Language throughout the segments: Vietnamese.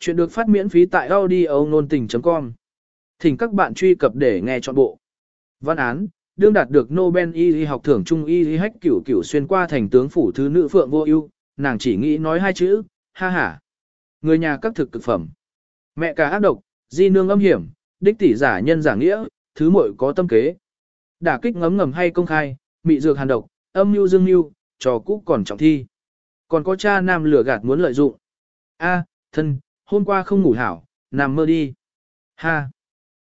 Chuyện được phát miễn phí tại audio nôn tình.com. Thỉnh các bạn truy cập để nghe trọn bộ. Văn án, đương đạt được Nobel y học thưởng trung y hách cửu cửu xuyên qua thành tướng phủ thứ nữ phượng vô ưu, nàng chỉ nghĩ nói hai chữ, ha ha. Người nhà các thực cực phẩm. Mẹ cả ác độc, di nương âm hiểm, đích tỷ giả nhân giả nghĩa, thứ muội có tâm kế. Đả kích ngấm ngầm hay công khai, mị dược hàn độc, âm mưu dương mưu, trò cũ còn trọng thi. Còn có cha nam lửa gạt muốn lợi dụng. A, thân, hôm qua không ngủ hảo, nằm mơ đi. Ha!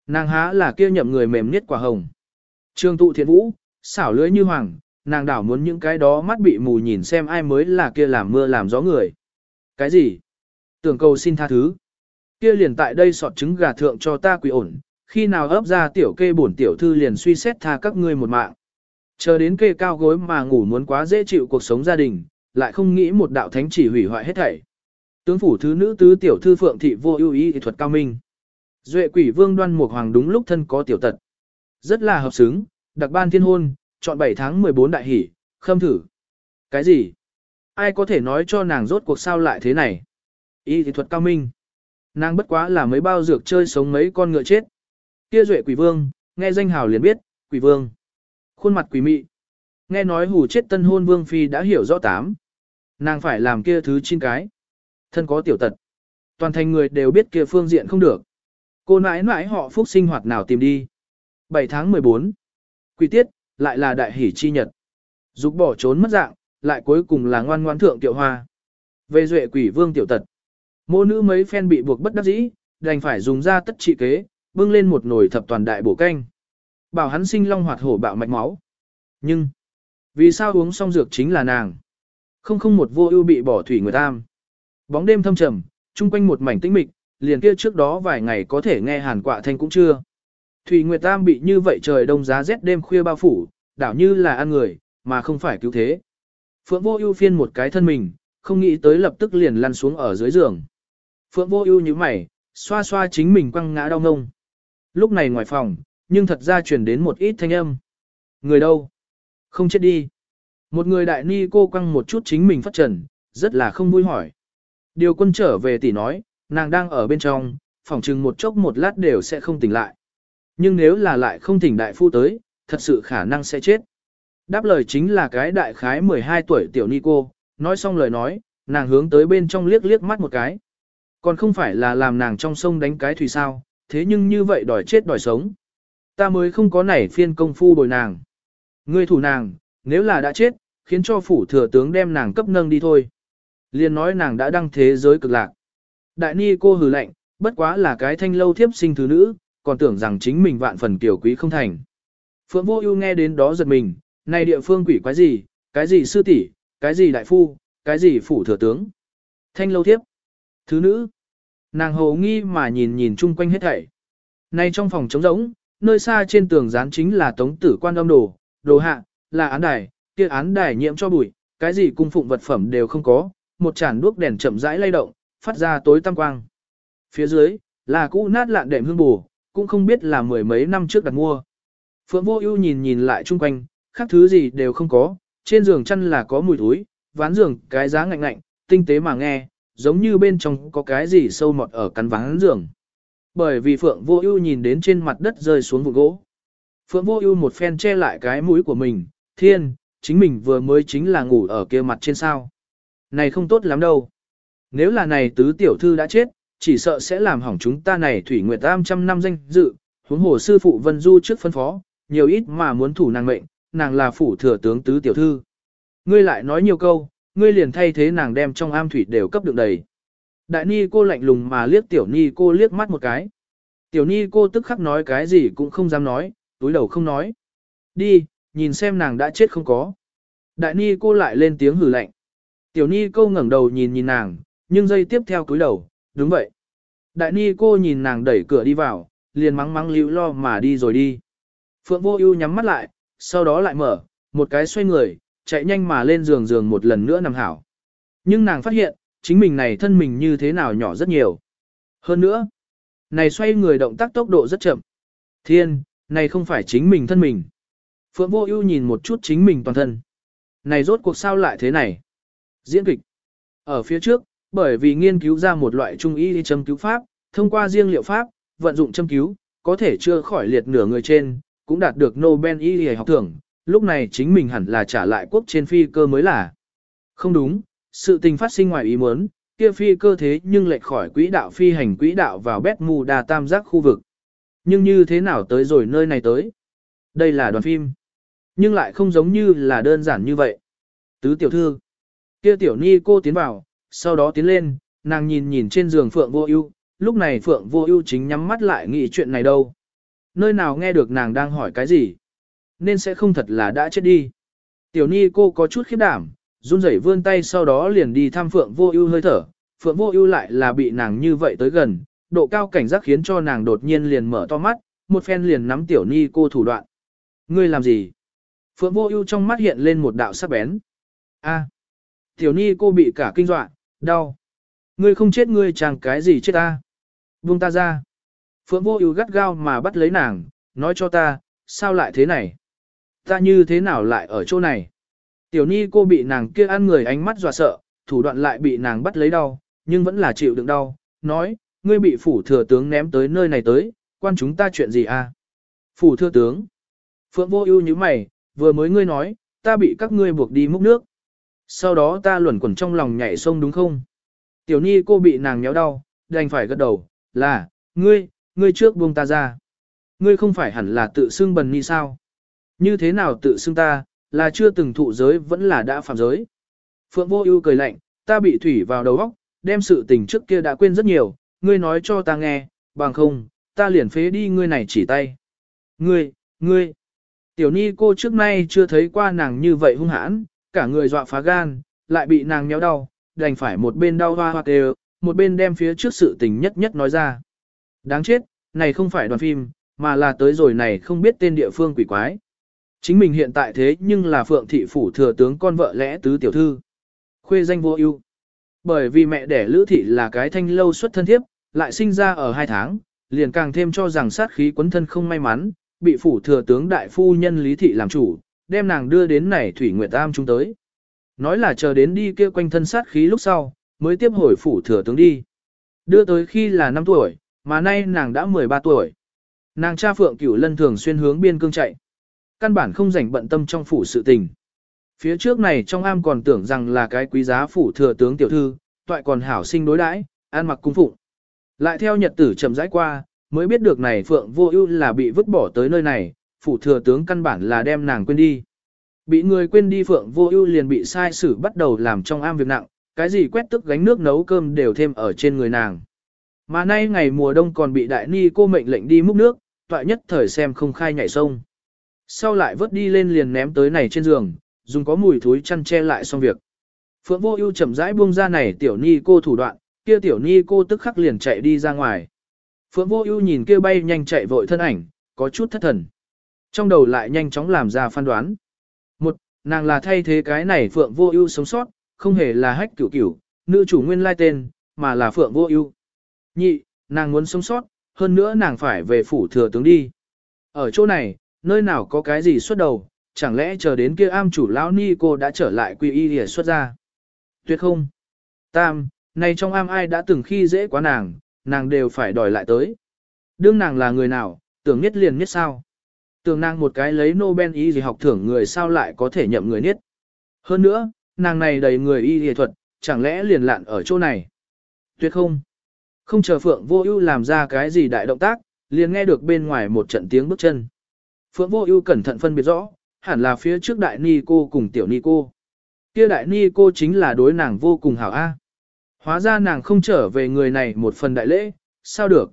Nàng há là kia nhậm người mềm nhất quả hồng. trương tụ thiện vũ, xảo lưới như hoàng, nàng đảo muốn những cái đó mắt bị mù nhìn xem ai mới là kia làm mưa làm gió người. Cái gì? Tưởng cầu xin tha thứ. Kia liền tại đây sọt trứng gà thượng cho ta quỷ ổn, khi nào ấp ra tiểu kê bổn tiểu thư liền suy xét tha các ngươi một mạng. Chờ đến kê cao gối mà ngủ muốn quá dễ chịu cuộc sống gia đình, lại không nghĩ một đạo thánh chỉ hủy hoại hết thảy. Tướng phủ thứ nữ tứ tiểu thư phượng thị vô ưu ý thuật cao minh. Duệ quỷ vương đoan mục hoàng đúng lúc thân có tiểu tật. Rất là hợp xứng, đặc ban thiên hôn, chọn 7 tháng 14 đại hỷ, khâm thử. Cái gì? Ai có thể nói cho nàng rốt cuộc sao lại thế này? Ý thuật cao minh. Nàng bất quá là mấy bao dược chơi sống mấy con ngựa chết. Kia duệ quỷ vương, nghe danh hào liền biết, quỷ vương. Khuôn mặt quỷ mị. Nghe nói hù chết tân hôn vương phi đã hiểu rõ tám. Nàng phải làm kia thứ chín cái. Thân có tiểu tật. Toàn thành người đều biết kia phương diện không được. Cô nãi nãi họ phúc sinh hoạt nào tìm đi. 7 tháng 14. Quỷ tiết, lại là đại hỷ chi nhật. Dục bỏ trốn mất dạng, lại cuối cùng là ngoan ngoan thượng tiểu hoa. Về duệ quỷ vương tiểu tật. Mô nữ mấy phen bị buộc bất đắc dĩ, đành phải dùng ra tất trị kế, bưng lên một nồi thập toàn đại bổ canh. Bảo hắn sinh long hoạt hổ bạo mạch máu. Nhưng, vì sao uống xong dược chính là nàng? Không không một vô ưu bị bỏ thủy người tam. Bóng đêm thâm trầm, chung quanh một mảnh tĩnh mịch, liền kia trước đó vài ngày có thể nghe hàn quạ thanh cũng chưa. Thủy Nguyệt Tam bị như vậy trời đông giá rét đêm khuya bao phủ, đảo như là ăn người, mà không phải cứu thế. Phượng Vô Ưu phiên một cái thân mình, không nghĩ tới lập tức liền lăn xuống ở dưới giường. Phượng Vô Ưu nhíu mày, xoa xoa chính mình quăng ngã đau ngông. Lúc này ngoài phòng, nhưng thật ra truyền đến một ít thanh âm. Người đâu? Không chết đi. Một người đại ni cô quăng một chút chính mình phát trần, rất là không vui hỏi. Điều quân trở về tỷ nói, nàng đang ở bên trong, phòng chừng một chốc một lát đều sẽ không tỉnh lại. Nhưng nếu là lại không tỉnh đại phu tới, thật sự khả năng sẽ chết. Đáp lời chính là cái đại khái 12 tuổi tiểu ni cô, nói xong lời nói, nàng hướng tới bên trong liếc liếc mắt một cái. Còn không phải là làm nàng trong sông đánh cái thủy sao, thế nhưng như vậy đòi chết đòi sống. Ta mới không có nảy phiên công phu bồi nàng. Ngươi thủ nàng, nếu là đã chết, khiến cho phủ thừa tướng đem nàng cấp nâng đi thôi. Liên nói nàng đã đăng thế giới cực lạc. Đại ni cô hừ lạnh, bất quá là cái thanh lâu thiếp sinh thứ nữ, còn tưởng rằng chính mình vạn phần tiểu quý không thành. Phượng vô ưu nghe đến đó giật mình, này địa phương quỷ quái gì, cái gì sư tỷ, cái gì đại phu, cái gì phủ thừa tướng. Thanh lâu thiếp. Thứ nữ. Nàng hồ nghi mà nhìn nhìn chung quanh hết thảy. Này trong phòng trống rỗng, nơi xa trên tường dán chính là tống tử quan âm đồ, đồ hạ, là án đài, kia án đài nhiễm cho bụi, cái gì cung phụng vật phẩm đều không có, một chản đuốc đèn chậm rãi lay động, phát ra tối tăm quang. Phía dưới, là cũ nát lạn đệm hương bù, cũng không biết là mười mấy năm trước đặt mua. Phượng vô ưu nhìn nhìn lại chung quanh, khác thứ gì đều không có, trên giường chăn là có mùi túi, ván giường cái giá ngạnh ngạnh, tinh tế mà nghe, giống như bên trong có cái gì sâu mọt ở cắn ván giường. Bởi vì Phượng Vô Ưu nhìn đến trên mặt đất rơi xuống vụn gỗ. Phượng Vô Ưu một phen che lại cái mũi của mình, "Thiên, chính mình vừa mới chính là ngủ ở kia mặt trên sao? Này không tốt lắm đâu. Nếu là này tứ tiểu thư đã chết, chỉ sợ sẽ làm hỏng chúng ta này Thủy Nguyệt Tam trăm năm danh dự, huống hồ sư phụ Vân Du trước phân phó, nhiều ít mà muốn thủ nàng mệnh, nàng là phủ thừa tướng tứ tiểu thư. Ngươi lại nói nhiều câu, ngươi liền thay thế nàng đem trong am thủy đều cấp được đầy. Đại ni cô lạnh lùng mà liếc tiểu ni cô liếc mắt một cái. Tiểu ni cô tức khắc nói cái gì cũng không dám nói, túi đầu không nói. Đi, nhìn xem nàng đã chết không có. Đại ni cô lại lên tiếng hử lạnh. Tiểu ni cô ngẩng đầu nhìn nhìn nàng, nhưng giây tiếp theo cúi đầu, đúng vậy. Đại ni cô nhìn nàng đẩy cửa đi vào, liền mắng mắng lưu lo mà đi rồi đi. Phượng vô ưu nhắm mắt lại, sau đó lại mở, một cái xoay người, chạy nhanh mà lên giường giường một lần nữa nằm hảo. Nhưng nàng phát hiện, chính mình này thân mình như thế nào nhỏ rất nhiều. Hơn nữa, này xoay người động tác tốc độ rất chậm. Thiên, này không phải chính mình thân mình. Phượng Vô Ưu nhìn một chút chính mình toàn thân. Này rốt cuộc sao lại thế này? Diễn kịch. Ở phía trước, bởi vì nghiên cứu ra một loại trung y châm cứu pháp, thông qua riêng liệu pháp, vận dụng châm cứu, có thể chưa khỏi liệt nửa người trên, cũng đạt được Nobel y học thưởng, lúc này chính mình hẳn là trả lại quốc trên phi cơ mới là. Không đúng, sự tình phát sinh ngoài ý muốn, kia phi cơ thế nhưng lệch khỏi quỹ đạo phi hành quỹ đạo vào vết mù đà tam giác khu vực. Nhưng như thế nào tới rồi nơi này tới? Đây là đoàn phim. Nhưng lại không giống như là đơn giản như vậy. Tứ tiểu thư. Kia tiểu ni cô tiến vào, sau đó tiến lên, nàng nhìn nhìn trên giường Phượng Vô Ưu, lúc này Phượng Vô Ưu chính nhắm mắt lại nghĩ chuyện này đâu. Nơi nào nghe được nàng đang hỏi cái gì? Nên sẽ không thật là đã chết đi. Tiểu Ni cô có chút khiếp đảm, run rẩy vươn tay sau đó liền đi thăm Phượng Vô Ưu hơi thở. Phượng Vô Ưu lại là bị nàng như vậy tới gần, độ cao cảnh giác khiến cho nàng đột nhiên liền mở to mắt, một phen liền nắm Tiểu Ni cô thủ đoạn. Ngươi làm gì? Phượng Vô Ưu trong mắt hiện lên một đạo sắc bén. A. Tiểu Ni cô bị cả kinh dọa, đau. Ngươi không chết ngươi chẳng cái gì chết ta. Buông ta ra. Phượng Vô Ưu gắt gao mà bắt lấy nàng, nói cho ta, sao lại thế này? Ta như thế nào lại ở chỗ này? Tiểu Ni cô bị nàng kia ăn người ánh mắt dọa sợ, thủ đoạn lại bị nàng bắt lấy đau, nhưng vẫn là chịu đựng đau, nói, ngươi bị phủ thừa tướng ném tới nơi này tới, quan chúng ta chuyện gì à? Phủ thừa tướng. Phượng Vô Ưu như mày, vừa mới ngươi nói, ta bị các ngươi buộc đi múc nước. Sau đó ta luẩn quẩn trong lòng nhảy sông đúng không? Tiểu Ni cô bị nàng nhéo đau, đành phải gật đầu, là, ngươi, ngươi trước buông ta ra. Ngươi không phải hẳn là tự xưng bần ni sao? Như thế nào tự xưng ta, là chưa từng thụ giới vẫn là đã phạm giới. Phượng vô ưu cười lạnh, ta bị thủy vào đầu óc, đem sự tình trước kia đã quên rất nhiều, ngươi nói cho ta nghe, bằng không, ta liền phế đi ngươi này chỉ tay. Ngươi, ngươi, tiểu ni cô trước nay chưa thấy qua nàng như vậy hung hãn, cả người dọa phá gan, lại bị nàng nhéo đau, đành phải một bên đau hoa hoa kêu, một bên đem phía trước sự tình nhất nhất nói ra. Đáng chết, này không phải đoàn phim, mà là tới rồi này không biết tên địa phương quỷ quái. Chính mình hiện tại thế nhưng là phượng thị phủ thừa tướng con vợ lẽ tứ tiểu thư. Khuê danh vô ưu. Bởi vì mẹ đẻ lữ thị là cái thanh lâu xuất thân thiếp, lại sinh ra ở hai tháng, liền càng thêm cho rằng sát khí quấn thân không may mắn, bị phủ thừa tướng đại phu nhân lý thị làm chủ, đem nàng đưa đến này thủy nguyệt tam chúng tới. Nói là chờ đến đi kia quanh thân sát khí lúc sau, mới tiếp hồi phủ thừa tướng đi. Đưa tới khi là 5 tuổi, mà nay nàng đã 13 tuổi. Nàng cha Phượng Cửu Lân thường xuyên hướng biên cương chạy. Căn bản không rảnh bận tâm trong phủ sự tình. Phía trước này trong am còn tưởng rằng là cái quý giá phủ thừa tướng tiểu thư, toại còn hảo sinh đối đãi, an mặc cung phụng. Lại theo nhật tử chậm rãi qua, mới biết được này Phượng Vô Ưu là bị vứt bỏ tới nơi này, phủ thừa tướng căn bản là đem nàng quên đi. Bị người quên đi Phượng Vô Ưu liền bị sai xử bắt đầu làm trong am việc nặng, cái gì quét tức gánh nước nấu cơm đều thêm ở trên người nàng. Mà nay ngày mùa đông còn bị đại ni cô mệnh lệnh đi múc nước, toại nhất thời xem không khai nhảy sông. Sau lại vớt đi lên liền ném tới này trên giường, dùng có mùi thối chăn che lại xong việc. Phượng vô ưu chậm rãi buông ra này tiểu ni cô thủ đoạn, kia tiểu ni cô tức khắc liền chạy đi ra ngoài. Phượng vô ưu nhìn kia bay nhanh chạy vội thân ảnh, có chút thất thần. Trong đầu lại nhanh chóng làm ra phán đoán. Một, nàng là thay thế cái này Phượng vô ưu sống sót, không hề là hách cửu cửu, nữ chủ nguyên lai tên, mà là Phượng vô ưu. Nhị, nàng muốn sống sót, hơn nữa nàng phải về phủ thừa tướng đi. Ở chỗ này, nơi nào có cái gì xuất đầu, chẳng lẽ chờ đến kia am chủ lão ni cô đã trở lại quy y để xuất ra. Tuyệt không. Tam, này trong am ai đã từng khi dễ quá nàng, nàng đều phải đòi lại tới. Đương nàng là người nào, tưởng nhất liền nhất sao. Tưởng nàng một cái lấy Nobel y gì học thưởng người sao lại có thể nhậm người niết? Hơn nữa, nàng này đầy người y y thuật, chẳng lẽ liền lạn ở chỗ này. Tuyệt không. Không chờ Phượng Vô Ưu làm ra cái gì đại động tác, liền nghe được bên ngoài một trận tiếng bước chân. Phượng Vô Ưu cẩn thận phân biệt rõ, hẳn là phía trước đại ni cô cùng tiểu ni cô. Kia đại ni cô chính là đối nàng vô cùng hảo a. Hóa ra nàng không trở về người này một phần đại lễ, sao được?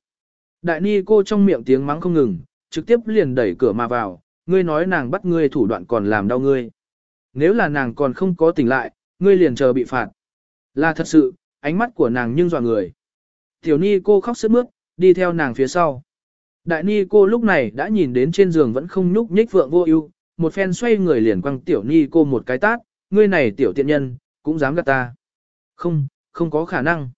Đại ni cô trong miệng tiếng mắng không ngừng, trực tiếp liền đẩy cửa mà vào, ngươi nói nàng bắt ngươi thủ đoạn còn làm đau ngươi. Nếu là nàng còn không có tỉnh lại, ngươi liền chờ bị phạt. Là thật sự, ánh mắt của nàng nhưng dọa người. Tiểu ni cô khóc sướt mướt, đi theo nàng phía sau. Đại ni cô lúc này đã nhìn đến trên giường vẫn không nhúc nhích vượng vô ưu, một phen xoay người liền quăng tiểu ni cô một cái tát, ngươi này tiểu tiện nhân, cũng dám gạt ta. Không, không có khả năng.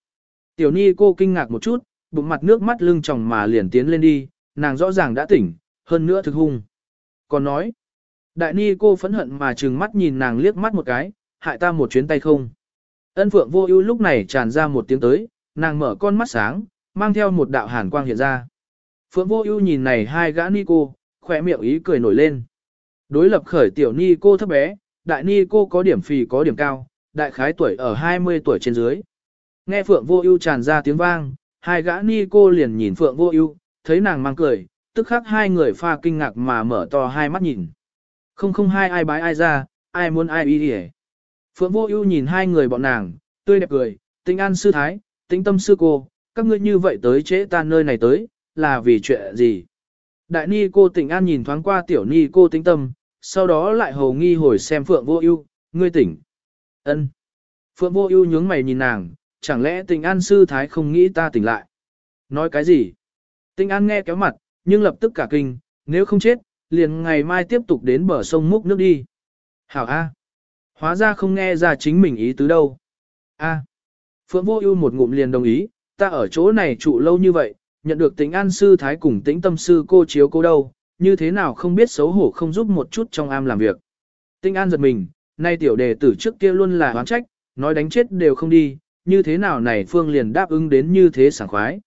Tiểu ni cô kinh ngạc một chút, bụng mặt nước mắt lưng tròng mà liền tiến lên đi, nàng rõ ràng đã tỉnh, hơn nữa thực hung. Còn nói, đại ni cô phẫn hận mà trừng mắt nhìn nàng liếc mắt một cái, hại ta một chuyến tay không. Ân Phượng Vô Ưu lúc này tràn ra một tiếng tới, nàng mở con mắt sáng, mang theo một đạo hàn quang hiện ra. Phượng Vô Ưu nhìn này hai gã ni cô, khỏe miệng ý cười nổi lên. Đối lập khởi tiểu ni cô thấp bé, đại ni cô có điểm phì có điểm cao, đại khái tuổi ở 20 tuổi trên dưới. Nghe Phượng Vô Ưu tràn ra tiếng vang, hai gã ni cô liền nhìn Phượng Vô Ưu, thấy nàng mang cười, tức khắc hai người pha kinh ngạc mà mở to hai mắt nhìn. Không không hai ai bái ai ra, ai muốn ai ý hề. Phượng Vô Ưu nhìn hai người bọn nàng, tươi đẹp cười, Tinh An sư thái, Tinh Tâm sư cô, các ngươi như vậy tới trễ ta nơi này tới, là vì chuyện gì? Đại ni cô Tinh An nhìn thoáng qua tiểu ni cô Tinh Tâm, sau đó lại hầu nghi hồi xem Phượng Vô Ưu, ngươi tỉnh. Ân. Phượng Vô Ưu nhướng mày nhìn nàng, chẳng lẽ Tinh An sư thái không nghĩ ta tỉnh lại? Nói cái gì? Tinh An nghe kéo mặt, nhưng lập tức cả kinh, nếu không chết, liền ngày mai tiếp tục đến bờ sông múc nước đi. Hảo A. Hóa ra không nghe ra chính mình ý tứ đâu. A. Phượng Vô Ưu một ngụm liền đồng ý, ta ở chỗ này trụ lâu như vậy, nhận được tính an sư thái cùng tính tâm sư cô chiếu cô đâu, như thế nào không biết xấu hổ không giúp một chút trong am làm việc. Tinh an giật mình, nay tiểu đệ tử trước kia luôn là oán trách, nói đánh chết đều không đi, như thế nào này phương liền đáp ứng đến như thế sảng khoái.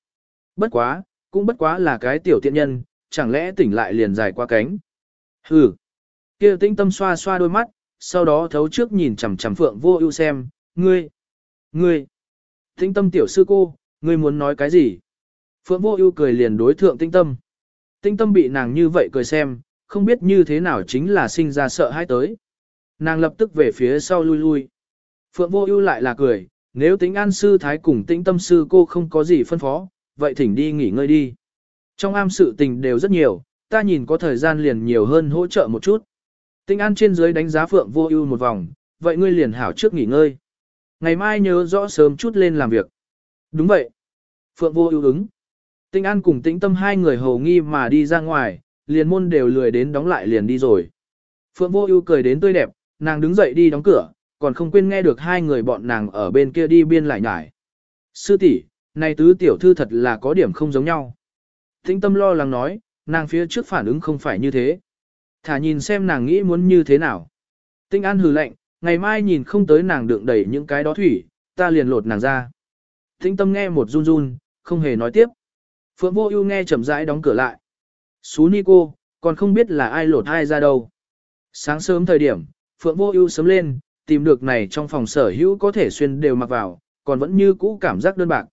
Bất quá, cũng bất quá là cái tiểu tiện nhân, chẳng lẽ tỉnh lại liền dài qua cánh. Hừ. Kia tĩnh tâm xoa xoa đôi mắt, sau đó thấu trước nhìn chằm chằm phượng vô ưu xem, ngươi, ngươi, tĩnh tâm tiểu sư cô, ngươi muốn nói cái gì? Phượng vô ưu cười liền đối thượng tĩnh tâm. Tĩnh tâm bị nàng như vậy cười xem, không biết như thế nào chính là sinh ra sợ hãi tới. Nàng lập tức về phía sau lui lui. Phượng vô ưu lại là cười, nếu tính an sư thái cùng tĩnh tâm sư cô không có gì phân phó, vậy thỉnh đi nghỉ ngơi đi. Trong am sự tình đều rất nhiều, ta nhìn có thời gian liền nhiều hơn hỗ trợ một chút. Tinh An trên dưới đánh giá Phượng Vô Ưu một vòng, vậy ngươi liền hảo trước nghỉ ngơi. Ngày mai nhớ rõ sớm chút lên làm việc. Đúng vậy. Phượng Vô Ưu ứng. Tinh An cùng Tĩnh Tâm hai người hầu nghi mà đi ra ngoài, liền môn đều lười đến đóng lại liền đi rồi. Phượng Vô Ưu cười đến tươi đẹp, nàng đứng dậy đi đóng cửa, còn không quên nghe được hai người bọn nàng ở bên kia đi biên lại nhải. Sư tỷ, này tứ tiểu thư thật là có điểm không giống nhau. Tĩnh Tâm lo lắng nói, nàng phía trước phản ứng không phải như thế. Thả nhìn xem nàng nghĩ muốn như thế nào. Tinh An hừ lạnh, ngày mai nhìn không tới nàng đựng đầy những cái đó thủy, ta liền lột nàng ra. Tĩnh tâm nghe một run run, không hề nói tiếp. Phượng vô ưu nghe chậm rãi đóng cửa lại. Xú ni cô, còn không biết là ai lột ai ra đâu. Sáng sớm thời điểm, Phượng vô ưu sớm lên, tìm được này trong phòng sở hữu có thể xuyên đều mặc vào, còn vẫn như cũ cảm giác đơn bạc.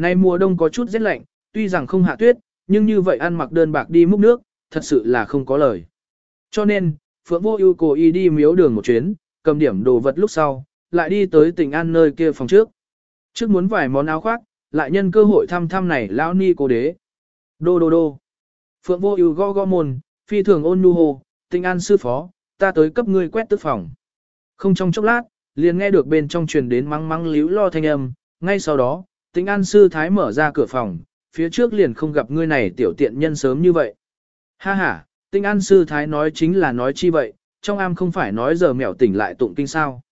Nay mùa đông có chút rét lạnh, tuy rằng không hạ tuyết, nhưng như vậy ăn mặc đơn bạc đi múc nước, thật sự là không có lời. Cho nên, Phượng Vô Ưu cố ý đi miếu đường một chuyến, cầm điểm đồ vật lúc sau, lại đi tới tỉnh an nơi kia phòng trước. Trước muốn vài món áo khoác, lại nhân cơ hội thăm thăm này lão ni cô đế. Đô đô đô. Phượng Vô Ưu gõ gõ môn, phi thường ôn nhu hồ, tình an sư phó, ta tới cấp ngươi quét tước phòng." Không trong chốc lát, liền nghe được bên trong truyền đến mắng mắng líu lo thanh âm, ngay sau đó, Tĩnh An sư thái mở ra cửa phòng, phía trước liền không gặp ngươi này tiểu tiện nhân sớm như vậy. Ha ha, tinh an sư thái nói chính là nói chi vậy, trong am không phải nói giờ mèo tỉnh lại tụng kinh sao.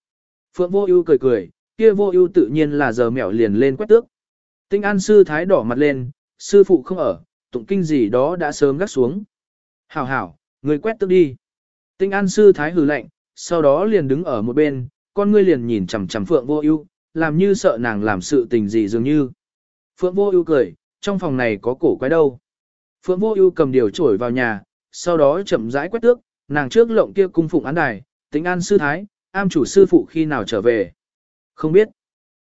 Phượng vô ưu cười cười, kia vô ưu tự nhiên là giờ mèo liền lên quét tước. Tinh an sư thái đỏ mặt lên, sư phụ không ở, tụng kinh gì đó đã sớm gắt xuống. Hảo hảo, người quét tước đi. Tinh an sư thái hừ lạnh, sau đó liền đứng ở một bên, con ngươi liền nhìn chằm chằm phượng vô ưu, làm như sợ nàng làm sự tình gì dường như. Phượng vô ưu cười, trong phòng này có cổ quái đâu. Phượng vô ưu cầm điều trổi vào nhà, sau đó chậm rãi quét tước, nàng trước lộng kia cung phụng án đài, Tĩnh an sư thái, am chủ sư phụ khi nào trở về. Không biết.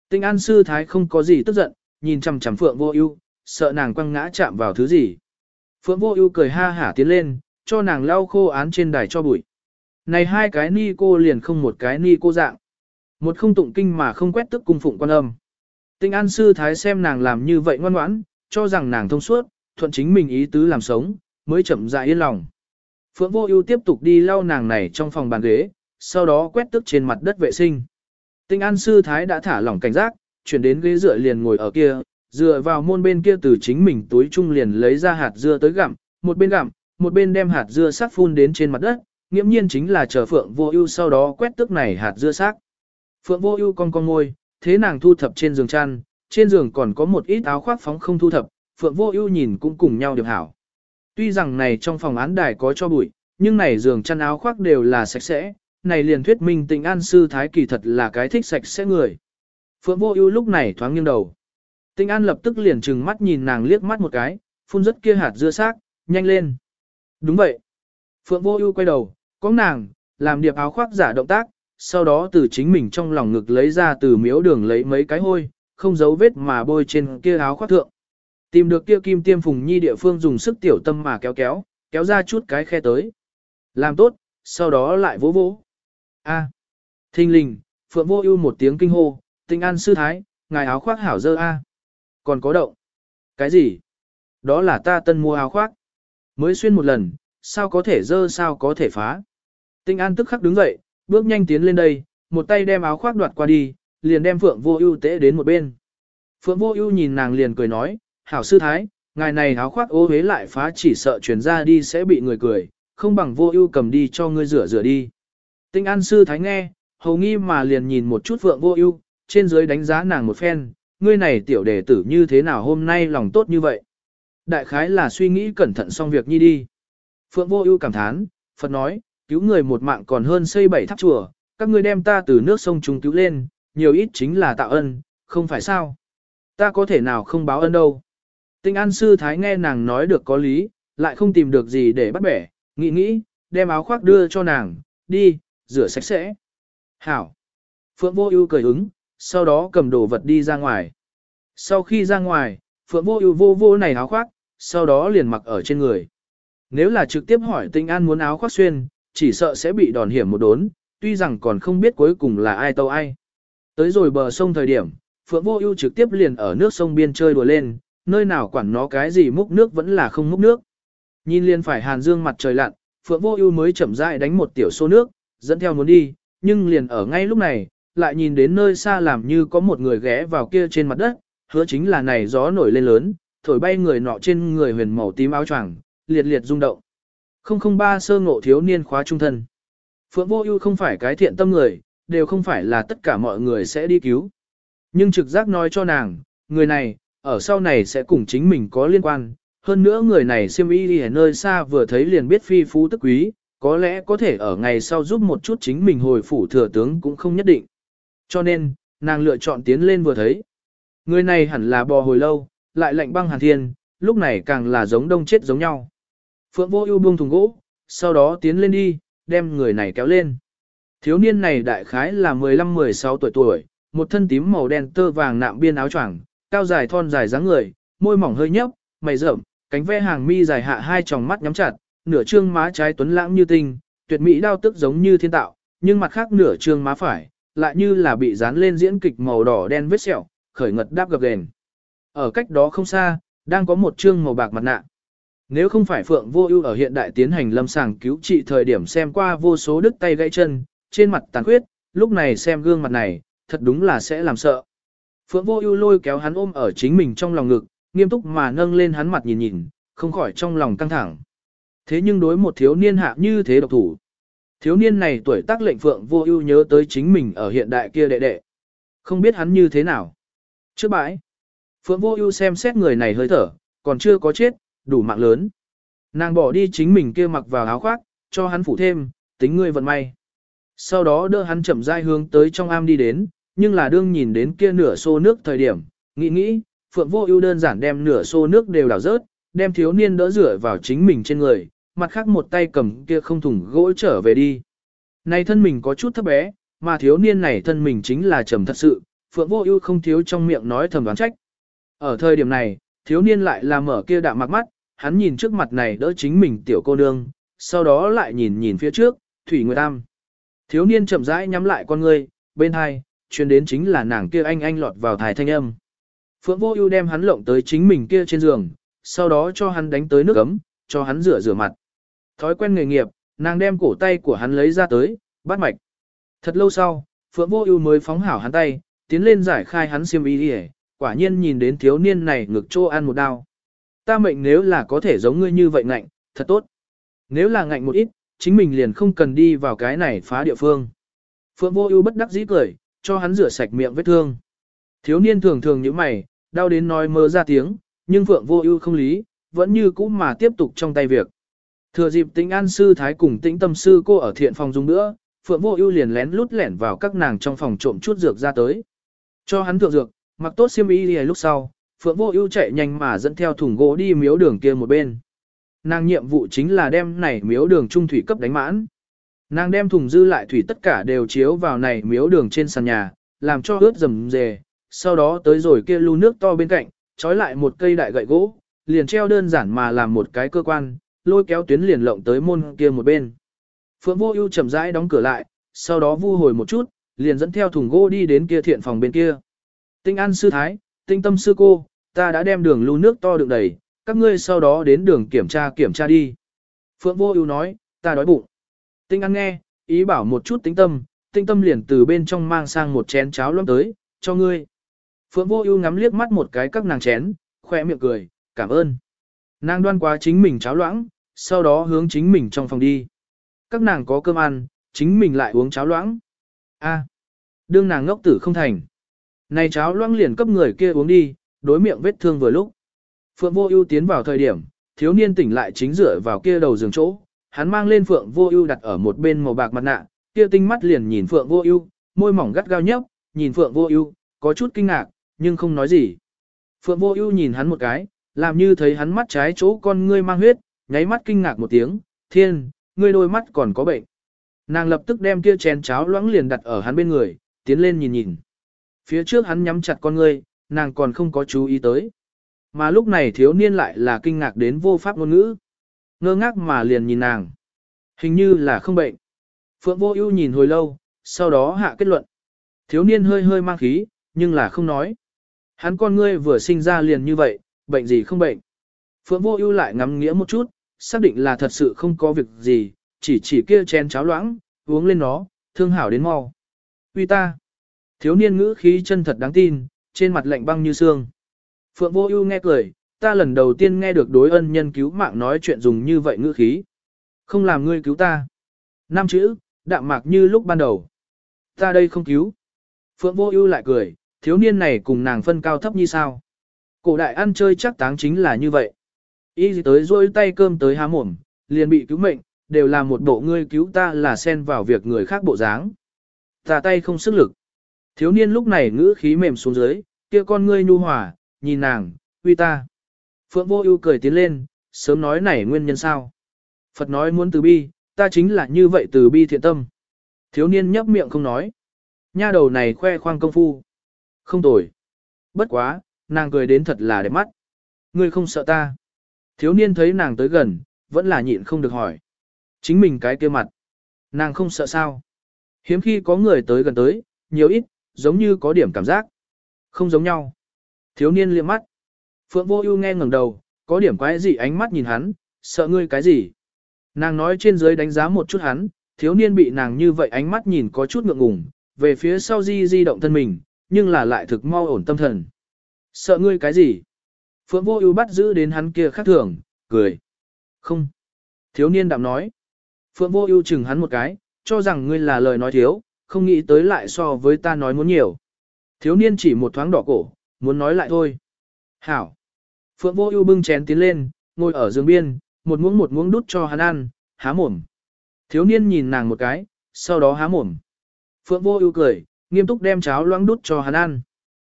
Tinh an sư thái không có gì tức giận, nhìn chằm chằm phượng vô ưu, sợ nàng quăng ngã chạm vào thứ gì. Phượng vô ưu cười ha hả tiến lên, cho nàng lau khô án trên đài cho bụi. Này hai cái ni cô liền không một cái ni cô dạng. Một không tụng kinh mà không quét tức cung phụng quan âm. Tinh an sư thái xem nàng làm như vậy ngoan ngoãn, cho rằng nàng thông suốt, thuận chính mình ý tứ làm sống, mới chậm rãi yên lòng. Phượng Vô Ưu tiếp tục đi lau nàng này trong phòng bàn ghế, sau đó quét tức trên mặt đất vệ sinh. Tinh An sư thái đã thả lỏng cảnh giác, chuyển đến ghế dựa liền ngồi ở kia, dựa vào môn bên kia từ chính mình túi trung liền lấy ra hạt dưa tới gặm, một bên gặm, một bên đem hạt dưa sắc phun đến trên mặt đất, nghiễm nhiên chính là chờ Phượng Vô Ưu sau đó quét tức này hạt dưa sắc. Phượng Vô Ưu cong cong môi, thế nàng thu thập trên giường chăn, trên giường còn có một ít áo khoác phóng không thu thập, Phượng Vô Ưu nhìn cũng cùng nhau điều hảo. Tuy rằng này trong phòng án đài có cho bụi, nhưng này giường chăn áo khoác đều là sạch sẽ, này liền thuyết minh tình an sư thái kỳ thật là cái thích sạch sẽ người. Phượng Vô Ưu lúc này thoáng nghiêng đầu. Tinh An lập tức liền trừng mắt nhìn nàng liếc mắt một cái, phun rất kia hạt dưa xác, nhanh lên. Đúng vậy. Phượng Vô Ưu quay đầu, có nàng, làm điệp áo khoác giả động tác, sau đó từ chính mình trong lòng ngực lấy ra từ miếu đường lấy mấy cái hôi, không giấu vết mà bôi trên kia áo khoác thượng. Tìm được kia kim tiêm phùng nhi địa phương dùng sức tiểu tâm mà kéo kéo, kéo ra chút cái khe tới. Làm tốt, sau đó lại vỗ vỗ. A. Thinh linh, Phượng Vô Ưu một tiếng kinh hô, Tinh An sư thái, ngài áo khoác hảo dơ a. Còn có động. Cái gì? Đó là ta tân mua áo khoác. Mới xuyên một lần, sao có thể dơ sao có thể phá. Tinh An tức khắc đứng dậy, bước nhanh tiến lên đây, một tay đem áo khoác đoạt qua đi, liền đem Phượng Vô Ưu tế đến một bên. Phượng Vô Ưu nhìn nàng liền cười nói, "Hảo sư thái, ngài này áo khoác ô hế lại phá chỉ sợ truyền ra đi sẽ bị người cười, không bằng Vô Ưu cầm đi cho ngươi rửa rửa đi." Tinh An sư thái nghe, hầu nghi mà liền nhìn một chút Phượng Vô Ưu, trên dưới đánh giá nàng một phen, ngươi này tiểu đệ tử như thế nào hôm nay lòng tốt như vậy? Đại khái là suy nghĩ cẩn thận xong việc nhi đi. Phượng Vô Ưu cảm thán, Phật nói, cứu người một mạng còn hơn xây bảy tháp chùa, các ngươi đem ta từ nước sông chúng cứu lên, nhiều ít chính là tạo ân, không phải sao? Ta có thể nào không báo ân đâu? Tinh An sư thái nghe nàng nói được có lý, lại không tìm được gì để bắt bẻ, nghĩ nghĩ, đem áo khoác đưa cho nàng, đi, rửa sạch sẽ. Hảo. Phượng Vô Ưu cười ứng, sau đó cầm đồ vật đi ra ngoài. Sau khi ra ngoài, Phượng Vô Ưu vô vô này áo khoác, sau đó liền mặc ở trên người. Nếu là trực tiếp hỏi Tinh An muốn áo khoác xuyên, chỉ sợ sẽ bị đòn hiểm một đốn, tuy rằng còn không biết cuối cùng là ai tâu ai. Tới rồi bờ sông thời điểm, Phượng Vô Ưu trực tiếp liền ở nước sông biên chơi đùa lên, nơi nào quản nó cái gì múc nước vẫn là không múc nước. Nhìn liền phải Hàn Dương mặt trời lặn, Phượng Vô Ưu mới chậm rãi đánh một tiểu xô nước, dẫn theo muốn đi, nhưng liền ở ngay lúc này, lại nhìn đến nơi xa làm như có một người ghé vào kia trên mặt đất, hứa chính là này gió nổi lên lớn, thổi bay người nọ trên người huyền màu tím áo choàng, liệt liệt rung động. 003 sơ ngộ thiếu niên khóa trung thân. Phượng Vô Ưu không phải cái thiện tâm người, đều không phải là tất cả mọi người sẽ đi cứu. Nhưng trực giác nói cho nàng, người này, ở sau này sẽ cùng chính mình có liên quan. Hơn nữa người này siêm y đi ở nơi xa vừa thấy liền biết phi phú tức quý, có lẽ có thể ở ngày sau giúp một chút chính mình hồi phủ thừa tướng cũng không nhất định. Cho nên, nàng lựa chọn tiến lên vừa thấy. Người này hẳn là bò hồi lâu, lại lạnh băng hàn thiên, lúc này càng là giống đông chết giống nhau. Phượng vô ưu buông thùng gỗ, sau đó tiến lên đi, đem người này kéo lên. Thiếu niên này đại khái là 15-16 tuổi tuổi, một thân tím màu đen tơ vàng nạm biên áo choàng, cao dài thon dài dáng người, môi mỏng hơi nhấp, mày rậm, cánh ve hàng mi dài hạ hai tròng mắt nhắm chặt, nửa trương má trái tuấn lãng như tinh, tuyệt mỹ đao tức giống như thiên tạo, nhưng mặt khác nửa trương má phải, lại như là bị dán lên diễn kịch màu đỏ đen vết sẹo, khởi ngật đáp gập ghềnh. Ở cách đó không xa, đang có một trương màu bạc mặt nạ. Nếu không phải Phượng Vô Ưu ở hiện đại tiến hành lâm sàng cứu trị thời điểm xem qua vô số đứt tay gãy chân, trên mặt tàn khuyết, lúc này xem gương mặt này, thật đúng là sẽ làm sợ. Phượng Vô Ưu lôi kéo hắn ôm ở chính mình trong lòng ngực, nghiêm túc mà nâng lên hắn mặt nhìn nhìn, không khỏi trong lòng căng thẳng. Thế nhưng đối một thiếu niên hạ như thế độc thủ. Thiếu niên này tuổi tác lệnh Phượng Vô Ưu nhớ tới chính mình ở hiện đại kia đệ đệ. Không biết hắn như thế nào. Trước bãi, Phượng Vô Ưu xem xét người này hơi thở, còn chưa có chết, đủ mạng lớn. Nàng bỏ đi chính mình kia mặc vào áo khoác, cho hắn phủ thêm, tính ngươi vận may. Sau đó đỡ hắn chậm rãi hướng tới trong am đi đến, nhưng là đương nhìn đến kia nửa xô nước thời điểm, nghĩ nghĩ, Phượng Vô Ưu đơn giản đem nửa xô nước đều đảo rớt, đem thiếu niên đỡ rửa vào chính mình trên người, mặt khác một tay cầm kia không thùng gỗ trở về đi. Này thân mình có chút thấp bé, mà thiếu niên này thân mình chính là trầm thật sự, Phượng Vô Ưu không thiếu trong miệng nói thầm đoán trách. Ở thời điểm này, thiếu niên lại là mở kia đạm mặc mắt, hắn nhìn trước mặt này đỡ chính mình tiểu cô nương, sau đó lại nhìn nhìn phía trước, Thủy Nguyệt Tam. Thiếu niên chậm rãi nhắm lại con ngươi, bên hai, truyền đến chính là nàng kia anh anh lọt vào thải thanh âm. Phượng Vô Ưu đem hắn lộng tới chính mình kia trên giường, sau đó cho hắn đánh tới nước ấm, cho hắn rửa rửa mặt. Thói quen nghề nghiệp, nàng đem cổ tay của hắn lấy ra tới, bắt mạch. Thật lâu sau, Phượng Vô Ưu mới phóng hảo hắn tay, tiến lên giải khai hắn xiêm y quả nhiên nhìn đến thiếu niên này ngực trô ăn một đao. Ta mệnh nếu là có thể giống ngươi như vậy ngạnh, thật tốt. Nếu là ngạnh một ít, chính mình liền không cần đi vào cái này phá địa phương. Phượng Vô Ưu bất đắc dĩ cười, cho hắn rửa sạch miệng vết thương. Thiếu niên thường thường như mày, đau đến nói mơ ra tiếng, nhưng Phượng Vô Ưu không lý, vẫn như cũ mà tiếp tục trong tay việc. Thừa dịp Tĩnh An sư thái cùng Tĩnh Tâm sư cô ở thiện phòng dùng nữa, Phượng Vô Ưu liền lén lút lẻn vào các nàng trong phòng trộm chút dược ra tới. Cho hắn thượng dược, mặc tốt xiêm y đi lúc sau, Phượng Vô Ưu chạy nhanh mà dẫn theo thùng gỗ đi miếu đường kia một bên. Nàng nhiệm vụ chính là đem này miếu đường trung thủy cấp đánh mãn. Nàng đem thùng dư lại thủy tất cả đều chiếu vào này miếu đường trên sàn nhà, làm cho ướt rầm rề, sau đó tới rồi kia lu nước to bên cạnh, trói lại một cây đại gậy gỗ, liền treo đơn giản mà làm một cái cơ quan, lôi kéo tuyến liền lộng tới môn kia một bên. Phượng Vô Ưu chậm rãi đóng cửa lại, sau đó vu hồi một chút, liền dẫn theo thùng gỗ đi đến kia thiện phòng bên kia. Tinh An sư thái, Tinh Tâm sư cô, ta đã đem đường lưu nước to đựng đầy, các ngươi sau đó đến đường kiểm tra kiểm tra đi. Phượng Vô Ưu nói, ta đói bụng. Tinh An nghe, ý bảo một chút tính tâm, Tinh Tâm liền từ bên trong mang sang một chén cháo loãng tới, cho ngươi. Phượng Vô Ưu ngắm liếc mắt một cái các nàng chén, khóe miệng cười, cảm ơn. Nàng đoan quá chính mình cháo loãng, sau đó hướng chính mình trong phòng đi. Các nàng có cơm ăn, chính mình lại uống cháo loãng. A, đương nàng ngốc tử không thành. Này cháo loãng liền cấp người kia uống đi, đối miệng vết thương vừa lúc. Phượng Vô Ưu tiến vào thời điểm, thiếu niên tỉnh lại chính dựa vào kia đầu giường chỗ, hắn mang lên Phượng Vô Ưu đặt ở một bên màu bạc mặt nạ, kia tinh mắt liền nhìn Phượng Vô Ưu, môi mỏng gắt gao nhấp, nhìn Phượng Vô Ưu, có chút kinh ngạc, nhưng không nói gì. Phượng Vô Ưu nhìn hắn một cái, làm như thấy hắn mắt trái chỗ con ngươi mang huyết, nháy mắt kinh ngạc một tiếng, "Thiên, ngươi đôi mắt còn có bệnh." Nàng lập tức đem kia chén cháo loãng liền đặt ở hắn bên người, tiến lên nhìn nhìn. Phía trước hắn nhắm chặt con ngươi, nàng còn không có chú ý tới. Mà lúc này thiếu niên lại là kinh ngạc đến vô pháp ngôn ngữ. Ngơ ngác mà liền nhìn nàng. Hình như là không bệnh. Phượng vô ưu nhìn hồi lâu, sau đó hạ kết luận. Thiếu niên hơi hơi mang khí, nhưng là không nói. Hắn con ngươi vừa sinh ra liền như vậy, bệnh gì không bệnh. Phượng vô ưu lại ngắm nghĩa một chút, xác định là thật sự không có việc gì, chỉ chỉ kia chén cháo loãng, uống lên nó, thương hảo đến mau. Uy ta. Thiếu niên ngữ khí chân thật đáng tin, trên mặt lạnh băng như xương. Phượng Vô Ưu nghe cười, ta lần đầu tiên nghe được đối ân nhân cứu mạng nói chuyện dùng như vậy ngữ khí. Không làm ngươi cứu ta. Năm chữ, đạm mạc như lúc ban đầu. Ta đây không cứu. Phượng Vô Ưu lại cười, thiếu niên này cùng nàng phân cao thấp như sao? Cổ đại ăn chơi chắc táng chính là như vậy. Y tới rôi tay cơm tới há mồm, liền bị cứu mệnh, đều là một bộ ngươi cứu ta là xen vào việc người khác bộ dáng. Ta tay không sức lực. Thiếu niên lúc này ngữ khí mềm xuống dưới, kia con ngươi nhu hòa, nhìn nàng, uy ta. Phượng vô ưu cười tiến lên, sớm nói này nguyên nhân sao. Phật nói muốn từ bi, ta chính là như vậy từ bi thiện tâm. Thiếu niên nhấp miệng không nói. Nha đầu này khoe khoang công phu. Không tồi. Bất quá, nàng cười đến thật là đẹp mắt. Ngươi không sợ ta. Thiếu niên thấy nàng tới gần, vẫn là nhịn không được hỏi. Chính mình cái kia mặt. Nàng không sợ sao. Hiếm khi có người tới gần tới, nhiều ít, giống như có điểm cảm giác. Không giống nhau. Thiếu niên liếc mắt. Phượng vô ưu nghe ngẩng đầu, có điểm quái gì ánh mắt nhìn hắn, sợ ngươi cái gì. Nàng nói trên dưới đánh giá một chút hắn, thiếu niên bị nàng như vậy ánh mắt nhìn có chút ngượng ngùng, về phía sau di di động thân mình, nhưng là lại thực mau ổn tâm thần. Sợ ngươi cái gì? Phượng vô ưu bắt giữ đến hắn kia khác thường, cười. Không. Thiếu niên đạm nói. Phượng vô ưu chừng hắn một cái, cho rằng ngươi là lời nói thiếu, không nghĩ tới lại so với ta nói muốn nhiều. Thiếu niên chỉ một thoáng đỏ cổ, muốn nói lại thôi. Hảo. Phượng vô ưu bưng chén tiến lên, ngồi ở giường biên, một muỗng một muỗng đút cho hắn ăn, há mồm. Thiếu niên nhìn nàng một cái, sau đó há mồm. Phượng vô ưu cười, nghiêm túc đem cháo loãng đút cho hắn ăn.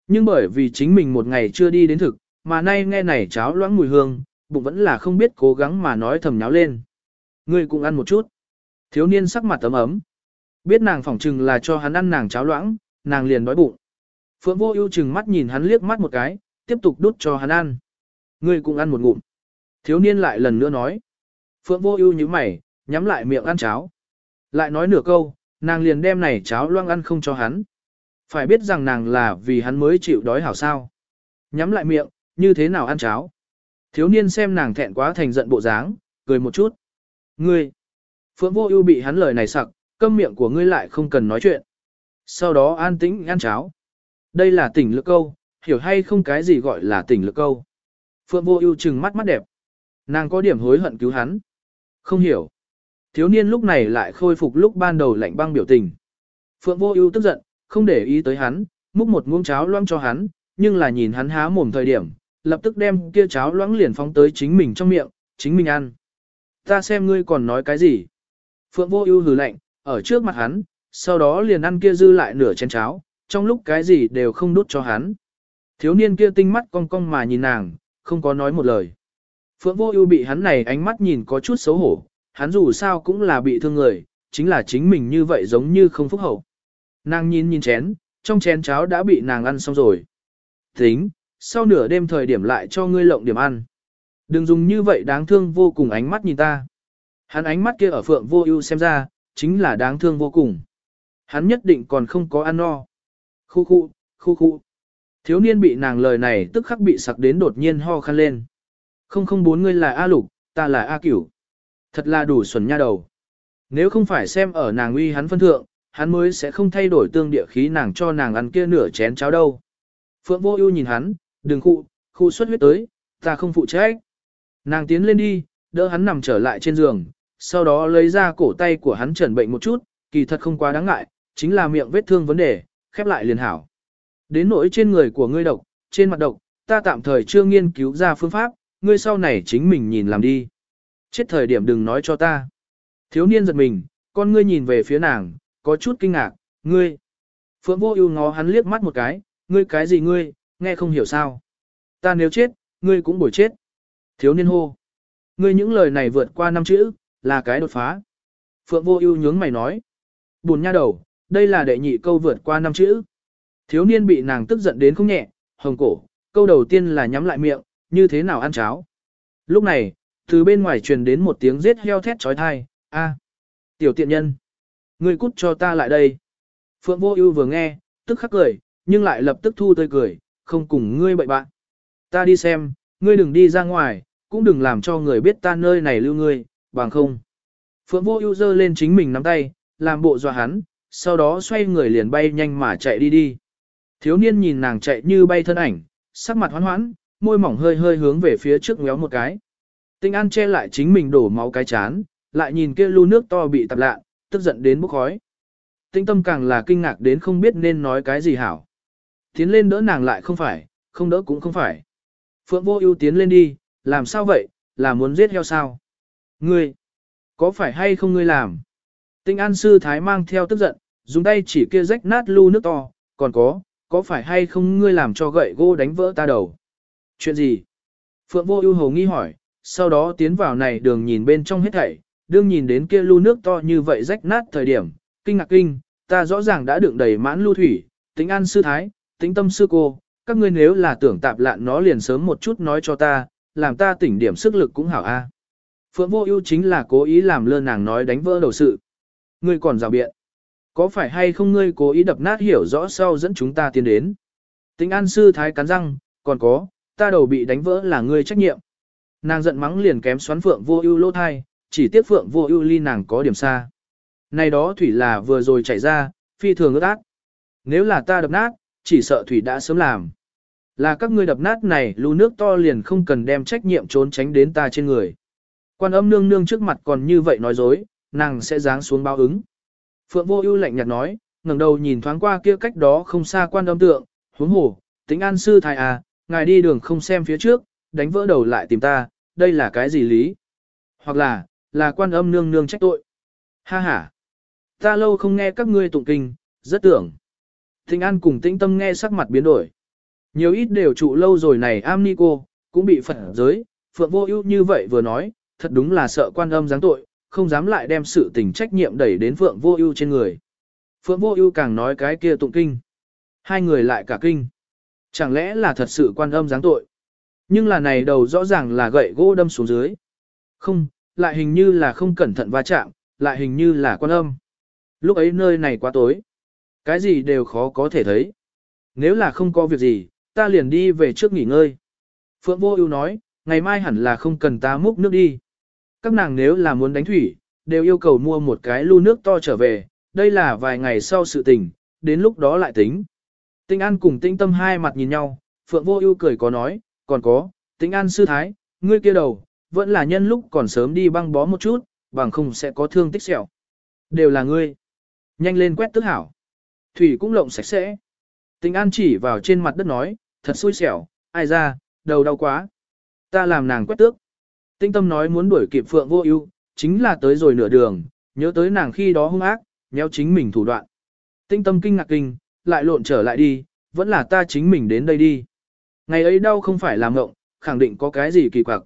Nhưng bởi vì chính mình một ngày chưa đi đến thực, mà nay nghe này cháo loãng mùi hương, bụng vẫn là không biết cố gắng mà nói thầm nháo lên. Ngươi cũng ăn một chút. Thiếu niên sắc mặt ấm ấm. Biết nàng phỏng chừng là cho hắn ăn nàng cháo loãng, nàng liền đói bụng. Phượng vô ưu chừng mắt nhìn hắn liếc mắt một cái, tiếp tục đút cho hắn ăn. Ngươi cũng ăn một ngụm. Thiếu niên lại lần nữa nói. Phượng vô ưu như mày, nhắm lại miệng ăn cháo. Lại nói nửa câu, nàng liền đem này cháo loang ăn không cho hắn. Phải biết rằng nàng là vì hắn mới chịu đói hảo sao. Nhắm lại miệng, như thế nào ăn cháo. Thiếu niên xem nàng thẹn quá thành giận bộ dáng, cười một chút. Ngươi! Phượng vô ưu bị hắn lời này sặc, câm miệng của ngươi lại không cần nói chuyện. Sau đó an tĩnh ăn cháo. Đây là tỉnh lực câu, hiểu hay không cái gì gọi là tỉnh lực câu. Phượng vô ưu trừng mắt mắt đẹp. Nàng có điểm hối hận cứu hắn. Không hiểu. Thiếu niên lúc này lại khôi phục lúc ban đầu lạnh băng biểu tình. Phượng vô ưu tức giận, không để ý tới hắn, múc một muỗng cháo loãng cho hắn, nhưng là nhìn hắn há mồm thời điểm, lập tức đem kia cháo loãng liền phóng tới chính mình trong miệng, chính mình ăn. Ta xem ngươi còn nói cái gì. Phượng vô ưu hừ lạnh, ở trước mặt hắn, sau đó liền ăn kia dư lại nửa chén cháo, trong lúc cái gì đều không đút cho hắn. Thiếu niên kia tinh mắt cong cong mà nhìn nàng, không có nói một lời. Phượng vô ưu bị hắn này ánh mắt nhìn có chút xấu hổ, hắn dù sao cũng là bị thương người, chính là chính mình như vậy giống như không phúc hậu. Nàng nhìn nhìn chén, trong chén cháo đã bị nàng ăn xong rồi. Tính, sau nửa đêm thời điểm lại cho ngươi lộng điểm ăn. Đừng dùng như vậy đáng thương vô cùng ánh mắt nhìn ta. Hắn ánh mắt kia ở phượng vô ưu xem ra, chính là đáng thương vô cùng. Hắn nhất định còn không có ăn no. Khu khu, khu khu. Thiếu niên bị nàng lời này tức khắc bị sặc đến đột nhiên ho khăn lên. Không không bốn ngươi là A lục, ta là A cửu. Thật là đủ xuẩn nha đầu. Nếu không phải xem ở nàng uy hắn phân thượng, hắn mới sẽ không thay đổi tương địa khí nàng cho nàng ăn kia nửa chén cháo đâu. Phượng vô ưu nhìn hắn, đừng khu, khu xuất huyết tới, ta không phụ trách. Nàng tiến lên đi, đỡ hắn nằm trở lại trên giường, sau đó lấy ra cổ tay của hắn trần bệnh một chút, kỳ thật không quá đáng ngại, chính là miệng vết thương vấn đề, khép lại liền hảo. Đến nỗi trên người của ngươi độc, trên mặt độc, ta tạm thời chưa nghiên cứu ra phương pháp, ngươi sau này chính mình nhìn làm đi. Chết thời điểm đừng nói cho ta. Thiếu niên giật mình, con ngươi nhìn về phía nàng, có chút kinh ngạc, ngươi. Phượng vô ưu ngó hắn liếc mắt một cái, ngươi cái gì ngươi, nghe không hiểu sao. Ta nếu chết, ngươi cũng bồi chết. Thiếu niên hô. Ngươi những lời này vượt qua năm chữ, là cái đột phá. Phượng vô ưu nhướng mày nói. Buồn nha đầu, đây là đệ nhị câu vượt qua năm chữ. Thiếu niên bị nàng tức giận đến không nhẹ, hồng cổ, câu đầu tiên là nhắm lại miệng, như thế nào ăn cháo. Lúc này, từ bên ngoài truyền đến một tiếng rết heo thét trói thai, a, tiểu tiện nhân, ngươi cút cho ta lại đây. Phượng vô ưu vừa nghe, tức khắc cười, nhưng lại lập tức thu tươi cười, không cùng ngươi bậy bạn. Ta đi xem, ngươi đừng đi ra ngoài, cũng đừng làm cho người biết ta nơi này lưu ngươi, bằng không. Phượng vô ưu dơ lên chính mình nắm tay, làm bộ dọa hắn, sau đó xoay người liền bay nhanh mà chạy đi đi. Thiếu niên nhìn nàng chạy như bay thân ảnh, sắc mặt hoán hoãn, môi mỏng hơi hơi hướng về phía trước ngéo một cái. Tinh An che lại chính mình đổ máu cái chán, lại nhìn kia lu nước to bị tạp lạ, tức giận đến bốc khói. Tinh tâm càng là kinh ngạc đến không biết nên nói cái gì hảo. Tiến lên đỡ nàng lại không phải, không đỡ cũng không phải. Phượng vô ưu tiến lên đi, làm sao vậy, là muốn giết heo sao? Ngươi, có phải hay không ngươi làm? Tinh An sư thái mang theo tức giận, dùng tay chỉ kia rách nát lu nước to, còn có, có phải hay không ngươi làm cho gậy gỗ đánh vỡ ta đầu? Chuyện gì? Phượng vô ưu hầu nghi hỏi, sau đó tiến vào này đường nhìn bên trong hết thảy, đương nhìn đến kia lu nước to như vậy rách nát thời điểm, kinh ngạc kinh, ta rõ ràng đã đựng đầy mãn lưu thủy, Tinh an sư thái, Tinh tâm sư cô, các ngươi nếu là tưởng tạp lạn nó liền sớm một chút nói cho ta, làm ta tỉnh điểm sức lực cũng hảo a. Phượng vô ưu chính là cố ý làm lơ nàng nói đánh vỡ đầu sự. Ngươi còn giảo biện. Có phải hay không ngươi cố ý đập nát hiểu rõ sau dẫn chúng ta tiến đến? Tính an sư thái cắn răng, còn có, ta đầu bị đánh vỡ là ngươi trách nhiệm. Nàng giận mắng liền kém xoắn phượng vô ưu lốt hai, chỉ tiếc phượng vô ưu ly nàng có điểm xa. Này đó thủy là vừa rồi chảy ra, phi thường ướt át. Nếu là ta đập nát, chỉ sợ thủy đã sớm làm. Là các ngươi đập nát này lu nước to liền không cần đem trách nhiệm trốn tránh đến ta trên người. Quan âm nương nương trước mặt còn như vậy nói dối, nàng sẽ giáng xuống báo ứng. Phượng vô ưu lạnh nhạt nói, ngẩng đầu nhìn thoáng qua kia cách đó không xa quan âm tượng, huống hồ, tính an sư thái à, ngài đi đường không xem phía trước, đánh vỡ đầu lại tìm ta, đây là cái gì lý? Hoặc là, là quan âm nương nương trách tội. Ha ha! Ta lâu không nghe các ngươi tụng kinh, rất tưởng. Thịnh An cùng tĩnh tâm nghe sắc mặt biến đổi. Nhiều ít đều trụ lâu rồi này am ni cô, cũng bị phật giới, phượng vô ưu như vậy vừa nói, thật đúng là sợ quan âm giáng tội, không dám lại đem sự tình trách nhiệm đẩy đến phượng vô ưu trên người. Phượng vô ưu càng nói cái kia tụng kinh. Hai người lại cả kinh. Chẳng lẽ là thật sự quan âm giáng tội? Nhưng là này đầu rõ ràng là gậy gỗ đâm xuống dưới. Không, lại hình như là không cẩn thận va chạm, lại hình như là quan âm. Lúc ấy nơi này quá tối. Cái gì đều khó có thể thấy. Nếu là không có việc gì, ta liền đi về trước nghỉ ngơi. Phượng Vô Ưu nói, ngày mai hẳn là không cần ta múc nước đi. Các nàng nếu là muốn đánh thủy, đều yêu cầu mua một cái lu nước to trở về, đây là vài ngày sau sự tình, đến lúc đó lại tính. Tinh An cùng Tinh Tâm hai mặt nhìn nhau, Phượng Vô Ưu cười có nói, còn có, Tinh An sư thái, ngươi kia đầu, vẫn là nhân lúc còn sớm đi băng bó một chút, bằng không sẽ có thương tích sẹo. Đều là ngươi. Nhanh lên quét tức hảo. Thủy cũng lộng sạch sẽ. Tinh An chỉ vào trên mặt đất nói, thật xui xẻo, ai ra, đầu đau quá. Ta làm nàng quét tước. Tinh tâm nói muốn đuổi kịp Phượng Vô Ưu, chính là tới rồi nửa đường, nhớ tới nàng khi đó hung ác, nhéo chính mình thủ đoạn. Tinh tâm kinh ngạc kinh, lại lộn trở lại đi, vẫn là ta chính mình đến đây đi. Ngày ấy đau không phải làm ngộng, khẳng định có cái gì kỳ quặc.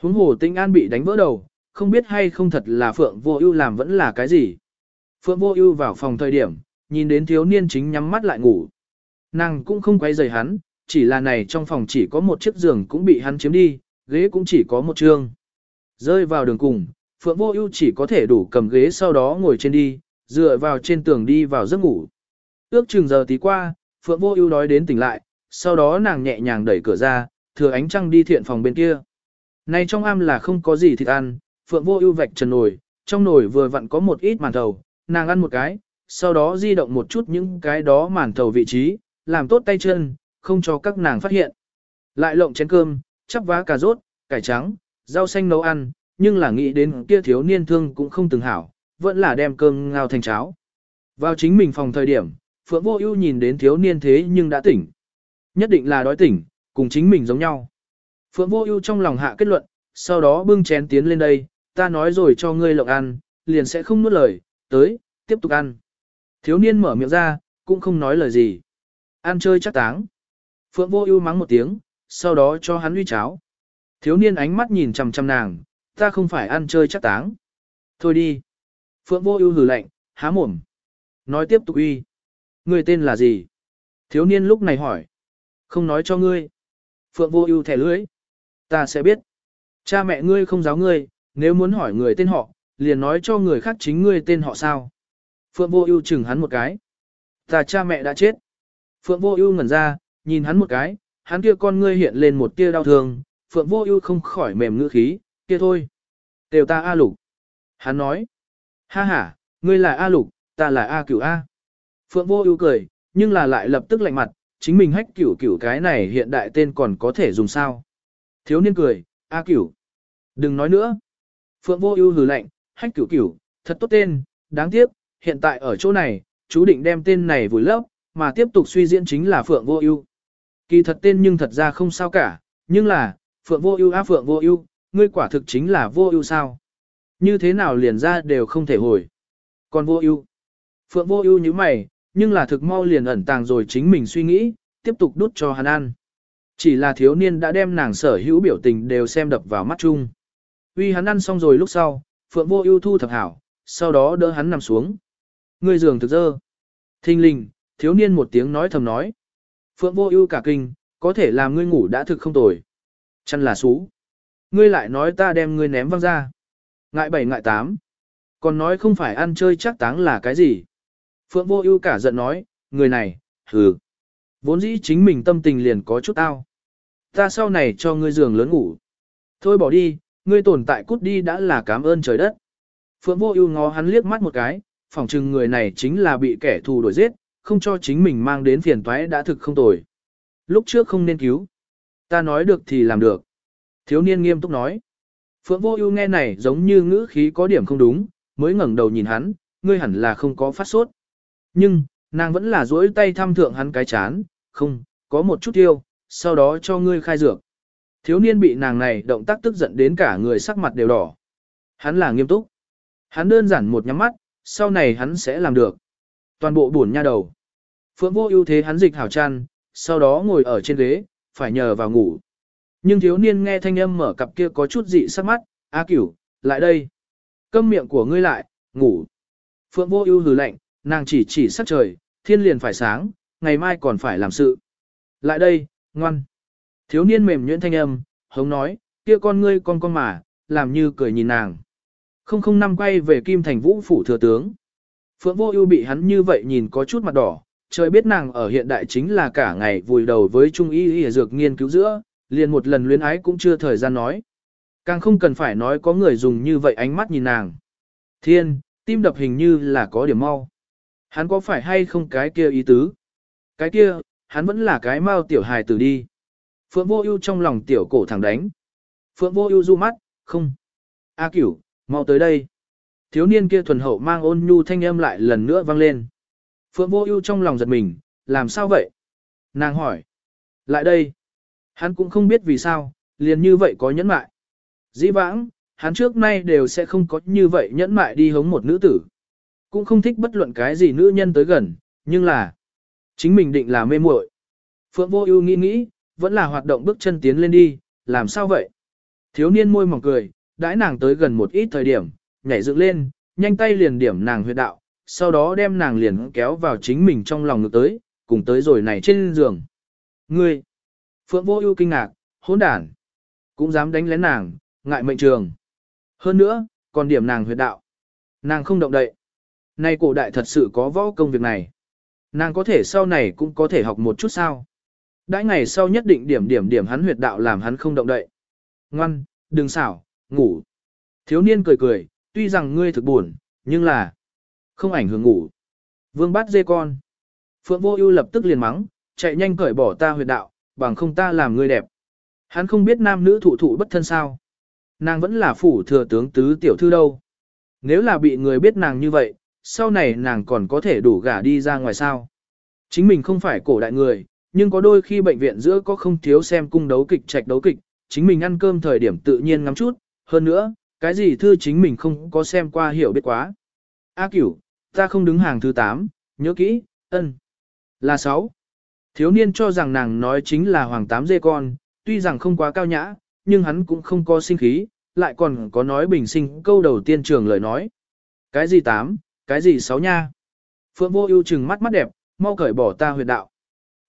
Huống hồ tinh an bị đánh vỡ đầu, không biết hay không thật là Phượng Vô Ưu làm vẫn là cái gì. Phượng Vô Ưu vào phòng thời điểm, nhìn đến thiếu niên chính nhắm mắt lại ngủ. Nàng cũng không quay rời hắn, chỉ là này trong phòng chỉ có một chiếc giường cũng bị hắn chiếm đi, ghế cũng chỉ có một chương. Rơi vào đường cùng, Phượng Vô Ưu chỉ có thể đủ cầm ghế sau đó ngồi trên đi, dựa vào trên tường đi vào giấc ngủ. Ước chừng giờ tí qua, Phượng Vô Ưu đói đến tỉnh lại, sau đó nàng nhẹ nhàng đẩy cửa ra, thừa ánh trăng đi thiện phòng bên kia. nay trong am là không có gì thịt ăn, Phượng Vô Ưu vạch trần nồi, trong nồi vừa vặn có một ít màn thầu, nàng ăn một cái, sau đó di động một chút những cái đó màn thầu vị trí, làm tốt tay chân, không cho các nàng phát hiện. Lại lộng chén cơm, chắp vá cà rốt, cải trắng, rau xanh nấu ăn, nhưng là nghĩ đến kia thiếu niên thương cũng không từng hảo, vẫn là đem cơm ngao thành cháo. Vào chính mình phòng thời điểm, Phượng Vô Ưu nhìn đến thiếu niên thế nhưng đã tỉnh. Nhất định là đói tỉnh, cùng chính mình giống nhau. Phượng Vô Ưu trong lòng hạ kết luận, sau đó bưng chén tiến lên đây, ta nói rồi cho ngươi lộng ăn, liền sẽ không nuốt lời, tới, tiếp tục ăn. Thiếu niên mở miệng ra, cũng không nói lời gì. Ăn chơi chắc táng. Phượng Vô Ưu mắng một tiếng, sau đó cho hắn uy cháo. Thiếu niên ánh mắt nhìn chằm chằm nàng, ta không phải ăn chơi chắc táng. Thôi đi. Phượng Vô Ưu hừ lạnh, há mồm. Nói tiếp tục uy. Ngươi tên là gì? Thiếu niên lúc này hỏi. Không nói cho ngươi. Phượng Vô Ưu thẻ lưỡi. Ta sẽ biết. Cha mẹ ngươi không giáo ngươi, nếu muốn hỏi người tên họ, liền nói cho người khác chính ngươi tên họ sao. Phượng Vô Ưu chừng hắn một cái. Ta cha mẹ đã chết. Phượng Vô Ưu ngẩn ra, nhìn hắn một cái, hắn kia con ngươi hiện lên một tia đau thương, Phượng Vô Ưu không khỏi mềm ngữ khí, kia thôi. Đều ta A Lục. Hắn nói. Ha ha, ngươi là A Lục, ta là A Cửu A. Phượng Vô Ưu cười, nhưng là lại lập tức lạnh mặt, chính mình hách Cửu Cửu cái này hiện đại tên còn có thể dùng sao? Thiếu niên cười, A Cửu. Đừng nói nữa. Phượng Vô Ưu hừ lạnh, hách Cửu Cửu, thật tốt tên, đáng tiếc, hiện tại ở chỗ này, chú định đem tên này vùi lấp, mà tiếp tục suy diễn chính là Phượng Vô Ưu. Kỳ thật tên nhưng thật ra không sao cả, nhưng là, Phượng Vô Ưu á Phượng Vô Ưu, ngươi quả thực chính là Vô Ưu sao? Như thế nào liền ra đều không thể hồi. Còn Vô Ưu. Phượng Vô Ưu nhíu mày, nhưng là thực mau liền ẩn tàng rồi chính mình suy nghĩ, tiếp tục đút cho hắn ăn. Chỉ là thiếu niên đã đem nàng sở hữu biểu tình đều xem đập vào mắt chung. Uy hắn ăn xong rồi lúc sau, Phượng Vô Ưu thu thập hảo, sau đó đỡ hắn nằm xuống. Ngươi giường thực dơ. Thinh linh, thiếu niên một tiếng nói thầm nói. Phượng Vô Ưu cả kinh, có thể làm ngươi ngủ đã thực không tồi. Chăn là xú. Ngươi lại nói ta đem ngươi ném văng ra. Ngại bảy ngại tám. Còn nói không phải ăn chơi chắc táng là cái gì. Phượng Vô Ưu cả giận nói, người này, hừ. Vốn dĩ chính mình tâm tình liền có chút ao. Ta sau này cho ngươi giường lớn ngủ. Thôi bỏ đi, ngươi tồn tại cút đi đã là cảm ơn trời đất. Phượng Vô Ưu ngó hắn liếc mắt một cái, phỏng chừng người này chính là bị kẻ thù đuổi giết, không cho chính mình mang đến phiền toái đã thực không tồi. Lúc trước không nên cứu. Ta nói được thì làm được. Thiếu niên nghiêm túc nói. Phượng Vô Ưu nghe này giống như ngữ khí có điểm không đúng, mới ngẩng đầu nhìn hắn, ngươi hẳn là không có phát sốt. Nhưng, nàng vẫn là duỗi tay thăm thượng hắn cái chán, không, có một chút tiêu, sau đó cho ngươi khai dược. Thiếu niên bị nàng này động tác tức giận đến cả người sắc mặt đều đỏ. Hắn là nghiêm túc. Hắn đơn giản một nhắm mắt, sau này hắn sẽ làm được. Toàn bộ buồn nha đầu. Phượng vô ưu thế hắn dịch hảo chăn, sau đó ngồi ở trên ghế, phải nhờ vào ngủ. Nhưng thiếu niên nghe thanh âm mở cặp kia có chút dị sắc mắt, A cửu, lại đây. Câm miệng của ngươi lại, ngủ. Phượng vô ưu hừ lạnh, nàng chỉ chỉ sắc trời, thiên liền phải sáng, ngày mai còn phải làm sự. Lại đây, ngoan. Thiếu niên mềm nhuyễn thanh âm, hống nói, kia con ngươi con con mà, làm như cười nhìn nàng. Không không năm quay về Kim Thành Vũ phủ thừa tướng. Phượng Vô Ưu bị hắn như vậy nhìn có chút mặt đỏ, trời biết nàng ở hiện đại chính là cả ngày vùi đầu với trung y y dược nghiên cứu giữa, liền một lần luyến ái cũng chưa thời gian nói. Càng không cần phải nói có người dùng như vậy ánh mắt nhìn nàng. Thiên, tim đập hình như là có điểm mau. Hắn có phải hay không cái kia ý tứ? Cái kia, hắn vẫn là cái mau tiểu hài tử đi. Phượng Vô Ưu trong lòng tiểu cổ thẳng đánh. Phượng Vô Ưu du mắt, không. A Cửu, mau tới đây. Thiếu niên kia thuần hậu mang ôn nhu thanh âm lại lần nữa vang lên. Phượng vô ưu trong lòng giật mình, làm sao vậy? Nàng hỏi. Lại đây. Hắn cũng không biết vì sao, liền như vậy có nhẫn mại. Dĩ vãng, hắn trước nay đều sẽ không có như vậy nhẫn mại đi hống một nữ tử. Cũng không thích bất luận cái gì nữ nhân tới gần, nhưng là... Chính mình định là mê muội. Phượng Vô Ưu nghĩ nghĩ, vẫn là hoạt động bước chân tiến lên đi, làm sao vậy? Thiếu niên môi mỏng cười, đãi nàng tới gần một ít thời điểm, nhảy dựng lên, nhanh tay liền điểm nàng huyệt đạo, sau đó đem nàng liền kéo vào chính mình trong lòng ngực tới, cùng tới rồi này trên giường. Ngươi! Phượng Vô Ưu kinh ngạc, hỗn đản, cũng dám đánh lén nàng, ngại mệnh trường. Hơn nữa, còn điểm nàng huyệt đạo. Nàng không động đậy. Nay cổ đại thật sự có võ công việc này. Nàng có thể sau này cũng có thể học một chút sao. Đãi ngày sau nhất định điểm điểm điểm hắn huyệt đạo làm hắn không động đậy. Ngoan, đừng xảo, ngủ. Thiếu niên cười cười, tuy rằng ngươi thực buồn, nhưng là không ảnh hưởng ngủ. Vương bắt dê con. Phượng vô ưu lập tức liền mắng, chạy nhanh cởi bỏ ta huyệt đạo, bằng không ta làm ngươi đẹp. Hắn không biết nam nữ thụ thụ bất thân sao. Nàng vẫn là phủ thừa tướng tứ tiểu thư đâu. Nếu là bị người biết nàng như vậy, sau này nàng còn có thể đủ gả đi ra ngoài sao. Chính mình không phải cổ đại người, nhưng có đôi khi bệnh viện giữa có không thiếu xem cung đấu kịch trạch đấu kịch, chính mình ăn cơm thời điểm tự nhiên ngắm chút, hơn nữa, cái gì thư chính mình không có xem qua hiểu biết quá. A cửu, ta không đứng hàng thứ 8, nhớ kỹ, ân. Là 6. Thiếu niên cho rằng nàng nói chính là hoàng tám dê con, tuy rằng không quá cao nhã, nhưng hắn cũng không có sinh khí, lại còn có nói bình sinh câu đầu tiên trường lời nói. Cái gì 8, cái gì 6 nha. Phượng vô ưu trừng mắt mắt đẹp, mau cởi bỏ ta huyệt đạo.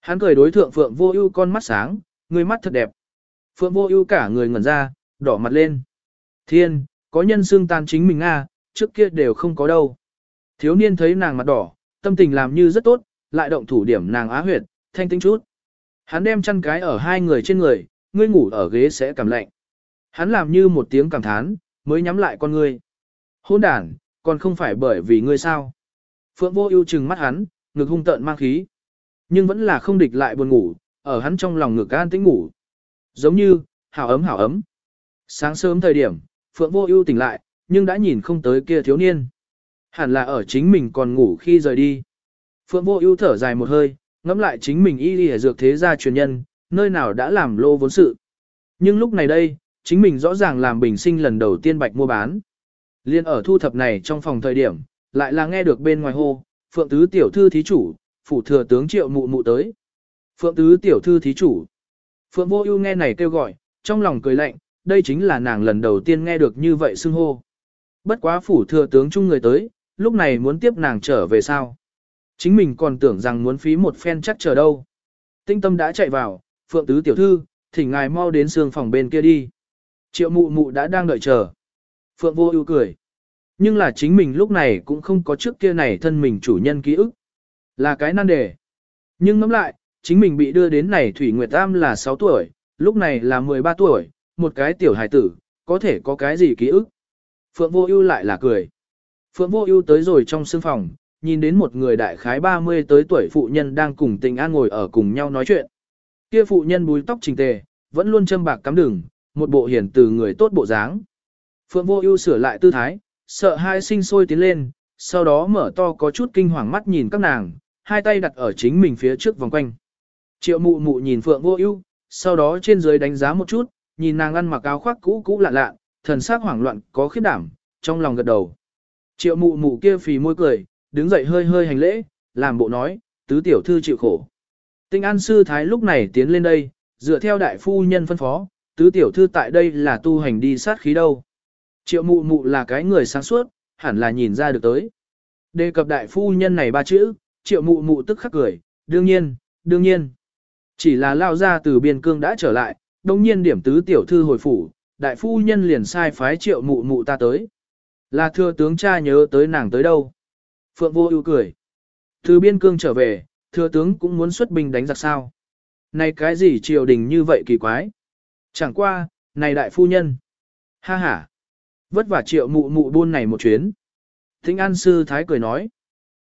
Hắn cười đối thượng Phượng vô ưu con mắt sáng, người mắt thật đẹp. Phượng vô ưu cả người ngẩn ra, đỏ mặt lên. Thiên, có nhân xương tan chính mình a, trước kia đều không có đâu. Thiếu niên thấy nàng mặt đỏ, tâm tình làm như rất tốt, lại động thủ điểm nàng á huyệt, thanh tinh chút. Hắn đem chăn cái ở hai người trên người, ngươi ngủ ở ghế sẽ cảm lạnh. Hắn làm như một tiếng cảm thán, mới nhắm lại con ngươi. Hôn đàn, còn không phải bởi vì ngươi sao. Phượng vô ưu trừng mắt hắn, ngực hung tợn mang khí. Nhưng vẫn là không địch lại buồn ngủ, ở hắn trong lòng ngực an tĩnh ngủ. Giống như, hảo ấm hảo ấm. Sáng sớm thời điểm, Phượng vô ưu tỉnh lại, nhưng đã nhìn không tới kia thiếu niên. Hẳn là ở chính mình còn ngủ khi rời đi. Phượng vô ưu thở dài một hơi, ngẫm lại chính mình y y dược thế gia truyền nhân, nơi nào đã làm lô vốn sự. Nhưng lúc này đây, chính mình rõ ràng làm bình sinh lần đầu tiên bạch mua bán. Liên ở thu thập này trong phòng thời điểm, lại là nghe được bên ngoài hô, Phượng Tứ tiểu thư thí chủ, phủ thừa tướng triệu mụ mụ tới. Phượng Tứ tiểu thư thí chủ. Phượng Vô Ưu nghe này kêu gọi, trong lòng cười lạnh, đây chính là nàng lần đầu tiên nghe được như vậy xưng hô. Bất quá phủ thừa tướng chung người tới, lúc này muốn tiếp nàng trở về sao? Chính mình còn tưởng rằng muốn phí một phen chắc chờ đâu. Tinh tâm đã chạy vào, Phượng Tứ tiểu thư, thỉnh ngài mau đến xương phòng bên kia đi. Triệu mụ mụ đã đang đợi chờ. Phượng vô ưu cười. Nhưng là chính mình lúc này cũng không có trước kia này thân mình chủ nhân ký ức. Là cái nan đề. Nhưng ngẫm lại, chính mình bị đưa đến này Thủy Nguyệt Tam là 6 tuổi, lúc này là 13 tuổi, một cái tiểu hài tử, có thể có cái gì ký ức. Phượng Vô Ưu lại là cười. Phượng Vô Ưu tới rồi trong sương phòng, nhìn đến một người đại khái 30 tới tuổi phụ nhân đang cùng Tình An ngồi ở cùng nhau nói chuyện. Kia phụ nhân búi tóc chỉnh tề, vẫn luôn châm bạc cắm đường, một bộ hiển từ người tốt bộ dáng. Phượng Vô Ưu sửa lại tư thái, sợ hai sinh sôi tiến lên, sau đó mở to có chút kinh hoàng mắt nhìn các nàng, hai tay đặt ở chính mình phía trước vòng quanh. Triệu Mụ Mụ nhìn Phượng Vô Ưu, sau đó trên dưới đánh giá một chút, nhìn nàng ăn mặc áo khoác cũ cũ lạ lạ, thần sắc hoảng loạn có khiếp đảm, trong lòng gật đầu. Triệu Mụ Mụ kia phì môi cười, đứng dậy hơi hơi hành lễ, làm bộ nói, tứ tiểu thư chịu khổ. Tinh An sư thái lúc này tiến lên đây, dựa theo đại phu nhân phân phó, tứ tiểu thư tại đây là tu hành đi sát khí đâu. Triệu mụ mụ là cái người sáng suốt, hẳn là nhìn ra được tới. Đề cập đại phu nhân này ba chữ, triệu mụ mụ tức khắc cười, đương nhiên, đương nhiên. Chỉ là lao ra từ biên cương đã trở lại, đồng nhiên điểm tứ tiểu thư hồi phủ, đại phu nhân liền sai phái triệu mụ mụ ta tới. Là thưa tướng cha nhớ tới nàng tới đâu. Phượng vô ưu cười. Từ biên cương trở về, thưa tướng cũng muốn xuất binh đánh giặc sao. Này cái gì triều đình như vậy kỳ quái. Chẳng qua, này đại phu nhân. Ha ha. Vất vả triệu mụ mụ buôn này một chuyến. Thính an sư thái cười nói.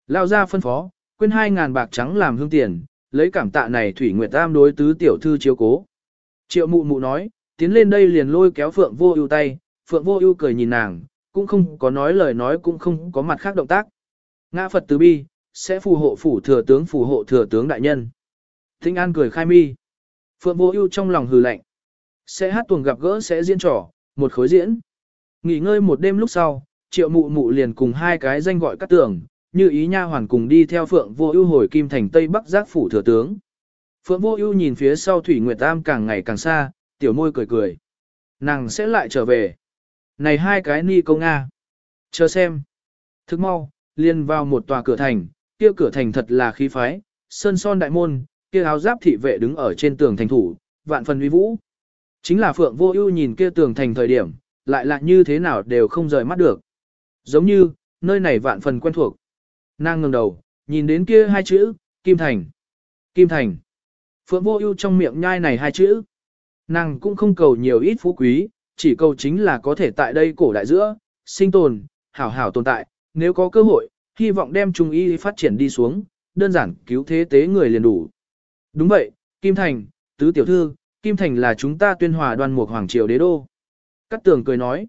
Lao ra phân phó, quên hai ngàn bạc trắng làm hương tiền, lấy cảm tạ này Thủy Nguyệt Tam đối tứ tiểu thư chiếu cố. Triệu mụ mụ nói, tiến lên đây liền lôi kéo Phượng Vô Ưu tay, Phượng Vô Ưu cười nhìn nàng, cũng không có nói lời nói cũng không có mặt khác động tác. Ngã Phật từ bi, sẽ phù hộ phủ thừa tướng phù hộ thừa tướng đại nhân. Thính An cười khai mi. Phượng Vô Ưu trong lòng hừ lạnh. Sẽ hát tuồng gặp gỡ sẽ diễn trò, một khối diễn. Nghỉ ngơi một đêm lúc sau, triệu mụ mụ liền cùng hai cái danh gọi các tưởng, như ý nha hoàn cùng đi theo Phượng Vô Ưu hồi Kim Thành Tây Bắc giác phủ thừa tướng. Phượng Vô Ưu nhìn phía sau Thủy Nguyệt Tam càng ngày càng xa, tiểu môi cười cười. Nàng sẽ lại trở về. Này hai cái ni công nga. Chờ xem. Thức mau, liền vào một tòa cửa thành, kia cửa thành thật là khí phái, sơn son đại môn, kia áo giáp thị vệ đứng ở trên tường thành thủ, vạn phần uy vũ. Chính là Phượng Vô Ưu nhìn kia tường thành thời điểm, lại là như thế nào đều không rời mắt được. Giống như, nơi này vạn phần quen thuộc. Nàng ngẩng đầu, nhìn đến kia hai chữ, Kim Thành. Kim Thành. Phượng Vô Ưu trong miệng nhai này hai chữ. Nàng cũng không cầu nhiều ít phú quý, chỉ cầu chính là có thể tại đây cổ đại giữa, sinh tồn, hảo hảo tồn tại, nếu có cơ hội, hy vọng đem trung y phát triển đi xuống, đơn giản cứu thế tế người liền đủ. Đúng vậy, Kim Thành, tứ tiểu thư, Kim Thành là chúng ta tuyên hòa đoan mục hoàng triều đế đô. Cát tường cười nói,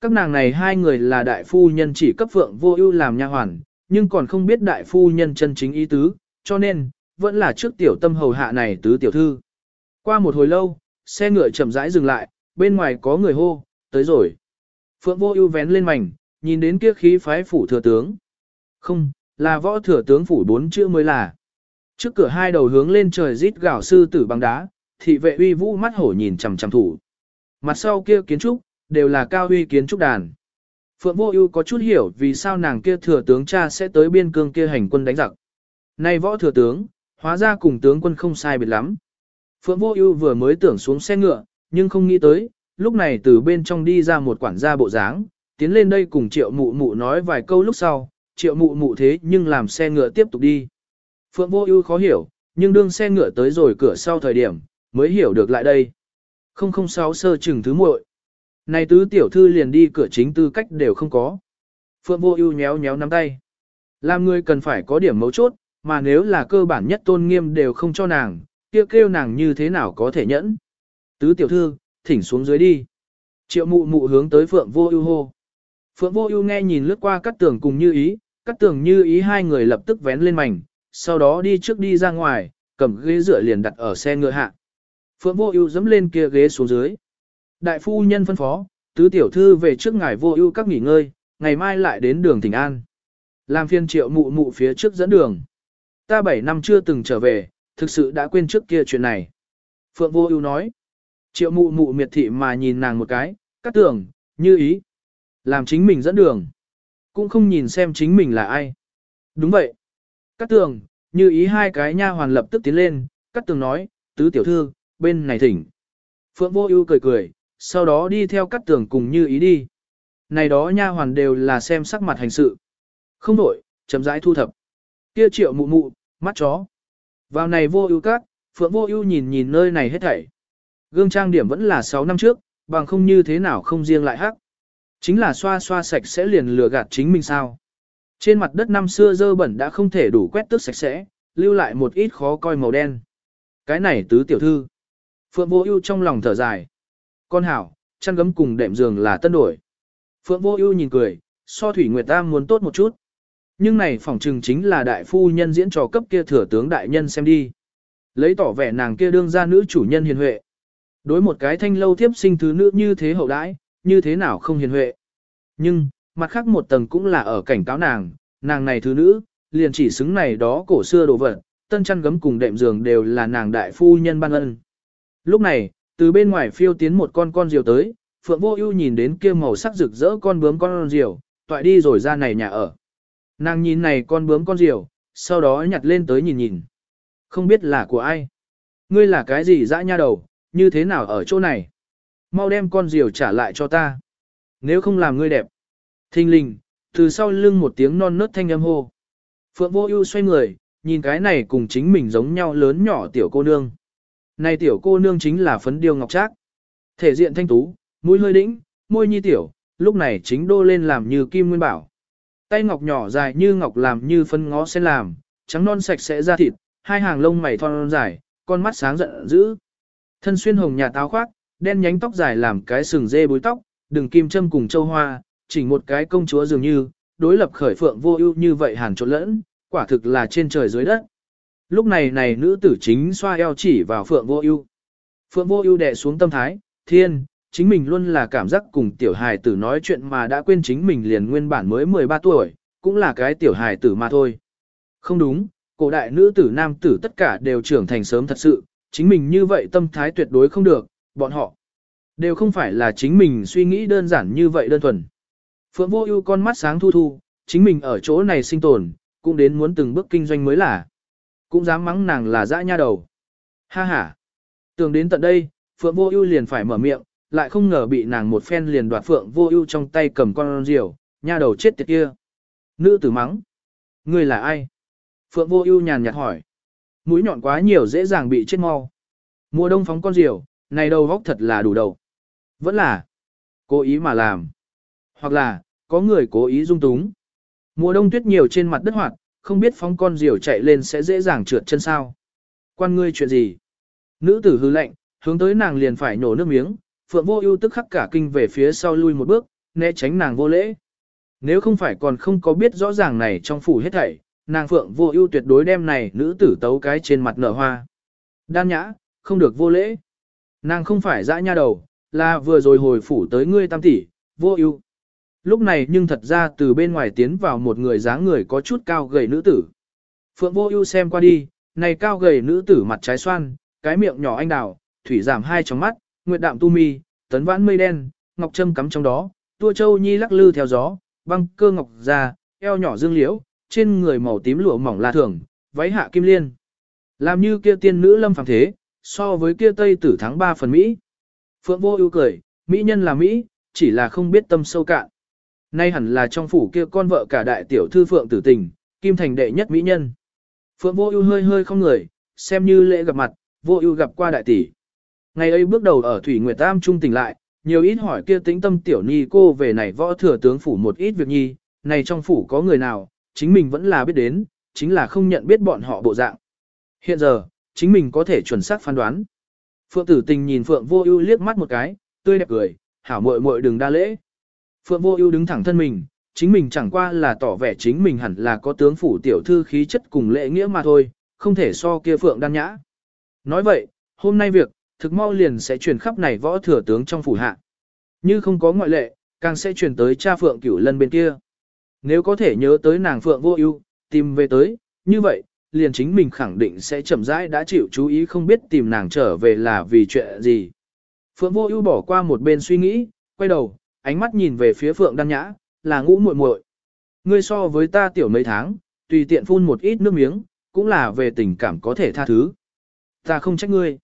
các nàng này hai người là đại phu nhân chỉ cấp phượng vô ưu làm nha hoàn, nhưng còn không biết đại phu nhân chân chính ý tứ, cho nên, vẫn là trước tiểu tâm hầu hạ này tứ tiểu thư. Qua một hồi lâu, xe ngựa chậm rãi dừng lại, bên ngoài có người hô, tới rồi. Phượng vô ưu vén lên mảnh, nhìn đến kia khí phái phủ thừa tướng. Không, là võ thừa tướng phủ bốn chữ mới là. Trước cửa hai đầu hướng lên trời rít gạo sư tử bằng đá, thị vệ uy vũ mắt hổ nhìn chằm chằm thủ. Mặt sau kia kiến trúc, đều là cao uy kiến trúc đàn. Phượng Vô Ưu có chút hiểu vì sao nàng kia thừa tướng cha sẽ tới biên cương kia hành quân đánh giặc. Nay võ thừa tướng, hóa ra cùng tướng quân không sai biệt lắm. Phượng Vô Ưu vừa mới tưởng xuống xe ngựa, nhưng không nghĩ tới, lúc này từ bên trong đi ra một quản gia bộ dáng, tiến lên đây cùng Triệu Mụ Mụ nói vài câu lúc sau, Triệu Mụ Mụ thế nhưng làm xe ngựa tiếp tục đi. Phượng Vô Ưu khó hiểu, nhưng đương xe ngựa tới rồi cửa sau thời điểm, mới hiểu được lại đây. 006 sơ chừng thứ muội. Này tứ tiểu thư liền đi cửa chính tư cách đều không có. Phượng Vô Ưu nhéo nhéo nắm tay. Làm người cần phải có điểm mấu chốt, mà nếu là cơ bản nhất tôn nghiêm đều không cho nàng, kia kêu, kêu nàng như thế nào có thể nhẫn. Tứ tiểu thư, thỉnh xuống dưới đi. Triệu mụ mụ hướng tới Phượng Vô Ưu hô. Phượng Vô Ưu nghe nhìn lướt qua cắt tường cùng như ý, cắt tường như ý hai người lập tức vén lên mảnh, sau đó đi trước đi ra ngoài, cầm ghế dựa liền đặt ở xe ngựa hạ. Phượng Vô Ưu dẫm lên kia ghế xuống dưới. Đại phu nhân phân phó, tứ tiểu thư về trước ngài Vô Ưu các nghỉ ngơi, ngày mai lại đến đường Thịnh An. Làm phiên Triệu mụ mụ phía trước dẫn đường. Ta 7 năm chưa từng trở về, thực sự đã quên trước kia chuyện này. Phượng Vô Ưu nói. Triệu mụ mụ miệt thị mà nhìn nàng một cái, cắt tưởng, như ý. Làm chính mình dẫn đường. Cũng không nhìn xem chính mình là ai. Đúng vậy. Cắt tường, như ý hai cái nha hoàn lập tức tiến lên, cắt tường nói, tứ tiểu thư, bên này thỉnh. Phượng vô ưu cười cười, sau đó đi theo cắt tường cùng như ý đi. Này đó nha hoàn đều là xem sắc mặt hành sự. Không đổi, chấm rãi thu thập. Kia triệu mụ mụ, mắt chó. Vào này vô ưu các, Phượng vô ưu nhìn nhìn nơi này hết thảy. Gương trang điểm vẫn là 6 năm trước, bằng không như thế nào không riêng lại hắc. Chính là xoa xoa sạch sẽ liền lừa gạt chính mình sao. Trên mặt đất năm xưa dơ bẩn đã không thể đủ quét tước sạch sẽ, lưu lại một ít khó coi màu đen. Cái này tứ tiểu thư. Phượng vô ưu trong lòng thở dài. Con hảo, chăn gấm cùng đệm giường là tân đổi. Phượng vô ưu nhìn cười, so thủy nguyệt tam muốn tốt một chút. Nhưng này phỏng trừng chính là đại phu nhân diễn trò cấp kia thừa tướng đại nhân xem đi. Lấy tỏ vẻ nàng kia đương ra nữ chủ nhân hiền huệ. Đối một cái thanh lâu thiếp sinh thứ nữ như thế hậu đãi, như thế nào không hiền huệ. Nhưng, mặt khác một tầng cũng là ở cảnh cáo nàng, nàng này thứ nữ, liền chỉ xứng này đó cổ xưa đồ vật, tân chăn gấm cùng đệm giường đều là nàng đại phu nhân ban ân. Lúc này, từ bên ngoài phiêu tiến một con con diều tới, Phượng Vô Ưu nhìn đến kia màu sắc rực rỡ con bướm con diều, toại đi rồi ra này nhà ở. Nàng nhìn này con bướm con diều, sau đó nhặt lên tới nhìn nhìn. Không biết là của ai. Ngươi là cái gì dã nha đầu, như thế nào ở chỗ này? Mau đem con diều trả lại cho ta. Nếu không làm ngươi đẹp. Thinh linh, từ sau lưng một tiếng non nớt thanh âm hô. Phượng vô ưu xoay người, nhìn cái này cùng chính mình giống nhau lớn nhỏ tiểu cô nương. Này tiểu cô nương chính là phấn điêu ngọc trác. Thể diện thanh tú, mũi hơi đĩnh, môi nhi tiểu, lúc này chính đô lên làm như kim nguyên bảo. Tay ngọc nhỏ dài như ngọc làm như phân ngó sen làm, trắng non sạch sẽ ra thịt, hai hàng lông mày thon dài, con mắt sáng giận dữ. Thân xuyên hồng nhà táo khoác, đen nhánh tóc dài làm cái sừng dê búi tóc, đừng kim châm cùng châu hoa, chỉnh một cái công chúa dường như, đối lập khởi phượng vô ưu như vậy hàn trộn lẫn, quả thực là trên trời dưới đất. Lúc này này nữ tử chính xoa eo chỉ vào phượng vô ưu. Phượng vô ưu đè xuống tâm thái, thiên, chính mình luôn là cảm giác cùng tiểu hài tử nói chuyện mà đã quên chính mình liền nguyên bản mới 13 tuổi, cũng là cái tiểu hài tử mà thôi. Không đúng, cổ đại nữ tử nam tử tất cả đều trưởng thành sớm thật sự, chính mình như vậy tâm thái tuyệt đối không được, bọn họ đều không phải là chính mình suy nghĩ đơn giản như vậy đơn thuần. Phượng vô ưu con mắt sáng thu thu, chính mình ở chỗ này sinh tồn, cũng đến muốn từng bước kinh doanh mới là. Cũng dám mắng nàng là dã nha đầu. Ha ha. Tưởng đến tận đây, Phượng vô ưu liền phải mở miệng, lại không ngờ bị nàng một phen liền đoạt Phượng vô ưu trong tay cầm con diều, nha đầu chết tiệt kia. Nữ tử mắng. Ngươi là ai? Phượng vô ưu nhàn nhạt hỏi. Mũi nhọn quá nhiều dễ dàng bị chết mau. Mùa đông phóng con diều, này đầu góc thật là đủ đầu. Vẫn là cố ý mà làm. Hoặc là, có người cố ý dung túng. Mùa đông tuyết nhiều trên mặt đất hoạt, không biết phóng con diều chạy lên sẽ dễ dàng trượt chân sao. Quan ngươi chuyện gì? Nữ tử hư lệnh, hướng tới nàng liền phải nổ nước miếng, Phượng Vô Ưu tức khắc cả kinh về phía sau lui một bước, né tránh nàng vô lễ. Nếu không phải còn không có biết rõ ràng này trong phủ hết thảy, nàng Phượng Vô Ưu tuyệt đối đem này nữ tử tấu cái trên mặt nở hoa. Đan nhã, không được vô lễ. Nàng không phải dã nha đầu, là vừa rồi hồi phủ tới ngươi tam tỷ, Vô Ưu. Lúc này nhưng thật ra từ bên ngoài tiến vào một người dáng người có chút cao gầy nữ tử. Phượng Vô Ưu xem qua đi, này cao gầy nữ tử mặt trái xoan, cái miệng nhỏ anh đào, thủy giảm hai trong mắt, nguyệt đạm tu mi, tấn vãn mây đen, ngọc trâm cắm trong đó, tua châu nhi lắc lư theo gió, băng cơ ngọc già, eo nhỏ dương liễu, trên người màu tím lụa mỏng la thường, váy hạ kim liên. Làm như kia tiên nữ lâm phàm thế, so với kia tây tử thắng ba phần Mỹ. Phượng vô ưu cười, Mỹ nhân là Mỹ, chỉ là không biết tâm sâu cạn. Nay hẳn là trong phủ kia con vợ cả đại tiểu thư Phượng tử tình, kim thành đệ nhất Mỹ nhân. Phượng vô ưu hơi hơi không người, xem như lễ gặp mặt, vô ưu gặp qua đại tỷ. Ngày ấy bước đầu ở Thủy Nguyệt Tam Trung tỉnh lại, nhiều ít hỏi kia tĩnh tâm tiểu ni cô về này võ thừa tướng phủ một ít việc nhi, này trong phủ có người nào, chính mình vẫn là biết đến, chính là không nhận biết bọn họ bộ dạng. Hiện giờ, chính mình có thể chuẩn xác phán đoán. Phượng tử tình nhìn Phượng vô ưu liếc mắt một cái, tươi đẹp cười, hảo muội muội đừng đa lễ. Phượng vô ưu đứng thẳng thân mình, chính mình chẳng qua là tỏ vẻ chính mình hẳn là có tướng phủ tiểu thư khí chất cùng lễ nghĩa mà thôi, không thể so kia Phượng đan nhã. Nói vậy, hôm nay việc, thực mau liền sẽ truyền khắp này võ thừa tướng trong phủ hạ. Như không có ngoại lệ, càng sẽ truyền tới cha Phượng Cửu Lân bên kia. Nếu có thể nhớ tới nàng Phượng Vô Ưu, tìm về tới, như vậy, liền chính mình khẳng định sẽ chậm rãi đã chịu chú ý không biết tìm nàng trở về là vì chuyện gì. Phượng Vô Ưu bỏ qua một bên suy nghĩ, quay đầu, ánh mắt nhìn về phía Phượng Đan Nhã, là ngũ muội muội. Ngươi so với ta tiểu mấy tháng, tùy tiện phun một ít nước miếng, cũng là về tình cảm có thể tha thứ. Ta không trách ngươi.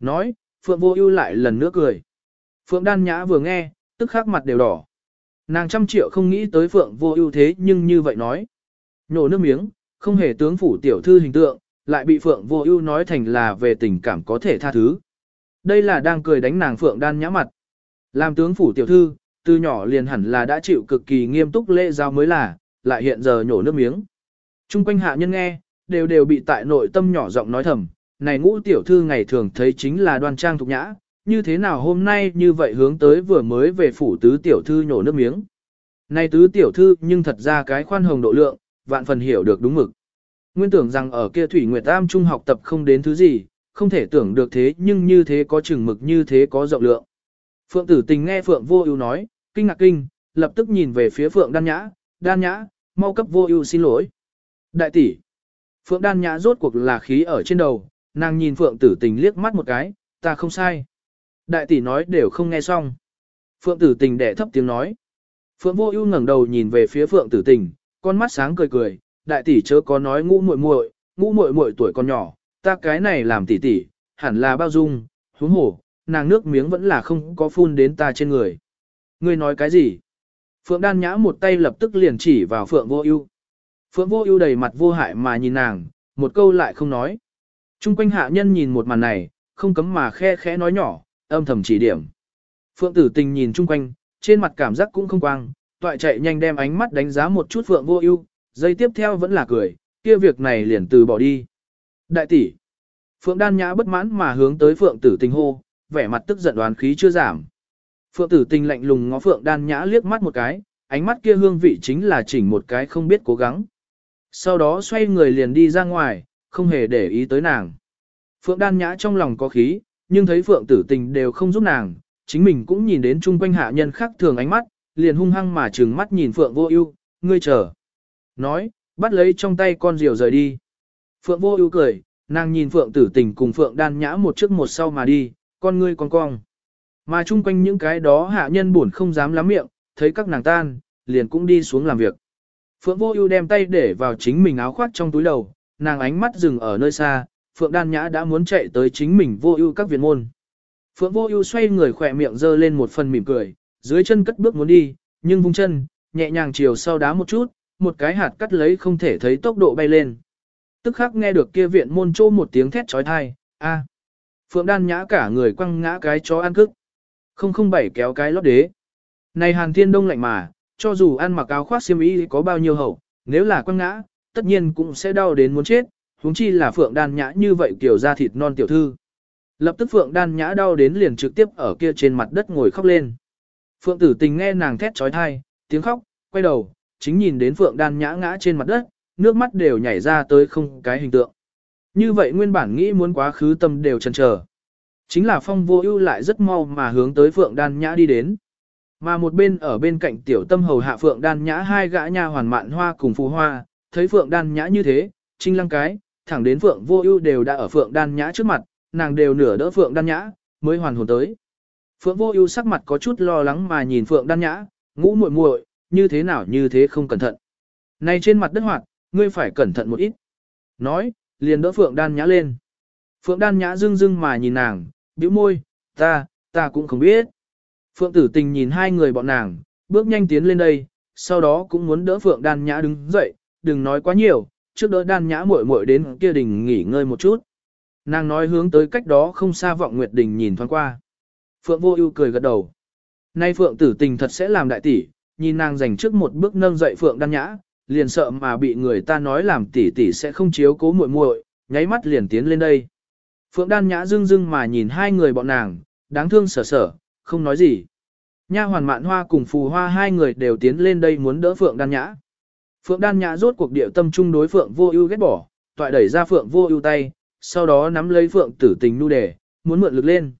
Nói, Phượng Vô Ưu lại lần nữa cười. Phượng Đan Nhã vừa nghe, tức khắc mặt đều đỏ. Nàng trăm triệu không nghĩ tới Phượng Vô Ưu thế nhưng như vậy nói. Nhổ nước miếng, không hề tướng phủ tiểu thư hình tượng, lại bị Phượng Vô Ưu nói thành là về tình cảm có thể tha thứ. Đây là đang cười đánh nàng Phượng Đan Nhã mặt. Làm tướng phủ tiểu thư, từ nhỏ liền hẳn là đã chịu cực kỳ nghiêm túc lễ giáo mới là, lại hiện giờ nhổ nước miếng. Trung quanh hạ nhân nghe, đều đều bị tại nội tâm nhỏ giọng nói thầm, này ngũ tiểu thư ngày thường thấy chính là đoan trang thục nhã, như thế nào hôm nay như vậy hướng tới vừa mới về phủ tứ tiểu thư nhổ nước miếng. Này tứ tiểu thư nhưng thật ra cái khoan hồng độ lượng, vạn phần hiểu được đúng mực. Nguyên tưởng rằng ở kia Thủy Nguyệt Tam trung học tập không đến thứ gì, không thể tưởng được thế nhưng như thế có chừng mực như thế có rộng lượng. Phượng tử tình nghe Phượng vô ưu nói, kinh ngạc kinh, lập tức nhìn về phía Phượng đan nhã, đan nhã, mau cấp vô ưu xin lỗi. Đại tỷ, Phượng đan nhã rốt cuộc là khí ở trên đầu, nàng nhìn Phượng tử tình liếc mắt một cái, ta không sai. Đại tỷ nói đều không nghe xong. Phượng tử tình đẻ thấp tiếng nói. Phượng vô ưu ngẩng đầu nhìn về phía Phượng tử tình, con mắt sáng cười cười, đại tỷ chớ có nói ngũ muội muội, ngũ muội muội tuổi còn nhỏ, ta cái này làm tỷ tỷ, hẳn là bao dung, huống hổ, nàng nước miếng vẫn là không có phun đến ta trên người. Ngươi nói cái gì? Phượng đan nhã một tay lập tức liền chỉ vào Phượng vô ưu. Phượng vô ưu đầy mặt vô hại mà nhìn nàng, một câu lại không nói. Trung quanh hạ nhân nhìn một màn này, không cấm mà khe khẽ nói nhỏ, âm thầm chỉ điểm. Phượng tử tình nhìn chung quanh, trên mặt cảm giác cũng không quang, toại chạy nhanh đem ánh mắt đánh giá một chút Phượng vô ưu, giây tiếp theo vẫn là cười, kia việc này liền từ bỏ đi. Đại tỷ, Phượng đan nhã bất mãn mà hướng tới Phượng tử tình hô, vẻ mặt tức giận đoán khí chưa giảm. Phượng tử tình lạnh lùng ngó Phượng đan nhã liếc mắt một cái, ánh mắt kia hương vị chính là chỉnh một cái không biết cố gắng. Sau đó xoay người liền đi ra ngoài, không hề để ý tới nàng. Phượng đan nhã trong lòng có khí, nhưng thấy Phượng tử tình đều không giúp nàng, chính mình cũng nhìn đến chung quanh hạ nhân khác thường ánh mắt, liền hung hăng mà trừng mắt nhìn Phượng vô ưu, ngươi chờ. Nói, bắt lấy trong tay con diều rời đi. Phượng vô ưu cười, nàng nhìn Phượng tử tình cùng Phượng đan nhã một trước một sau mà đi, con ngươi con cong. Mà chung quanh những cái đó hạ nhân buồn không dám lắm miệng, thấy các nàng tan, liền cũng đi xuống làm việc. Phượng vô ưu đem tay để vào chính mình áo khoác trong túi đầu, nàng ánh mắt dừng ở nơi xa, Phượng đan nhã đã muốn chạy tới chính mình vô ưu các viện môn. Phượng vô ưu xoay người khỏe miệng dơ lên một phần mỉm cười, dưới chân cất bước muốn đi, nhưng vung chân, nhẹ nhàng chiều sau đá một chút, một cái hạt cắt lấy không thể thấy tốc độ bay lên. Tức khắc nghe được kia viện môn trô một tiếng thét trói thai, a. Phượng đan nhã cả người quăng ngã cái chó ăn cức. Không không bảy kéo cái lót đế. Này hàn thiên đông lạnh mà, cho dù ăn mặc áo khoác xiêm y có bao nhiêu hậu, nếu là quăng ngã, tất nhiên cũng sẽ đau đến muốn chết, huống chi là phượng đan nhã như vậy kiểu da thịt non tiểu thư. Lập tức phượng đan nhã đau đến liền trực tiếp ở kia trên mặt đất ngồi khóc lên. Phượng tử tình nghe nàng thét trói thai, tiếng khóc, quay đầu, chính nhìn đến phượng đan nhã ngã trên mặt đất, nước mắt đều nhảy ra tới không cái hình tượng. Như vậy nguyên bản nghĩ muốn quá khứ tâm đều chần chờ. Chính là phong vô ưu lại rất mau mà hướng tới phượng đan nhã đi đến. Mà một bên ở bên cạnh tiểu tâm hầu hạ phượng đan nhã hai gã nha hoàn mạn hoa cùng phù hoa, thấy phượng đan nhã như thế, trinh lăng cái, thẳng đến phượng vô ưu đều đã ở phượng đan nhã trước mặt, nàng đều nửa đỡ phượng đan nhã, mới hoàn hồn tới. Phượng vô ưu sắc mặt có chút lo lắng mà nhìn phượng đan nhã, ngũ muội muội, như thế nào như thế không cẩn thận. Này trên mặt đất hoạt, ngươi phải cẩn thận một ít. Nói, liền đỡ phượng đan nhã lên. Phượng đan nhã dưng dưng mà nhìn nàng, bĩu môi, ta, ta cũng không biết. Phượng tử tình nhìn hai người bọn nàng, bước nhanh tiến lên đây, sau đó cũng muốn đỡ Phượng đan nhã đứng dậy, đừng nói quá nhiều, trước đỡ đan nhã muội muội đến kia đình nghỉ ngơi một chút. Nàng nói hướng tới cách đó không xa vọng Nguyệt Đình nhìn thoáng qua. Phượng vô ưu cười gật đầu. Nay Phượng tử tình thật sẽ làm đại tỷ, nhìn nàng dành trước một bước nâng dậy Phượng đan nhã, liền sợ mà bị người ta nói làm tỷ tỷ sẽ không chiếu cố muội muội, nháy mắt liền tiến lên đây. Phượng đan nhã dưng dưng mà nhìn hai người bọn nàng, đáng thương sở sở, không nói gì. Nha hoàn mạn hoa cùng phù hoa hai người đều tiến lên đây muốn đỡ Phượng đan nhã. Phượng đan nhã rốt cuộc địa tâm trung đối Phượng vô ưu ghét bỏ, toại đẩy ra Phượng vô ưu tay, sau đó nắm lấy Phượng tử tình nu đề, muốn mượn lực lên.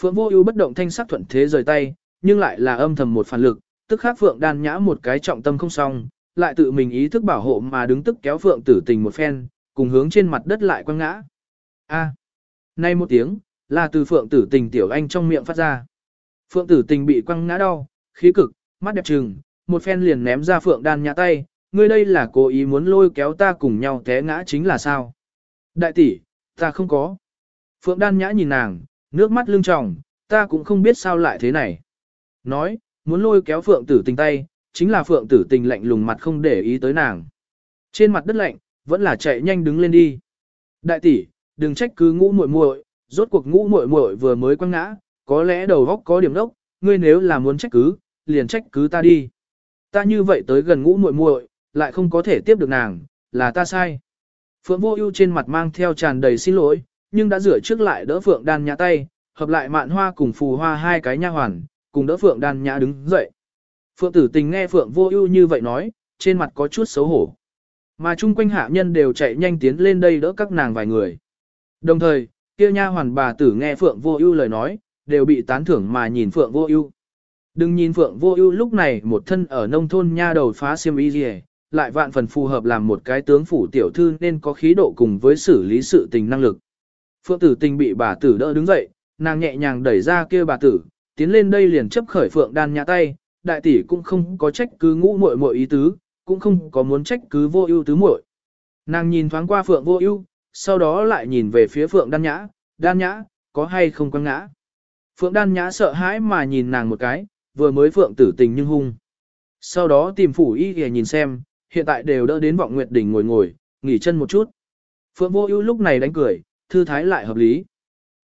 Phượng vô ưu bất động thanh sắc thuận thế rời tay, nhưng lại là âm thầm một phản lực, tức khắc Phượng đan nhã một cái trọng tâm không xong, lại tự mình ý thức bảo hộ mà đứng tức kéo Phượng tử tình một phen, cùng hướng trên mặt đất lại quăng ngã. A. Nay một tiếng, là từ Phượng tử tình tiểu anh trong miệng phát ra. Phượng tử tình bị quăng ngã đau, khí cực, mắt đẹp trừng, một phen liền ném ra Phượng đan nhã tay, ngươi đây là cố ý muốn lôi kéo ta cùng nhau té ngã chính là sao? Đại tỷ, ta không có. Phượng đan nhã nhìn nàng, nước mắt lưng tròng, ta cũng không biết sao lại thế này. Nói, muốn lôi kéo Phượng tử tình tay, chính là Phượng tử tình lạnh lùng mặt không để ý tới nàng. Trên mặt đất lạnh, vẫn là chạy nhanh đứng lên đi. Đại tỷ, đừng trách cứ ngũ muội muội, rốt cuộc ngũ muội muội vừa mới quăng ngã, có lẽ đầu góc có điểm đốc, ngươi nếu là muốn trách cứ, liền trách cứ ta đi. Ta như vậy tới gần ngũ muội muội, lại không có thể tiếp được nàng, là ta sai. Phượng Vô Ưu trên mặt mang theo tràn đầy xin lỗi, nhưng đã rửa trước lại đỡ Phượng Đan Nhã tay, hợp lại Mạn Hoa cùng Phù Hoa hai cái nha hoàn, cùng đỡ Phượng Đan Nhã đứng dậy. Phượng Tử Tình nghe Phượng Vô Ưu như vậy nói, trên mặt có chút xấu hổ. Mà chung quanh hạ nhân đều chạy nhanh tiến lên đây đỡ các nàng vài người. Đồng thời, kia nha hoàn bà tử nghe Phượng Vô Ưu lời nói, đều bị tán thưởng mà nhìn Phượng Vô Ưu. Đừng nhìn Phượng Vô Ưu lúc này một thân ở nông thôn nha đầu phá xiêm y liề, lại vạn phần phù hợp làm một cái tướng phủ tiểu thư nên có khí độ cùng với xử lý sự tình năng lực. Phượng Tử Tình bị bà tử đỡ đứng dậy, nàng nhẹ nhàng đẩy ra kia bà tử, tiến lên đây liền chấp khởi Phượng Đan nhã tay, đại tỷ cũng không có trách cứ ngũ muội muội ý tứ, cũng không có muốn trách cứ Vô Ưu tứ muội. Nàng nhìn thoáng qua Phượng Vô Ưu, sau đó lại nhìn về phía Phượng Đan nhã, "Đan nhã, có hay không quăng ngã?" Phượng Đan Nhã sợ hãi mà nhìn nàng một cái, vừa mới Phượng tử tình nhưng hung. Sau đó tìm phủ y để nhìn xem, hiện tại đều đỡ đến vọng nguyệt đỉnh ngồi ngồi, nghỉ chân một chút. Phượng vô ưu lúc này đánh cười, thư thái lại hợp lý.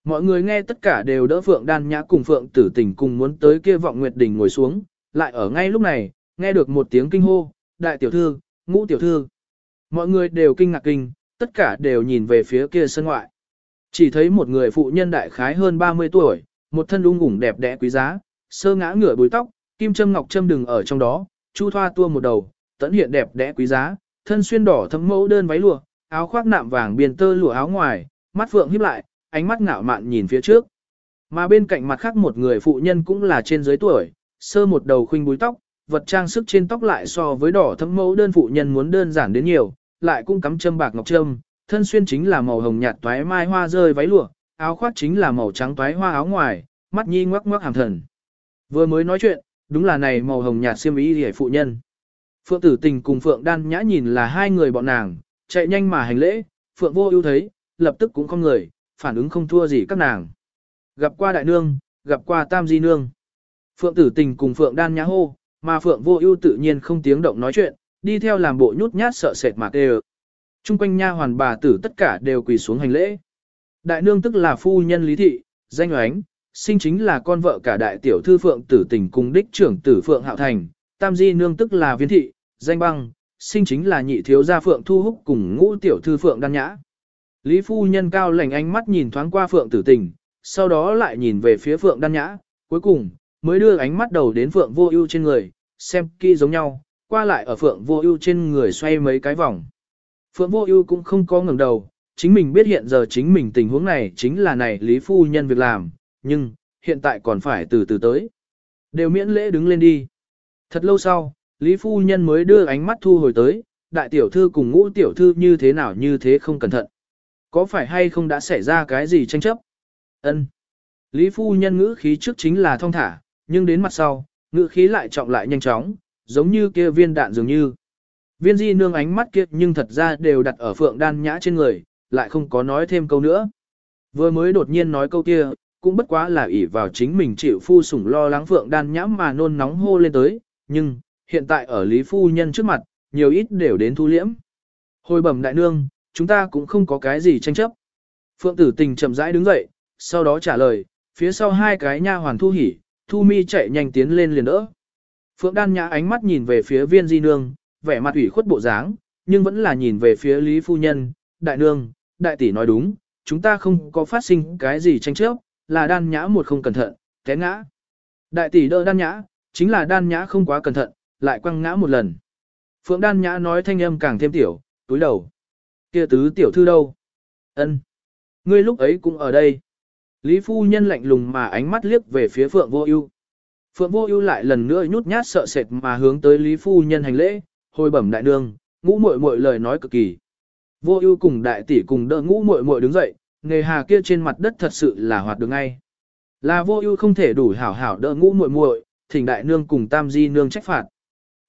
Mọi người nghe tất cả đều đỡ Phượng Đan Nhã cùng Phượng tử tình cùng muốn tới kia vọng nguyệt đỉnh ngồi xuống, lại ở ngay lúc này, nghe được một tiếng kinh hô, đại tiểu thư, ngũ tiểu thư. Mọi người đều kinh ngạc kinh, tất cả đều nhìn về phía kia sân ngoại. Chỉ thấy một người phụ nhân đại khái hơn 30 tuổi, một thân lung ngủng đẹp đẽ quý giá, sơ ngã ngửa búi tóc, kim châm ngọc châm đừng ở trong đó, chu thoa tua một đầu, tẫn hiện đẹp đẽ quý giá, thân xuyên đỏ thấm mẫu đơn váy lụa, áo khoác nạm vàng biên tơ lụa áo ngoài, mắt phượng híp lại, ánh mắt ngạo mạn nhìn phía trước. Mà bên cạnh mặt khác một người phụ nhân cũng là trên dưới tuổi, sơ một đầu khuynh búi tóc, vật trang sức trên tóc lại so với đỏ thấm mẫu đơn phụ nhân muốn đơn giản đến nhiều, lại cũng cắm châm bạc ngọc trâm, thân xuyên chính là màu hồng nhạt toái mai hoa rơi váy lụa, áo khoác chính là màu trắng toái hoa áo ngoài, mắt nhi ngoắc ngoắc hàm thần. Vừa mới nói chuyện, đúng là này màu hồng nhạt xiêm y rỉa phụ nhân. Phượng tử tình cùng Phượng đan nhã nhìn là hai người bọn nàng, chạy nhanh mà hành lễ, Phượng vô ưu thấy, lập tức cũng không người, phản ứng không thua gì các nàng. Gặp qua đại nương, gặp qua tam di nương. Phượng tử tình cùng Phượng đan nhã hô, mà Phượng vô ưu tự nhiên không tiếng động nói chuyện, đi theo làm bộ nhút nhát sợ sệt mà kêu. Trung quanh nha hoàn bà tử tất cả đều quỳ xuống hành lễ. Đại nương tức là phu nhân lý thị, danh oánh, sinh chính là con vợ cả đại tiểu thư Phượng tử tình cùng đích trưởng tử Phượng Hạo Thành, tam di nương tức là viên thị, danh băng, sinh chính là nhị thiếu gia Phượng Thu Húc cùng ngũ tiểu thư Phượng Đan Nhã. Lý phu nhân cao lành ánh mắt nhìn thoáng qua Phượng tử tình, sau đó lại nhìn về phía Phượng Đan Nhã, cuối cùng, mới đưa ánh mắt đầu đến Phượng Vô Ưu trên người, xem kỹ giống nhau, qua lại ở Phượng Vô Ưu trên người xoay mấy cái vòng. Phượng Vô Ưu cũng không có ngẩng đầu, chính mình biết hiện giờ chính mình tình huống này chính là này Lý phu nhân việc làm, nhưng hiện tại còn phải từ từ tới. Đều miễn lễ đứng lên đi. Thật lâu sau, Lý phu nhân mới đưa ánh mắt thu hồi tới, đại tiểu thư cùng ngũ tiểu thư như thế nào như thế không cẩn thận. Có phải hay không đã xảy ra cái gì tranh chấp? Ân. Lý phu nhân ngữ khí trước chính là thong thả, nhưng đến mặt sau, ngữ khí lại trọng lại nhanh chóng, giống như kia viên đạn dường như. Viên di nương ánh mắt kia nhưng thật ra đều đặt ở phượng đan nhã trên người, lại không có nói thêm câu nữa. Vừa mới đột nhiên nói câu kia, cũng bất quá là ỷ vào chính mình chịu phu sủng lo lắng phượng đan nhã mà nôn nóng hô lên tới, nhưng, hiện tại ở Lý Phu Nhân trước mặt, nhiều ít đều đến thu liễm. Hồi bẩm đại nương, chúng ta cũng không có cái gì tranh chấp. Phượng tử tình chậm rãi đứng dậy, sau đó trả lời, phía sau hai cái nha hoàn thu hỉ, thu mi chạy nhanh tiến lên liền đỡ. Phượng đan nhã ánh mắt nhìn về phía viên di nương, vẻ mặt ủy khuất bộ dáng, nhưng vẫn là nhìn về phía Lý Phu Nhân, đại nương, đại tỷ nói đúng, chúng ta không có phát sinh cái gì tranh chấp, là đan nhã một không cẩn thận, té ngã. Đại tỷ đỡ đan nhã, chính là đan nhã không quá cẩn thận, lại quăng ngã một lần. Phượng đan nhã nói thanh âm càng thêm tiểu, túi đầu. kia tứ tiểu thư đâu? ân Ngươi lúc ấy cũng ở đây. Lý phu nhân lạnh lùng mà ánh mắt liếc về phía Phượng Vô Ưu. Phượng Vô Ưu lại lần nữa nhút nhát sợ sệt mà hướng tới Lý phu nhân hành lễ, hồi bẩm đại nương, ngũ muội muội lời nói cực kỳ. Vô Ưu cùng đại tỷ cùng đỡ ngũ muội muội đứng dậy, nghề hà kia trên mặt đất thật sự là hoạt được ngay. Là Vô Ưu không thể đủ hảo hảo đỡ ngũ muội muội, thỉnh đại nương cùng Tam di nương trách phạt.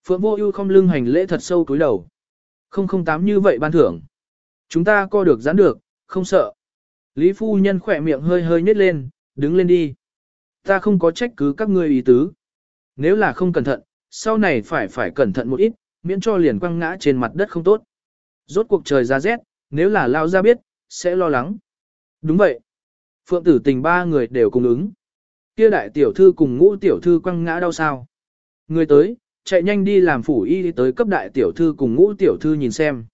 Phượng Vô Ưu không lưng hành lễ thật sâu cúi đầu. Không không tám như vậy ban thưởng. Chúng ta co được giãn được, không sợ. Lý phu nhân khỏe miệng hơi hơi nhếch lên, đứng lên đi. Ta không có trách cứ các ngươi ý tứ. Nếu là không cẩn thận, sau này phải phải cẩn thận một ít, miễn cho liền quăng ngã trên mặt đất không tốt. Rốt cuộc trời ra rét, nếu là lao ra biết, sẽ lo lắng. Đúng vậy. Phượng tử tình ba người đều cùng ứng. Kia đại tiểu thư cùng ngũ tiểu thư quăng ngã đau sao. Người tới, chạy nhanh đi làm phủ y tới cấp đại tiểu thư cùng ngũ tiểu thư nhìn xem.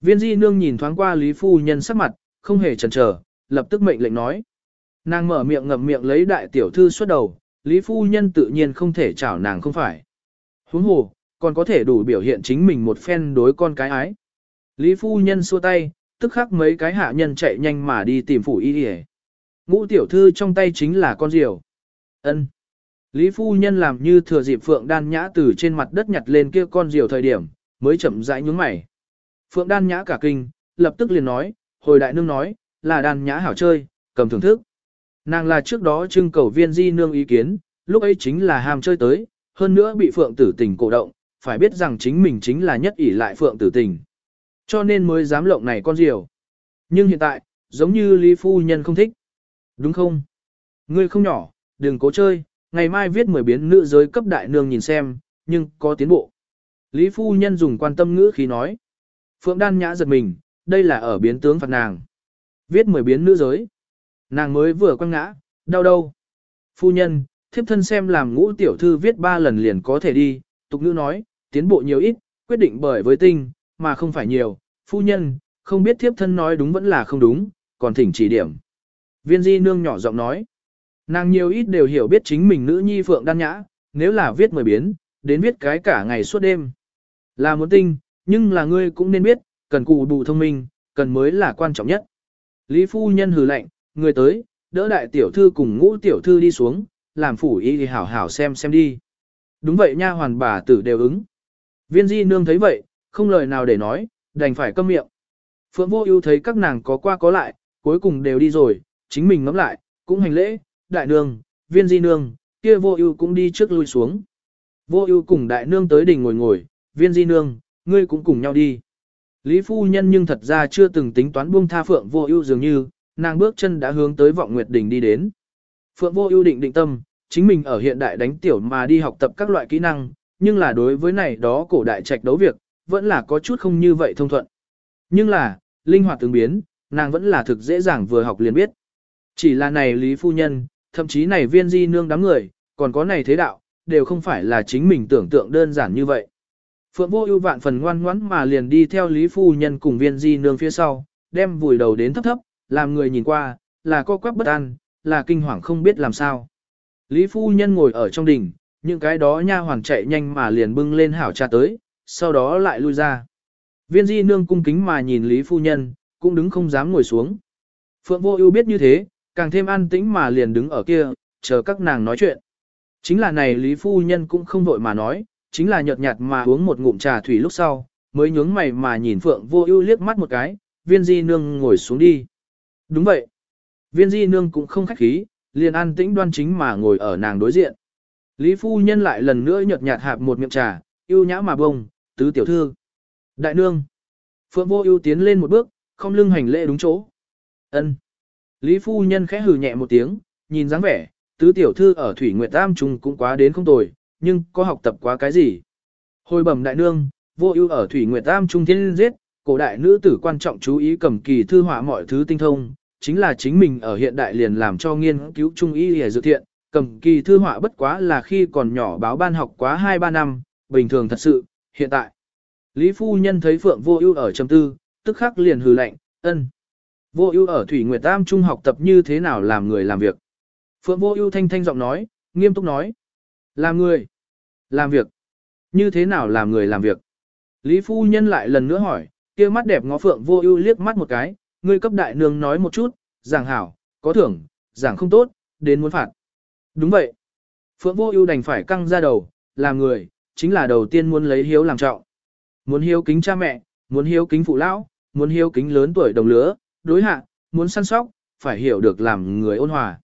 Viên di nương nhìn thoáng qua Lý Phu Nhân sắc mặt, không hề chần chờ, lập tức mệnh lệnh nói. Nàng mở miệng ngậm miệng lấy đại tiểu thư xuất đầu, Lý Phu Nhân tự nhiên không thể chảo nàng không phải. Huống hồ, còn có thể đủ biểu hiện chính mình một phen đối con cái ái. Lý Phu Nhân xua tay, tức khắc mấy cái hạ nhân chạy nhanh mà đi tìm phủ y đi Ngũ tiểu thư trong tay chính là con diều ân Lý phu nhân làm như thừa dịp Phượng Đan Nhã từ trên mặt đất nhặt lên kia con diều thời điểm, mới chậm rãi nhướng mày. Phượng Đan Nhã cả kinh, lập tức liền nói, hồi đại nương nói, là Đan Nhã hảo chơi, cầm thưởng thức. Nàng là trước đó trưng cầu viên di nương ý kiến, lúc ấy chính là ham chơi tới, hơn nữa bị Phượng tử tình cổ động, phải biết rằng chính mình chính là nhất ỷ lại Phượng tử tình. Cho nên mới dám lộng này con diều. Nhưng hiện tại, giống như Lý phu nhân không thích. Đúng không? Ngươi không nhỏ, đừng cố chơi, ngày mai viết 10 biến nữ giới cấp đại nương nhìn xem, nhưng có tiến bộ. Lý phu nhân dùng quan tâm ngữ khí nói. Phượng đan nhã giật mình, đây là ở biến tướng phạt nàng. Viết 10 biến nữ giới. Nàng mới vừa quăng ngã, đau đâu. Phu nhân, thiếp thân xem làm ngũ tiểu thư viết ba lần liền có thể đi, tục nữ nói, tiến bộ nhiều ít, quyết định bởi với tinh, mà không phải nhiều. Phu nhân, không biết thiếp thân nói đúng vẫn là không đúng, còn thỉnh chỉ điểm. Viên di nương nhỏ giọng nói. Nàng nhiều ít đều hiểu biết chính mình nữ nhi phượng đan nhã, nếu là viết mười biến, đến viết cái cả ngày suốt đêm. Là muốn tinh, nhưng là ngươi cũng nên biết, cần cụ đủ thông minh, cần mới là quan trọng nhất. Lý phu nhân hừ lạnh, người tới, đỡ đại tiểu thư cùng ngũ tiểu thư đi xuống, làm phủ y thì hảo hảo xem xem đi. Đúng vậy nha hoàn bà tử đều ứng. Viên di nương thấy vậy, không lời nào để nói, đành phải câm miệng. Phượng vô ưu thấy các nàng có qua có lại, cuối cùng đều đi rồi, chính mình ngắm lại, cũng hành lễ, đại nương, viên di nương, kia vô ưu cũng đi trước lui xuống. Vô ưu cùng đại nương tới đỉnh ngồi ngồi, viên di nương, ngươi cũng cùng nhau đi. Lý phu nhân nhưng thật ra chưa từng tính toán buông tha phượng vô ưu dường như, nàng bước chân đã hướng tới vọng nguyệt đỉnh đi đến. Phượng vô ưu định định tâm, chính mình ở hiện đại đánh tiểu mà đi học tập các loại kỹ năng, nhưng là đối với này đó cổ đại trạch đấu việc, vẫn là có chút không như vậy thông thuận. Nhưng là, linh hoạt tương biến, nàng vẫn là thực dễ dàng vừa học liền biết. Chỉ là này Lý Phu Nhân, thậm chí này viên di nương đám người, còn có này thế đạo, đều không phải là chính mình tưởng tượng đơn giản như vậy. Phượng vô ưu vạn phần ngoan ngoãn mà liền đi theo Lý Phu Nhân cùng viên di nương phía sau, đem vùi đầu đến thấp thấp, làm người nhìn qua, là co quắp bất an, là kinh hoàng không biết làm sao. Lý Phu Nhân ngồi ở trong đỉnh, những cái đó nha hoàng chạy nhanh mà liền bưng lên hảo trà tới, sau đó lại lui ra. Viên di nương cung kính mà nhìn Lý Phu Nhân, cũng đứng không dám ngồi xuống. Phượng vô ưu biết như thế, càng thêm an tĩnh mà liền đứng ở kia, chờ các nàng nói chuyện. Chính là này Lý Phu Nhân cũng không vội mà nói, chính là nhợt nhạt mà uống một ngụm trà thủy lúc sau, mới nhướng mày mà nhìn Phượng vô ưu liếc mắt một cái, viên di nương ngồi xuống đi. Đúng vậy. Viên di nương cũng không khách khí, liền an tĩnh đoan chính mà ngồi ở nàng đối diện. Lý Phu Nhân lại lần nữa nhợt nhạt hạp một miệng trà, yêu nhã mà bông, tứ tiểu thư. Đại nương. Phượng vô ưu tiến lên một bước, không lưng hành lễ đúng chỗ. Ân. Lý phu nhân khẽ hừ nhẹ một tiếng, nhìn dáng vẻ, tứ tiểu thư ở Thủy Nguyệt Tam trung cũng quá đến không tồi, nhưng có học tập quá cái gì? Hồi bẩm đại nương, vô ưu ở Thủy Nguyệt Tam trung thiên giết, cổ đại nữ tử quan trọng chú ý cầm kỳ thư họa mọi thứ tinh thông, chính là chính mình ở hiện đại liền làm cho nghiên cứu trung y hề dự thiện, cầm kỳ thư họa bất quá là khi còn nhỏ báo ban học quá 2-3 năm, bình thường thật sự, hiện tại. Lý phu nhân thấy Phượng Vô Ưu ở trầm tư, tức khắc liền hừ lạnh, "Ân." Vô Ưu ở Thủy Nguyệt Tam trung học tập như thế nào làm người làm việc? Phượng Vô Ưu thanh thanh giọng nói, nghiêm túc nói, "Làm người, làm việc. Như thế nào làm người làm việc?" Lý phu nhân lại lần nữa hỏi, kia mắt đẹp ngó Phượng Vô Ưu liếc mắt một cái, "Ngươi cấp đại nương nói một chút, giảng hảo, có thưởng, giảng không tốt, đến muốn phạt." Đúng vậy. Phượng Vô Ưu đành phải căng ra đầu, làm người, chính là đầu tiên muốn lấy hiếu làm trọng. Muốn hiếu kính cha mẹ, muốn hiếu kính phụ lão, muốn hiếu kính lớn tuổi đồng lứa, đối hạ, muốn săn sóc, phải hiểu được làm người ôn hòa.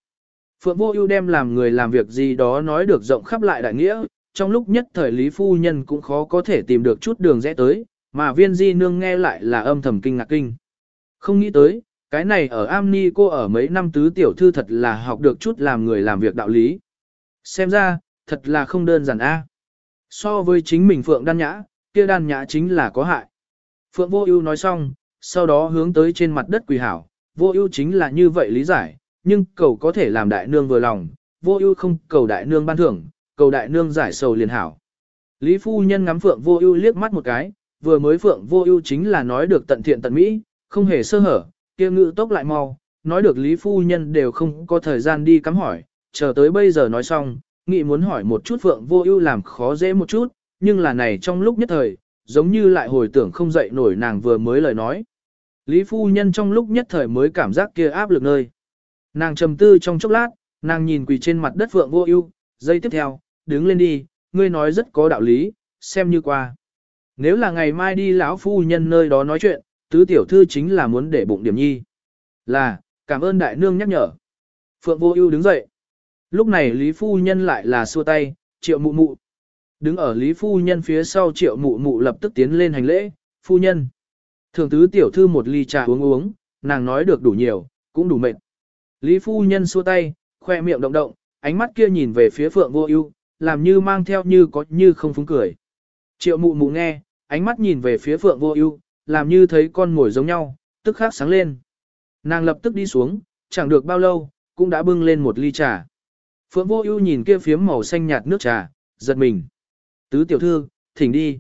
Phượng Vô Ưu đem làm người làm việc gì đó nói được rộng khắp lại đại nghĩa, trong lúc nhất thời Lý phu nhân cũng khó có thể tìm được chút đường rẽ tới, mà Viên Di nương nghe lại là âm thầm kinh ngạc kinh. Không nghĩ tới, cái này ở Amni cô ở mấy năm tứ tiểu thư thật là học được chút làm người làm việc đạo lý. Xem ra, thật là không đơn giản a. So với chính mình Phượng Đan Nhã, kia Đan Nhã chính là có hại. Phượng Vô Ưu nói xong, sau đó hướng tới trên mặt đất quỳ hảo, Vô Ưu chính là như vậy lý giải, nhưng cầu có thể làm đại nương vừa lòng, Vô Ưu không cầu đại nương ban thưởng, cầu đại nương giải sầu liền hảo. Lý phu nhân ngắm Phượng Vô Ưu liếc mắt một cái, vừa mới Phượng Vô Ưu chính là nói được tận thiện tận mỹ, không hề sơ hở, kia ngữ tốc lại mau, nói được Lý phu nhân đều không có thời gian đi cắm hỏi, chờ tới bây giờ nói xong, nghĩ muốn hỏi một chút Phượng Vô Ưu làm khó dễ một chút, nhưng là này trong lúc nhất thời, giống như lại hồi tưởng không dậy nổi nàng vừa mới lời nói. Lý phu nhân trong lúc nhất thời mới cảm giác kia áp lực nơi. Nàng trầm tư trong chốc lát, nàng nhìn quỳ trên mặt đất Phượng Vô Ưu, giây tiếp theo, đứng lên đi, ngươi nói rất có đạo lý, xem như qua. Nếu là ngày mai đi lão phu nhân nơi đó nói chuyện, tứ tiểu thư chính là muốn để bụng điểm nhi. Là, cảm ơn đại nương nhắc nhở. Phượng Vô Ưu đứng dậy. Lúc này Lý phu nhân lại là xua tay, Triệu Mụ Mụ. Đứng ở Lý phu nhân phía sau Triệu Mụ Mụ lập tức tiến lên hành lễ, "Phu nhân." Thường tứ tiểu thư một ly trà uống uống, nàng nói được đủ nhiều, cũng đủ mệt. Lý phu nhân xua tay, khoe miệng động động, ánh mắt kia nhìn về phía Phượng Vô Ưu, làm như mang theo như có như không phúng cười. Triệu Mụ Mụ nghe, ánh mắt nhìn về phía Phượng Vô Ưu, làm như thấy con ngồi giống nhau, tức khắc sáng lên. Nàng lập tức đi xuống, chẳng được bao lâu, cũng đã bưng lên một ly trà. Phượng Vô Ưu nhìn kia phiếm màu xanh nhạt nước trà, giật mình. "Tứ tiểu thư, thỉnh đi."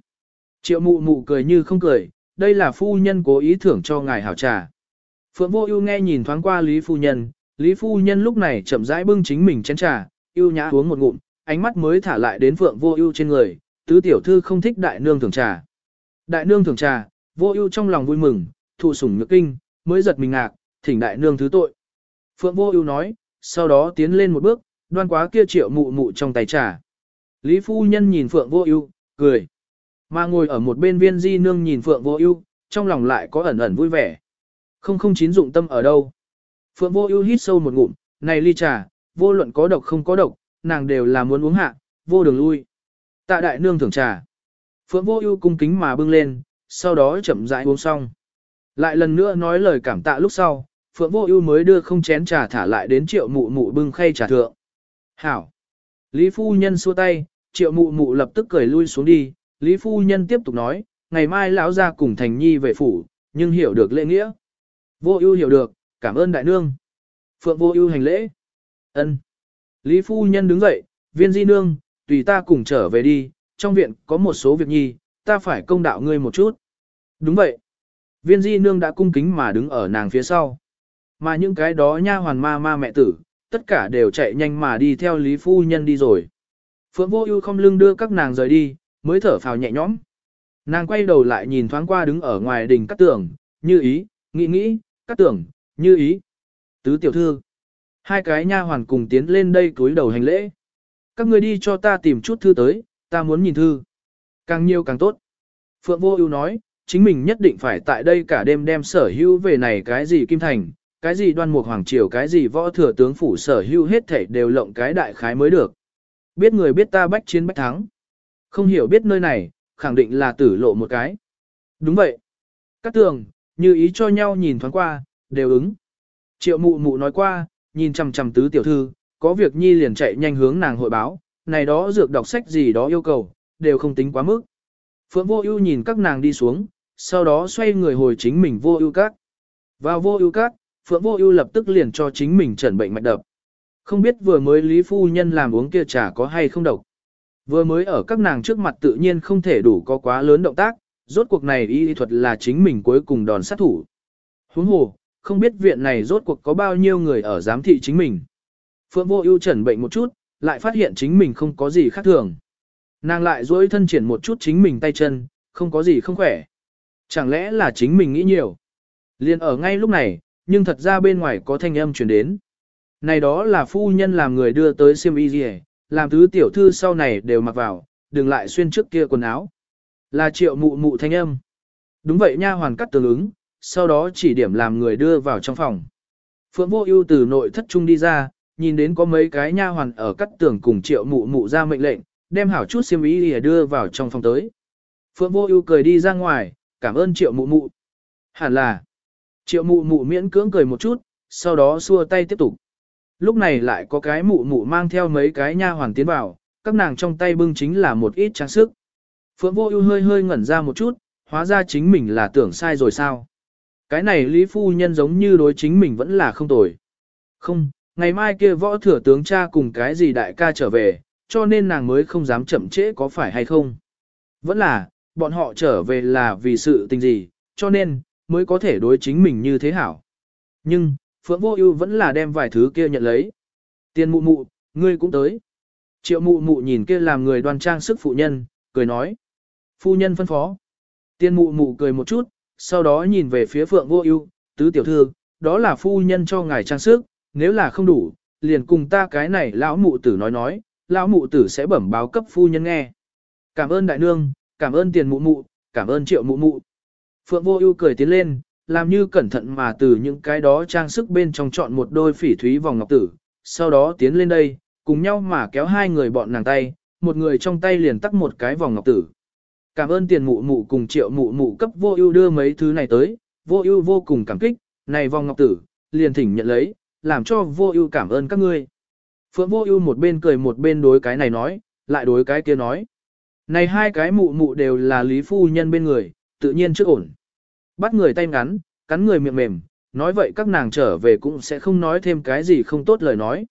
Triệu Mụ Mụ cười như không cười, đây là phu nhân cố ý thưởng cho ngài hảo trà. Phượng Vô Ưu nghe nhìn thoáng qua Lý phu nhân, Lý phu nhân lúc này chậm rãi bưng chính mình chén trà, ưu nhã uống một ngụm, ánh mắt mới thả lại đến Phượng Vô Ưu trên người, tứ tiểu thư không thích đại nương thưởng trà. Đại nương thưởng trà, Vô Ưu trong lòng vui mừng, thụ sủng nhược kinh, mới giật mình ngạc, thỉnh đại nương thứ tội. Phượng Vô Ưu nói, sau đó tiến lên một bước, đoan quá kia triệu mụ mụ trong tay trà. Lý phu nhân nhìn Phượng Vô Ưu, cười. Mà ngồi ở một bên viên di nương nhìn Phượng Vô Ưu, trong lòng lại có ẩn ẩn vui vẻ. Không không chín dụng tâm ở đâu. Phượng Vô Ưu hít sâu một ngụm, này ly trà, vô luận có độc không có độc, nàng đều là muốn uống hạ, vô đường lui. Tạ đại nương thưởng trà. Phượng Vô Ưu cung kính mà bưng lên, sau đó chậm rãi uống xong. Lại lần nữa nói lời cảm tạ lúc sau, Phượng Vô Ưu mới đưa không chén trà thả lại đến Triệu Mụ Mụ bưng khay trà thượng. "Hảo." Lý phu nhân xua tay, Triệu Mụ Mụ lập tức cười lui xuống đi, Lý phu nhân tiếp tục nói, "Ngày mai lão gia cùng Thành Nhi về phủ, nhưng hiểu được lễ nghĩa." Vô Ưu hiểu được, cảm ơn đại nương. Phượng Vô Ưu hành lễ. "Ân." Lý phu nhân đứng dậy, "Viên Di nương, tùy ta cùng trở về đi, trong viện có một số việc nhi, ta phải công đạo ngươi một chút." "Đúng vậy." Viên Di nương đã cung kính mà đứng ở nàng phía sau. Mà những cái đó nha hoàn ma ma mẹ tử, tất cả đều chạy nhanh mà đi theo Lý Phu Nhân đi rồi. Phượng Vô Ưu không lưng đưa các nàng rời đi, mới thở phào nhẹ nhõm. Nàng quay đầu lại nhìn thoáng qua đứng ở ngoài đình cát tưởng, như ý, nghĩ nghĩ, cát tưởng, như ý. Tứ tiểu thư. Hai cái nha hoàn cùng tiến lên đây cúi đầu hành lễ. Các ngươi đi cho ta tìm chút thư tới, ta muốn nhìn thư. Càng nhiều càng tốt. Phượng Vô Ưu nói, chính mình nhất định phải tại đây cả đêm đem sở hữu về này cái gì kim thành, cái gì đoan mục hoàng triều cái gì võ thừa tướng phủ sở hữu hết thảy đều lộng cái đại khái mới được. Biết người biết ta bách chiến bách thắng. Không hiểu biết nơi này, khẳng định là tử lộ một cái. Đúng vậy. Các tường, như ý cho nhau nhìn thoáng qua, đều ứng. Triệu mụ mụ nói qua, nhìn chằm chằm tứ tiểu thư, có việc nhi liền chạy nhanh hướng nàng hội báo, này đó dược đọc sách gì đó yêu cầu, đều không tính quá mức. Phượng vô ưu nhìn các nàng đi xuống, sau đó xoay người hồi chính mình vô ưu các. Vào vô ưu các, Phượng Vô Ưu lập tức liền cho chính mình chẩn bệnh mạch đập. Không biết vừa mới Lý phu nhân làm uống kia trà có hay không độc. Vừa mới ở các nàng trước mặt tự nhiên không thể đủ có quá lớn động tác, rốt cuộc này y thuật là chính mình cuối cùng đòn sát thủ. Huống hồ, không biết viện này rốt cuộc có bao nhiêu người ở giám thị chính mình. Phượng Vô Ưu chẩn bệnh một chút, lại phát hiện chính mình không có gì khác thường. Nàng lại duỗi thân triển một chút chính mình tay chân, không có gì không khỏe. Chẳng lẽ là chính mình nghĩ nhiều. Liên ở ngay lúc này, nhưng thật ra bên ngoài có thanh âm truyền đến. Này đó là phu nhân làm người đưa tới siêm y gì làm thứ tiểu thư sau này đều mặc vào, đừng lại xuyên trước kia quần áo. Là triệu mụ mụ thanh âm. Đúng vậy nha hoàn cắt tường ứng, sau đó chỉ điểm làm người đưa vào trong phòng. Phượng vô ưu từ nội thất trung đi ra, nhìn đến có mấy cái nha hoàn ở cắt tường cùng triệu mụ mụ ra mệnh lệnh, đem hảo chút xiêm y để đưa vào trong phòng tới. Phượng vô ưu cười đi ra ngoài, cảm ơn triệu mụ mụ. Hẳn là, Triệu mụ mụ miễn cưỡng cười một chút, sau đó xua tay tiếp tục. Lúc này lại có cái mụ mụ mang theo mấy cái nha hoàn tiến vào, các nàng trong tay bưng chính là một ít trang sức. Phượng vô ưu hơi hơi ngẩn ra một chút, hóa ra chính mình là tưởng sai rồi sao. Cái này Lý Phu Nhân giống như đối chính mình vẫn là không tồi. Không, ngày mai kia võ thừa tướng cha cùng cái gì đại ca trở về, cho nên nàng mới không dám chậm trễ có phải hay không. Vẫn là, bọn họ trở về là vì sự tình gì, cho nên, mới có thể đối chính mình như thế hảo. Nhưng, Phượng Vô Ưu vẫn là đem vài thứ kia nhận lấy. Tiên mụ mụ, ngươi cũng tới. Triệu mụ mụ nhìn kia làm người đoan trang sức phụ nhân, cười nói. Phu nhân phân phó. Tiên mụ mụ cười một chút, sau đó nhìn về phía Phượng Vô Ưu, tứ tiểu thư, đó là phu nhân cho ngài trang sức, nếu là không đủ, liền cùng ta cái này lão mụ tử nói nói, lão mụ tử sẽ bẩm báo cấp phu nhân nghe. Cảm ơn đại nương, cảm ơn tiền mụ mụ, cảm ơn triệu mụ mụ. Phượng Vô Ưu cười tiến lên, làm như cẩn thận mà từ những cái đó trang sức bên trong chọn một đôi phỉ thúy vòng ngọc tử, sau đó tiến lên đây, cùng nhau mà kéo hai người bọn nàng tay, một người trong tay liền tắc một cái vòng ngọc tử. Cảm ơn tiền mụ mụ cùng triệu mụ mụ cấp Vô Ưu đưa mấy thứ này tới, Vô Ưu vô cùng cảm kích, này vòng ngọc tử, liền thỉnh nhận lấy, làm cho Vô Ưu cảm ơn các ngươi. Phượng Vô Ưu một bên cười một bên đối cái này nói, lại đối cái kia nói. Này hai cái mụ mụ đều là Lý phu nhân bên người, tự nhiên trước ổn. Bắt người tay ngắn, cắn người miệng mềm, nói vậy các nàng trở về cũng sẽ không nói thêm cái gì không tốt lời nói.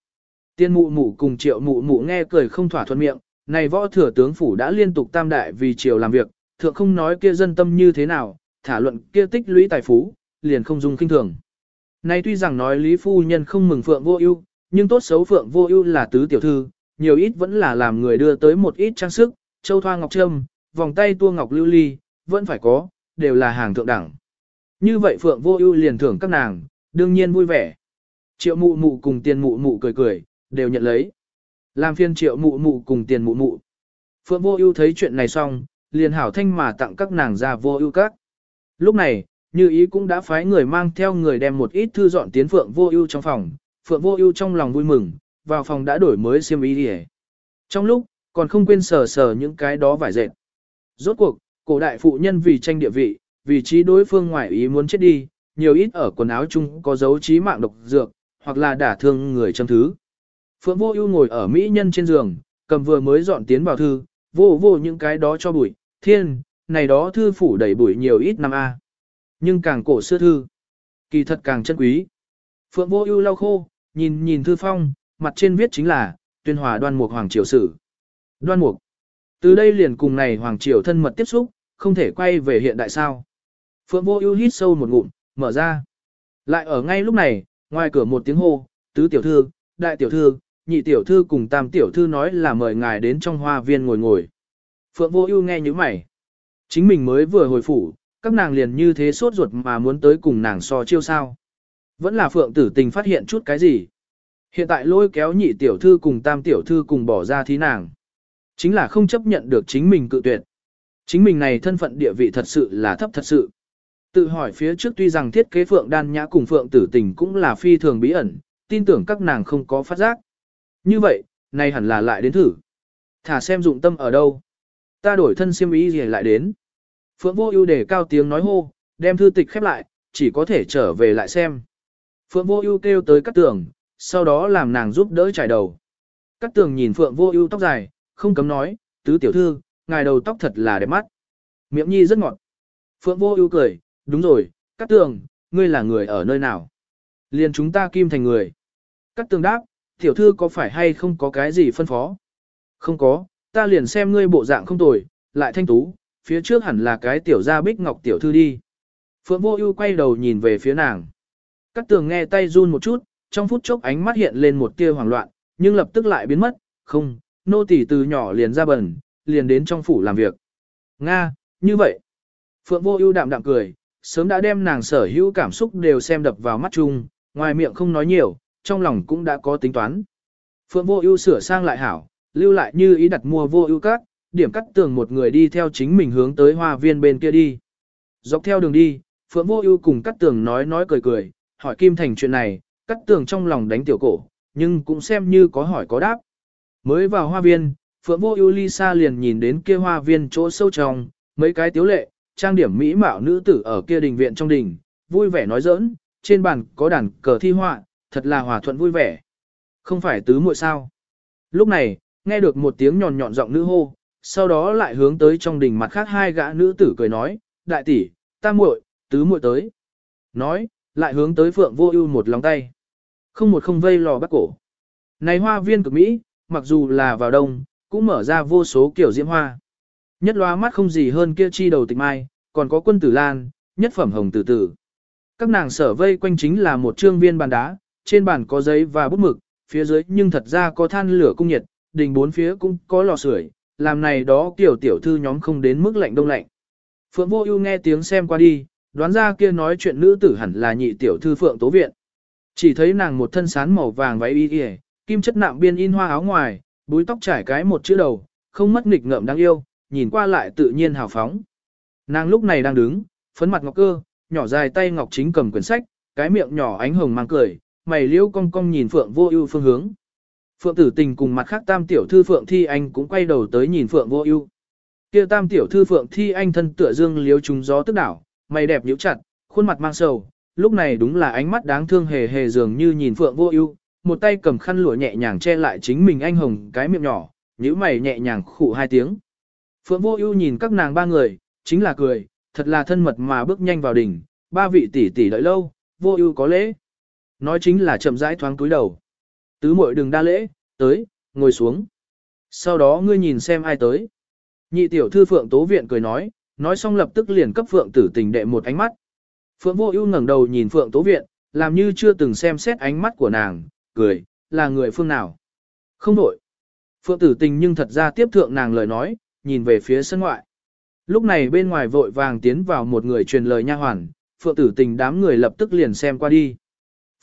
Tiên mụ mụ cùng triệu mụ mụ nghe cười không thỏa thuận miệng, này võ thừa tướng phủ đã liên tục tam đại vì triều làm việc, thượng không nói kia dân tâm như thế nào, thả luận kia tích lũy tài phú, liền không dùng kinh thường. Này tuy rằng nói Lý Phu Nhân không mừng Phượng Vô Ưu, nhưng tốt xấu Phượng Vô Ưu là tứ tiểu thư, nhiều ít vẫn là làm người đưa tới một ít trang sức, châu thoa ngọc trâm, vòng tay tua ngọc lưu ly, vẫn phải có, đều là hàng thượng đẳng. Như vậy Phượng Vô Ưu liền thưởng các nàng, đương nhiên vui vẻ. Triệu Mụ Mụ cùng Tiền Mụ Mụ cười cười, đều nhận lấy. Làm phiên Triệu Mụ Mụ cùng Tiền Mụ Mụ. Phượng Vô Ưu thấy chuyện này xong, liền hảo thanh mà tặng các nàng ra Vô Ưu các. Lúc này, Như Ý cũng đã phái người mang theo người đem một ít thư dọn tiến Phượng Vô Ưu trong phòng, Phượng Vô Ưu trong lòng vui mừng, vào phòng đã đổi mới xiêm y đi. Trong lúc, còn không quên sờ sờ những cái đó vải dệt. Rốt cuộc, cổ đại phụ nhân vì tranh địa vị, vì trí đối phương ngoại ý muốn chết đi, nhiều ít ở quần áo chung có dấu trí mạng độc dược, hoặc là đả thương người châm thứ. Phượng Vô Ưu ngồi ở mỹ nhân trên giường, cầm vừa mới dọn tiến vào thư, vô vô những cái đó cho bụi, thiên, này đó thư phủ đầy bụi nhiều ít năm a. Nhưng càng cổ xưa thư, kỳ thật càng chân quý. Phượng Vô Ưu lau khô, nhìn nhìn thư phong, mặt trên viết chính là Tuyên Hòa Đoan Mục Hoàng triều sử. Đoan Mục. Từ đây liền cùng này hoàng triều thân mật tiếp xúc, không thể quay về hiện đại sao? Phượng Vô Ưu hít sâu một ngụm, mở ra. Lại ở ngay lúc này, ngoài cửa một tiếng hô, "Tứ tiểu thư, đại tiểu thư, nhị tiểu thư cùng tam tiểu thư nói là mời ngài đến trong hoa viên ngồi ngồi." Phượng Vô Ưu nghe như mày. Chính mình mới vừa hồi phủ, các nàng liền như thế sốt ruột mà muốn tới cùng nàng so chiêu sao? Vẫn là Phượng Tử Tình phát hiện chút cái gì? Hiện tại lôi kéo nhị tiểu thư cùng tam tiểu thư cùng bỏ ra thí nàng. Chính là không chấp nhận được chính mình cự tuyệt. Chính mình này thân phận địa vị thật sự là thấp thật sự. Tự hỏi phía trước tuy rằng thiết kế Phượng Đan Nhã cùng Phượng Tử Tình cũng là phi thường bí ẩn, tin tưởng các nàng không có phát giác. Như vậy, này hẳn là lại đến thử. Thả xem dụng tâm ở đâu. Ta đổi thân siêm ý gì lại đến. Phượng Vô Ưu để cao tiếng nói hô, đem thư tịch khép lại, chỉ có thể trở về lại xem. Phượng Vô Ưu kêu tới Cát Tường, sau đó làm nàng giúp đỡ trải đầu. Cát Tường nhìn Phượng Vô Ưu tóc dài, không cấm nói, "Tứ tiểu thư, ngài đầu tóc thật là đẹp mắt." Miệng nhi rất ngọt. Phượng Vô Ưu cười, "Đúng rồi, Cát Tường, ngươi là người ở nơi nào?" Liền chúng ta kim thành người. Cát Tường đáp, "Tiểu thư có phải hay không có cái gì phân phó?" "Không có, ta liền xem ngươi bộ dạng không tồi, lại thanh tú, phía trước hẳn là cái tiểu gia Bích Ngọc tiểu thư đi." Phượng Vô Ưu quay đầu nhìn về phía nàng. Cát Tường nghe tay run một chút, trong phút chốc ánh mắt hiện lên một tia hoảng loạn, nhưng lập tức lại biến mất, "Không, nô tỳ từ nhỏ liền ra bẩn, liền đến trong phủ làm việc." "Nga, như vậy?" Phượng Vô Ưu đạm đạm cười, sớm đã đem nàng sở hữu cảm xúc đều xem đập vào mắt chung, ngoài miệng không nói nhiều, trong lòng cũng đã có tính toán. Phượng Vô Ưu sửa sang lại hảo, lưu lại như ý đặt mua Vô Ưu cát, điểm cắt tường một người đi theo chính mình hướng tới hoa viên bên kia đi. Dọc theo đường đi, Phượng Vô Ưu cùng cắt tường nói nói cười cười, hỏi Kim Thành chuyện này, cắt tường trong lòng đánh tiểu cổ, nhưng cũng xem như có hỏi có đáp. Mới vào hoa viên, Phượng Vô Ưu Lisa liền nhìn đến kia hoa viên chỗ sâu trong, mấy cái tiếu lệ, trang điểm mỹ mạo nữ tử ở kia đình viện trong đình, vui vẻ nói giỡn, trên bàn có đàn cờ thi họa, thật là hòa thuận vui vẻ. Không phải tứ muội sao? Lúc này, nghe được một tiếng nhọn nhọn giọng nữ hô, sau đó lại hướng tới trong đình mặt khác hai gã nữ tử cười nói, đại tỷ, ta muội, tứ muội tới. Nói, lại hướng tới Phượng Vô Ưu một lòng tay. Không một không vây lò bắt cổ. Này hoa viên cực mỹ, mặc dù là vào đông, cũng mở ra vô số kiểu diễm hoa. Nhất loa mắt không gì hơn kia chi đầu tịch mai, còn có quân tử lan, nhất phẩm hồng tử tử. Các nàng sở vây quanh chính là một trương viên bàn đá, trên bàn có giấy và bút mực, phía dưới nhưng thật ra có than lửa cung nhiệt, đình bốn phía cũng có lò sưởi, làm này đó kiểu tiểu thư nhóm không đến mức lạnh đông lạnh. Phượng Vô Ưu nghe tiếng xem qua đi, đoán ra kia nói chuyện nữ tử hẳn là nhị tiểu thư Phượng Tố Viện. Chỉ thấy nàng một thân sán màu vàng váy y y, kim chất nạm biên in hoa áo ngoài, búi tóc trải cái một chữ đầu, không mất nghịch ngợm đáng yêu, nhìn qua lại tự nhiên hào phóng. Nàng lúc này đang đứng, phấn mặt ngọc cơ, nhỏ dài tay ngọc chính cầm quyển sách, cái miệng nhỏ ánh hồng mang cười, mày liễu cong cong nhìn Phượng Vô Ưu phương hướng. Phượng Tử Tình cùng mặt khác Tam tiểu thư Phượng Thi Anh cũng quay đầu tới nhìn Phượng Vô Ưu. Kia Tam tiểu thư Phượng Thi Anh thân tựa dương liếu trùng gió tức đảo, mày đẹp nhíu chặt, khuôn mặt mang sầu, lúc này đúng là ánh mắt đáng thương hề hề dường như nhìn Phượng Vô Ưu, một tay cầm khăn lụa nhẹ nhàng che lại chính mình anh hồng cái miệng nhỏ, nhíu mày nhẹ nhàng khụ hai tiếng. Phượng Vô Ưu nhìn các nàng ba người, chính là cười, thật là thân mật mà bước nhanh vào đỉnh, ba vị tỷ tỷ đợi lâu, Vô Ưu có lễ. Nói chính là chậm rãi thoáng cúi đầu. Tứ muội đừng đa lễ, tới, ngồi xuống. Sau đó ngươi nhìn xem ai tới. Nhị tiểu thư Phượng Tố Viện cười nói, nói xong lập tức liền cấp Phượng Tử Tình đệ một ánh mắt. Phượng Vô Ưu ngẩng đầu nhìn Phượng Tố Viện, làm như chưa từng xem xét ánh mắt của nàng, cười, là người phương nào? Không đổi. Phượng Tử Tình nhưng thật ra tiếp thượng nàng lời nói, nhìn về phía sân ngoại. Lúc này bên ngoài vội vàng tiến vào một người truyền lời nha hoàn, Phượng Tử Tình đám người lập tức liền xem qua đi.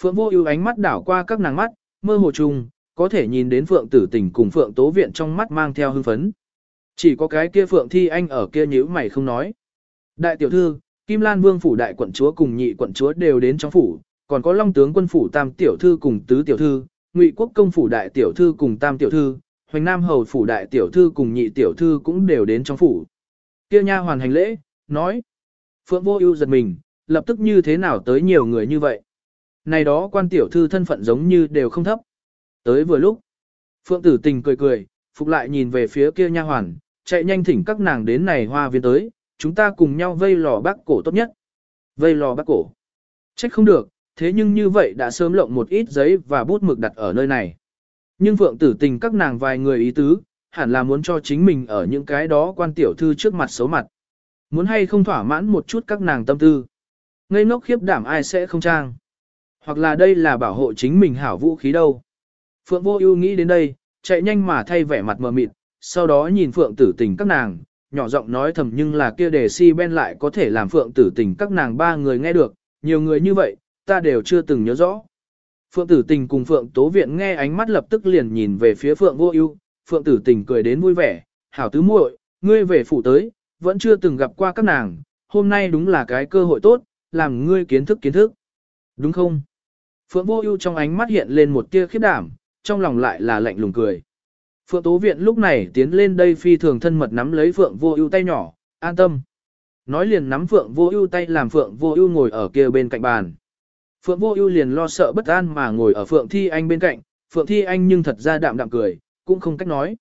Phượng Vô Ưu ánh mắt đảo qua các nàng mắt, mơ hồ trùng, có thể nhìn đến Phượng Tử Tình cùng Phượng Tố Viện trong mắt mang theo hưng phấn. Chỉ có cái kia Phượng Thi Anh ở kia nhíu mày không nói. Đại tiểu thư, Kim Lan Vương phủ đại quận chúa cùng nhị quận chúa đều đến trong phủ, còn có Long tướng quân phủ tam tiểu thư cùng tứ tiểu thư, Ngụy quốc công phủ đại tiểu thư cùng tam tiểu thư, Hoành Nam hầu phủ đại tiểu thư cùng nhị tiểu thư cũng đều đến trong phủ. Kia nha hoàn hành lễ, nói: "Phượng Vô Ưu giật mình, lập tức như thế nào tới nhiều người như vậy?" Này đó quan tiểu thư thân phận giống như đều không thấp. Tới vừa lúc, Phượng Tử Tình cười cười, phục lại nhìn về phía kia nha hoàn, chạy nhanh thỉnh các nàng đến này hoa viên tới, chúng ta cùng nhau vây lò bác cổ tốt nhất. Vây lò bác cổ. Trách không được, thế nhưng như vậy đã sớm lộng một ít giấy và bút mực đặt ở nơi này. Nhưng Phượng Tử Tình các nàng vài người ý tứ, hẳn là muốn cho chính mình ở những cái đó quan tiểu thư trước mặt xấu mặt. Muốn hay không thỏa mãn một chút các nàng tâm tư. Ngây ngốc khiếp đảm ai sẽ không trang. Hoặc là đây là bảo hộ chính mình hảo vũ khí đâu. Phượng Vô Ưu nghĩ đến đây, chạy nhanh mà thay vẻ mặt mờ mịt, sau đó nhìn Phượng Tử Tình các nàng, nhỏ giọng nói thầm nhưng là kia đề si ben lại có thể làm Phượng Tử Tình các nàng ba người nghe được, nhiều người như vậy, ta đều chưa từng nhớ rõ. Phượng Tử Tình cùng Phượng Tố Viện nghe ánh mắt lập tức liền nhìn về phía Phượng Vô Ưu, Phượng Tử Tình cười đến vui vẻ, "Hảo tứ muội, ngươi về phủ tới, vẫn chưa từng gặp qua các nàng, hôm nay đúng là cái cơ hội tốt, làm ngươi kiến thức kiến thức." "Đúng không?" Phượng Vô Ưu trong ánh mắt hiện lên một tia khiếp đảm, trong lòng lại là lạnh lùng cười. Phượng Tố Viện lúc này tiến lên đây phi thường thân mật nắm lấy Phượng Vô Ưu tay nhỏ, "An tâm." Nói liền nắm Phượng Vô Ưu tay làm Phượng Vô Ưu ngồi ở kia bên cạnh bàn. Phượng Vô Ưu liền lo sợ bất an mà ngồi ở Phượng Thi Anh bên cạnh, Phượng Thi Anh nhưng thật ra đạm đạm cười, cũng không cách nói.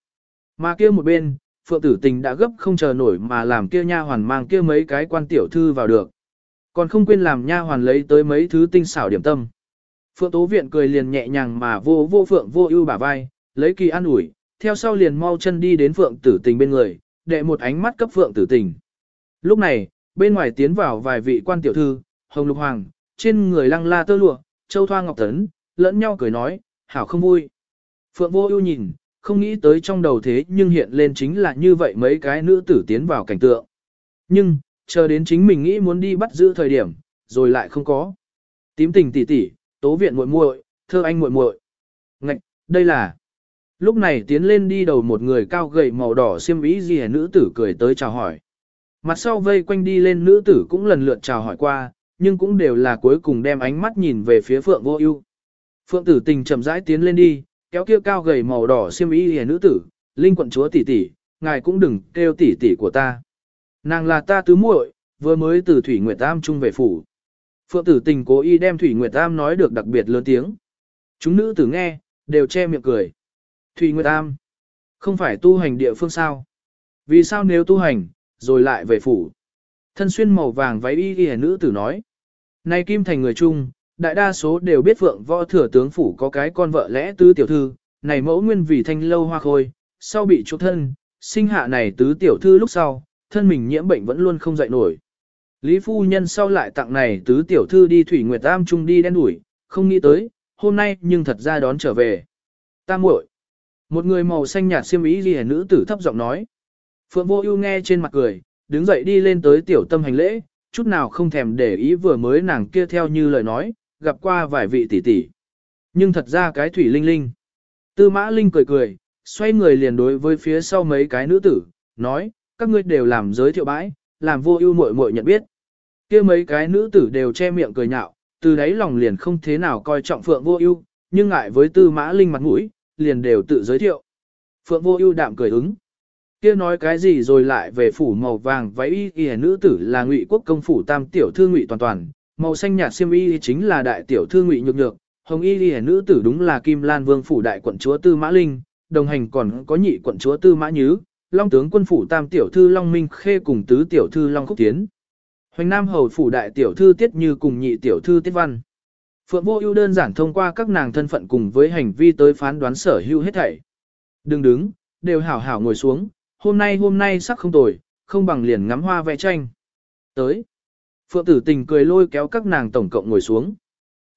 Mà kia một bên, Phượng Tử Tình đã gấp không chờ nổi mà làm kia nha hoàn mang kia mấy cái quan tiểu thư vào được. Còn không quên làm nha hoàn lấy tới mấy thứ tinh xảo điểm tâm. Phượng Tố Viện cười liền nhẹ nhàng mà vô vô Phượng Vô Ưu bả vai, lấy kỳ an ủi, theo sau liền mau chân đi đến Phượng Tử Tình bên người, đệ một ánh mắt cấp Phượng Tử Tình. Lúc này, bên ngoài tiến vào vài vị quan tiểu thư, Hồng Lục Hoàng, trên người lăng la tơ lụa, châu thoa ngọc tấn, lẫn nhau cười nói, hảo không vui. Phượng Vô Ưu nhìn, không nghĩ tới trong đầu thế nhưng hiện lên chính là như vậy mấy cái nữ tử tiến vào cảnh tượng. Nhưng, chờ đến chính mình nghĩ muốn đi bắt giữ thời điểm, rồi lại không có. Tím tình tỷ tỷ, tố viện muội muội, thơ anh muội muội. Ngạch, đây là. Lúc này tiến lên đi đầu một người cao gầy màu đỏ xiêm vĩ gì nữ tử cười tới chào hỏi. Mặt sau vây quanh đi lên nữ tử cũng lần lượt chào hỏi qua, nhưng cũng đều là cuối cùng đem ánh mắt nhìn về phía Phượng Vô Ưu. Phượng Tử Tình chậm rãi tiến lên đi, kéo kia cao gầy màu đỏ xiêm y liễu nữ tử, "Linh quận chúa tỷ tỷ, ngài cũng đừng kêu tỷ tỷ của ta. Nàng là ta tứ muội, vừa mới từ Thủy Nguyệt Tam trung về phủ." Phượng Tử Tình cố ý đem Thủy Nguyệt Tam nói được đặc biệt lớn tiếng. Chúng nữ tử nghe, đều che miệng cười. Thủy Nguyệt Tam, không phải tu hành địa phương sao? Vì sao nếu tu hành, rồi lại về phủ? Thân xuyên màu vàng váy y y nữ tử nói nay Kim Thành người chung, đại đa số đều biết Phượng Võ Thừa tướng phủ có cái con vợ lẽ tứ tiểu thư, này mẫu nguyên vì thanh lâu hoa khôi, sau bị trục thân, sinh hạ này tứ tiểu thư lúc sau, thân mình nhiễm bệnh vẫn luôn không dậy nổi. Lý phu nhân sau lại tặng này tứ tiểu thư đi thủy nguyệt tam trung đi đen đuổi, không nghĩ tới, hôm nay nhưng thật ra đón trở về. Ta muội. Một người màu xanh nhạt xiêm ý ghi nữ tử thấp giọng nói. Phượng vô ưu nghe trên mặt cười, đứng dậy đi lên tới tiểu tâm hành lễ, chút nào không thèm để ý vừa mới nàng kia theo như lời nói, gặp qua vài vị tỷ tỷ. Nhưng thật ra cái thủy linh linh. Tư mã linh cười cười, xoay người liền đối với phía sau mấy cái nữ tử, nói, các ngươi đều làm giới thiệu bãi, làm vô ưu muội muội nhận biết. kia mấy cái nữ tử đều che miệng cười nhạo, từ đấy lòng liền không thế nào coi trọng phượng vô ưu, nhưng ngại với tư mã linh mặt mũi, liền đều tự giới thiệu. Phượng vô ưu đạm cười ứng kia nói cái gì rồi lại về phủ màu vàng váy y y nữ tử là ngụy quốc công phủ tam tiểu thư ngụy toàn toàn, màu xanh nhạt xiêm y chính là đại tiểu thư ngụy nhược nhược, hồng y y nữ tử đúng là kim lan vương phủ đại quận chúa tư mã linh, đồng hành còn có nhị quận chúa tư mã nhứ, long tướng quân phủ tam tiểu thư long minh khê cùng tứ tiểu thư long khúc tiến. Hoành Nam hầu phủ đại tiểu thư tiết như cùng nhị tiểu thư tiết văn. Phượng vô ưu đơn giản thông qua các nàng thân phận cùng với hành vi tới phán đoán sở hữu hết thảy. Đừng đứng, đều hảo hảo ngồi xuống, hôm nay hôm nay sắc không tồi, không bằng liền ngắm hoa vẽ tranh. Tới. Phượng tử tình cười lôi kéo các nàng tổng cộng ngồi xuống.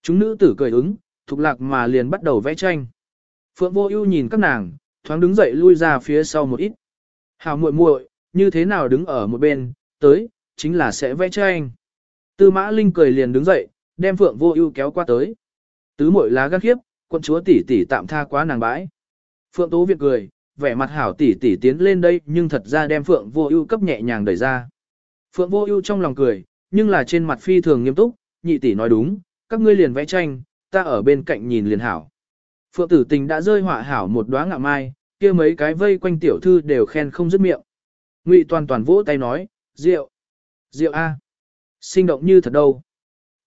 Chúng nữ tử cười ứng, thục lạc mà liền bắt đầu vẽ tranh. Phượng vô ưu nhìn các nàng, thoáng đứng dậy lui ra phía sau một ít. Hào muội muội, như thế nào đứng ở một bên, tới, chính là sẽ vẽ tranh. Tư mã linh cười liền đứng dậy, đem Phượng vô ưu kéo qua tới. Tứ muội lá gan khiếp, quân chúa tỷ tỷ tạm tha quá nàng bãi. Phượng tố việt cười, vẻ mặt hảo tỷ tỷ tiến lên đây nhưng thật ra đem Phượng Vô Ưu cấp nhẹ nhàng đẩy ra. Phượng Vô Ưu trong lòng cười, nhưng là trên mặt phi thường nghiêm túc, nhị tỷ nói đúng, các ngươi liền vẽ tranh, ta ở bên cạnh nhìn liền hảo. Phượng Tử Tình đã rơi họa hảo một đóa ngạ mai, kia mấy cái vây quanh tiểu thư đều khen không dứt miệng. Ngụy Toàn toàn vỗ tay nói, "Rượu, rượu a." Sinh động như thật đâu.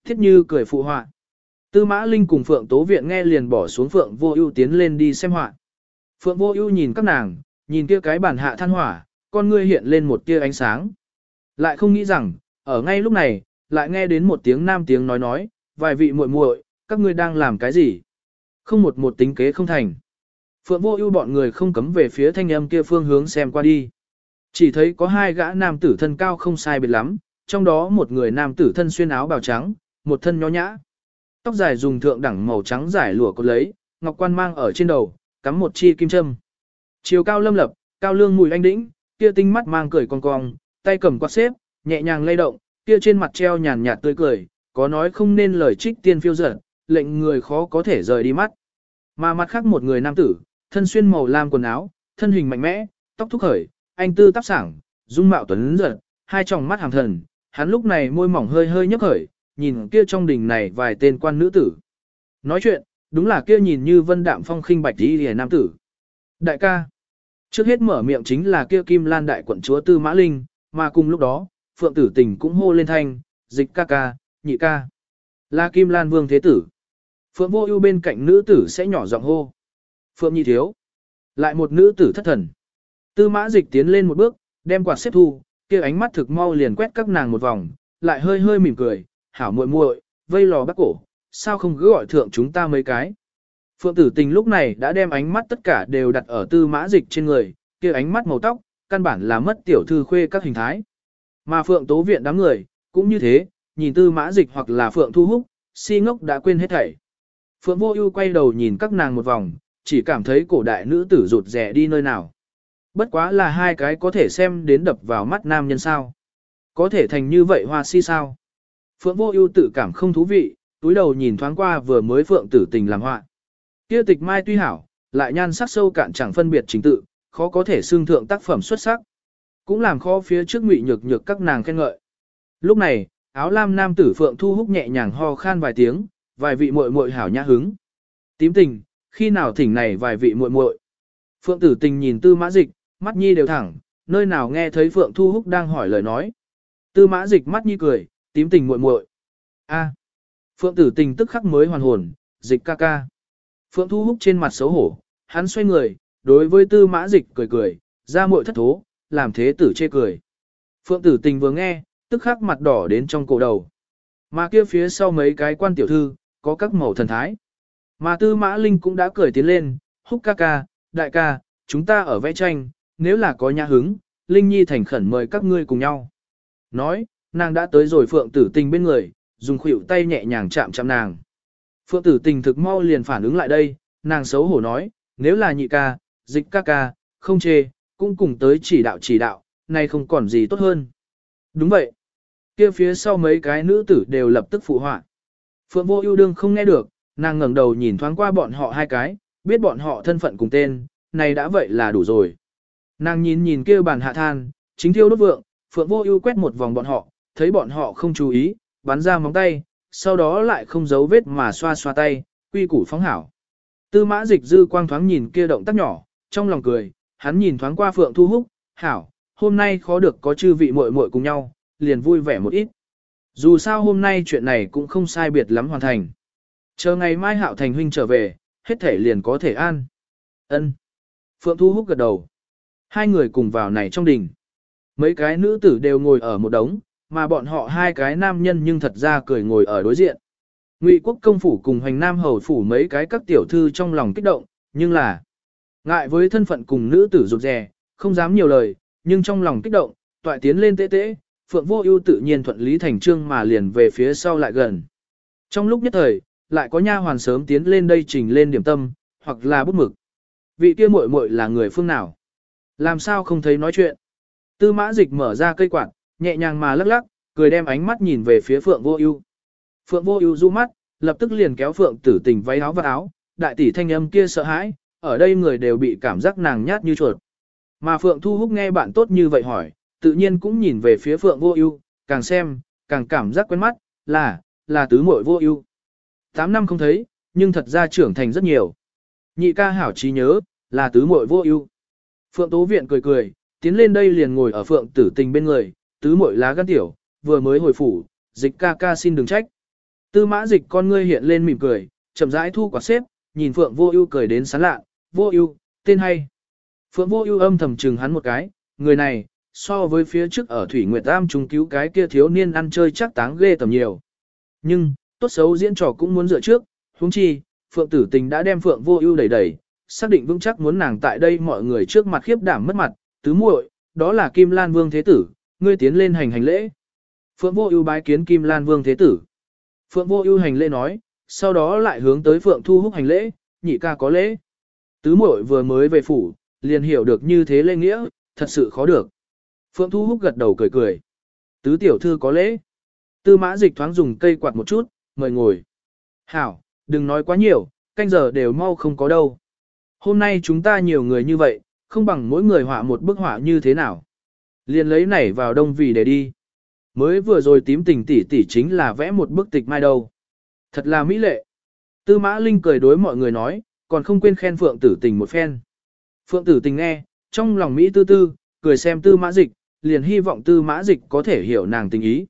Thiết Như cười phụ họa. Tư Mã Linh cùng Phượng Tố Viện nghe liền bỏ xuống Phượng Vô Ưu tiến lên đi xem họa. Phượng Vô Ưu nhìn các nàng, nhìn kia cái bản hạ than hỏa, con ngươi hiện lên một tia ánh sáng. Lại không nghĩ rằng, ở ngay lúc này, lại nghe đến một tiếng nam tiếng nói nói, vài vị muội muội, các ngươi đang làm cái gì? Không một một tính kế không thành. Phượng Vô Ưu bọn người không cấm về phía thanh âm kia phương hướng xem qua đi. Chỉ thấy có hai gã nam tử thân cao không sai biệt lắm, trong đó một người nam tử thân xuyên áo bào trắng, một thân nho nhã. Tóc dài dùng thượng đẳng màu trắng giải lụa cột lấy, ngọc quan mang ở trên đầu, cắm một chi kim châm. Chiều cao lâm lập, cao lương mùi anh đĩnh, kia tinh mắt mang cười cong cong, tay cầm quạt xếp, nhẹ nhàng lay động, kia trên mặt treo nhàn nhạt tươi cười, có nói không nên lời trích tiên phiêu dở, lệnh người khó có thể rời đi mắt. Mà mặt khác một người nam tử, thân xuyên màu lam quần áo, thân hình mạnh mẽ, tóc thúc khởi, anh tư tác sảng, dung mạo tuấn giật, hai tròng mắt hàng thần, hắn lúc này môi mỏng hơi hơi nhấp khởi, nhìn kia trong đình này vài tên quan nữ tử. Nói chuyện, đúng là kia nhìn như vân đạm phong khinh bạch đi hề nam tử. Đại ca. Trước hết mở miệng chính là kia kim lan đại quận chúa Tư Mã Linh, mà cùng lúc đó, Phượng Tử Tình cũng hô lên thanh, dịch ca ca, nhị ca. Là kim lan vương thế tử. Phượng vô ưu bên cạnh nữ tử sẽ nhỏ giọng hô. Phượng nhị thiếu. Lại một nữ tử thất thần. Tư mã dịch tiến lên một bước, đem quạt xếp thu, kia ánh mắt thực mau liền quét các nàng một vòng, lại hơi hơi mỉm cười, hảo muội muội, vây lò bắt cổ, sao không cứ gọi thượng chúng ta mấy cái. Phượng tử tình lúc này đã đem ánh mắt tất cả đều đặt ở tư mã dịch trên người, kia ánh mắt màu tóc, căn bản là mất tiểu thư khuê các hình thái. Mà Phượng tố viện đám người, cũng như thế, nhìn tư mã dịch hoặc là Phượng thu húc, si ngốc đã quên hết thảy. Phượng vô ưu quay đầu nhìn các nàng một vòng, chỉ cảm thấy cổ đại nữ tử rụt rẻ đi nơi nào. Bất quá là hai cái có thể xem đến đập vào mắt nam nhân sao. Có thể thành như vậy hoa si sao. Phượng vô ưu tự cảm không thú vị, túi đầu nhìn thoáng qua vừa mới Phượng tử tình làm họa. Kia tịch mai tuy hảo, lại nhan sắc sâu cạn chẳng phân biệt chính tự, khó có thể xương thượng tác phẩm xuất sắc. Cũng làm khó phía trước ngụy nhược nhược các nàng khen ngợi. Lúc này, áo lam nam tử Phượng thu hút nhẹ nhàng ho khan vài tiếng, vài vị muội muội hảo nhã hứng. Tím tình, khi nào thỉnh này vài vị muội muội. Phượng tử tình nhìn tư mã dịch, mắt nhi đều thẳng, nơi nào nghe thấy Phượng Thu Húc đang hỏi lời nói. Tư mã dịch mắt nhi cười, tím tình muội muội. A. Phượng tử tình tức khắc mới hoàn hồn, dịch ca ca. Phượng Thu Húc trên mặt xấu hổ, hắn xoay người, đối với tư mã dịch cười cười, ra muội thất thố, làm thế tử chê cười. Phượng tử tình vừa nghe, tức khắc mặt đỏ đến trong cổ đầu. Mà kia phía sau mấy cái quan tiểu thư, có các màu thần thái. Mà tư mã linh cũng đã cười tiến lên, húc ca ca, đại ca, chúng ta ở vẽ tranh, nếu là có nhã hứng, Linh Nhi thành khẩn mời các ngươi cùng nhau. Nói, nàng đã tới rồi Phượng Tử Tình bên người, dùng khuỷu tay nhẹ nhàng chạm chạm nàng. Phượng Tử Tình thực mau liền phản ứng lại đây, nàng xấu hổ nói, nếu là nhị ca, dịch ca ca, không chê, cũng cùng tới chỉ đạo chỉ đạo, nay không còn gì tốt hơn. Đúng vậy. Kia phía sau mấy cái nữ tử đều lập tức phụ họa. Phượng Vô Ưu đương không nghe được, nàng ngẩng đầu nhìn thoáng qua bọn họ hai cái, biết bọn họ thân phận cùng tên, này đã vậy là đủ rồi. Nàng nhìn nhìn kia bàn hạ than, chính thiêu đốt vượng, Phượng Vô Ưu quét một vòng bọn họ, thấy bọn họ không chú ý, bắn ra móng tay, sau đó lại không giấu vết mà xoa xoa tay, quy củ phóng hảo. Tư Mã Dịch dư quang thoáng nhìn kia động tác nhỏ, trong lòng cười, hắn nhìn thoáng qua Phượng Thu Húc, "Hảo, hôm nay khó được có chư vị muội muội cùng nhau, liền vui vẻ một ít. Dù sao hôm nay chuyện này cũng không sai biệt lắm hoàn thành. Chờ ngày mai Hạo Thành huynh trở về, hết thể liền có thể an." Ân. Phượng Thu Húc gật đầu. Hai người cùng vào này trong đình. Mấy cái nữ tử đều ngồi ở một đống, mà bọn họ hai cái nam nhân nhưng thật ra cười ngồi ở đối diện. Ngụy quốc công phủ cùng hoành nam hầu phủ mấy cái các tiểu thư trong lòng kích động, nhưng là ngại với thân phận cùng nữ tử rụt rè, không dám nhiều lời, nhưng trong lòng kích động, toại tiến lên tế tế, phượng vô ưu tự nhiên thuận lý thành trương mà liền về phía sau lại gần. Trong lúc nhất thời, lại có nha hoàn sớm tiến lên đây trình lên điểm tâm, hoặc là bút mực. Vị kia muội muội là người phương nào? Làm sao không thấy nói chuyện? Tư mã dịch mở ra cây quạt, nhẹ nhàng mà lắc lắc, cười đem ánh mắt nhìn về phía Phượng Vô Ưu. Phượng Vô Ưu du mắt, lập tức liền kéo Phượng Tử Tình váy áo vào áo, đại tỷ thanh âm kia sợ hãi, ở đây người đều bị cảm giác nàng nhát như chuột. Mà Phượng Thu Húc nghe bạn tốt như vậy hỏi, tự nhiên cũng nhìn về phía Phượng Vô Ưu, càng xem, càng cảm giác quen mắt, là, là tứ muội Vô Ưu. 8 năm không thấy, nhưng thật ra trưởng thành rất nhiều. Nhị ca hảo trí nhớ, là tứ muội Vô Ưu. Phượng Tố Viện cười cười, tiến lên đây liền ngồi ở Phượng Tử Tình bên người, tứ muội lá gan tiểu, vừa mới hồi phủ, dịch ca ca xin đừng trách. Tư mã dịch con ngươi hiện lên mỉm cười, chậm rãi thu quả xếp, nhìn Phượng Vô Ưu cười đến sán lạ, Vô Ưu, tên hay. Phượng Vô Ưu âm thầm chừng hắn một cái, người này, so với phía trước ở Thủy Nguyệt Tam trung cứu cái kia thiếu niên ăn chơi chắc táng ghê tầm nhiều. Nhưng, tốt xấu diễn trò cũng muốn dựa trước, huống chi, Phượng Tử Tình đã đem Phượng Vô Ưu đẩy đẩy, xác định vững chắc muốn nàng tại đây mọi người trước mặt khiếp đảm mất mặt, tứ muội, đó là Kim Lan Vương thế tử, ngươi tiến lên hành hành lễ. Phượng Vô Ưu bái kiến Kim Lan Vương thế tử. Phượng Vô Ưu hành lễ nói, sau đó lại hướng tới Phượng Thu Húc hành lễ, nhị ca có lễ. Tứ muội vừa mới về phủ, liền hiểu được như thế lễ nghĩa, thật sự khó được. Phượng Thu Húc gật đầu cười cười. Tứ tiểu thư có lễ. Tư Mã Dịch thoáng dùng cây quạt một chút, mời ngồi. "Hảo, đừng nói quá nhiều, canh giờ đều mau không có đâu. Hôm nay chúng ta nhiều người như vậy, không bằng mỗi người họa một bức họa như thế nào?" Liền lấy nảy vào đông vì để đi. Mới vừa rồi tím tình tỷ tỷ chính là vẽ một bức tịch mai đâu. Thật là mỹ lệ. Tư Mã Linh cười đối mọi người nói, còn không quên khen Phượng Tử Tình một phen. Phượng Tử Tình nghe, trong lòng Mỹ tư tư, cười xem Tư Mã Dịch, liền hy vọng Tư Mã Dịch có thể hiểu nàng tình ý.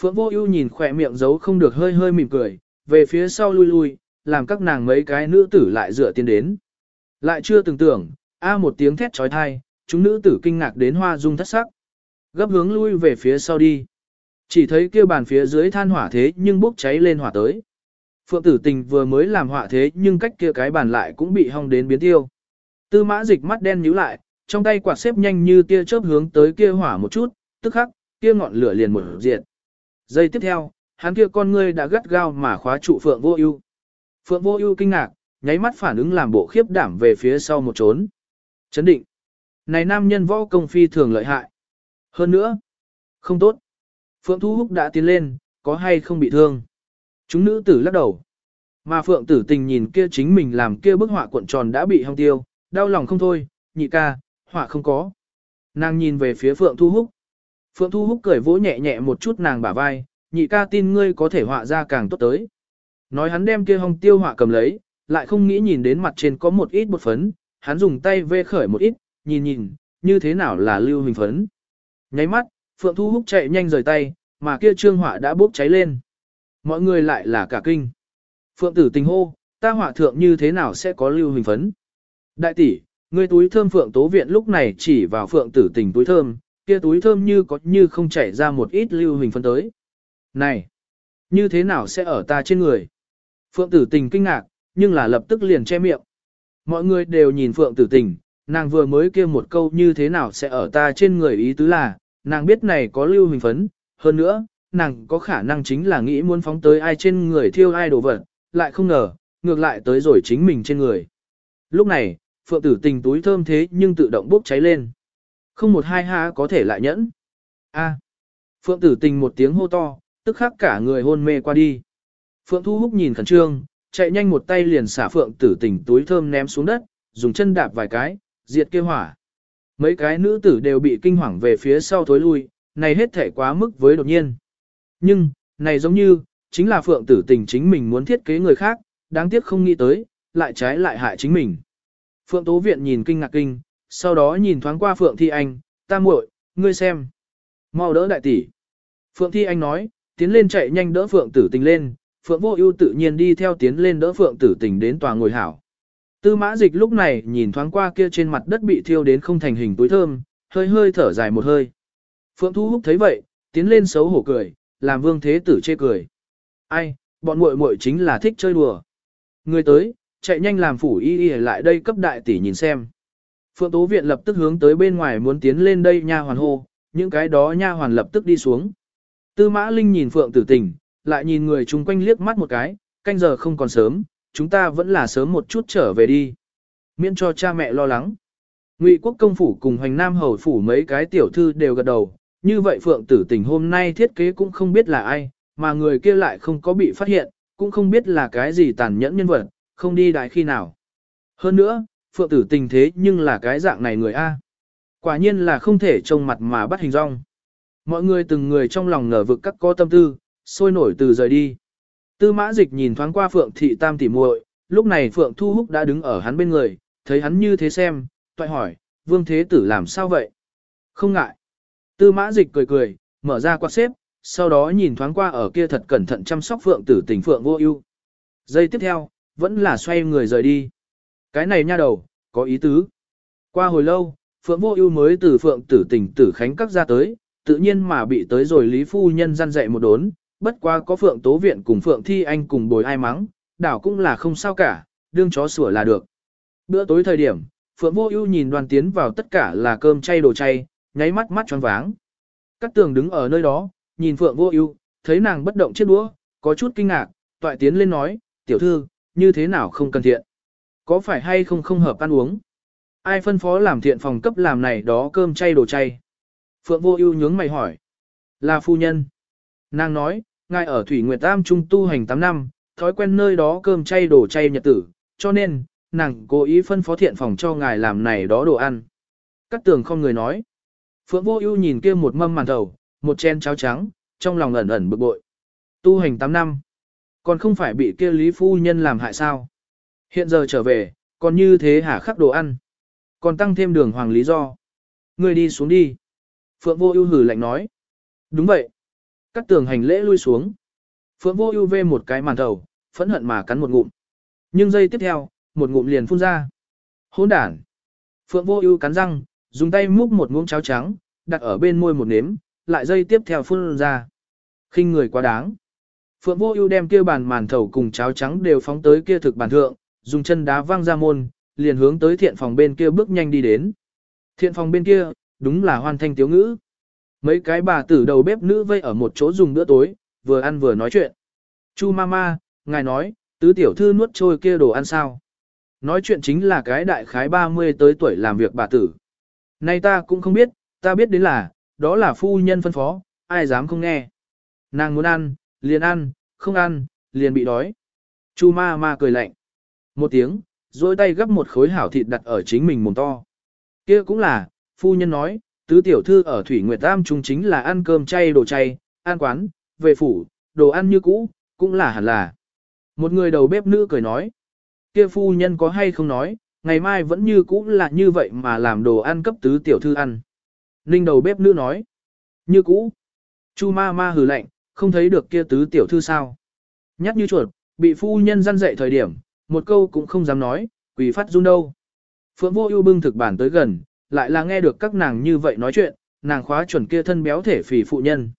Phượng Vô Ưu nhìn khỏe miệng giấu không được hơi hơi mỉm cười, về phía sau lui lui, làm các nàng mấy cái nữ tử lại dựa tiến đến. Lại chưa từng tưởng, a một tiếng thét chói tai, chúng nữ tử kinh ngạc đến hoa dung thất sắc. Gấp hướng lui về phía sau đi. Chỉ thấy kia bàn phía dưới than hỏa thế nhưng bốc cháy lên hỏa tới. Phượng tử tình vừa mới làm hỏa thế nhưng cách kia cái bàn lại cũng bị hong đến biến tiêu. Tư mã dịch mắt đen nhíu lại, trong tay quạt xếp nhanh như tia chớp hướng tới kia hỏa một chút, tức khắc, kia ngọn lửa liền một diệt. Giây tiếp theo, hắn kia con ngươi đã gắt gao mà khóa trụ Phượng Vô Ưu. Phượng Vô Ưu kinh ngạc, nháy mắt phản ứng làm bộ khiếp đảm về phía sau một trốn. Chấn định. Này nam nhân võ công phi thường lợi hại. Hơn nữa, không tốt. Phượng Thu Húc đã tiến lên, có hay không bị thương? Chúng nữ tử lắc đầu. Mà Phượng tử tình nhìn kia chính mình làm kia bức họa cuộn tròn đã bị hong tiêu, đau lòng không thôi, nhị ca, họa không có. Nàng nhìn về phía Phượng Thu Húc. Phượng Thu Húc cười vỗ nhẹ nhẹ một chút nàng bả vai, nhị ca tin ngươi có thể họa ra càng tốt tới. Nói hắn đem kia hong tiêu họa cầm lấy, lại không nghĩ nhìn đến mặt trên có một ít bột phấn, hắn dùng tay vê khởi một ít, nhìn nhìn, như thế nào là lưu hình phấn. Nháy mắt, Phượng Thu Húc chạy nhanh rời tay, mà kia trương họa đã bốc cháy lên. Mọi người lại là cả kinh. Phượng tử tình hô, ta họa thượng như thế nào sẽ có lưu hình phấn. Đại tỷ, người túi thơm Phượng Tố Viện lúc này chỉ vào Phượng tử tình túi thơm, kia túi thơm như có như không chảy ra một ít lưu hình phấn tới. Này, như thế nào sẽ ở ta trên người? Phượng tử tình kinh ngạc, nhưng là lập tức liền che miệng. Mọi người đều nhìn Phượng tử tình, nàng vừa mới kia một câu như thế nào sẽ ở ta trên người ý tứ là, nàng biết này có lưu hình phấn, hơn nữa, nàng có khả năng chính là nghĩ muốn phóng tới ai trên người thiêu ai đồ vật, lại không ngờ, ngược lại tới rồi chính mình trên người. Lúc này, phượng tử tình túi thơm thế nhưng tự động bốc cháy lên. Không một hai ha có thể lại nhẫn. A. Phượng tử tình một tiếng hô to, tức khắc cả người hôn mê qua đi. Phượng thu húc nhìn khẩn trương, chạy nhanh một tay liền xả phượng tử tình túi thơm ném xuống đất, dùng chân đạp vài cái, diệt kia hỏa. Mấy cái nữ tử đều bị kinh hoàng về phía sau thối lui, này hết thể quá mức với đột nhiên. Nhưng, này giống như, chính là phượng tử tình chính mình muốn thiết kế người khác, đáng tiếc không nghĩ tới, lại trái lại hại chính mình. Phượng Tố Viện nhìn kinh ngạc kinh, sau đó nhìn thoáng qua Phượng Thi Anh, ta muội, ngươi xem. mau đỡ đại tỷ. Phượng Thi Anh nói, tiến lên chạy nhanh đỡ Phượng tử tình lên, Phượng Vô Ưu tự nhiên đi theo tiến lên đỡ Phượng tử tình đến tòa ngồi hảo. Tư mã dịch lúc này nhìn thoáng qua kia trên mặt đất bị thiêu đến không thành hình túi thơm, hơi hơi thở dài một hơi. Phượng Thu Húc thấy vậy, tiến lên xấu hổ cười, làm vương thế tử chê cười. Ai, bọn muội muội chính là thích chơi đùa. Người tới, chạy nhanh làm phủ y y lại đây cấp đại tỷ nhìn xem. Phượng Tố Viện lập tức hướng tới bên ngoài muốn tiến lên đây nha hoàn hô, những cái đó nha hoàn lập tức đi xuống. Tư Mã Linh nhìn Phượng Tử Tình, lại nhìn người chung quanh liếc mắt một cái, canh giờ không còn sớm, chúng ta vẫn là sớm một chút trở về đi. Miễn cho cha mẹ lo lắng. Ngụy quốc công phủ cùng hoành nam hầu phủ mấy cái tiểu thư đều gật đầu, như vậy phượng tử tình hôm nay thiết kế cũng không biết là ai, mà người kia lại không có bị phát hiện, cũng không biết là cái gì tàn nhẫn nhân vật, không đi đại khi nào. Hơn nữa, Phượng tử tình thế nhưng là cái dạng này người A. Quả nhiên là không thể trông mặt mà bắt hình rong. Mọi người từng người trong lòng ngờ vực các có tâm tư, sôi nổi từ rời đi. Tư mã dịch nhìn thoáng qua Phượng thị tam tỉ muội, lúc này Phượng Thu Húc đã đứng ở hắn bên người, thấy hắn như thế xem, toại hỏi, vương thế tử làm sao vậy? Không ngại. Tư mã dịch cười cười, mở ra quạt xếp, sau đó nhìn thoáng qua ở kia thật cẩn thận chăm sóc Phượng tử tình Phượng vô ưu. Giây tiếp theo, vẫn là xoay người rời đi. Cái này nha đầu, có ý tứ. Qua hồi lâu, Phượng vô ưu mới từ Phượng tử tình tử khánh các ra tới, tự nhiên mà bị tới rồi Lý Phu Nhân gian dạy một đốn, bất qua có Phượng Tố Viện cùng Phượng Thi Anh cùng bồi ai mắng, đảo cũng là không sao cả, đương chó sủa là được. Bữa tối thời điểm, Phượng Vô Ưu nhìn đoàn tiến vào tất cả là cơm chay đồ chay, nháy mắt mắt tròn váng. Cát tường đứng ở nơi đó, nhìn Phượng Vô Ưu, thấy nàng bất động chiếc đũa, có chút kinh ngạc, toại tiến lên nói, "Tiểu thư, như thế nào không cần thiện? Có phải hay không không hợp ăn uống? Ai phân phó làm thiện phòng cấp làm này đó cơm chay đồ chay?" Phượng Vô Ưu nhướng mày hỏi. "Là phu nhân." Nàng nói, ngài ở Thủy Nguyệt Tam trung tu hành 8 năm, thói quen nơi đó cơm chay đồ chay nhật tử, cho nên, nàng cố ý phân phó thiện phòng cho ngài làm này đó đồ ăn. Cắt tường không người nói. Phượng Vô Ưu nhìn kia một mâm màn thầu, một chén cháo trắng, trong lòng ẩn ẩn bực bội. Tu hành 8 năm, còn không phải bị kia Lý phu nhân làm hại sao? Hiện giờ trở về, còn như thế hả khắc đồ ăn, còn tăng thêm đường hoàng lý do. Ngươi đi xuống đi. Phượng Vô Ưu hừ lạnh nói. Đúng vậy cắt tường hành lễ lui xuống. Phượng Vô Ưu vê một cái màn thầu, phẫn hận mà cắn một ngụm. Nhưng giây tiếp theo, một ngụm liền phun ra. Hỗn đản. Phượng Vô Ưu cắn răng, dùng tay múc một muỗng cháo trắng, đặt ở bên môi một nếm, lại dây tiếp theo phun ra. Khinh người quá đáng. Phượng Vô Ưu đem kia bàn màn thầu cùng cháo trắng đều phóng tới kia thực bàn thượng, dùng chân đá văng ra môn, liền hướng tới thiện phòng bên kia bước nhanh đi đến. Thiện phòng bên kia, đúng là hoàn thành tiếu ngữ. Mấy cái bà tử đầu bếp nữ vây ở một chỗ dùng bữa tối, vừa ăn vừa nói chuyện. Chu mama, ngài nói, tứ tiểu thư nuốt trôi kia đồ ăn sao? Nói chuyện chính là cái đại khái 30 tới tuổi làm việc bà tử. Nay ta cũng không biết, ta biết đến là, đó là phu nhân phân phó, ai dám không nghe. Nàng muốn ăn, liền ăn, không ăn, liền bị đói. Chu ma ma cười lạnh. Một tiếng, rồi tay gấp một khối hảo thịt đặt ở chính mình mồm to. kia cũng là, phu nhân nói, tứ tiểu thư ở Thủy Nguyệt Tam trung chính là ăn cơm chay đồ chay, ăn quán, về phủ, đồ ăn như cũ, cũng là hẳn là. Một người đầu bếp nữ cười nói, kia phu nhân có hay không nói, ngày mai vẫn như cũ là như vậy mà làm đồ ăn cấp tứ tiểu thư ăn. Ninh đầu bếp nữ nói, như cũ. Chu ma ma hừ lạnh, không thấy được kia tứ tiểu thư sao. Nhắc như chuột, bị phu nhân răn dậy thời điểm, một câu cũng không dám nói, quỷ phát run đâu. Phượng vô ưu bưng thực bản tới gần, lại là nghe được các nàng như vậy nói chuyện, nàng khóa chuẩn kia thân béo thể phì phụ nhân.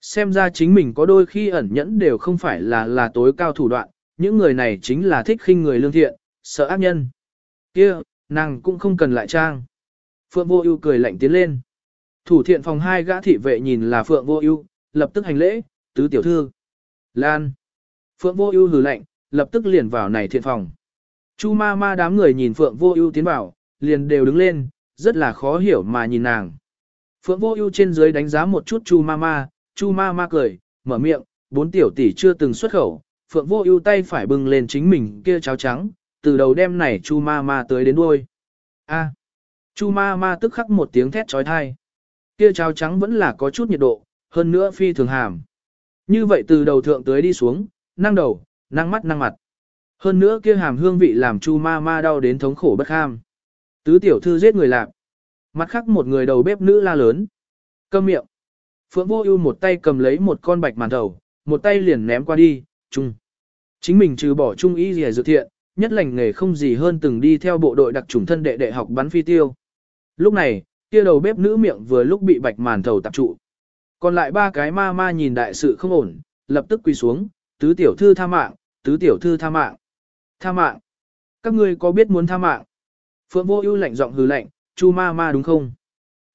Xem ra chính mình có đôi khi ẩn nhẫn đều không phải là là tối cao thủ đoạn, những người này chính là thích khinh người lương thiện, sợ ác nhân. Kia, nàng cũng không cần lại trang. Phượng Vô Ưu cười lạnh tiến lên. Thủ thiện phòng hai gã thị vệ nhìn là Phượng Vô Ưu, lập tức hành lễ, tứ tiểu thư. Lan. Phượng Vô Ưu hừ lạnh, lập tức liền vào này thiện phòng. Chu ma ma đám người nhìn Phượng Vô Ưu tiến vào, liền đều đứng lên, rất là khó hiểu mà nhìn nàng. Phượng Vô Ưu trên dưới đánh giá một chút Chu mama Chu mama cười, mở miệng, bốn tiểu tỷ chưa từng xuất khẩu, Phượng Vô Ưu tay phải bưng lên chính mình kia cháo trắng, từ đầu đêm này Chu mama tới đến đuôi. A. Chu mama tức khắc một tiếng thét chói tai. Kia cháo trắng vẫn là có chút nhiệt độ, hơn nữa phi thường hàm. Như vậy từ đầu thượng tới đi xuống, năng đầu, năng mắt năng mặt. Hơn nữa kia hàm hương vị làm Chu mama đau đến thống khổ bất kham. Tứ tiểu thư giết người lạc. Mặt khác một người đầu bếp nữ la lớn. Câm miệng. Phượng Vô Ưu một tay cầm lấy một con bạch màn thầu, một tay liền ném qua đi, chung. Chính mình trừ bỏ trung ý gì dự thiện, nhất lành nghề không gì hơn từng đi theo bộ đội đặc trùng thân đệ đệ học bắn phi tiêu. Lúc này, kia đầu bếp nữ miệng vừa lúc bị bạch màn thầu tập trụ. Còn lại ba cái ma ma nhìn đại sự không ổn, lập tức quỳ xuống, tứ tiểu thư tha mạng, tứ tiểu thư tha mạng. Tha mạng. Các ngươi có biết muốn tha mạng? Phượng Vô Ưu lạnh giọng hừ lạnh, "Chu ma ma đúng không?"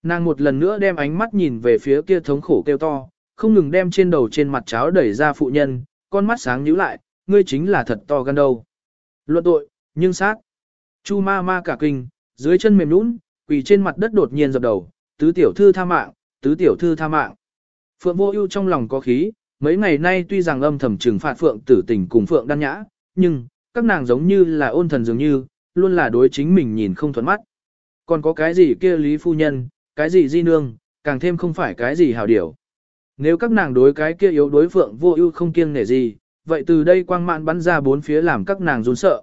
Nàng một lần nữa đem ánh mắt nhìn về phía kia thống khổ kêu to, không ngừng đem trên đầu trên mặt cháo đẩy ra phụ nhân, con mắt sáng nhíu lại, ngươi chính là thật to gan đâu. Luận tội, nhưng sát. Chu ma ma cả kinh, dưới chân mềm nhũn, quỳ trên mặt đất đột nhiên dập đầu, tứ tiểu thư tha mạng, tứ tiểu thư tha mạng. Phượng vô ưu trong lòng có khí, mấy ngày nay tuy rằng âm thầm trừng phạt Phượng tử tình cùng Phượng đan nhã, nhưng, các nàng giống như là ôn thần dường như, luôn là đối chính mình nhìn không thuận mắt. Còn có cái gì kia Lý Phu Nhân, cái gì di nương, càng thêm không phải cái gì hảo điểu. Nếu các nàng đối cái kia yếu đối phượng vô ưu không kiêng nể gì, vậy từ đây quang mạn bắn ra bốn phía làm các nàng run sợ.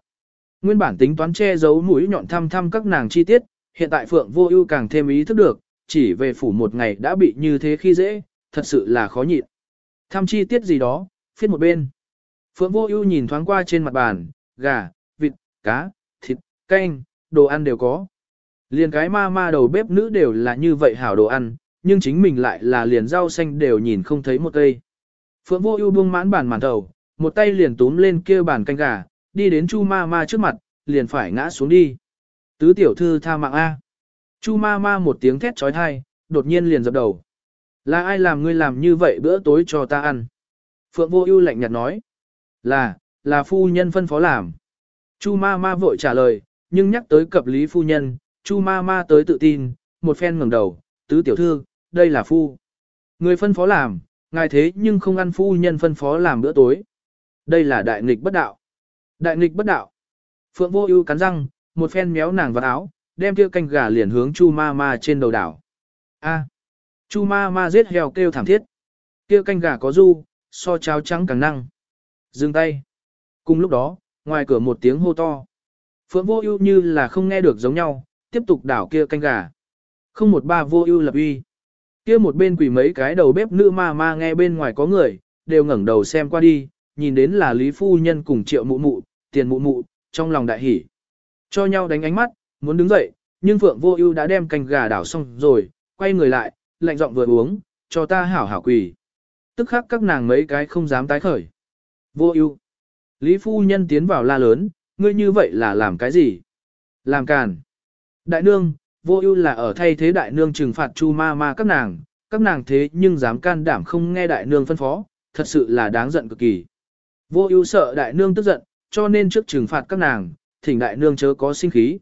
Nguyên bản tính toán che giấu mũi nhọn thăm thăm các nàng chi tiết, hiện tại phượng vô ưu càng thêm ý thức được, chỉ về phủ một ngày đã bị như thế khi dễ, thật sự là khó nhịn. Thăm chi tiết gì đó, phiết một bên. Phượng vô ưu nhìn thoáng qua trên mặt bàn, gà, vịt, cá, canh, đồ ăn đều có. Liền cái ma ma đầu bếp nữ đều là như vậy hảo đồ ăn, nhưng chính mình lại là liền rau xanh đều nhìn không thấy một cây. Phượng vô ưu buông mãn bàn màn đầu, một tay liền túm lên kia bàn canh gà, đi đến chu ma ma trước mặt, liền phải ngã xuống đi. Tứ tiểu thư tha mạng A. Chu ma ma một tiếng thét trói thai, đột nhiên liền dập đầu. Là ai làm ngươi làm như vậy bữa tối cho ta ăn? Phượng vô ưu lạnh nhạt nói. Là, là phu nhân phân phó làm. Chu ma ma vội trả lời, nhưng nhắc tới cập lý phu nhân, chu ma ma tới tự tin, một phen ngẩng đầu, tứ tiểu thư, đây là phu. Người phân phó làm, ngài thế nhưng không ăn phu nhân phân phó làm bữa tối. Đây là đại nghịch bất đạo. Đại nghịch bất đạo. Phượng vô ưu cắn răng, một phen méo nàng vào áo, đem kia canh gà liền hướng chu ma ma trên đầu đảo. A. Chu ma ma giết heo kêu thảm thiết. Kia canh gà có du, so cháo trắng càng năng. Dừng tay. Cùng lúc đó, ngoài cửa một tiếng hô to. Phượng vô ưu như là không nghe được giống nhau, tiếp tục đảo kia canh gà. Không một ba vô ưu lập uy. Kia một bên quỷ mấy cái đầu bếp nữ ma ma nghe bên ngoài có người, đều ngẩng đầu xem qua đi, nhìn đến là Lý Phu Nhân cùng triệu mụ mụ, tiền mụ mụ, trong lòng đại hỉ. Cho nhau đánh ánh mắt, muốn đứng dậy, nhưng Phượng Vô Ưu đã đem canh gà đảo xong rồi, quay người lại, lạnh giọng vừa uống, cho ta hảo hảo quỳ. Tức khắc các nàng mấy cái không dám tái khởi. Vô Ưu. Lý phu nhân tiến vào la lớn, ngươi như vậy là làm cái gì? Làm càn. Đại nương, Vô Ưu là ở thay thế đại nương trừng phạt Chu Ma Ma các nàng, các nàng thế nhưng dám can đảm không nghe đại nương phân phó, thật sự là đáng giận cực kỳ. Vô Ưu sợ đại nương tức giận, cho nên trước trừng phạt các nàng, thỉnh đại nương chớ có sinh khí.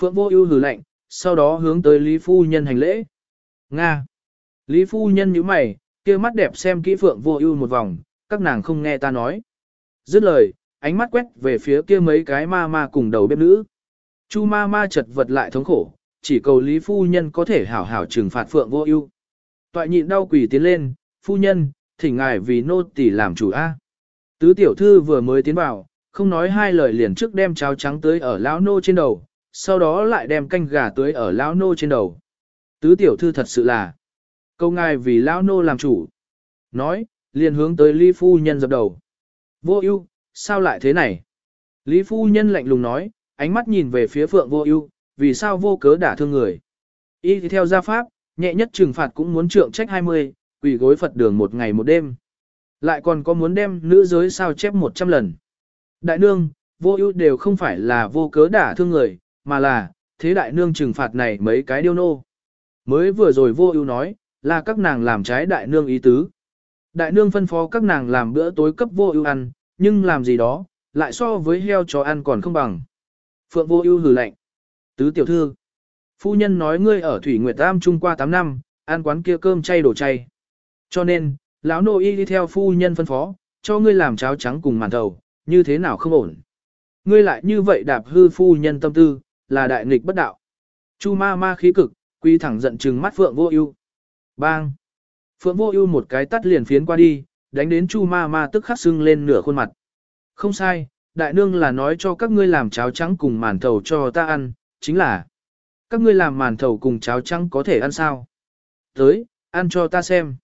Phượng vô ưu hừ lạnh, sau đó hướng tới Lý Phu Nhân hành lễ. Nga. Lý Phu Nhân nhíu mày, kia mắt đẹp xem kỹ Phượng vô ưu một vòng, các nàng không nghe ta nói. Dứt lời, ánh mắt quét về phía kia mấy cái ma ma cùng đầu bếp nữ. Chu ma ma chật vật lại thống khổ, chỉ cầu Lý Phu Nhân có thể hảo hảo trừng phạt Phượng vô ưu. Toại nhịn đau quỷ tiến lên, Phu Nhân, thỉnh ngài vì nô tỳ làm chủ A. Tứ tiểu thư vừa mới tiến vào, không nói hai lời liền trước đem cháo trắng tới ở lão nô trên đầu, sau đó lại đem canh gà tới ở lão nô trên đầu. Tứ tiểu thư thật sự là câu ngài vì lão nô làm chủ. Nói, liền hướng tới Lý phu nhân dập đầu. Vô ưu, sao lại thế này? Lý phu nhân lạnh lùng nói, ánh mắt nhìn về phía Phượng Vô Ưu, vì sao vô cớ đả thương người? Y thì theo gia pháp, nhẹ nhất trừng phạt cũng muốn trượng trách 20, quỷ gối Phật đường một ngày một đêm. Lại còn có muốn đem nữ giới sao chép 100 lần. Đại nương, vô ưu đều không phải là vô cớ đả thương người, mà là, thế đại nương trừng phạt này mấy cái điêu nô. Mới vừa rồi vô ưu nói, là các nàng làm trái đại nương ý tứ. Đại nương phân phó các nàng làm bữa tối cấp vô ưu ăn, nhưng làm gì đó, lại so với heo chó ăn còn không bằng. Phượng vô ưu hừ lạnh. Tứ tiểu thư. Phu nhân nói ngươi ở Thủy Nguyệt Tam Trung qua 8 năm, ăn quán kia cơm chay đồ chay. Cho nên, lão nô y đi theo phu nhân phân phó, cho ngươi làm cháo trắng cùng màn thầu, như thế nào không ổn. Ngươi lại như vậy đạp hư phu nhân tâm tư, là đại nghịch bất đạo. Chu ma ma khí cực, quy thẳng giận trừng mắt Phượng Vô Ưu. Bang! Phượng Vô Ưu một cái tắt liền phiến qua đi, đánh đến Chu ma ma tức khắc sưng lên nửa khuôn mặt. Không sai, đại nương là nói cho các ngươi làm cháo trắng cùng màn thầu cho ta ăn, chính là các ngươi làm màn thầu cùng cháo trắng có thể ăn sao? Tới, ăn cho ta xem.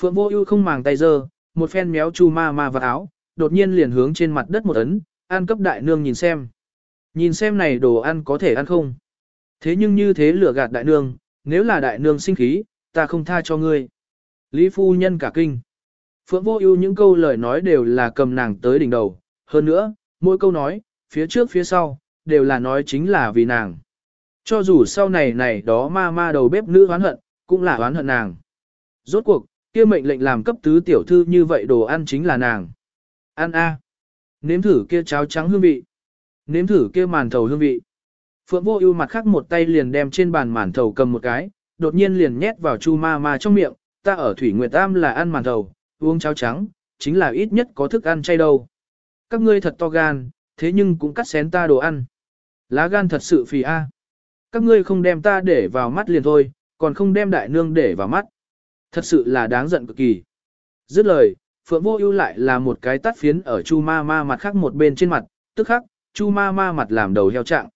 Phượng Vô Ưu không màng tay giơ, một phen méo Chu ma ma vào áo, đột nhiên liền hướng trên mặt đất một ấn, ăn cấp đại nương nhìn xem. Nhìn xem này đồ ăn có thể ăn không? Thế nhưng như thế lửa gạt đại nương, nếu là đại nương sinh khí, ta không tha cho ngươi. Lý phu nhân cả kinh. Phượng vô ưu những câu lời nói đều là cầm nàng tới đỉnh đầu. Hơn nữa, mỗi câu nói, phía trước phía sau, đều là nói chính là vì nàng. Cho dù sau này này đó ma ma đầu bếp nữ oán hận, cũng là oán hận nàng. Rốt cuộc, kia mệnh lệnh làm cấp tứ tiểu thư như vậy đồ ăn chính là nàng. Ăn a. Nếm thử kia cháo trắng hương vị. Nếm thử kia màn thầu hương vị. Phượng vô ưu mặt khác một tay liền đem trên bàn màn thầu cầm một cái, đột nhiên liền nhét vào chu ma ma trong miệng, ta ở Thủy Nguyệt Tam là ăn màn thầu, uống cháo trắng, chính là ít nhất có thức ăn chay đâu. Các ngươi thật to gan, thế nhưng cũng cắt xén ta đồ ăn. Lá gan thật sự phì a. Các ngươi không đem ta để vào mắt liền thôi, còn không đem đại nương để vào mắt. Thật sự là đáng giận cực kỳ. Dứt lời, Phượng Vô Ưu lại là một cái tát phiến ở Chu Ma Ma mặt khác một bên trên mặt, tức khắc, Chu Ma Ma mặt làm đầu heo trạng.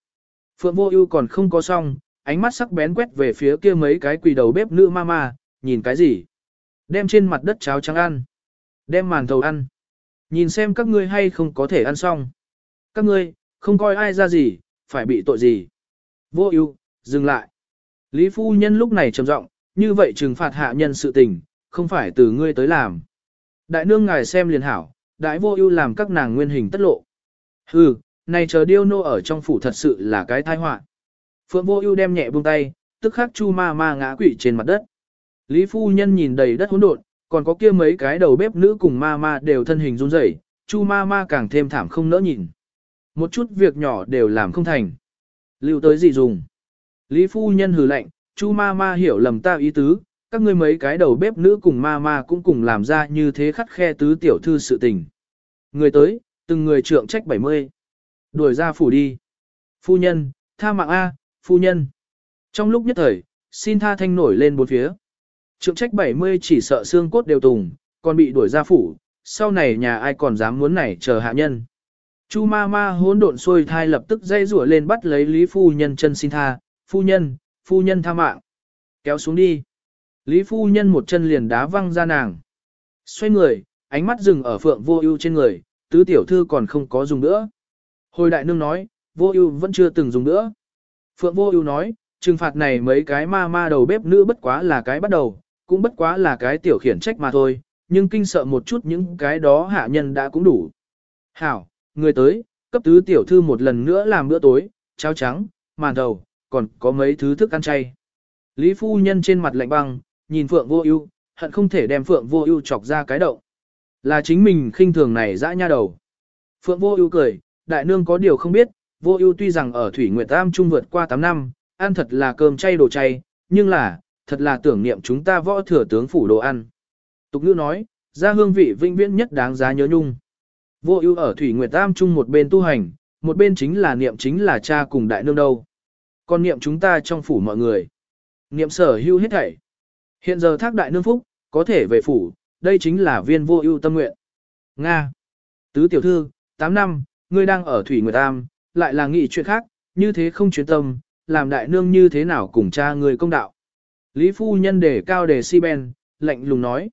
Phượng Vô Ưu còn không có xong, ánh mắt sắc bén quét về phía kia mấy cái quỳ đầu bếp nữ ma ma, nhìn cái gì? Đem trên mặt đất cháo trắng ăn. Đem màn thầu ăn. Nhìn xem các ngươi hay không có thể ăn xong. Các ngươi, không coi ai ra gì, phải bị tội gì. Vô ưu, dừng lại. Lý phu nhân lúc này trầm giọng, như vậy trừng phạt hạ nhân sự tình, không phải từ ngươi tới làm. Đại nương ngài xem liền hảo, đại vô ưu làm các nàng nguyên hình tất lộ. Hừ, này chờ điêu nô ở trong phủ thật sự là cái tai họa. Phượng vô ưu đem nhẹ buông tay, tức khắc chu ma ma ngã quỵ trên mặt đất. Lý phu nhân nhìn đầy đất hỗn độn, còn có kia mấy cái đầu bếp nữ cùng ma ma đều thân hình run rẩy, chu ma ma càng thêm thảm không nỡ nhìn. Một chút việc nhỏ đều làm không thành. Lưu tới gì dùng? Lý phu nhân hừ lạnh, chu ma ma hiểu lầm ta ý tứ, các ngươi mấy cái đầu bếp nữ cùng ma ma cũng cùng làm ra như thế khắt khe tứ tiểu thư sự tình. Người tới, từng người trượng trách 70. Đuổi ra phủ đi. Phu nhân, tha mạng A, phu nhân. Trong lúc nhất thời, xin tha thanh nổi lên bốn phía. Trượng trách 70 chỉ sợ xương cốt đều tùng, còn bị đuổi ra phủ, sau này nhà ai còn dám muốn này chờ hạ nhân. Chu ma ma hỗn độn xuôi thai lập tức dây rủa lên bắt lấy Lý phu nhân chân xin tha, phu nhân, phu nhân tha mạng. Kéo xuống đi. Lý phu nhân một chân liền đá văng ra nàng. Xoay người, ánh mắt dừng ở phượng vô ưu trên người, tứ tiểu thư còn không có dùng nữa. Hồi đại nương nói, vô ưu vẫn chưa từng dùng nữa. Phượng vô ưu nói, trừng phạt này mấy cái ma ma đầu bếp nữ bất quá là cái bắt đầu, cũng bất quá là cái tiểu khiển trách mà thôi, nhưng kinh sợ một chút những cái đó hạ nhân đã cũng đủ. Hảo, người tới, cấp tứ tiểu thư một lần nữa làm bữa tối, cháo trắng, màn đầu, còn có mấy thứ thức ăn chay. Lý phu nhân trên mặt lạnh băng, nhìn Phượng Vô Ưu, hận không thể đem Phượng Vô Ưu chọc ra cái động. Là chính mình khinh thường này dã nha đầu. Phượng Vô Ưu cười, đại nương có điều không biết, Vô Ưu tuy rằng ở Thủy Nguyệt Tam trung vượt qua 8 năm, ăn thật là cơm chay đồ chay, nhưng là, thật là tưởng niệm chúng ta võ thừa tướng phủ đồ ăn. Tục ngữ nói, ra hương vị vinh viễn nhất đáng giá nhớ nhung. Vô ưu ở Thủy Nguyệt Tam chung một bên tu hành, một bên chính là niệm chính là cha cùng đại nương đâu. Còn niệm chúng ta trong phủ mọi người. Niệm sở hưu hết thảy. Hiện giờ thác đại nương phúc, có thể về phủ, đây chính là viên vô ưu tâm nguyện. Nga. Tứ tiểu thư, 8 năm, ngươi đang ở Thủy Nguyệt Tam, lại là nghị chuyện khác, như thế không chuyên tâm, làm đại nương như thế nào cùng cha người công đạo. Lý phu nhân đề cao đề si ben, lạnh lùng nói.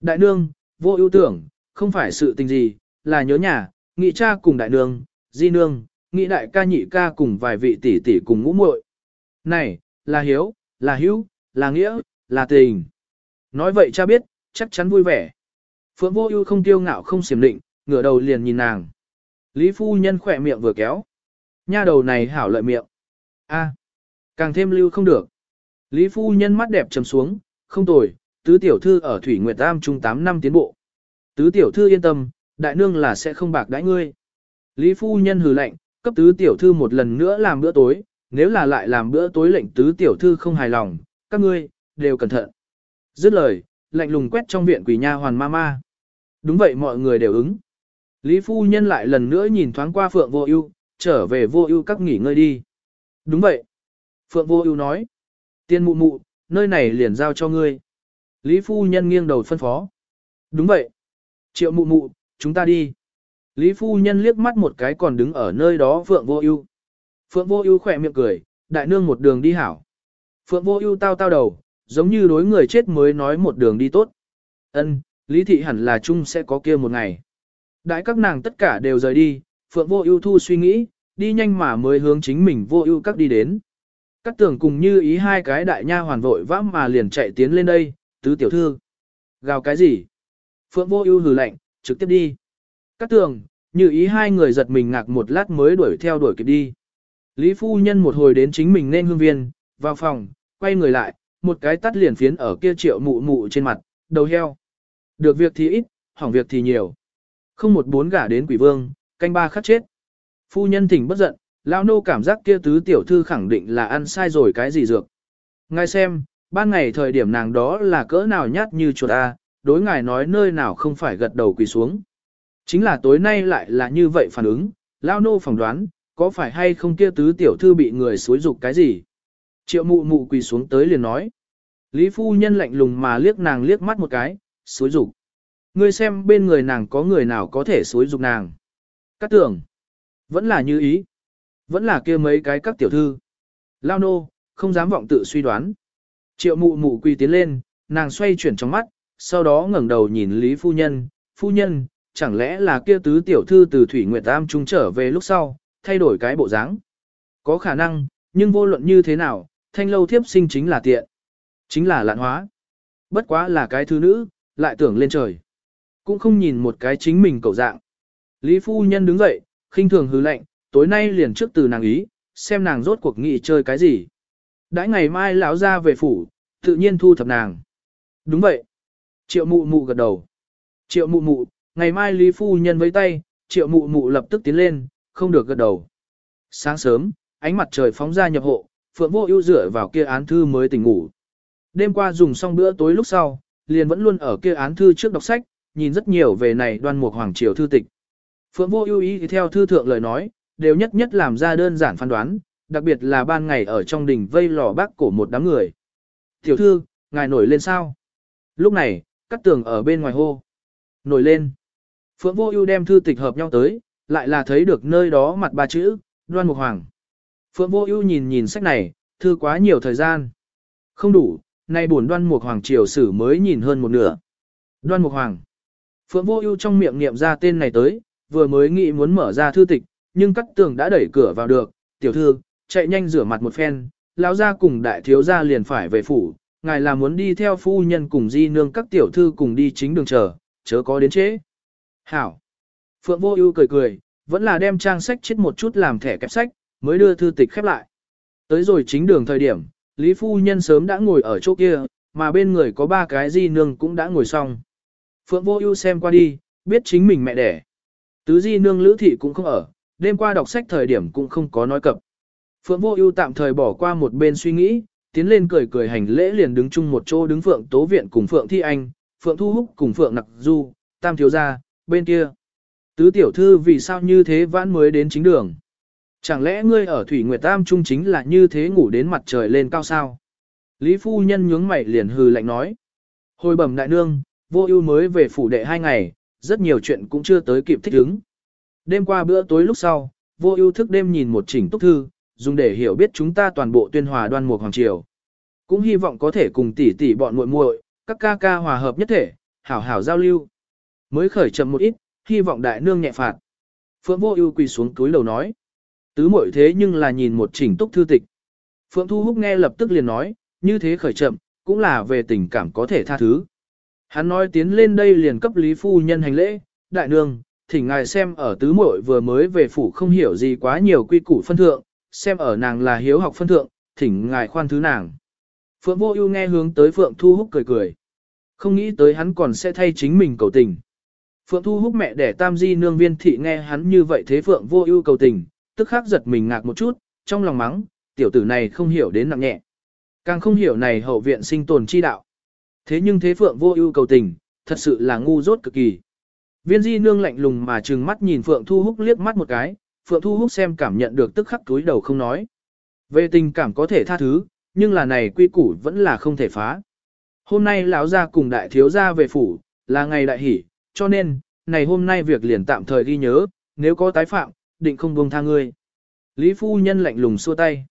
Đại nương, vô ưu tưởng, không phải sự tình gì, là nhớ nhà, nghị cha cùng đại nương, di nương, nghị đại ca nhị ca cùng vài vị tỷ tỷ cùng ngũ muội. Này, là hiếu, là hữu, là nghĩa, là tình. Nói vậy cha biết, chắc chắn vui vẻ. Phượng vô ưu không tiêu ngạo không xiểm định, ngửa đầu liền nhìn nàng. Lý phu nhân khỏe miệng vừa kéo. Nha đầu này hảo lợi miệng. a càng thêm lưu không được. Lý phu nhân mắt đẹp trầm xuống, không tồi, tứ tiểu thư ở Thủy Nguyệt Tam trung 8 năm tiến bộ. Tứ tiểu thư yên tâm, đại nương là sẽ không bạc đãi ngươi. Lý phu nhân hừ lạnh, cấp tứ tiểu thư một lần nữa làm bữa tối, nếu là lại làm bữa tối lệnh tứ tiểu thư không hài lòng, các ngươi, đều cẩn thận. Dứt lời, lạnh lùng quét trong viện quỷ nha hoàn ma ma. Đúng vậy mọi người đều ứng. Lý phu nhân lại lần nữa nhìn thoáng qua Phượng Vô Ưu, trở về Vô Ưu các nghỉ ngơi đi. Đúng vậy. Phượng Vô Ưu nói. Tiên mụ mụ, nơi này liền giao cho ngươi. Lý phu nhân nghiêng đầu phân phó. Đúng vậy. Triệu mụ mụ, chúng ta đi. Lý phu nhân liếc mắt một cái còn đứng ở nơi đó Phượng Vô Ưu. Phượng Vô Ưu khẽ miệng cười, đại nương một đường đi hảo. Phượng Vô Ưu tao tao đầu, giống như đối người chết mới nói một đường đi tốt. Ân, Lý thị hẳn là chung sẽ có kia một ngày. Đại các nàng tất cả đều rời đi, Phượng Vô Ưu thu suy nghĩ, đi nhanh mà mới hướng chính mình Vô Ưu các đi đến. Các tưởng cùng như ý hai cái đại nha hoàn vội vã mà liền chạy tiến lên đây, tứ tiểu thư. Gào cái gì? Phượng vô ưu hừ lạnh, trực tiếp đi. Các tường, như ý hai người giật mình ngạc một lát mới đuổi theo đuổi kịp đi. Lý phu nhân một hồi đến chính mình nên hương viên, vào phòng, quay người lại, một cái tắt liền phiến ở kia triệu mụ mụ trên mặt, đầu heo. Được việc thì ít, hỏng việc thì nhiều. Không một bốn gả đến quỷ vương, canh ba khắc chết. Phu nhân thỉnh bất giận, lão nô cảm giác kia tứ tiểu thư khẳng định là ăn sai rồi cái gì dược. Ngài xem, ban ngày thời điểm nàng đó là cỡ nào nhát như chuột a, đối ngài nói nơi nào không phải gật đầu quỳ xuống. Chính là tối nay lại là như vậy phản ứng, lao nô phỏng đoán, có phải hay không kia tứ tiểu thư bị người xối dục cái gì? Triệu mụ mụ quỳ xuống tới liền nói. Lý phu nhân lạnh lùng mà liếc nàng liếc mắt một cái, xối dục. Ngươi xem bên người nàng có người nào có thể xối dục nàng. Cát tưởng. Vẫn là như ý. Vẫn là kia mấy cái các tiểu thư. Lao nô, không dám vọng tự suy đoán. Triệu mụ mụ quỳ tiến lên, nàng xoay chuyển trong mắt, sau đó ngẩng đầu nhìn Lý phu nhân. Phu nhân, chẳng lẽ là kia tứ tiểu thư từ Thủy Nguyệt Tam Trung trở về lúc sau, thay đổi cái bộ dáng? Có khả năng, nhưng vô luận như thế nào, thanh lâu thiếp sinh chính là tiện. Chính là lạn hóa. Bất quá là cái thứ nữ, lại tưởng lên trời. Cũng không nhìn một cái chính mình cầu dạng. Lý phu nhân đứng dậy, khinh thường hứ lệnh, tối nay liền trước từ nàng ý, xem nàng rốt cuộc nghị chơi cái gì. Đãi ngày mai lão ra về phủ, tự nhiên thu thập nàng. Đúng vậy. Triệu mụ mụ gật đầu. Triệu mụ mụ, ngày mai Lý phu nhân với tay, triệu mụ mụ lập tức tiến lên, không được gật đầu. Sáng sớm, ánh mặt trời phóng ra nhập hộ, Phượng Vô Ưu dựa vào kia án thư mới tỉnh ngủ. Đêm qua dùng xong bữa tối lúc sau, liền vẫn luôn ở kia án thư trước đọc sách, nhìn rất nhiều về này Đoan Mục Hoàng triều thư tịch. Phượng Vô Ưu ý theo thư thượng lời nói, đều nhất nhất làm ra đơn giản phán đoán, đặc biệt là ban ngày ở trong đình vây lò bác cổ một đám người. "Tiểu thư, ngài nổi lên sao?" Lúc này, Cát Tường ở bên ngoài hô. "Nổi lên." Phượng Vô Ưu đem thư tịch hợp nhau tới, lại là thấy được nơi đó mặt ba chữ, Đoan Mục Hoàng. Phượng Vô Ưu nhìn nhìn sách này, thư quá nhiều thời gian. Không đủ, nay buồn Đoan Mục Hoàng triều sử mới nhìn hơn một nửa. Đoan Mục Hoàng. Phượng Vô Ưu trong miệng niệm ra tên này tới, vừa mới nghĩ muốn mở ra thư tịch, nhưng Cát Tường đã đẩy cửa vào được, "Tiểu thư, chạy nhanh rửa mặt một phen, lão gia cùng đại thiếu gia liền phải về phủ, ngài là muốn đi theo phu nhân cùng di nương các tiểu thư cùng đi chính đường chờ, chớ có đến trễ." "Hảo." Phượng Vô Ưu cười cười, vẫn là đem trang sách chết một chút làm thẻ kẹp sách, mới đưa thư tịch khép lại. Tới rồi chính đường thời điểm, Lý Phu Nhân sớm đã ngồi ở chỗ kia, mà bên người có ba cái di nương cũng đã ngồi xong. Phượng Vô Ưu xem qua đi, biết chính mình mẹ đẻ. Tứ di nương Lữ Thị cũng không ở, đêm qua đọc sách thời điểm cũng không có nói cập. Phượng Vô Ưu tạm thời bỏ qua một bên suy nghĩ, tiến lên cười cười hành lễ liền đứng chung một chỗ đứng Phượng Tố Viện cùng Phượng Thi Anh, Phượng Thu Húc cùng Phượng Nặc Du, Tam thiếu gia, bên kia. Tứ tiểu thư vì sao như thế vãn mới đến chính đường? Chẳng lẽ ngươi ở Thủy Nguyệt Tam Trung chính là như thế ngủ đến mặt trời lên cao sao? Lý phu nhân nhướng mày liền hừ lạnh nói. Hồi bẩm đại nương, vô ưu mới về phủ đệ hai ngày, rất nhiều chuyện cũng chưa tới kịp thích ứng. Đêm qua bữa tối lúc sau, vô ưu thức đêm nhìn một chỉnh túc thư, dùng để hiểu biết chúng ta toàn bộ tuyên hòa đoan mục hoàng triều. Cũng hy vọng có thể cùng tỷ tỷ bọn muội muội, các ca ca hòa hợp nhất thể, hảo hảo giao lưu. Mới khởi chậm một ít, hy vọng đại nương nhẹ phạt. Phượng vô ưu quỳ xuống túi lầu nói. Tứ muội thế nhưng là nhìn một chỉnh túc thư tịch. Phượng Thu Húc nghe lập tức liền nói, như thế khởi chậm, cũng là về tình cảm có thể tha thứ. Hắn nói tiến lên đây liền cấp Lý Phu Nhân hành lễ, đại nương, thỉnh ngài xem ở tứ muội vừa mới về phủ không hiểu gì quá nhiều quy củ phân thượng, xem ở nàng là hiếu học phân thượng, thỉnh ngài khoan thứ nàng. Phượng Vô Ưu nghe hướng tới Phượng Thu Húc cười cười. Không nghĩ tới hắn còn sẽ thay chính mình cầu tình. Phượng Thu Húc mẹ đẻ Tam Di nương viên thị nghe hắn như vậy thế Phượng Vô Ưu cầu tình, tức khắc giật mình ngạc một chút, trong lòng mắng, tiểu tử này không hiểu đến nặng nhẹ. Càng không hiểu này hậu viện sinh tồn chi đạo. Thế nhưng thế Phượng Vô Ưu cầu tình, thật sự là ngu dốt cực kỳ. Viên Di nương lạnh lùng mà trừng mắt nhìn Phượng Thu Húc liếc mắt một cái, Phượng Thu Húc xem cảm nhận được tức khắc túi đầu không nói. Về tình cảm có thể tha thứ, nhưng là này quy củ vẫn là không thể phá. Hôm nay lão gia cùng đại thiếu gia về phủ, là ngày đại hỷ, cho nên, này hôm nay việc liền tạm thời ghi nhớ, nếu có tái phạm, định không buông tha ngươi. Lý phu nhân lạnh lùng xua tay.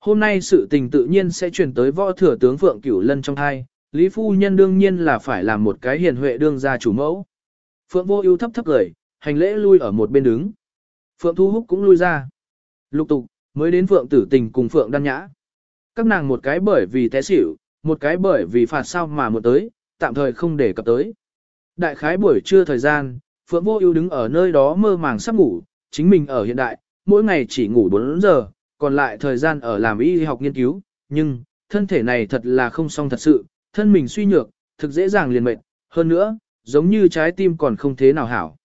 Hôm nay sự tình tự nhiên sẽ truyền tới võ thừa tướng Phượng Cửu Lân trong thai, Lý phu nhân đương nhiên là phải làm một cái hiền huệ đương gia chủ mẫu. Phượng Vô Ưu thấp thấp cười, hành lễ lui ở một bên đứng. Phượng Thu Húc cũng lui ra. Lục tục, mới đến Phượng Tử Tình cùng Phượng Đan Nhã. Các nàng một cái bởi vì té xỉu, một cái bởi vì phạt sao mà một tới, tạm thời không để cập tới. Đại khái buổi trưa thời gian, Phượng Vô Ưu đứng ở nơi đó mơ màng sắp ngủ, chính mình ở hiện đại, mỗi ngày chỉ ngủ 4 giờ, còn lại thời gian ở làm y học nghiên cứu, nhưng, thân thể này thật là không xong thật sự, thân mình suy nhược, thực dễ dàng liền mệt, hơn nữa, giống như trái tim còn không thế nào hảo.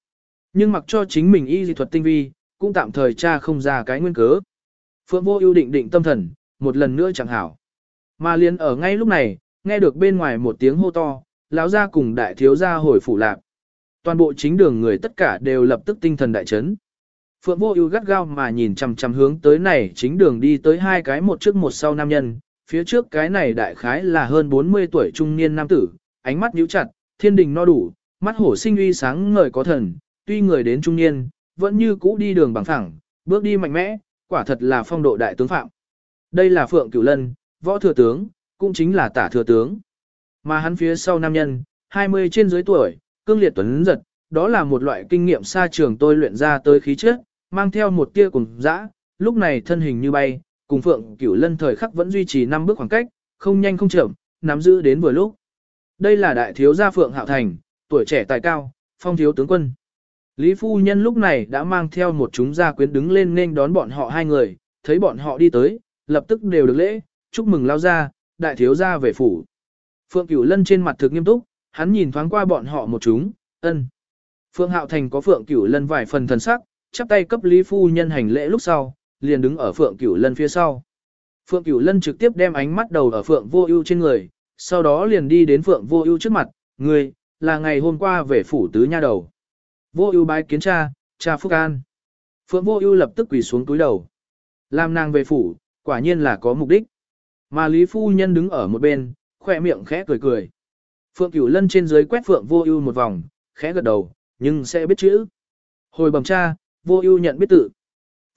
Nhưng mặc cho chính mình y dị thuật tinh vi, cũng tạm thời cha không ra cái nguyên cớ. Phượng vô ưu định định tâm thần, một lần nữa chẳng hảo. Mà liền ở ngay lúc này, nghe được bên ngoài một tiếng hô to, lão gia cùng đại thiếu gia hồi phủ lạc. Toàn bộ chính đường người tất cả đều lập tức tinh thần đại chấn. Phượng Vô Ưu gắt gao mà nhìn chằm chằm hướng tới này chính đường đi tới hai cái một trước một sau nam nhân, phía trước cái này đại khái là hơn 40 tuổi trung niên nam tử, ánh mắt nhíu chặt, thiên đình no đủ, mắt hổ sinh uy sáng ngời có thần, tuy người đến trung niên, vẫn như cũ đi đường bằng phẳng, bước đi mạnh mẽ, quả thật là phong độ đại tướng phạm. Đây là Phượng Cửu Lân, võ thừa tướng, cũng chính là tả thừa tướng. Mà hắn phía sau nam nhân, 20 trên dưới tuổi, cương liệt tuấn giật, đó là một loại kinh nghiệm xa trường tôi luyện ra tới khí chất, mang theo một tia cùng dã, lúc này thân hình như bay, cùng Phượng Cửu Lân thời khắc vẫn duy trì năm bước khoảng cách, không nhanh không chậm, nắm giữ đến vừa lúc. Đây là đại thiếu gia Phượng Hạo Thành, tuổi trẻ tài cao, phong thiếu tướng quân. Lý phu nhân lúc này đã mang theo một chúng gia quyến đứng lên nên đón bọn họ hai người, thấy bọn họ đi tới, lập tức đều được lễ, chúc mừng lao ra, đại thiếu gia về phủ. Phượng Cửu Lân trên mặt thực nghiêm túc, hắn nhìn thoáng qua bọn họ một chúng, ân. Phượng Hạo Thành có Phượng Cửu Lân vài phần thần sắc, chắp tay cấp Lý phu nhân hành lễ lúc sau, liền đứng ở Phượng Cửu Lân phía sau. Phượng Cửu Lân trực tiếp đem ánh mắt đầu ở Phượng Vô Ưu trên người, sau đó liền đi đến Phượng Vô Ưu trước mặt, "Ngươi, là ngày hôm qua về phủ tứ nha đầu." Vô Ưu bái kiến cha, cha Phúc An. Phượng Vô Ưu lập tức quỳ xuống túi đầu. Làm nàng về phủ, quả nhiên là có mục đích. Mà Lý phu nhân đứng ở một bên, khóe miệng khẽ cười cười. Phượng Cửu Lân trên dưới quét Phượng Vô Ưu một vòng, khẽ gật đầu, nhưng sẽ biết chữ. Hồi bẩm cha, Vô Ưu nhận biết tự.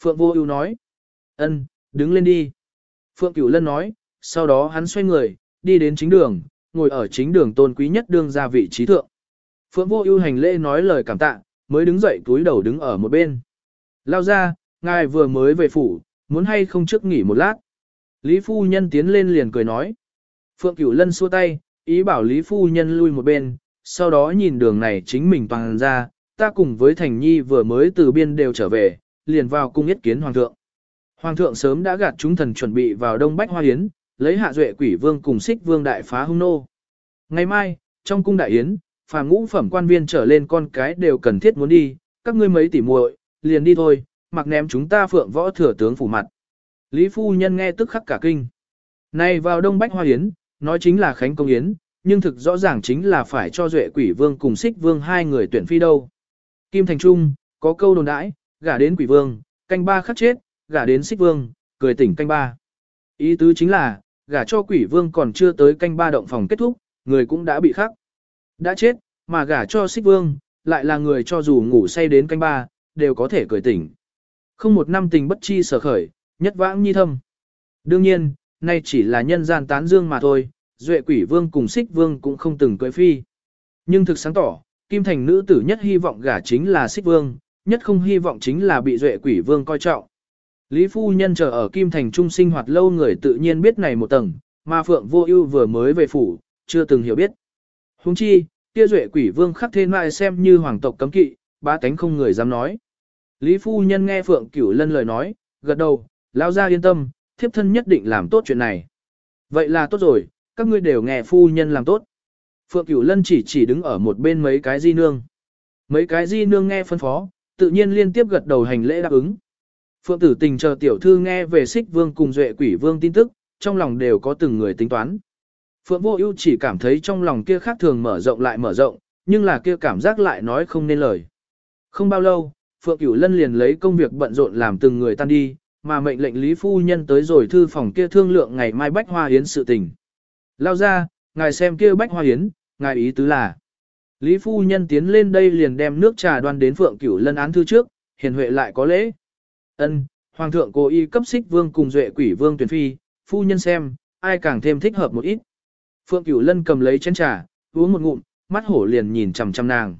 Phượng Vô Ưu nói. "Ân, đứng lên đi." Phượng Cửu Lân nói, sau đó hắn xoay người, đi đến chính đường, ngồi ở chính đường tôn quý nhất đương ra vị trí thượng. Phượng Vô Ưu hành lễ nói lời cảm tạ, mới đứng dậy cúi đầu đứng ở một bên. Lao ra, ngài vừa mới về phủ, muốn hay không trước nghỉ một lát. Lý phu nhân tiến lên liền cười nói. Phượng Cửu Lân xua tay, ý bảo Lý phu nhân lui một bên, sau đó nhìn đường này chính mình toàn ra, ta cùng với Thành Nhi vừa mới từ biên đều trở về, liền vào cung yết kiến hoàng thượng. Hoàng thượng sớm đã gạt chúng thần chuẩn bị vào Đông Bách Hoa Yến, lấy hạ duệ quỷ vương cùng xích vương đại phá hung nô. Ngày mai, trong cung đại yến, phàm ngũ phẩm quan viên trở lên con cái đều cần thiết muốn đi, các ngươi mấy tỷ muội, liền đi thôi, mặc ném chúng ta phượng võ thừa tướng phủ mặt. Lý phu nhân nghe tức khắc cả kinh. Này vào Đông Bách Hoa Yến, nói chính là Khánh Công Yến, nhưng thực rõ ràng chính là phải cho Duệ Quỷ Vương cùng Xích Vương hai người tuyển phi đâu. Kim Thành Trung, có câu đồn đãi, gả đến Quỷ Vương, canh ba khắc chết, gả đến Xích Vương, cười tỉnh canh ba. Ý tứ chính là, gả cho Quỷ Vương còn chưa tới canh ba động phòng kết thúc, người cũng đã bị khắc. Đã chết, mà gả cho Xích Vương, lại là người cho dù ngủ say đến canh ba, đều có thể cười tỉnh. Không một năm tình bất chi sở khởi, nhất vãng nhi thâm. Đương nhiên, nay chỉ là nhân gian tán dương mà thôi, duệ quỷ vương cùng xích vương cũng không từng cưới phi. Nhưng thực sáng tỏ, kim thành nữ tử nhất hy vọng gả chính là xích vương, nhất không hy vọng chính là bị duệ quỷ vương coi trọng. Lý phu nhân chờ ở kim thành trung sinh hoạt lâu người tự nhiên biết này một tầng, mà phượng vô ưu vừa mới về phủ, chưa từng hiểu biết. Huống chi, kia duệ quỷ vương khắc thiên lại xem như hoàng tộc cấm kỵ, ba tánh không người dám nói. Lý phu nhân nghe phượng cửu lân lời nói, gật đầu, lao ra yên tâm, thiếp thân nhất định làm tốt chuyện này. Vậy là tốt rồi, các ngươi đều nghe phu nhân làm tốt. Phượng Cửu Lân chỉ chỉ đứng ở một bên mấy cái di nương. Mấy cái di nương nghe phân phó, tự nhiên liên tiếp gật đầu hành lễ đáp ứng. Phượng Tử Tình chờ tiểu thư nghe về Xích Vương cùng Duệ Quỷ Vương tin tức, trong lòng đều có từng người tính toán. Phượng Vô Ưu chỉ cảm thấy trong lòng kia khác thường mở rộng lại mở rộng, nhưng là kia cảm giác lại nói không nên lời. Không bao lâu, Phượng Cửu Lân liền lấy công việc bận rộn làm từng người tan đi, mà mệnh lệnh Lý Phu Nhân tới rồi thư phòng kia thương lượng ngày mai Bách Hoa Yến sự tình. Lao ra, ngài xem kia Bách Hoa Yến, ngài ý tứ là. Lý Phu Nhân tiến lên đây liền đem nước trà đoan đến Phượng Cửu Lân án thư trước, hiền huệ lại có lễ. Ân, Hoàng thượng cố ý cấp xích vương cùng duệ quỷ vương tuyển phi, Phu Nhân xem, ai càng thêm thích hợp một ít. Phượng Cửu Lân cầm lấy chén trà, uống một ngụm, mắt hổ liền nhìn chằm chằm nàng.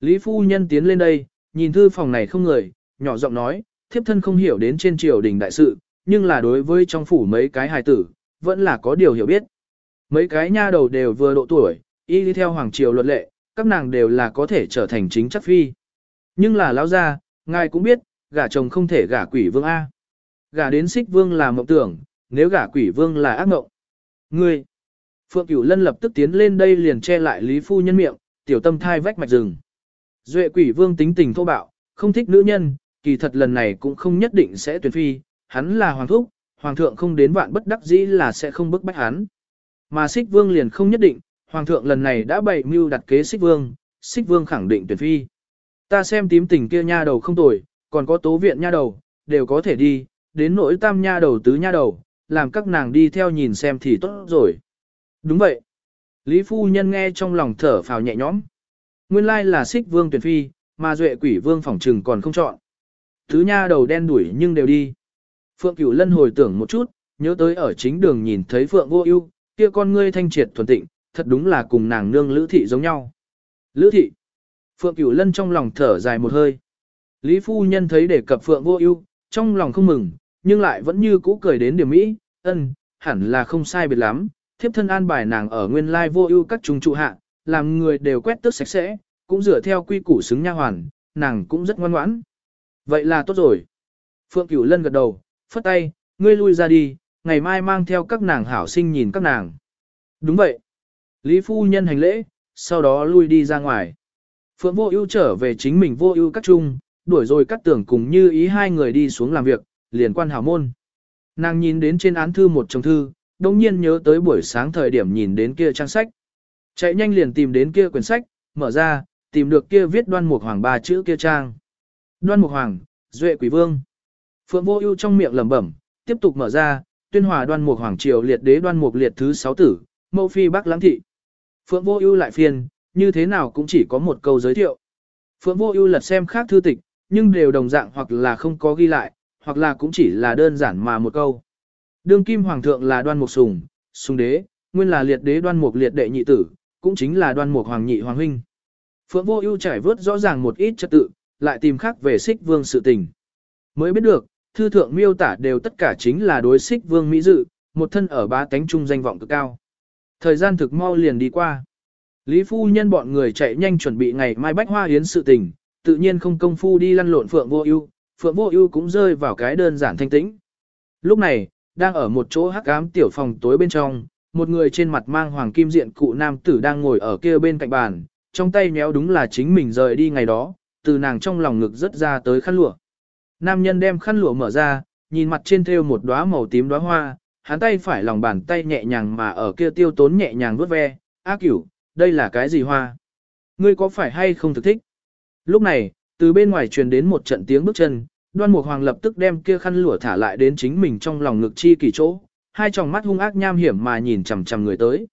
Lý Phu Nhân tiến lên đây, nhìn thư phòng này không người, nhỏ giọng nói, thiếp thân không hiểu đến trên triều đình đại sự, nhưng là đối với trong phủ mấy cái hài tử, vẫn là có điều hiểu biết. Mấy cái nha đầu đều vừa độ tuổi, y đi theo hoàng triều luật lệ, các nàng đều là có thể trở thành chính chất phi. Nhưng là lão gia, ngài cũng biết, gả chồng không thể gả quỷ vương A. Gả đến xích vương là mộng tưởng, nếu gả quỷ vương là ác mộng. Ngươi! Phượng Cửu Lân lập tức tiến lên đây liền che lại Lý Phu Nhân miệng, tiểu tâm thai vách mạch rừng. Duệ quỷ vương tính tình thô bạo, không thích nữ nhân, kỳ thật lần này cũng không nhất định sẽ tuyển phi, hắn là hoàng thúc, hoàng thượng không đến vạn bất đắc dĩ là sẽ không bức bách hắn. Mà xích vương liền không nhất định, hoàng thượng lần này đã bày mưu đặt kế xích vương, xích vương khẳng định tuyển phi. Ta xem tím tình kia nha đầu không tồi, còn có tố viện nha đầu, đều có thể đi, đến nỗi tam nha đầu tứ nha đầu, làm các nàng đi theo nhìn xem thì tốt rồi. Đúng vậy. Lý phu nhân nghe trong lòng thở phào nhẹ nhõm. Nguyên lai là xích vương tuyển phi, mà duệ quỷ vương phỏng trừng còn không chọn. tứ nha đầu đen đuổi nhưng đều đi. Phượng Cửu Lân hồi tưởng một chút, nhớ tới ở chính đường nhìn thấy Phượng Vô Ưu, kia con ngươi thanh triệt thuần tịnh, thật đúng là cùng nàng nương Lữ thị giống nhau. Lữ thị. Phượng Cửu Lân trong lòng thở dài một hơi. Lý phu nhân thấy đề cập Phượng Vô Ưu, trong lòng không mừng, nhưng lại vẫn như cũ cười đến điểm mỹ, ân, hẳn là không sai biệt lắm, thiếp thân an bài nàng ở nguyên lai vô ưu các trung trụ hạ, làm người đều quét tước sạch sẽ, cũng dựa theo quy củ xứng nha hoàn, nàng cũng rất ngoan ngoãn. Vậy là tốt rồi. Phượng Cửu Lân gật đầu, phất tay, ngươi lui ra đi, ngày mai mang theo các nàng hảo sinh nhìn các nàng. Đúng vậy. Lý phu nhân hành lễ, sau đó lui đi ra ngoài. Phượng vô ưu trở về chính mình vô ưu các trung, đuổi rồi cắt tưởng cùng như ý hai người đi xuống làm việc, liền quan hào môn. Nàng nhìn đến trên án thư một chồng thư, đồng nhiên nhớ tới buổi sáng thời điểm nhìn đến kia trang sách. Chạy nhanh liền tìm đến kia quyển sách, mở ra, tìm được kia viết đoan mục hoàng ba chữ kia trang. Đoan mục hoàng, duệ quỷ vương. Phượng vô ưu trong miệng lẩm bẩm, tiếp tục mở ra, tuyên hòa đoan mục hoàng triều liệt đế đoan mục liệt thứ sáu tử, mẫu phi bắc lãng thị. Phượng vô ưu lại phiền, như thế nào cũng chỉ có một câu giới thiệu. Phượng vô ưu lật xem khác thư tịch, nhưng đều đồng dạng hoặc là không có ghi lại, hoặc là cũng chỉ là đơn giản mà một câu. Đương kim hoàng thượng là đoan mục sùng, sùng đế, nguyên là liệt đế đoan mục liệt đệ nhị tử, cũng chính là đoan mục hoàng nhị hoàng huynh. Phượng vô ưu trải vớt rõ ràng một ít trật tự, lại tìm khác về xích vương sự tình. Mới biết được, thư thượng miêu tả đều tất cả chính là đối xích vương mỹ dự, một thân ở bá tánh trung danh vọng cực cao. Thời gian thực mau liền đi qua. Lý phu nhân bọn người chạy nhanh chuẩn bị ngày mai bách hoa yến sự tình, tự nhiên không công phu đi lăn lộn Phượng Vô Ưu, Phượng Vô Ưu cũng rơi vào cái đơn giản thanh tĩnh. Lúc này, đang ở một chỗ hắc ám tiểu phòng tối bên trong, một người trên mặt mang hoàng kim diện cụ nam tử đang ngồi ở kia bên cạnh bàn, trong tay méo đúng là chính mình rời đi ngày đó, từ nàng trong lòng ngực rất ra tới khăn lụa. Nam nhân đem khăn lụa mở ra, nhìn mặt trên thêu một đóa màu tím đóa hoa, hắn tay phải lòng bàn tay nhẹ nhàng mà ở kia tiêu tốn nhẹ nhàng vuốt ve, "A Cửu, đây là cái gì hoa? Ngươi có phải hay không thực thích?" Lúc này, từ bên ngoài truyền đến một trận tiếng bước chân, đoan mục hoàng lập tức đem kia khăn lụa thả lại đến chính mình trong lòng ngực chi kỳ chỗ, hai tròng mắt hung ác nham hiểm mà nhìn chằm chằm người tới.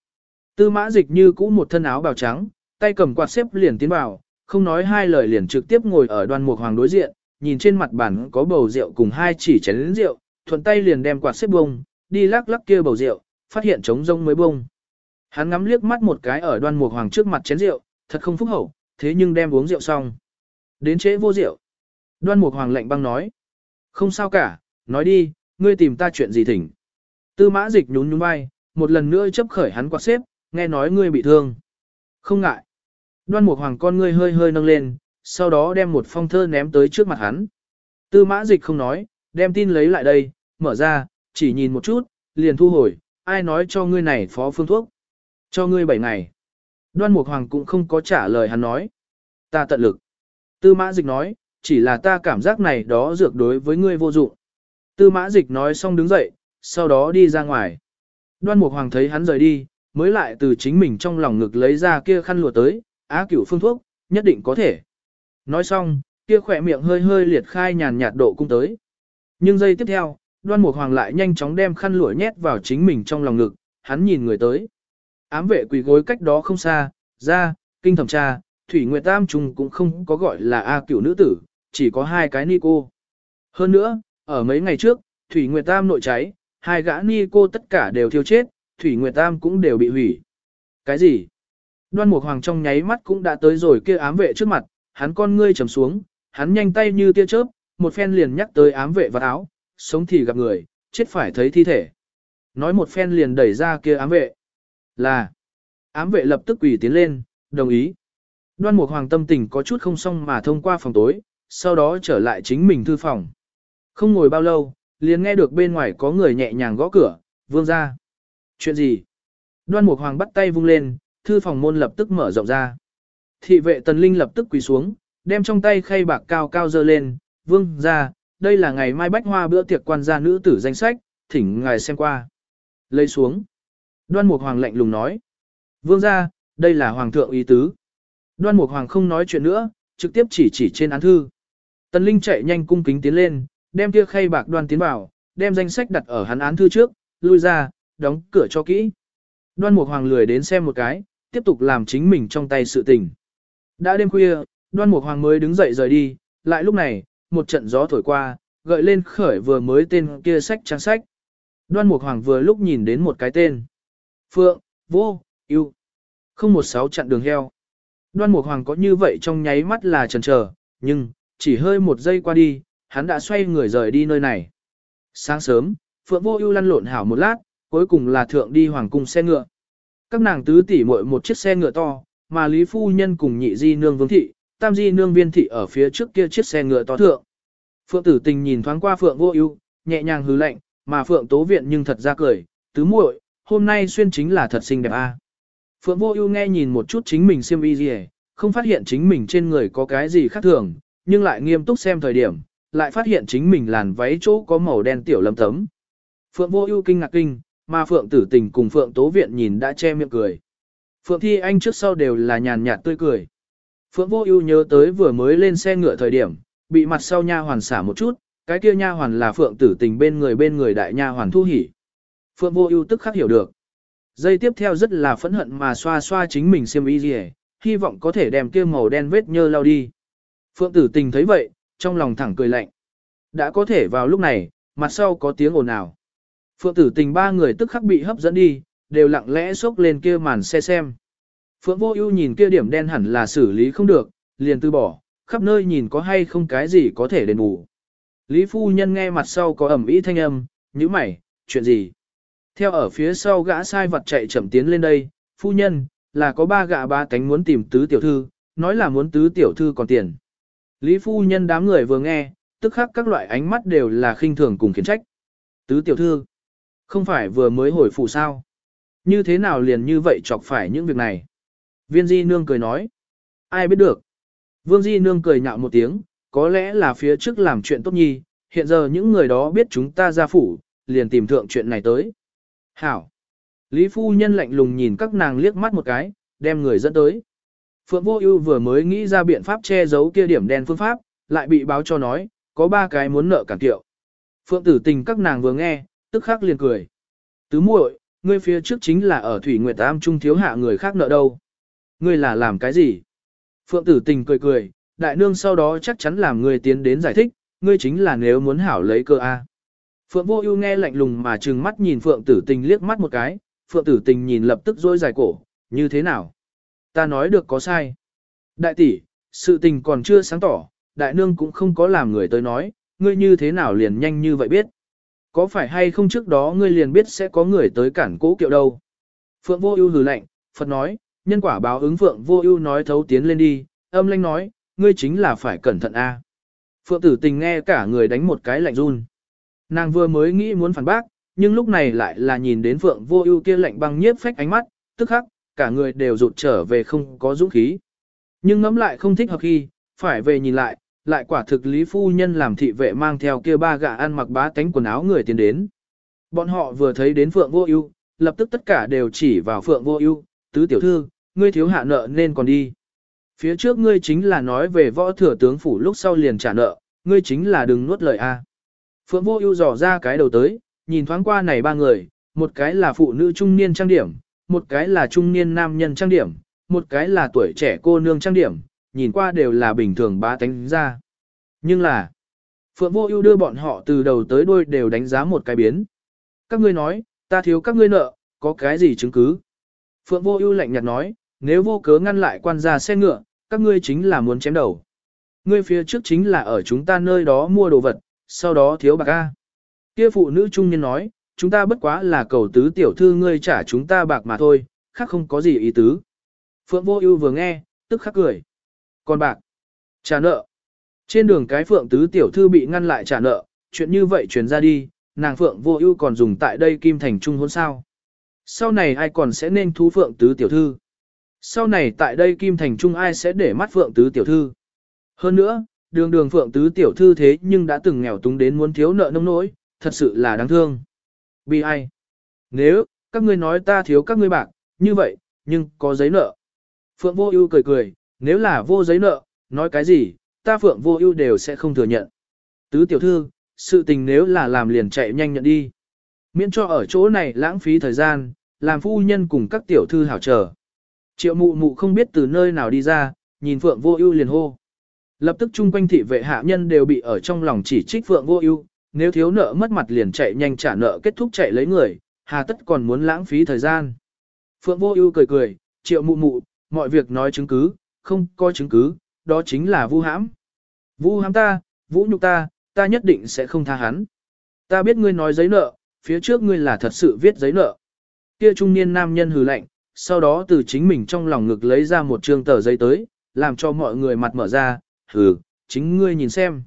Tư mã dịch như cũ một thân áo bào trắng, tay cầm quạt xếp liền tiến vào, không nói hai lời liền trực tiếp ngồi ở đoan mục hoàng đối diện, nhìn trên mặt bàn có bầu rượu cùng hai chỉ chén rượu, thuận tay liền đem quạt xếp bông, đi lắc lắc kia bầu rượu, phát hiện trống rông mới bông. Hắn ngắm liếc mắt một cái ở đoan mục hoàng trước mặt chén rượu, thật không phúc hậu, thế nhưng đem uống rượu xong. Đến trễ vô rượu. Đoan Mục Hoàng lệnh băng nói. Không sao cả, nói đi, ngươi tìm ta chuyện gì thỉnh. Tư mã dịch nhún nhún vai, một lần nữa chấp khởi hắn quạt xếp, nghe nói ngươi bị thương. Không ngại. Đoan Mục Hoàng con ngươi hơi hơi nâng lên, sau đó đem một phong thơ ném tới trước mặt hắn. Tư mã dịch không nói, đem tin lấy lại đây, mở ra, chỉ nhìn một chút, liền thu hồi, ai nói cho ngươi này phó phương thuốc. Cho ngươi 7 ngày. Đoan Mục Hoàng cũng không có trả lời hắn nói. Ta tận lực. Tư mã dịch nói, chỉ là ta cảm giác này đó dược đối với ngươi vô dụng. Tư mã dịch nói xong đứng dậy, sau đó đi ra ngoài. Đoan Mục Hoàng thấy hắn rời đi, mới lại từ chính mình trong lòng ngực lấy ra kia khăn lụa tới, á cửu phương thuốc, nhất định có thể. Nói xong, kia khỏe miệng hơi hơi liệt khai nhàn nhạt độ cung tới. Nhưng giây tiếp theo, đoan mục hoàng lại nhanh chóng đem khăn lụa nhét vào chính mình trong lòng ngực, hắn nhìn người tới. Ám vệ quỳ gối cách đó không xa, ra, kinh thẩm tra, Thủy Nguyệt Tam Trung cũng không có gọi là A cửu nữ tử, chỉ có hai cái ni cô. Hơn nữa, ở mấy ngày trước, Thủy Nguyệt Tam nội cháy, hai gã ni cô tất cả đều thiêu chết, Thủy Nguyệt Tam cũng đều bị hủy. Cái gì? Đoan Mục Hoàng trong nháy mắt cũng đã tới rồi kia ám vệ trước mặt, hắn con ngươi trầm xuống, hắn nhanh tay như tia chớp, một phen liền nhắc tới ám vệ và áo, sống thì gặp người, chết phải thấy thi thể. Nói một phen liền đẩy ra kia ám vệ. Là, ám vệ lập tức quỳ tiến lên, đồng ý. Đoan Mục Hoàng tâm tình có chút không xong mà thông qua phòng tối, sau đó trở lại chính mình thư phòng. Không ngồi bao lâu, liền nghe được bên ngoài có người nhẹ nhàng gõ cửa, vương ra. Chuyện gì? Đoan Mục Hoàng bắt tay vung lên, thư phòng môn lập tức mở rộng ra. Thị vệ Tần Linh lập tức quỳ xuống, đem trong tay khay bạc cao cao dơ lên, vương ra, đây là ngày mai bách hoa bữa tiệc quan gia nữ tử danh sách, thỉnh ngài xem qua. Lấy xuống. Đoan Mục Hoàng lạnh lùng nói. Vương ra, đây là Hoàng thượng ý tứ. Đoan Mục Hoàng không nói chuyện nữa, trực tiếp chỉ chỉ trên án thư. Tần Linh chạy nhanh cung kính tiến lên, đem kia khay bạc đoan tiến vào, đem danh sách đặt ở hắn án thư trước, lui ra, đóng cửa cho kỹ. Đoan Mục Hoàng lười đến xem một cái, tiếp tục làm chính mình trong tay sự tình. Đã đêm khuya, Đoan Mục Hoàng mới đứng dậy rời đi, lại lúc này, một trận gió thổi qua, gợi lên khởi vừa mới tên kia sách trang sách. Đoan Mục Hoàng vừa lúc nhìn đến một cái tên. Phượng, Vô, Yêu. Không một sáu chặn đường heo. Đoan Mục Hoàng có như vậy trong nháy mắt là chần chờ, nhưng, chỉ hơi một giây qua đi, hắn đã xoay người rời đi nơi này. Sáng sớm, Phượng Vô Ưu lăn lộn hảo một lát, cuối cùng là thượng đi hoàng cung xe ngựa. Các nàng tứ tỷ muội một chiếc xe ngựa to, mà Lý phu nhân cùng nhị di nương Vương thị, tam di nương Viên thị ở phía trước kia chiếc xe ngựa to thượng. Phượng Tử Tình nhìn thoáng qua Phượng Vô Ưu, nhẹ nhàng hừ lạnh, mà Phượng Tố Viện nhưng thật ra cười, "Tứ muội, hôm nay xuyên chính là thật xinh đẹp a." Phượng Vô Ưu nghe nhìn một chút chính mình xiêm y liễu, không phát hiện chính mình trên người có cái gì khác thường, nhưng lại nghiêm túc xem thời điểm, lại phát hiện chính mình làn váy chỗ có màu đen tiểu lấm tấm. Phượng Vô Ưu kinh ngạc kinh, mà Phượng Tử Tình cùng Phượng Tố Viện nhìn đã che miệng cười. Phượng Thi Anh trước sau đều là nhàn nhạt tươi cười. Phượng Vô Ưu nhớ tới vừa mới lên xe ngựa thời điểm, bị mặt sau nha hoàn xả một chút, cái kia nha hoàn là Phượng Tử Tình bên người bên người đại nha hoàn Thu Hỉ. Phượng Vô Ưu tức khắc hiểu được dây tiếp theo rất là phẫn hận mà xoa xoa chính mình xiêm y gì, hy vọng có thể đem kia màu đen vết nhơ lao đi. Phượng Tử Tình thấy vậy, trong lòng thẳng cười lạnh. Đã có thể vào lúc này, mặt sau có tiếng ồn ào. Phượng Tử Tình ba người tức khắc bị hấp dẫn đi, đều lặng lẽ xốc lên kia màn xe xem. Phượng Vô Ưu nhìn kia điểm đen hẳn là xử lý không được, liền từ bỏ, khắp nơi nhìn có hay không cái gì có thể đền bù. Lý phu nhân nghe mặt sau có ẩm ý thanh âm, như mày, chuyện gì? Theo ở phía sau gã sai vật chạy chậm tiến lên đây, phu nhân, là có ba gã ba cánh muốn tìm tứ tiểu thư, nói là muốn tứ tiểu thư còn tiền. Lý phu nhân đám người vừa nghe, tức khắc các loại ánh mắt đều là khinh thường cùng khiển trách. Tứ tiểu thư, không phải vừa mới hồi phủ sao? Như thế nào liền như vậy chọc phải những việc này? Viên di nương cười nói. Ai biết được? Vương di nương cười nhạo một tiếng, có lẽ là phía trước làm chuyện tốt nhi, hiện giờ những người đó biết chúng ta ra phủ, liền tìm thượng chuyện này tới. Hảo! Lý phu nhân lạnh lùng nhìn các nàng liếc mắt một cái, đem người dẫn tới. Phượng Vô Ưu vừa mới nghĩ ra biện pháp che giấu kia điểm đen phương pháp, lại bị báo cho nói, có ba cái muốn nợ cản tiệu. Phượng Tử Tình các nàng vừa nghe, tức khắc liền cười. Tứ muội, ngươi phía trước chính là ở Thủy Nguyệt Am trung thiếu hạ người khác nợ đâu? Ngươi là làm cái gì? Phượng Tử Tình cười cười, đại nương sau đó chắc chắn làm ngươi tiến đến giải thích, ngươi chính là nếu muốn hảo lấy cơ a. Phượng Vô Ưu nghe lạnh lùng mà trừng mắt nhìn Phượng Tử Tình liếc mắt một cái, Phượng Tử Tình nhìn lập tức rối dài cổ, như thế nào? Ta nói được có sai. Đại tỷ, sự tình còn chưa sáng tỏ, đại nương cũng không có làm người tới nói, ngươi như thế nào liền nhanh như vậy biết. Có phải hay không trước đó ngươi liền biết sẽ có người tới cản cố kiệu đâu. Phượng vô ưu hừ lạnh, Phật nói, nhân quả báo ứng Phượng vô ưu nói thấu tiến lên đi, âm lanh nói, ngươi chính là phải cẩn thận a. Phượng tử tình nghe cả người đánh một cái lạnh run. Nàng vừa mới nghĩ muốn phản bác, nhưng lúc này lại là nhìn đến Phượng vô ưu kia lạnh băng nhiếp phách ánh mắt, tức khắc, cả người đều rụt trở về không có dũng khí. Nhưng ngẫm lại không thích hợp khi, phải về nhìn lại, lại quả thực Lý Phu Nhân làm thị vệ mang theo kia ba gã ăn mặc bá tánh quần áo người tiến đến. Bọn họ vừa thấy đến Phượng Vô Ưu, lập tức tất cả đều chỉ vào Phượng Vô Ưu, "Tứ tiểu thư, ngươi thiếu hạ nợ nên còn đi. Phía trước ngươi chính là nói về võ thừa tướng phủ lúc sau liền trả nợ, ngươi chính là đừng nuốt lời a." Phượng Vô Ưu dò ra cái đầu tới, nhìn thoáng qua này ba người, một cái là phụ nữ trung niên trang điểm, một cái là trung niên nam nhân trang điểm, một cái là tuổi trẻ cô nương trang điểm, nhìn qua đều là bình thường bá tánh ra. Nhưng là, Phượng Vô Ưu đưa bọn họ từ đầu tới đuôi đều đánh giá một cái biến. Các ngươi nói, ta thiếu các ngươi nợ, có cái gì chứng cứ? Phượng Vô Ưu lạnh nhạt nói, nếu vô cớ ngăn lại quan gia xe ngựa, các ngươi chính là muốn chém đầu. Ngươi phía trước chính là ở chúng ta nơi đó mua đồ vật, sau đó thiếu bạc a. Kia phụ nữ trung niên nói, chúng ta bất quá là cầu tứ tiểu thư ngươi trả chúng ta bạc mà thôi, khác không có gì ý tứ. Phượng Vô Ưu vừa nghe, tức khắc cười. Còn bạc, trả nợ. Trên đường cái Phượng tứ tiểu thư bị ngăn lại trả nợ, chuyện như vậy truyền ra đi, nàng Phượng Vô Ưu còn dùng tại đây Kim Thành Trung hôn sao? Sau này ai còn sẽ nên thú Phượng tứ tiểu thư? Sau này tại đây Kim Thành Trung ai sẽ để mắt Phượng tứ tiểu thư? Hơn nữa, đường đường Phượng tứ tiểu thư thế nhưng đã từng nghèo túng đến muốn thiếu nợ nông nỗi, thật sự là đáng thương. Bi ai? Nếu, các ngươi nói ta thiếu các ngươi bạc, như vậy, nhưng có giấy nợ. Phượng vô ưu cười cười, nếu là vô giấy nợ, nói cái gì, ta phượng vô ưu đều sẽ không thừa nhận. Tứ tiểu thư, sự tình nếu là làm liền chạy nhanh nhận đi. Miễn cho ở chỗ này lãng phí thời gian, làm phu nhân cùng các tiểu thư hảo trở Triệu mụ mụ không biết từ nơi nào đi ra, nhìn phượng vô ưu liền hô. Lập tức chung quanh thị vệ hạ nhân đều bị ở trong lòng chỉ trích phượng vô ưu, nếu thiếu nợ mất mặt liền chạy nhanh trả nợ kết thúc chạy lấy người, hà tất còn muốn lãng phí thời gian. Phượng vô ưu cười cười, triệu mụ mụ, mọi việc nói chứng cứ, không có chứng cứ, đó chính là vu hãm. Vu hãm ta, vũ nhục ta, ta nhất định sẽ không tha hắn. Ta biết ngươi nói giấy nợ, phía trước ngươi là thật sự viết giấy nợ. Kia trung niên nam nhân hừ lạnh, sau đó từ chính mình trong lòng ngực lấy ra một trương tờ giấy tới, làm cho mọi người mặt mở ra, hừ, chính ngươi nhìn xem.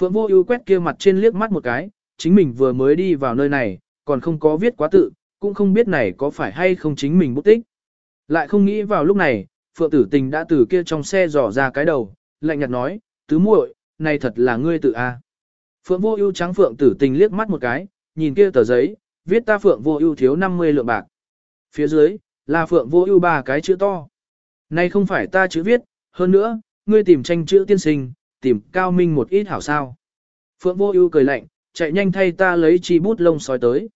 Phượng vô ưu quét kia mặt trên liếc mắt một cái, chính mình vừa mới đi vào nơi này, còn không có viết quá tự, cũng không biết này có phải hay không chính mình bút tích. Lại không nghĩ vào lúc này, Phượng tử tình đã từ kia trong xe dò ra cái đầu, lạnh nhạt nói, tứ muội, này thật là ngươi tự a. Phượng vô ưu trắng Phượng tử tình liếc mắt một cái, nhìn kia tờ giấy, viết ta Phượng vô ưu thiếu 50 lượng bạc. Phía dưới, là Phượng vô ưu ba cái chữ to. Này không phải ta chữ viết, hơn nữa, ngươi tìm tranh chữ tiên sinh, tìm cao minh một ít hảo sao. Phượng vô ưu cười lạnh, chạy nhanh thay ta lấy chi bút lông sói tới.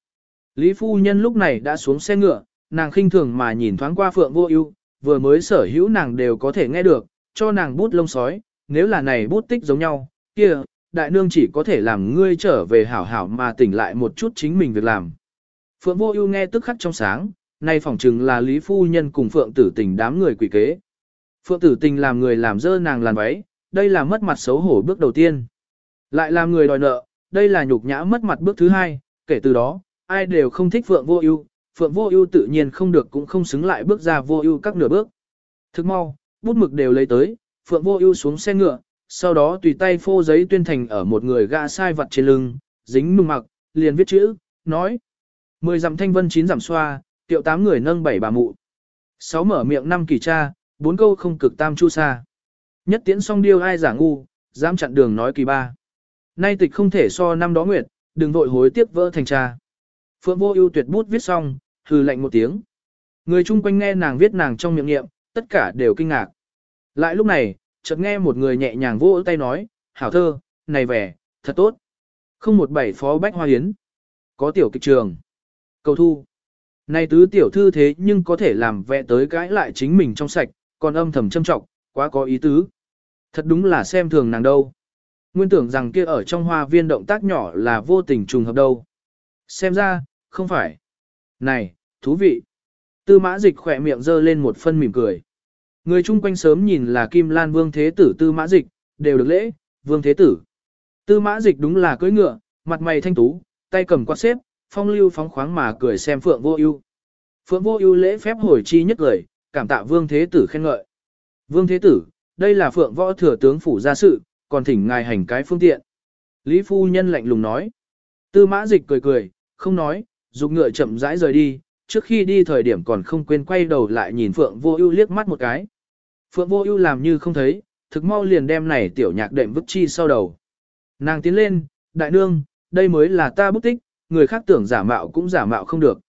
Lý phu nhân lúc này đã xuống xe ngựa, nàng khinh thường mà nhìn thoáng qua Phượng vô ưu, vừa mới sở hữu nàng đều có thể nghe được, cho nàng bút lông sói, nếu là này bút tích giống nhau, kia, đại nương chỉ có thể làm ngươi trở về hảo hảo mà tỉnh lại một chút chính mình việc làm. Phượng vô ưu nghe tức khắc trong sáng, nay phỏng chừng là Lý Phu Nhân cùng Phượng tử tình đám người quỷ kế. Phượng tử tình làm người làm dơ nàng làn váy, đây là mất mặt xấu hổ bước đầu tiên. Lại làm người đòi nợ, đây là nhục nhã mất mặt bước thứ hai, kể từ đó, ai đều không thích Phượng vô ưu, Phượng vô ưu tự nhiên không được cũng không xứng lại bước ra vô ưu các nửa bước. Thức mau, bút mực đều lấy tới, Phượng vô ưu xuống xe ngựa, sau đó tùy tay phô giấy tuyên thành ở một người gã sai vặt trên lưng, dính nung mặc, liền viết chữ, nói. Mười dặm thanh vân chín dặm xoa, tiệu tám người nâng bảy bà mụ. Sáu mở miệng năm kỳ cha, bốn câu không cực tam chu sa. Nhất tiễn song điêu ai giả ngu, dám chặn đường nói kỳ ba. Nay tịch không thể so năm đó nguyệt, đừng vội hối tiếc vỡ thành cha. Phượng vô ưu tuyệt bút viết xong, hừ lạnh một tiếng. Người chung quanh nghe nàng viết nàng trong miệng nghiệm, tất cả đều kinh ngạc. Lại lúc này, chợt nghe một người nhẹ nhàng vỗ tay nói, hảo thơ, này vẻ, thật tốt. Không một bảy phó bách hoa hiến. Có tiểu kịch trường. Cầu thu. Này tứ tiểu thư thế nhưng có thể làm vẽ tới cãi lại chính mình trong sạch, còn âm thầm châm trọng, quá có ý tứ. Thật đúng là xem thường nàng đâu. Nguyên tưởng rằng kia ở trong hoa viên động tác nhỏ là vô tình trùng hợp đâu. Xem ra, không phải. Này, thú vị. Tư mã dịch khỏe miệng dơ lên một phân mỉm cười. Người chung quanh sớm nhìn là Kim Lan Vương Thế Tử Tư Mã Dịch, đều được lễ, Vương Thế Tử. Tư Mã Dịch đúng là cưỡi ngựa, mặt mày thanh tú, tay cầm quạt xếp, phong lưu phóng khoáng mà cười xem Phượng Vô Ưu. Phượng Vô Ưu lễ phép hồi chi nhất lời, cảm tạ Vương Thế Tử khen ngợi. Vương Thế Tử, đây là Phượng Võ thừa tướng phủ gia sự, còn thỉnh ngài hành cái phương tiện. Lý phu nhân lạnh lùng nói. Tư Mã Dịch cười cười, không nói, dục ngựa chậm rãi rời đi, trước khi đi thời điểm còn không quên quay đầu lại nhìn Phượng Vô Ưu liếc mắt một cái. Phượng Vô Ưu làm như không thấy, thực mau liền đem này tiểu nhạc đệm vứt chi sau đầu. Nàng tiến lên, đại nương, đây mới là ta bút tích, người khác tưởng giả mạo cũng giả mạo không được.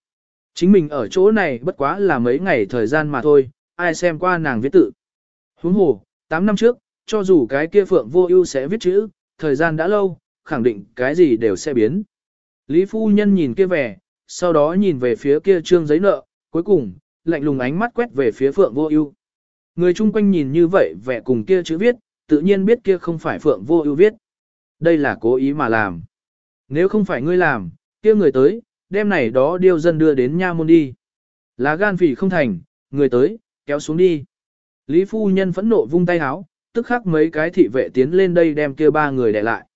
Chính mình ở chỗ này bất quá là mấy ngày thời gian mà thôi, ai xem qua nàng viết tự. Huống hồ, 8 năm trước, cho dù cái kia Phượng Vô Ưu sẽ viết chữ, thời gian đã lâu, khẳng định cái gì đều sẽ biến. Lý phu nhân nhìn kia vẻ, sau đó nhìn về phía kia trương giấy nợ, cuối cùng, lạnh lùng ánh mắt quét về phía Phượng Vô Ưu. Người chung quanh nhìn như vậy vẻ cùng kia chữ viết, tự nhiên biết kia không phải Phượng Vô Ưu viết. Đây là cố ý mà làm. Nếu không phải ngươi làm, kia người tới, đem này đó điêu dân đưa đến nha môn đi. Lá gan phỉ không thành, người tới, kéo xuống đi. Lý phu nhân phẫn nộ vung tay háo, tức khắc mấy cái thị vệ tiến lên đây đem kia ba người để lại.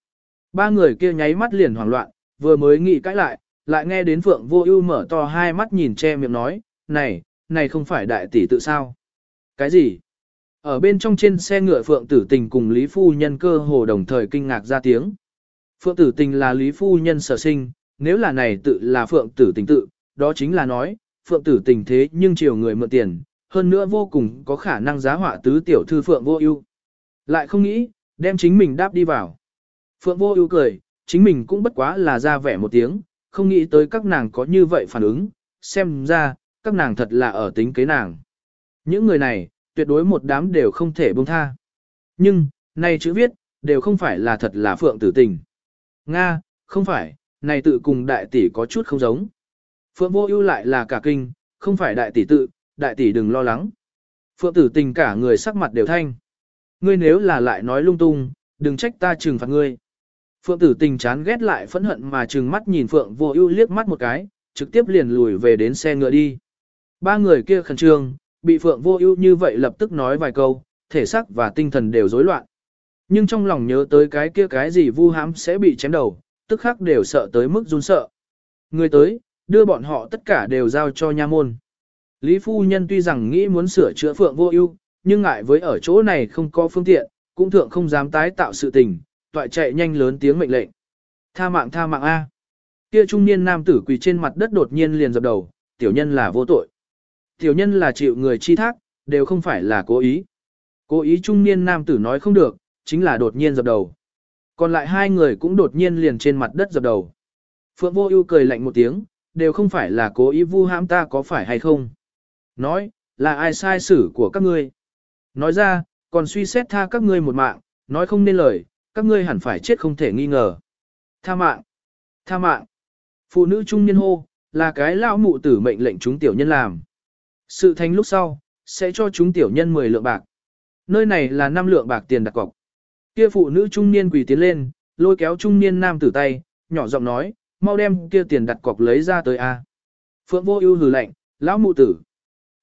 Ba người kia nháy mắt liền hoảng loạn, vừa mới nghĩ cãi lại, lại nghe đến Phượng Vô Ưu mở to hai mắt nhìn che miệng nói, "Này, này không phải đại tỷ tự sao?" "Cái gì?" Ở bên trong trên xe ngựa Phượng Tử Tình cùng Lý phu nhân cơ hồ đồng thời kinh ngạc ra tiếng. Phượng Tử Tình là Lý phu nhân sở sinh, nếu là này tự là Phượng Tử Tình tự, đó chính là nói, Phượng Tử Tình thế nhưng chiều người mượn tiền, hơn nữa vô cùng có khả năng giá họa tứ tiểu thư Phượng Vô Ưu. Lại không nghĩ, đem chính mình đáp đi vào. Phượng Vô Ưu cười, chính mình cũng bất quá là ra vẻ một tiếng, không nghĩ tới các nàng có như vậy phản ứng, xem ra, các nàng thật là ở tính kế nàng. Những người này, tuyệt đối một đám đều không thể buông tha. Nhưng, Này chữ viết, đều không phải là thật là phượng tử tình. Nga, không phải, này tự cùng đại tỷ có chút không giống. Phượng vô ưu lại là cả kinh, không phải đại tỷ tự, đại tỷ đừng lo lắng. Phượng tử tình cả người sắc mặt đều thanh. Ngươi nếu là lại nói lung tung, đừng trách ta trừng phạt ngươi. Phượng tử tình chán ghét lại phẫn hận mà trừng mắt nhìn Phượng vô ưu liếc mắt một cái, trực tiếp liền lùi về đến xe ngựa đi. Ba người kia khẩn trương, bị Phượng vô ưu như vậy lập tức nói vài câu, thể xác và tinh thần đều rối loạn. Nhưng trong lòng nhớ tới cái kia cái gì vu hãm sẽ bị chém đầu, tức khắc đều sợ tới mức run sợ. Người tới, đưa bọn họ tất cả đều giao cho nha môn. Lý phu nhân tuy rằng nghĩ muốn sửa chữa Phượng vô ưu, nhưng ngại với ở chỗ này không có phương tiện, cũng thượng không dám tái tạo sự tình, toại chạy nhanh lớn tiếng mệnh lệnh. Tha mạng tha mạng A. Kia trung niên nam tử quỳ trên mặt đất đột nhiên liền dập đầu, tiểu nhân là vô tội. Tiểu nhân là chịu người chi thác, đều không phải là cố ý. Cố ý trung niên nam tử nói không được, chính là đột nhiên dập đầu. Còn lại hai người cũng đột nhiên liền trên mặt đất dập đầu. Phượng vô ưu cười lạnh một tiếng, đều không phải là cố ý vu hãm ta có phải hay không. Nói, là ai sai xử của các ngươi. Nói ra, còn suy xét tha các ngươi một mạng, nói không nên lời, các ngươi hẳn phải chết không thể nghi ngờ. Tha mạng, tha mạng. Phụ nữ trung niên hô, là cái lão mụ tử mệnh lệnh chúng tiểu nhân làm. Sự thành lúc sau, sẽ cho chúng tiểu nhân 10 lượng bạc. Nơi này là 5 lượng bạc tiền đặt cọc. Kia phụ nữ trung niên quỳ tiến lên, lôi kéo trung niên nam tử tay, nhỏ giọng nói, mau đem kia tiền đặt cọc lấy ra tới a. Phượng vô ưu hừ lạnh, lão mụ tử.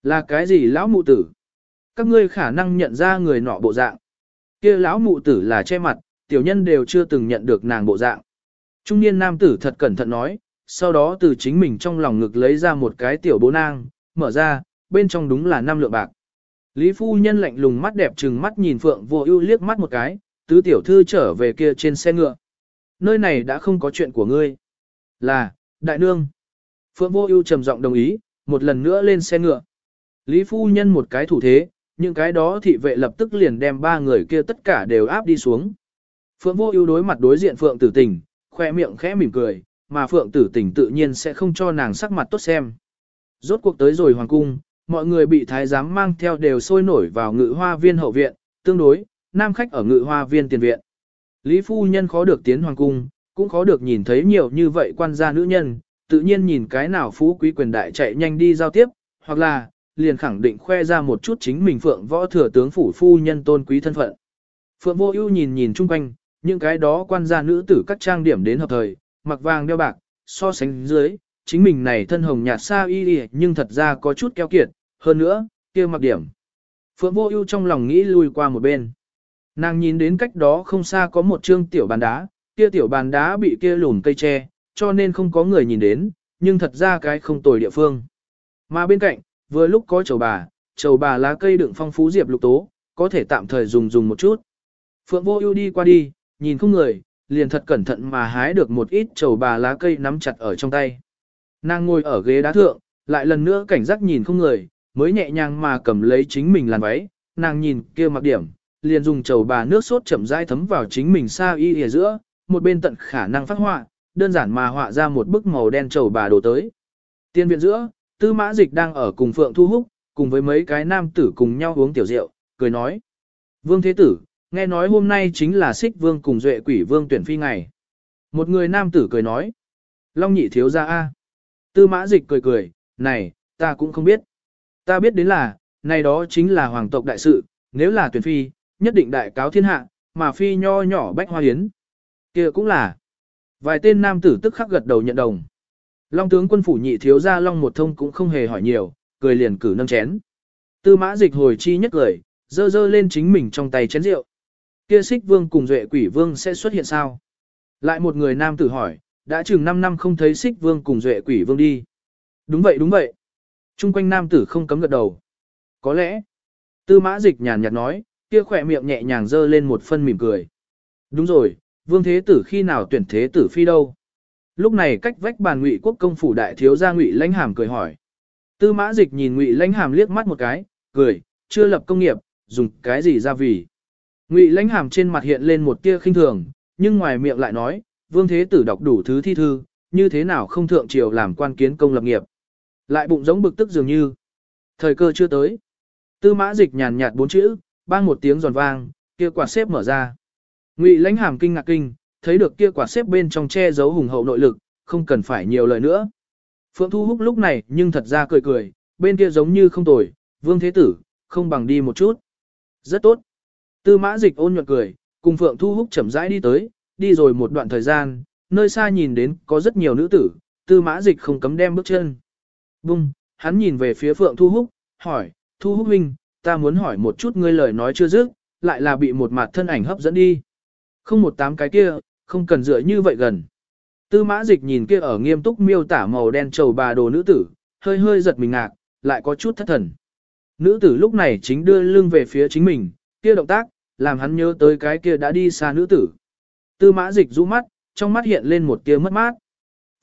Là cái gì lão mụ tử? Các ngươi khả năng nhận ra người nọ bộ dạng. Kia lão mụ tử là che mặt, tiểu nhân đều chưa từng nhận được nàng bộ dạng. Trung niên nam tử thật cẩn thận nói, sau đó từ chính mình trong lòng ngực lấy ra một cái tiểu bố nang, mở ra, bên trong đúng là năm lượng bạc. Lý phu nhân lạnh lùng mắt đẹp trừng mắt nhìn Phượng Vô Ưu liếc mắt một cái, tứ tiểu thư trở về kia trên xe ngựa. Nơi này đã không có chuyện của ngươi. Là, đại nương. Phượng Vô Ưu trầm giọng đồng ý, một lần nữa lên xe ngựa. Lý phu nhân một cái thủ thế, những cái đó thị vệ lập tức liền đem ba người kia tất cả đều áp đi xuống. Phượng Vô Ưu đối mặt đối diện Phượng Tử Tình, khoe miệng khẽ mỉm cười, mà Phượng Tử Tình tự nhiên sẽ không cho nàng sắc mặt tốt xem. Rốt cuộc tới rồi hoàng cung, mọi người bị thái giám mang theo đều sôi nổi vào ngự hoa viên hậu viện, tương đối, nam khách ở ngự hoa viên tiền viện. Lý phu nhân khó được tiến hoàng cung, cũng khó được nhìn thấy nhiều như vậy quan gia nữ nhân, tự nhiên nhìn cái nào phú quý quyền đại chạy nhanh đi giao tiếp, hoặc là, liền khẳng định khoe ra một chút chính mình phượng võ thừa tướng phủ phu nhân tôn quý thân phận. Phượng vô ưu nhìn nhìn chung quanh, những cái đó quan gia nữ tử các trang điểm đến hợp thời, mặc vàng đeo bạc, so sánh dưới, chính mình này thân hồng nhạt xa y y nhưng thật ra có chút keo kiệt, hơn nữa, kia mặc điểm. Phượng vô ưu trong lòng nghĩ lui qua một bên. Nàng nhìn đến cách đó không xa có một trương tiểu bàn đá, kia tiểu bàn đá bị kia lùn cây tre, cho nên không có người nhìn đến, nhưng thật ra cái không tồi địa phương. Mà bên cạnh, vừa lúc có chầu bà, chầu bà lá cây đựng phong phú diệp lục tố, có thể tạm thời dùng dùng một chút. Phượng vô ưu đi qua đi, nhìn không người, liền thật cẩn thận mà hái được một ít chầu bà lá cây nắm chặt ở trong tay. Nàng ngồi ở ghế đá thượng, lại lần nữa cảnh giác nhìn không người, mới nhẹ nhàng mà cầm lấy chính mình làn váy, nàng nhìn kia mặc điểm, liền dùng chầu bà nước sốt chậm rãi thấm vào chính mình xa y ở giữa, một bên tận khả năng phát họa, đơn giản mà họa ra một bức màu đen chầu bà đổ tới. Tiên viện giữa, tư mã dịch đang ở cùng Phượng Thu Húc, cùng với mấy cái nam tử cùng nhau uống tiểu rượu, cười nói. Vương Thế Tử, nghe nói hôm nay chính là xích vương cùng duệ quỷ vương tuyển phi ngày. Một người nam tử cười nói. Long nhị thiếu ra A. Tư mã dịch cười cười, này, ta cũng không biết. Ta biết đến là, này đó chính là hoàng tộc đại sự, nếu là tuyển phi, nhất định đại cáo thiên hạ, mà phi nho nhỏ bách hoa hiến. kia cũng là. Vài tên nam tử tức khắc gật đầu nhận đồng. Long tướng quân phủ nhị thiếu ra Long một thông cũng không hề hỏi nhiều, cười liền cử nâng chén. Tư mã dịch hồi chi nhất cười, dơ dơ lên chính mình trong tay chén rượu. Kia xích vương cùng duệ quỷ vương sẽ xuất hiện sao? Lại một người nam tử hỏi, đã chừng 5 năm không thấy xích vương cùng duệ quỷ vương đi. Đúng vậy đúng vậy. Trung quanh nam tử không cấm gật đầu. Có lẽ, tư mã dịch nhàn nhạt nói, kia khỏe miệng nhẹ nhàng dơ lên một phân mỉm cười. Đúng rồi, vương thế tử khi nào tuyển thế tử phi đâu? Lúc này cách vách bàn ngụy quốc công phủ đại thiếu gia ngụy lãnh hàm cười hỏi. Tư mã dịch nhìn ngụy lãnh hàm liếc mắt một cái, cười, chưa lập công nghiệp, dùng cái gì ra vì. Ngụy lãnh hàm trên mặt hiện lên một tia khinh thường, nhưng ngoài miệng lại nói, vương thế tử đọc đủ thứ thi thư, như thế nào không thượng triều làm quan kiến công lập nghiệp. Lại bụng giống bực tức dường như. Thời cơ chưa tới. Tư mã dịch nhàn nhạt bốn chữ, bang một tiếng giòn vang, kia quạt xếp mở ra. Ngụy lãnh hàm kinh ngạc kinh, thấy được kia quạt xếp bên trong che giấu hùng hậu nội lực, không cần phải nhiều lời nữa. Phượng Thu Húc lúc này nhưng thật ra cười cười, bên kia giống như không tồi, vương thế tử, không bằng đi một chút. Rất tốt. Tư mã dịch ôn nhuận cười, cùng Phượng Thu Húc chậm rãi đi tới, đi rồi một đoạn thời gian, nơi xa nhìn đến có rất nhiều nữ tử, tư mã dịch không cấm đem bước chân. Bung, hắn nhìn về phía Phượng Thu Húc, hỏi, Thu Húc huynh ta muốn hỏi một chút ngươi lời nói chưa dứt, lại là bị một mặt thân ảnh hấp dẫn đi. Không một tám cái kia, không cần dựa như vậy gần. Tư mã dịch nhìn kia ở nghiêm túc miêu tả màu đen trầu bà đồ nữ tử, hơi hơi giật mình ngạc, lại có chút thất thần. Nữ tử lúc này chính đưa lưng về phía chính mình, kia động tác, làm hắn nhớ tới cái kia đã đi xa nữ tử. Tư mã dịch rũ mắt, trong mắt hiện lên một tia mất mát.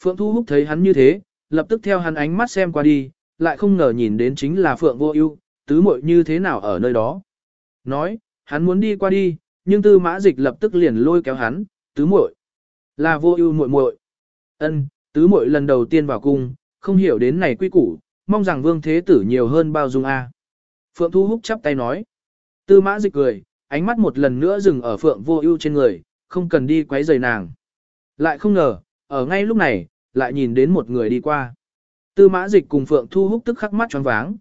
Phượng Thu Húc thấy hắn như thế, lập tức theo hắn ánh mắt xem qua đi, lại không ngờ nhìn đến chính là Phượng Vô Ưu, tứ muội như thế nào ở nơi đó. Nói, hắn muốn đi qua đi, nhưng Tư Mã Dịch lập tức liền lôi kéo hắn, "Tứ muội, là Vô Ưu muội muội." Ân, tứ muội lần đầu tiên vào cung, không hiểu đến này quy củ, mong rằng Vương Thế tử nhiều hơn bao dung a. Phượng Thu Húc chắp tay nói. Tư Mã Dịch cười, ánh mắt một lần nữa dừng ở Phượng Vô Ưu trên người, không cần đi quấy rầy nàng. Lại không ngờ, ở ngay lúc này, lại nhìn đến một người đi qua. Tư mã dịch cùng Phượng Thu Húc tức khắc mắt choáng váng.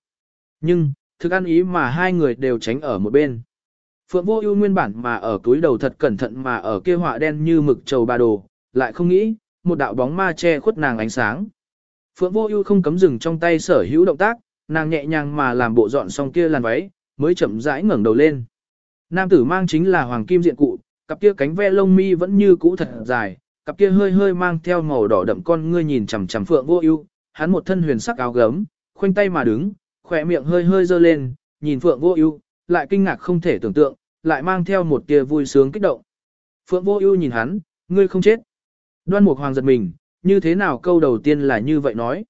Nhưng, thực ăn ý mà hai người đều tránh ở một bên. Phượng Vô Ưu nguyên bản mà ở túi đầu thật cẩn thận mà ở kia họa đen như mực trầu ba đồ, lại không nghĩ, một đạo bóng ma che khuất nàng ánh sáng. Phượng Vô Ưu không cấm dừng trong tay sở hữu động tác, nàng nhẹ nhàng mà làm bộ dọn xong kia làn váy, mới chậm rãi ngẩng đầu lên. Nam tử mang chính là hoàng kim diện cụ, cặp kia cánh ve lông mi vẫn như cũ thật dài, cặp kia hơi hơi mang theo màu đỏ đậm con ngươi nhìn chằm chằm Phượng Vô Ưu, hắn một thân huyền sắc áo gấm, khoanh tay mà đứng, khỏe miệng hơi hơi dơ lên, nhìn Phượng Vô Ưu, lại kinh ngạc không thể tưởng tượng, lại mang theo một tia vui sướng kích động. Phượng Vô Ưu nhìn hắn, ngươi không chết. Đoan Mục Hoàng giật mình, như thế nào câu đầu tiên là như vậy nói.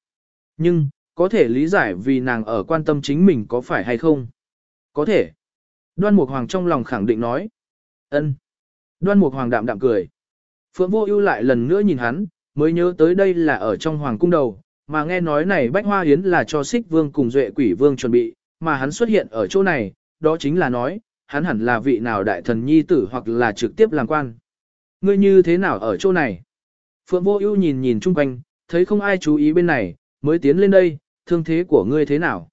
Nhưng, có thể lý giải vì nàng ở quan tâm chính mình có phải hay không. Có thể. Đoan Mục Hoàng trong lòng khẳng định nói. Ân. Đoan Mục Hoàng đạm đạm cười. Phượng Vô Ưu lại lần nữa nhìn hắn, mới nhớ tới đây là ở trong hoàng cung đầu, mà nghe nói này Bách Hoa Yến là cho xích Vương cùng Duệ Quỷ Vương chuẩn bị, mà hắn xuất hiện ở chỗ này, đó chính là nói, hắn hẳn là vị nào đại thần nhi tử hoặc là trực tiếp làm quan. Ngươi như thế nào ở chỗ này? Phượng Vô Ưu nhìn nhìn chung quanh, thấy không ai chú ý bên này, mới tiến lên đây, thương thế của ngươi thế nào?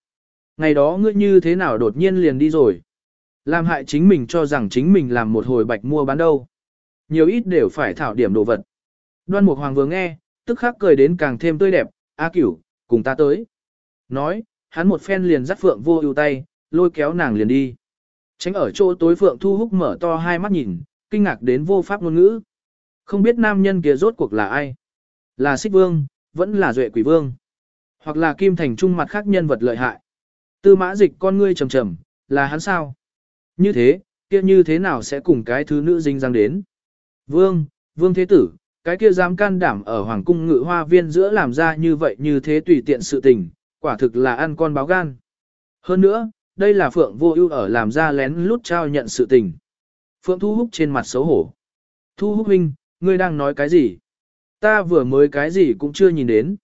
Ngày đó ngươi như thế nào đột nhiên liền đi rồi? Làm hại chính mình cho rằng chính mình làm một hồi bạch mua bán đâu. Nhiều ít đều phải thảo điểm đồ vật. Đoan Mục Hoàng vừa nghe, tức khắc cười đến càng thêm tươi đẹp, A Cửu, cùng ta tới. Nói, hắn một phen liền dắt Phượng Vô Ưu tay, lôi kéo nàng liền đi. Tránh ở chỗ tối Phượng Thu Húc mở to hai mắt nhìn, kinh ngạc đến vô pháp ngôn ngữ. Không biết nam nhân kia rốt cuộc là ai? Là Xích Vương, vẫn là Duệ Quỷ Vương, hoặc là Kim Thành Trung mặt khác nhân vật lợi hại. Tư Mã Dịch con ngươi trầm trầm, là hắn sao? Như thế, kia như thế nào sẽ cùng cái thứ nữ dinh răng đến? Vương, Vương Thế Tử, cái kia dám can đảm ở Hoàng cung ngự hoa viên giữa làm ra như vậy như thế tùy tiện sự tình, quả thực là ăn con báo gan. Hơn nữa, đây là Phượng Vô Ưu ở làm ra lén lút trao nhận sự tình. Phượng Thu Húc trên mặt xấu hổ. Thu Húc huynh, ngươi đang nói cái gì? Ta vừa mới cái gì cũng chưa nhìn đến.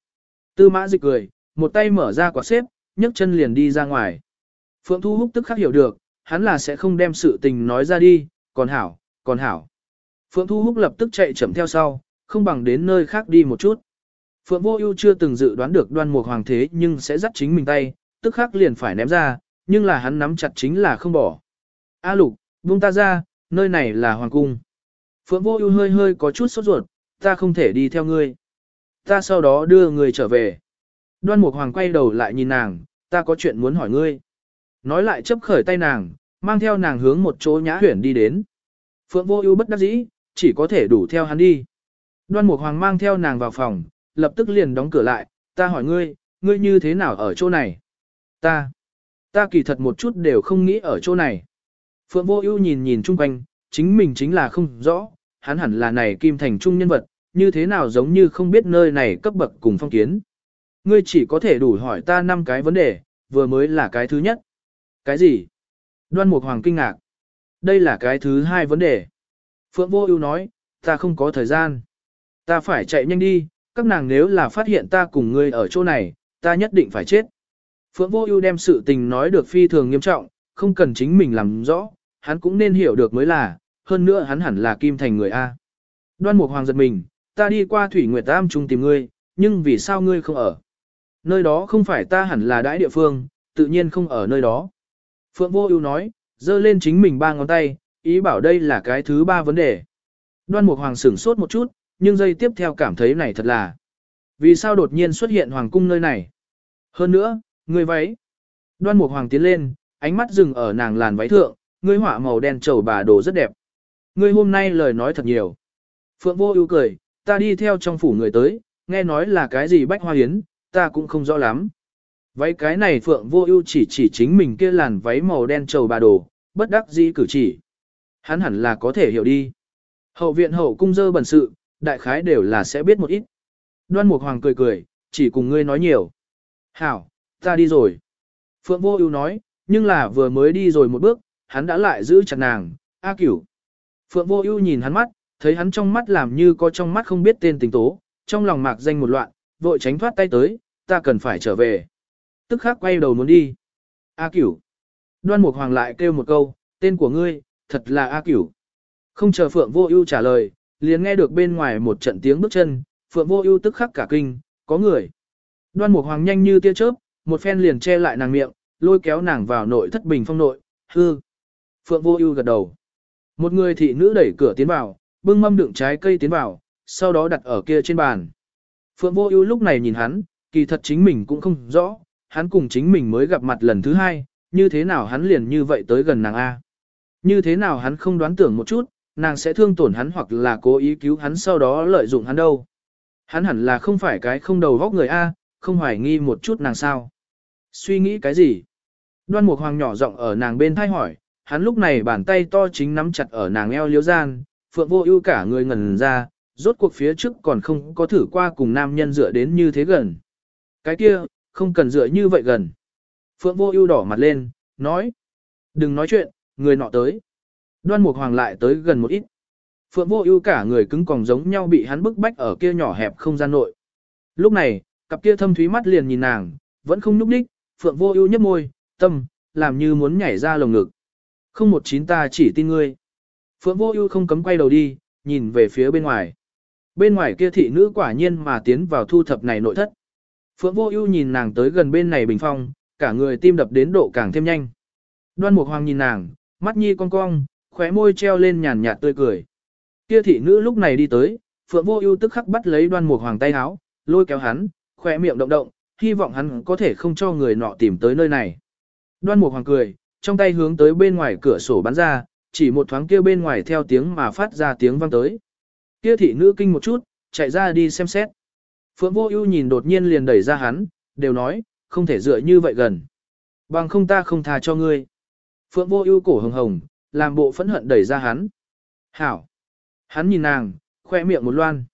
Tư Mã Dịch cười, một tay mở ra quả xếp, nhấc chân liền đi ra ngoài. Phượng Thu Húc tức khắc hiểu được, hắn là sẽ không đem sự tình nói ra đi, còn hảo, còn hảo. Phượng Thu Húc lập tức chạy chậm theo sau, không bằng đến nơi khác đi một chút. Phượng Vô Ưu chưa từng dự đoán được Đoan Mục Hoàng thế nhưng sẽ dắt chính mình tay, tức khắc liền phải ném ra, nhưng là hắn nắm chặt chính là không bỏ. A Lục, buông ta ra, nơi này là hoàng cung. Phượng Vô Ưu hơi hơi có chút sốt ruột, ta không thể đi theo ngươi. Ta sau đó đưa người trở về. Đoan Mục Hoàng quay đầu lại nhìn nàng, ta có chuyện muốn hỏi ngươi. Nói lại chấp khởi tay nàng, mang theo nàng hướng một chỗ nhã huyển đi đến. Phượng Vô Ưu bất đắc dĩ, chỉ có thể đủ theo hắn đi. Đoan Mục Hoàng mang theo nàng vào phòng, lập tức liền đóng cửa lại, ta hỏi ngươi, ngươi như thế nào ở chỗ này? Ta, ta kỳ thật một chút đều không nghĩ ở chỗ này. Phượng Vô Ưu nhìn nhìn chung quanh, chính mình chính là không rõ, hắn hẳn là này Kim Thành trung nhân vật, như thế nào giống như không biết nơi này cấp bậc cùng phong kiến. Ngươi chỉ có thể đủ hỏi ta năm cái vấn đề, vừa mới là cái thứ nhất. Cái gì? Đoan Mục Hoàng kinh ngạc. Đây là cái thứ hai vấn đề. Phượng Vô Ưu nói, ta không có thời gian. Ta phải chạy nhanh đi, các nàng nếu là phát hiện ta cùng ngươi ở chỗ này, ta nhất định phải chết. Phượng Vô Ưu đem sự tình nói được phi thường nghiêm trọng, không cần chính mình làm rõ, hắn cũng nên hiểu được mới là, hơn nữa hắn hẳn là Kim Thành người A. Đoan Mục Hoàng giật mình, ta đi qua Thủy Nguyệt Tam Trung tìm ngươi, nhưng vì sao ngươi không ở? Nơi đó không phải ta hẳn là đãi địa phương, tự nhiên không ở nơi đó. Phượng Vô Ưu nói, giơ lên chính mình ba ngón tay, ý bảo đây là cái thứ ba vấn đề. Đoan Mục Hoàng sửng sốt một chút, nhưng giây tiếp theo cảm thấy này thật là. Vì sao đột nhiên xuất hiện Hoàng cung nơi này? Hơn nữa, người váy. Đoan Mục Hoàng tiến lên, ánh mắt dừng ở nàng làn váy thượng, ngươi họa màu đen trầu bà đồ rất đẹp. Ngươi hôm nay lời nói thật nhiều. Phượng Vô Ưu cười, ta đi theo trong phủ người tới, nghe nói là cái gì bách hoa hiến, ta cũng không rõ lắm. Váy cái này Phượng Vô Ưu chỉ chỉ chính mình kia làn váy màu đen trầu bà đồ, bất đắc dĩ cử chỉ. Hắn hẳn là có thể hiểu đi. Hậu viện hậu cung dơ bẩn sự, đại khái đều là sẽ biết một ít. Đoan Mục Hoàng cười cười, chỉ cùng ngươi nói nhiều. Hảo, ta đi rồi. Phượng Vô Ưu nói, nhưng là vừa mới đi rồi một bước, hắn đã lại giữ chặt nàng, A Cửu. Phượng Vô Ưu nhìn hắn mắt, thấy hắn trong mắt làm như có trong mắt không biết tên tình tố, trong lòng mạc danh một loạn, vội tránh thoát tay tới, ta cần phải trở về. Tức khắc quay đầu muốn đi. A Cửu. Đoan Mục Hoàng lại kêu một câu, tên của ngươi, thật là A Cửu. Không chờ Phượng Vô Ưu trả lời, liền nghe được bên ngoài một trận tiếng bước chân, Phượng Vô Ưu tức khắc cả kinh, có người. Đoan Mục Hoàng nhanh như tia chớp, một phen liền che lại nàng miệng, lôi kéo nàng vào nội thất bình phong nội, hư. Phượng Vô Ưu gật đầu. Một người thị nữ đẩy cửa tiến vào, bưng mâm đựng trái cây tiến vào, sau đó đặt ở kia trên bàn. Phượng Vô Ưu lúc này nhìn hắn, kỳ thật chính mình cũng không rõ, hắn cùng chính mình mới gặp mặt lần thứ hai, như thế nào hắn liền như vậy tới gần nàng a? Như thế nào hắn không đoán tưởng một chút, nàng sẽ thương tổn hắn hoặc là cố ý cứu hắn sau đó lợi dụng hắn đâu. Hắn hẳn là không phải cái không đầu góc người a, không hoài nghi một chút nàng sao. Suy nghĩ cái gì? Đoan Mục Hoàng nhỏ giọng ở nàng bên thay hỏi, hắn lúc này bàn tay to chính nắm chặt ở nàng eo liếu gian, Phượng Vô Ưu cả người ngẩn ra, rốt cuộc phía trước còn không có thử qua cùng nam nhân dựa đến như thế gần. Cái kia, không cần dựa như vậy gần. Phượng Vô Ưu đỏ mặt lên, nói: "Đừng nói chuyện, người nọ tới." Đoan Mục Hoàng lại tới gần một ít. Phượng Vô Ưu cả người cứng còng giống nhau bị hắn bức bách ở kia nhỏ hẹp không gian nội. Lúc này, cặp kia thâm thúy mắt liền nhìn nàng, vẫn không nhúc nhích, Phượng Vô Ưu nhếch môi, tâm làm như muốn nhảy ra lồng ngực. Không một chín ta chỉ tin ngươi. Phượng Vô Ưu không cấm quay đầu đi, nhìn về phía bên ngoài. Bên ngoài kia thị nữ quả nhiên mà tiến vào thu thập này nội thất. Phượng Vô Ưu nhìn nàng tới gần bên này bình phong, cả người tim đập đến độ càng thêm nhanh. Đoan Mục Hoàng nhìn nàng, mắt nhi cong cong, khóe môi treo lên nhàn nhạt tươi cười. Kia thị nữ lúc này đi tới, Phượng Vô Ưu tức khắc bắt lấy Đoan Mục Hoàng tay áo, lôi kéo hắn, khóe miệng động động, hy vọng hắn có thể không cho người nọ tìm tới nơi này. Đoan Mục Hoàng cười, trong tay hướng tới bên ngoài cửa sổ bắn ra, chỉ một thoáng kia bên ngoài theo tiếng mà phát ra tiếng vang tới. Kia thị nữ kinh một chút, chạy ra đi xem xét. Phượng Vô Ưu nhìn đột nhiên liền đẩy ra hắn, đều nói, không thể dựa như vậy gần. Bằng không ta không tha cho ngươi. Phượng Vô Ưu cổ hồng hồng, làm bộ phẫn hận đẩy ra hắn. "Hảo." Hắn nhìn nàng, khoe miệng một loan.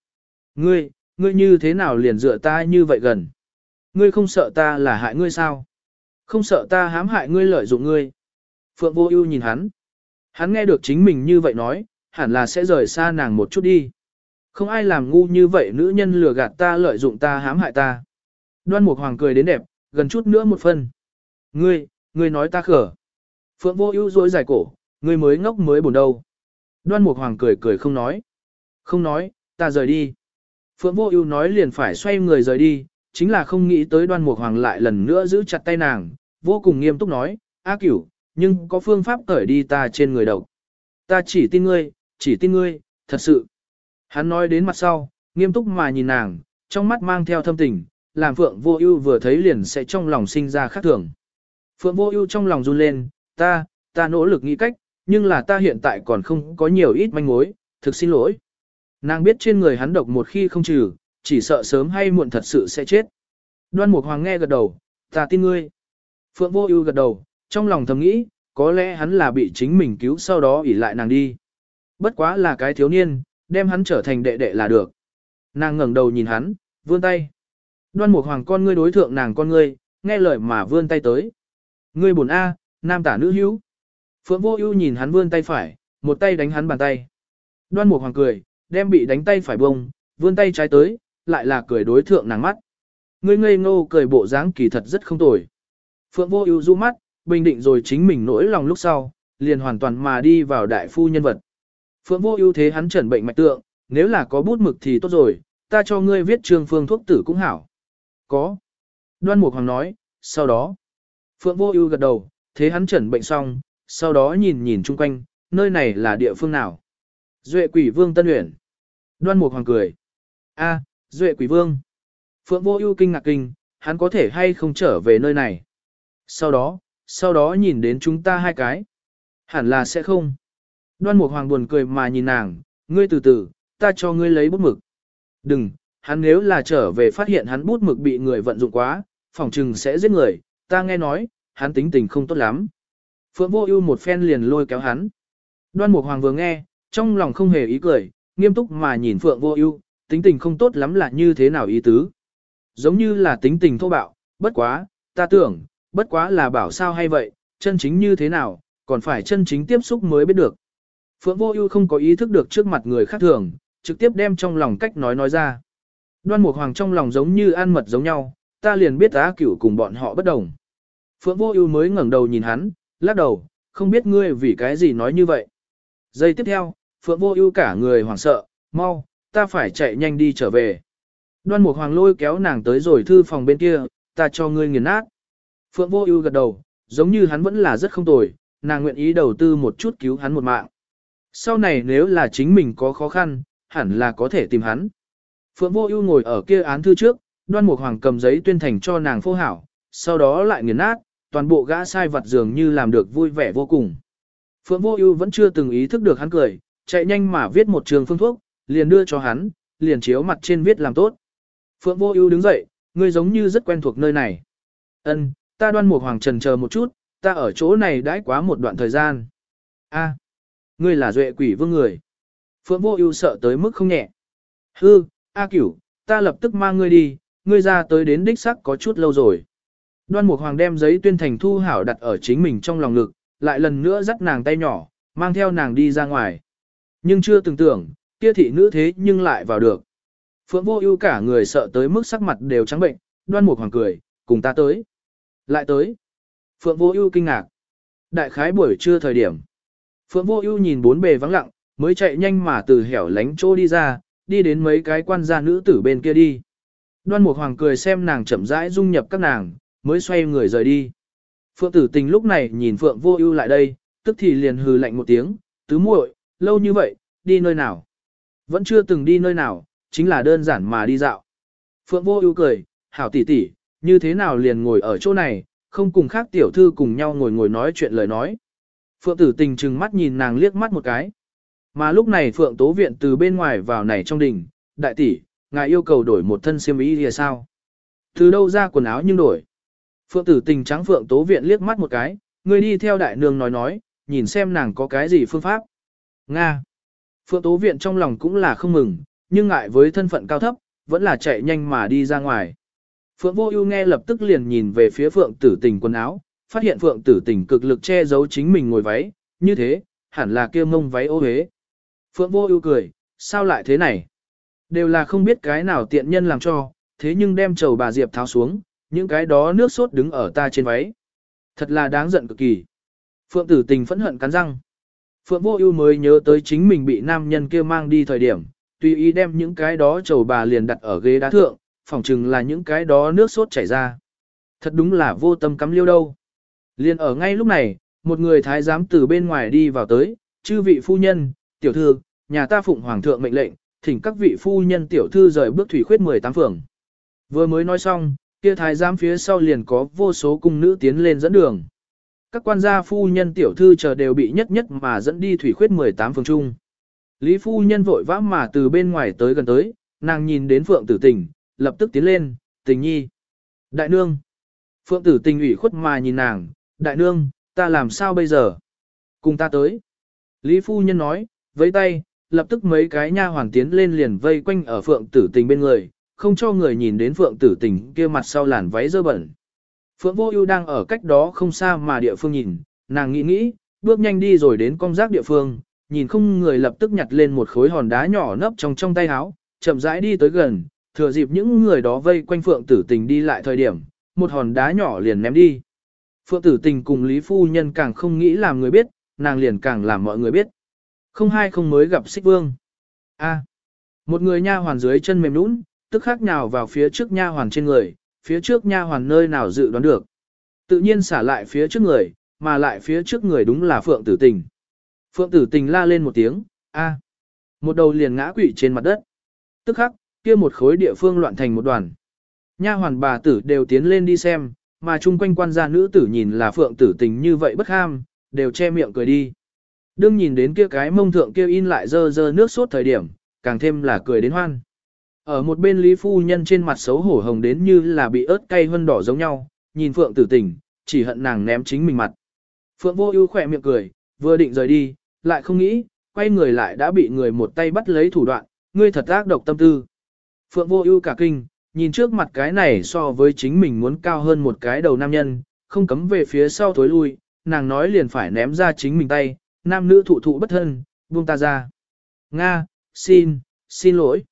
"Ngươi, ngươi như thế nào liền dựa ta như vậy gần? Ngươi không sợ ta là hại ngươi sao? Không sợ ta hãm hại ngươi lợi dụng ngươi?" Phượng Vô Ưu nhìn hắn. Hắn nghe được chính mình như vậy nói, hẳn là sẽ rời xa nàng một chút đi. Không ai làm ngu như vậy nữ nhân lừa gạt ta lợi dụng ta hãm hại ta. Đoan Mục Hoàng cười đến đẹp, gần chút nữa một phân. Ngươi, ngươi nói ta khở. Phượng Vô Ưu rối dài cổ, ngươi mới ngốc mới buồn đâu. Đoan Mục Hoàng cười cười không nói. Không nói, ta rời đi. Phượng Vô Ưu nói liền phải xoay người rời đi, chính là không nghĩ tới Đoan Mục Hoàng lại lần nữa giữ chặt tay nàng, vô cùng nghiêm túc nói, "A Cửu, nhưng có phương pháp cởi đi ta trên người độc. Ta chỉ tin ngươi, chỉ tin ngươi, thật sự." Hắn nói đến mặt sau, nghiêm túc mà nhìn nàng, trong mắt mang theo thâm tình, làm Phượng Vô Ưu vừa thấy liền sẽ trong lòng sinh ra khác thường. Phượng Vô Ưu trong lòng run lên, "Ta, ta nỗ lực nghĩ cách, nhưng là ta hiện tại còn không có nhiều ít manh mối, thực xin lỗi." Nàng biết trên người hắn độc một khi không trừ, chỉ sợ sớm hay muộn thật sự sẽ chết. Đoan Mục Hoàng nghe gật đầu, "Ta tin ngươi." Phượng Vô Ưu gật đầu, trong lòng thầm nghĩ, có lẽ hắn là bị chính mình cứu sau đó ỷ lại nàng đi. Bất quá là cái thiếu niên, đem hắn trở thành đệ đệ là được. Nàng ngẩng đầu nhìn hắn, vươn tay. Đoan Mục Hoàng con ngươi đối thượng nàng con ngươi, nghe lời mà vươn tay tới. Ngươi buồn a, nam tả nữ hữu. Phượng Vô Ưu nhìn hắn vươn tay phải, một tay đánh hắn bàn tay. Đoan Mục Hoàng cười, đem bị đánh tay phải bông, vươn tay trái tới, lại là cười đối thượng nàng mắt. Ngươi ngây ngô cười bộ dáng kỳ thật rất không tồi. Phượng Vô Ưu du mắt, bình định rồi chính mình nỗi lòng lúc sau, liền hoàn toàn mà đi vào đại phu nhân vật. Phượng vô ưu thế hắn chẩn bệnh mạch tượng, nếu là có bút mực thì tốt rồi, ta cho ngươi viết trường phương thuốc tử cũng hảo. Có. Đoan Mục Hoàng nói, sau đó. Phượng vô ưu gật đầu, thế hắn chẩn bệnh xong, sau đó nhìn nhìn chung quanh, nơi này là địa phương nào. Duệ quỷ vương Tân Uyển. Đoan Mục Hoàng cười. A, Duệ quỷ vương. Phượng vô ưu kinh ngạc kinh, hắn có thể hay không trở về nơi này. Sau đó, sau đó nhìn đến chúng ta hai cái. Hẳn là sẽ không. Đoan Mục Hoàng buồn cười mà nhìn nàng, ngươi từ từ, ta cho ngươi lấy bút mực. Đừng, hắn nếu là trở về phát hiện hắn bút mực bị người vận dụng quá, phòng trừng sẽ giết người, ta nghe nói, hắn tính tình không tốt lắm. Phượng Vô Ưu một phen liền lôi kéo hắn. Đoan Mục Hoàng vừa nghe, trong lòng không hề ý cười, nghiêm túc mà nhìn Phượng Vô Ưu, tính tình không tốt lắm là như thế nào ý tứ? Giống như là tính tình thô bạo, bất quá, ta tưởng, bất quá là bảo sao hay vậy, chân chính như thế nào, còn phải chân chính tiếp xúc mới biết được. Phượng Vô Ưu không có ý thức được trước mặt người khác thường, trực tiếp đem trong lòng cách nói nói ra. Đoan Mục Hoàng trong lòng giống như ăn mật giống nhau, ta liền biết Á Cửu cùng bọn họ bất đồng. Phượng Vô Ưu mới ngẩng đầu nhìn hắn, lắc đầu, không biết ngươi vì cái gì nói như vậy. Giây tiếp theo, Phượng Vô Ưu cả người hoảng sợ, mau, ta phải chạy nhanh đi trở về. Đoan Mục Hoàng lôi kéo nàng tới rồi thư phòng bên kia, ta cho ngươi nghiền nát. Phượng Vô Ưu gật đầu, giống như hắn vẫn là rất không tồi, nàng nguyện ý đầu tư một chút cứu hắn một mạng. Sau này nếu là chính mình có khó khăn, hẳn là có thể tìm hắn. Phượng Vô Ưu ngồi ở kia án thư trước, Đoan Mục Hoàng cầm giấy tuyên thành cho nàng phô hảo, sau đó lại nghiền nát, toàn bộ gã sai vặt dường như làm được vui vẻ vô cùng. Phượng Vô Ưu vẫn chưa từng ý thức được hắn cười, chạy nhanh mà viết một trường phương thuốc, liền đưa cho hắn, liền chiếu mặt trên viết làm tốt. Phượng Vô Ưu đứng dậy, ngươi giống như rất quen thuộc nơi này. Ân, ta Đoan Mục Hoàng trần chờ một chút, ta ở chỗ này đãi quá một đoạn thời gian. A, ngươi là duệ quỷ vương người. Phượng Vô Ưu sợ tới mức không nhẹ. Hư, A Cửu, ta lập tức mang ngươi đi, ngươi ra tới đến đích xác có chút lâu rồi. Đoan Mục Hoàng đem giấy tuyên thành thu hảo đặt ở chính mình trong lòng ngực, lại lần nữa dắt nàng tay nhỏ, mang theo nàng đi ra ngoài. Nhưng chưa từng tưởng, kia thị nữ thế nhưng lại vào được. Phượng Vô Ưu cả người sợ tới mức sắc mặt đều trắng bệnh, Đoan Mục Hoàng cười, cùng ta tới. Lại tới. Phượng Vô Ưu kinh ngạc. Đại khái buổi trưa thời điểm. Phượng Vô Ưu nhìn bốn bề vắng lặng, mới chạy nhanh mà từ hẻo lánh chỗ đi ra, đi đến mấy cái quan gia nữ tử bên kia đi. Đoan Mục Hoàng cười xem nàng chậm rãi dung nhập các nàng, mới xoay người rời đi. Phượng Tử Tình lúc này nhìn Phượng Vô Ưu lại đây, tức thì liền hừ lạnh một tiếng, "Tứ muội, lâu như vậy, đi nơi nào?" Vẫn chưa từng đi nơi nào, chính là đơn giản mà đi dạo. Phượng Vô Ưu cười, "Hảo tỷ tỷ, như thế nào liền ngồi ở chỗ này, không cùng khác tiểu thư cùng nhau ngồi ngồi nói chuyện lời nói?" Phượng Tử Tình trừng mắt nhìn nàng liếc mắt một cái. Mà lúc này Phượng Tố Viện từ bên ngoài vào này trong đình, đại tỷ, ngài yêu cầu đổi một thân xiêm y thì sao? Từ đâu ra quần áo nhưng đổi? Phượng Tử Tình trắng Phượng Tố Viện liếc mắt một cái, người đi theo đại nương nói nói, nhìn xem nàng có cái gì phương pháp. Nga. Phượng Tố Viện trong lòng cũng là không mừng, nhưng ngại với thân phận cao thấp, vẫn là chạy nhanh mà đi ra ngoài. Phượng Vô Ưu nghe lập tức liền nhìn về phía Phượng Tử Tình quần áo, phát hiện Phượng Tử Tình cực lực che giấu chính mình ngồi váy, như thế, hẳn là kia mông váy ô hế. Phượng Vô Ưu cười, sao lại thế này? Đều là không biết cái nào tiện nhân làm cho, thế nhưng đem chầu bà Diệp tháo xuống, những cái đó nước sốt đứng ở ta trên váy. Thật là đáng giận cực kỳ. Phượng Tử Tình phẫn hận cắn răng. Phượng Vô Ưu mới nhớ tới chính mình bị nam nhân kia mang đi thời điểm, tùy ý đem những cái đó chầu bà liền đặt ở ghế đá thượng, phỏng chừng là những cái đó nước sốt chảy ra. Thật đúng là vô tâm cắm liêu đâu. Liên ở ngay lúc này, một người thái giám từ bên ngoài đi vào tới, chư vị phu nhân, tiểu thư, nhà ta phụng hoàng thượng mệnh lệnh, thỉnh các vị phu nhân tiểu thư rời bước thủy khuyết 18 phường. Vừa mới nói xong, kia thái giám phía sau liền có vô số cung nữ tiến lên dẫn đường. Các quan gia phu nhân tiểu thư chờ đều bị nhất nhất mà dẫn đi thủy khuyết 18 phường trung. Lý phu nhân vội vã mà từ bên ngoài tới gần tới, nàng nhìn đến phượng tử tình, lập tức tiến lên, tình nhi. Đại nương. Phượng tử tình ủy khuất mà nhìn nàng, đại nương, ta làm sao bây giờ? Cùng ta tới. Lý phu nhân nói, với tay, lập tức mấy cái nha hoàng tiến lên liền vây quanh ở phượng tử tình bên người, không cho người nhìn đến phượng tử tình kia mặt sau làn váy dơ bẩn. Phượng vô ưu đang ở cách đó không xa mà địa phương nhìn, nàng nghĩ nghĩ, bước nhanh đi rồi đến công giác địa phương, nhìn không người lập tức nhặt lên một khối hòn đá nhỏ nấp trong trong tay áo, chậm rãi đi tới gần, thừa dịp những người đó vây quanh phượng tử tình đi lại thời điểm, một hòn đá nhỏ liền ném đi. Phượng tử tình cùng Lý Phu Nhân càng không nghĩ làm người biết, nàng liền càng làm mọi người biết. Không hai không mới gặp xích vương. A. một người nha hoàn dưới chân mềm nũng, tức khắc nhào vào phía trước nha hoàn trên người, phía trước nha hoàn nơi nào dự đoán được. Tự nhiên xả lại phía trước người, mà lại phía trước người đúng là Phượng Tử Tình. Phượng Tử Tình la lên một tiếng, a, một đầu liền ngã quỵ trên mặt đất. Tức khắc, kia một khối địa phương loạn thành một đoàn. Nha hoàn bà tử đều tiến lên đi xem, mà chung quanh quan gia nữ tử nhìn là Phượng Tử Tình như vậy bất ham, đều che miệng cười đi. Đương nhìn đến kia cái mông thượng kia in lại dơ dơ nước suốt thời điểm, càng thêm là cười đến hoan. Ở một bên Lý Phu Nhân trên mặt xấu hổ hồng đến như là bị ớt cay hơn đỏ giống nhau, nhìn Phượng tử tình, chỉ hận nàng ném chính mình mặt. Phượng vô ưu khỏe miệng cười, vừa định rời đi, lại không nghĩ, quay người lại đã bị người một tay bắt lấy thủ đoạn, ngươi thật ác độc tâm tư. Phượng vô ưu cả kinh, nhìn trước mặt cái này so với chính mình muốn cao hơn một cái đầu nam nhân, không cấm về phía sau thối lui, nàng nói liền phải ném ra chính mình tay, nam nữ thụ thụ bất thân, buông ta ra. Nga, xin, xin lỗi.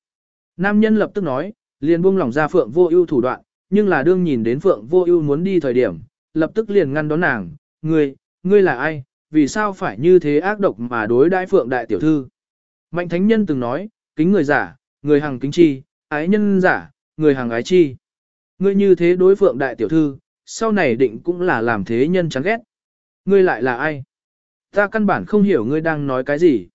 Nam nhân lập tức nói, liền buông lỏng ra Phượng Vô Ưu thủ đoạn, nhưng là đương nhìn đến Phượng Vô Ưu muốn đi thời điểm, lập tức liền ngăn đón nàng, "Ngươi, ngươi là ai? Vì sao phải như thế ác độc mà đối đãi Phượng đại tiểu thư?" Mạnh Thánh Nhân từng nói, kính người giả, người hằng kính chi, ái nhân giả, người hằng ái chi. Ngươi như thế đối Phượng đại tiểu thư, sau này định cũng là làm thế nhân chán ghét. Ngươi lại là ai? Ta căn bản không hiểu ngươi đang nói cái gì.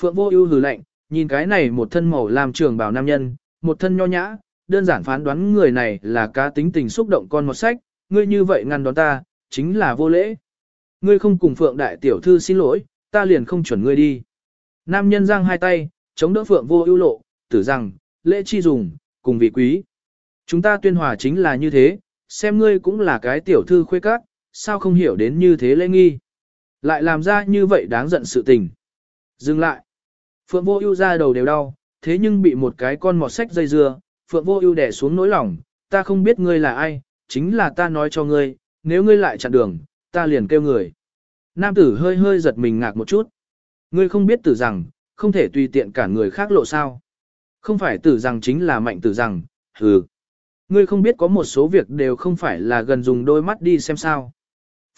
Phượng Vô Ưu hừ lạnh, nhìn cái này một thân màu làm trường bào nam nhân, một thân nho nhã, đơn giản phán đoán người này là cá tính tình xúc động con một sách, ngươi như vậy ngăn đón ta, chính là vô lễ. Ngươi không cùng Phượng đại tiểu thư xin lỗi, ta liền không chuẩn ngươi đi. Nam nhân giang hai tay, chống đỡ Phượng vô ưu lộ, tử rằng, lễ chi dùng, cùng vị quý. Chúng ta tuyên hòa chính là như thế, xem ngươi cũng là cái tiểu thư khuê các, sao không hiểu đến như thế lễ nghi. Lại làm ra như vậy đáng giận sự tình. Dừng lại. Phượng vô ưu ra đầu đều đau, thế nhưng bị một cái con mọt sách dây dưa, Phượng vô ưu đè xuống nỗi lòng, ta không biết ngươi là ai, chính là ta nói cho ngươi, nếu ngươi lại chặn đường, ta liền kêu người. Nam tử hơi hơi giật mình ngạc một chút. Ngươi không biết tử rằng, không thể tùy tiện cản người khác lộ sao. Không phải tử rằng chính là mạnh tử rằng, hừ. Ngươi không biết có một số việc đều không phải là gần dùng đôi mắt đi xem sao.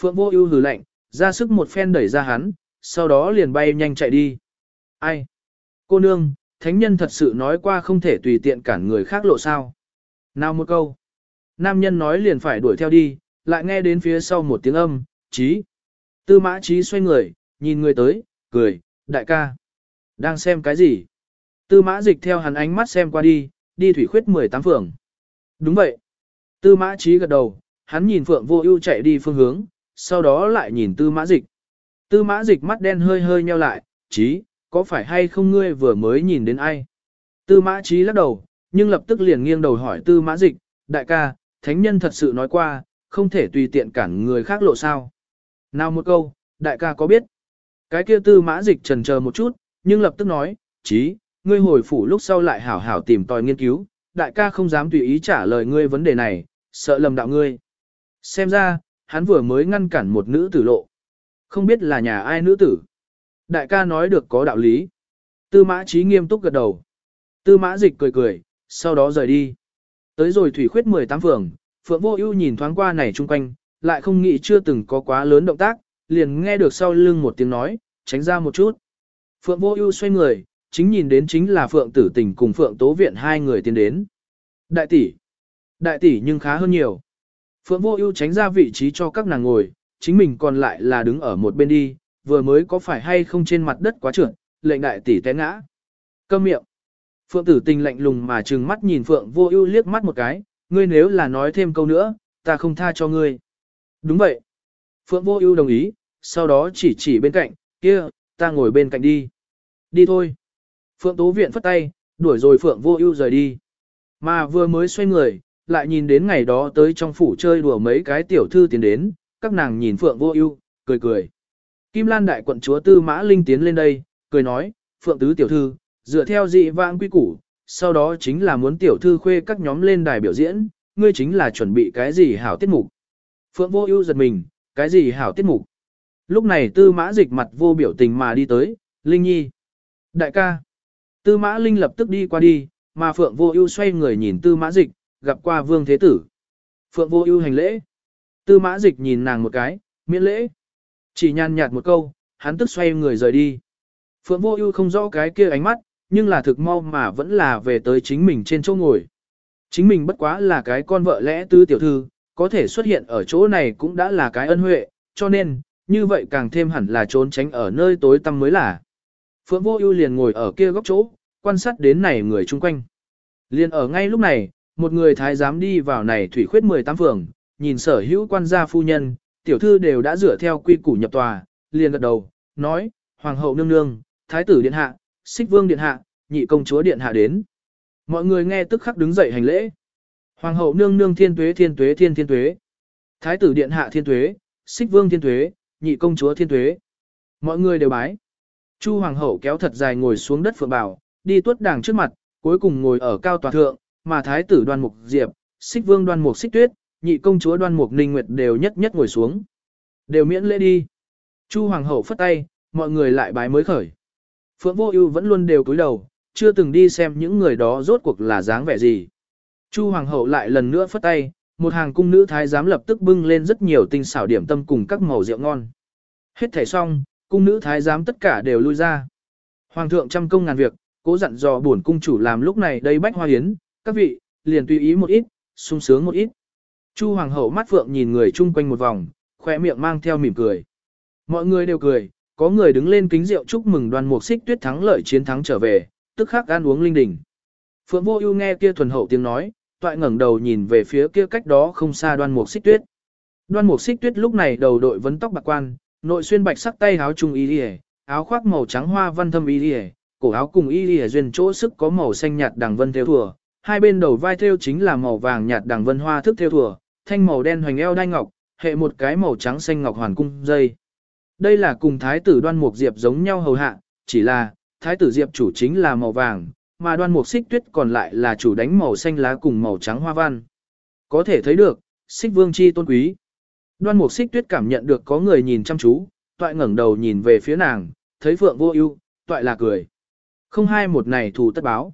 Phượng vô ưu hừ lạnh, ra sức một phen đẩy ra hắn, sau đó liền bay nhanh chạy đi. Ai? Cô nương, thánh nhân thật sự nói qua không thể tùy tiện cản người khác lộ sao. Nào một câu. Nam nhân nói liền phải đuổi theo đi, lại nghe đến phía sau một tiếng âm, trí. Tư mã trí xoay người, nhìn người tới, cười, đại ca. Đang xem cái gì? Tư mã dịch theo hắn ánh mắt xem qua đi, đi thủy khuyết 18 phường. Đúng vậy. Tư mã trí gật đầu, hắn nhìn phượng vô ưu chạy đi phương hướng, sau đó lại nhìn tư mã dịch. Tư mã dịch mắt đen hơi hơi nheo lại, trí, có phải hay không ngươi vừa mới nhìn đến ai? Tư mã trí lắc đầu, nhưng lập tức liền nghiêng đầu hỏi tư mã dịch, đại ca, thánh nhân thật sự nói qua, không thể tùy tiện cản người khác lộ sao. Nào một câu, đại ca có biết? Cái kia tư mã dịch trần chờ một chút, nhưng lập tức nói, trí, ngươi hồi phủ lúc sau lại hảo hảo tìm tòi nghiên cứu, đại ca không dám tùy ý trả lời ngươi vấn đề này, sợ lầm đạo ngươi. Xem ra, hắn vừa mới ngăn cản một nữ tử lộ. Không biết là nhà ai nữ tử. Đại ca nói được có đạo lý. Tư mã trí nghiêm túc gật đầu. Tư mã dịch cười cười, sau đó rời đi. Tới rồi thủy khuyết 18 phường, Phượng Vô Ưu nhìn thoáng qua này chung quanh, lại không nghĩ chưa từng có quá lớn động tác, liền nghe được sau lưng một tiếng nói, tránh ra một chút. Phượng Vô Ưu xoay người, chính nhìn đến chính là Phượng Tử Tình cùng Phượng Tố Viện hai người tiến đến. Đại tỷ, đại tỷ nhưng khá hơn nhiều. Phượng Vô Ưu tránh ra vị trí cho các nàng ngồi, chính mình còn lại là đứng ở một bên đi, vừa mới có phải hay không trên mặt đất quá trượt, lệnh đại tỷ té ngã. Câm miệng. Phượng tử tình lạnh lùng mà trừng mắt nhìn Phượng vô ưu liếc mắt một cái, ngươi nếu là nói thêm câu nữa, ta không tha cho ngươi. Đúng vậy. Phượng vô ưu đồng ý, sau đó chỉ chỉ bên cạnh, kia, ta ngồi bên cạnh đi. Đi thôi. Phượng tố viện phất tay, đuổi rồi Phượng vô ưu rời đi. Mà vừa mới xoay người, lại nhìn đến ngày đó tới trong phủ chơi đùa mấy cái tiểu thư tiến đến, các nàng nhìn Phượng vô ưu, cười cười. Kim Lan đại quận chúa Tư Mã Linh tiến lên đây, cười nói, Phượng tứ tiểu thư, dựa theo dị vãng quy củ, sau đó chính là muốn tiểu thư khuê các nhóm lên đài biểu diễn, ngươi chính là chuẩn bị cái gì hảo tiết mục. Phượng vô ưu giật mình, cái gì hảo tiết mục. Lúc này Tư Mã dịch mặt vô biểu tình mà đi tới, Linh Nhi. Đại ca. Tư Mã Linh lập tức đi qua đi, mà Phượng vô ưu xoay người nhìn Tư Mã dịch, gặp qua Vương Thế Tử. Phượng vô ưu hành lễ. Tư Mã dịch nhìn nàng một cái, miễn lễ. Chỉ nhàn nhạt một câu, hắn tức xoay người rời đi. Phượng Vô Ưu không rõ cái kia ánh mắt, nhưng là thực mau mà vẫn là về tới chính mình trên chỗ ngồi. Chính mình bất quá là cái con vợ lẽ tư tiểu thư, có thể xuất hiện ở chỗ này cũng đã là cái ân huệ, cho nên, như vậy càng thêm hẳn là trốn tránh ở nơi tối tăm mới là. Phượng Vô Ưu liền ngồi ở kia góc chỗ, quan sát đến này người chung quanh. Liền ở ngay lúc này, một người thái giám đi vào này thủy khuyết 18 phường, nhìn sở hữu quan gia phu nhân, tiểu thư đều đã dựa theo quy củ nhập tòa, liền gật đầu, nói, hoàng hậu nương nương, thái tử điện hạ, xích vương điện hạ, nhị công chúa điện hạ đến. Mọi người nghe tức khắc đứng dậy hành lễ. Hoàng hậu nương nương thiên tuế thiên tuế thiên thiên tuế. Thái tử điện hạ thiên tuế, xích vương thiên tuế, nhị công chúa thiên tuế. Mọi người đều bái. Chu hoàng hậu kéo thật dài ngồi xuống đất phượng bảo, đi tuất đàng trước mặt, cuối cùng ngồi ở cao tòa thượng, mà thái tử đoan mục diệp, xích vương đoan mục xích tuyết, nhị công chúa đoan mục ninh nguyệt đều nhất nhất ngồi xuống. Đều miễn lễ đi. Chu hoàng hậu phất tay, mọi người lại bái mới khởi. Phượng vô ưu vẫn luôn đều cúi đầu, chưa từng đi xem những người đó rốt cuộc là dáng vẻ gì. Chu hoàng hậu lại lần nữa phất tay, một hàng cung nữ thái giám lập tức bưng lên rất nhiều tinh xảo điểm tâm cùng các màu rượu ngon. Hết thảy xong, cung nữ thái giám tất cả đều lui ra. Hoàng thượng trăm công ngàn việc, cố dặn dò buồn cung chủ làm lúc này đây bách hoa hiến, các vị, liền tùy ý một ít, sung sướng một ít. Chu hoàng hậu mắt phượng nhìn người chung quanh một vòng, khoe miệng mang theo mỉm cười. Mọi người đều cười, có người đứng lên kính rượu chúc mừng đoàn mục xích tuyết thắng lợi chiến thắng trở về, tức khắc ăn uống linh đình. Phượng vô ưu nghe kia thuần hậu tiếng nói, toại ngẩng đầu nhìn về phía kia cách đó không xa đoan mục xích tuyết. Đoan mục xích tuyết lúc này đầu đội vấn tóc bạc quan, nội xuyên bạch sắc tay áo trung y liề, áo khoác màu trắng hoa văn thâm y liề, cổ áo cùng y liề duyên chỗ sức có màu xanh nhạt đằng vân theo thùa, hai bên đầu vai theo chính là màu vàng nhạt đằng vân hoa thức theo thùa, thanh màu đen hoành eo đai ngọc, hệ một cái màu trắng xanh ngọc hoàn cung dây. Đây là cùng thái tử đoan mục diệp giống nhau hầu hạ, chỉ là, thái tử diệp chủ chính là màu vàng, mà đoan mục xích tuyết còn lại là chủ đánh màu xanh lá cùng màu trắng hoa văn. Có thể thấy được, xích vương chi tôn quý. Đoan mục xích tuyết cảm nhận được có người nhìn chăm chú, toại ngẩng đầu nhìn về phía nàng, thấy phượng vô ưu, toại là cười. Không hai một này thù tất báo.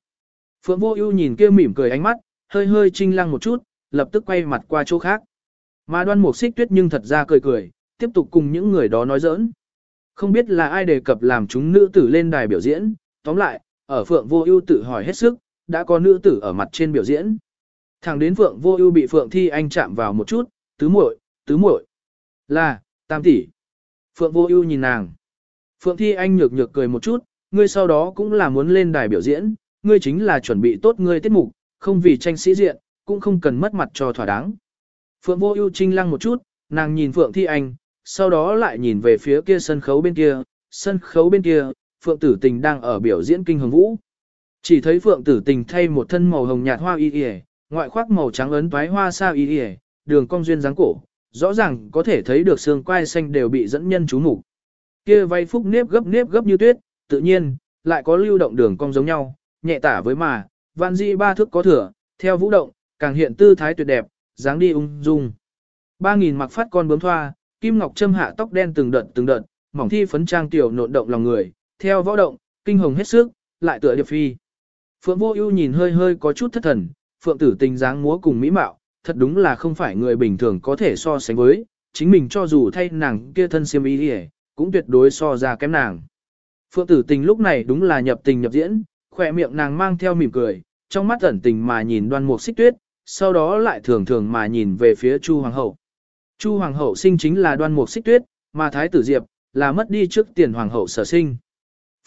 Phượng vô ưu nhìn kia mỉm cười ánh mắt, hơi hơi trinh lăng một chút, lập tức quay mặt qua chỗ khác. Mà đoan mục xích tuyết nhưng thật ra cười cười, tiếp tục cùng những người đó nói giỡn. Không biết là ai đề cập làm chúng nữ tử lên đài biểu diễn, tóm lại, ở Phượng Vô Ưu tự hỏi hết sức, đã có nữ tử ở mặt trên biểu diễn. Thẳng đến Phượng Vô Ưu bị Phượng Thi Anh chạm vào một chút, tứ muội, tứ muội. Là, tam tỷ. Phượng Vô Ưu nhìn nàng. Phượng Thi Anh nhược nhược cười một chút, ngươi sau đó cũng là muốn lên đài biểu diễn, ngươi chính là chuẩn bị tốt ngươi tiết mục, không vì tranh sĩ diện, cũng không cần mất mặt cho thỏa đáng. Phượng Vô Ưu trinh lăng một chút, nàng nhìn Phượng Thi Anh, sau đó lại nhìn về phía kia sân khấu bên kia, sân khấu bên kia, Phượng Tử Tình đang ở biểu diễn kinh hồng vũ. Chỉ thấy Phượng Tử Tình thay một thân màu hồng nhạt hoa y y, ngoại khoác màu trắng ấn toái hoa sao y y, đường cong duyên dáng cổ, rõ ràng có thể thấy được xương quai xanh đều bị dẫn nhân chú mục. Kia váy phúc nếp gấp nếp gấp như tuyết, tự nhiên, lại có lưu động đường cong giống nhau, nhẹ tả với mà, vạn di ba thước có thừa, theo vũ động, càng hiện tư thái tuyệt đẹp, dáng đi ung dung. Ba nghìn mặc phát con bướm thoa, kim ngọc châm hạ tóc đen từng đợt từng đợt, mỏng thi phấn trang tiểu nộn động lòng người, theo võ động, kinh hồng hết sức, lại tựa điệp phi. Phượng Vô Ưu nhìn hơi hơi có chút thất thần, Phượng Tử Tình dáng múa cùng mỹ mạo, thật đúng là không phải người bình thường có thể so sánh với, chính mình cho dù thay nàng kia thân xiêm y đi, cũng tuyệt đối so ra kém nàng. Phượng Tử Tình lúc này đúng là nhập tình nhập diễn, khóe miệng nàng mang theo mỉm cười, trong mắt ẩn tình mà nhìn Đoan Mục Xích Tuyết, sau đó lại thường thường mà nhìn về phía Chu hoàng hậu. Chu hoàng hậu sinh chính là Đoan Mục Xích Tuyết, mà thái tử Diệp là mất đi trước tiền hoàng hậu sở sinh.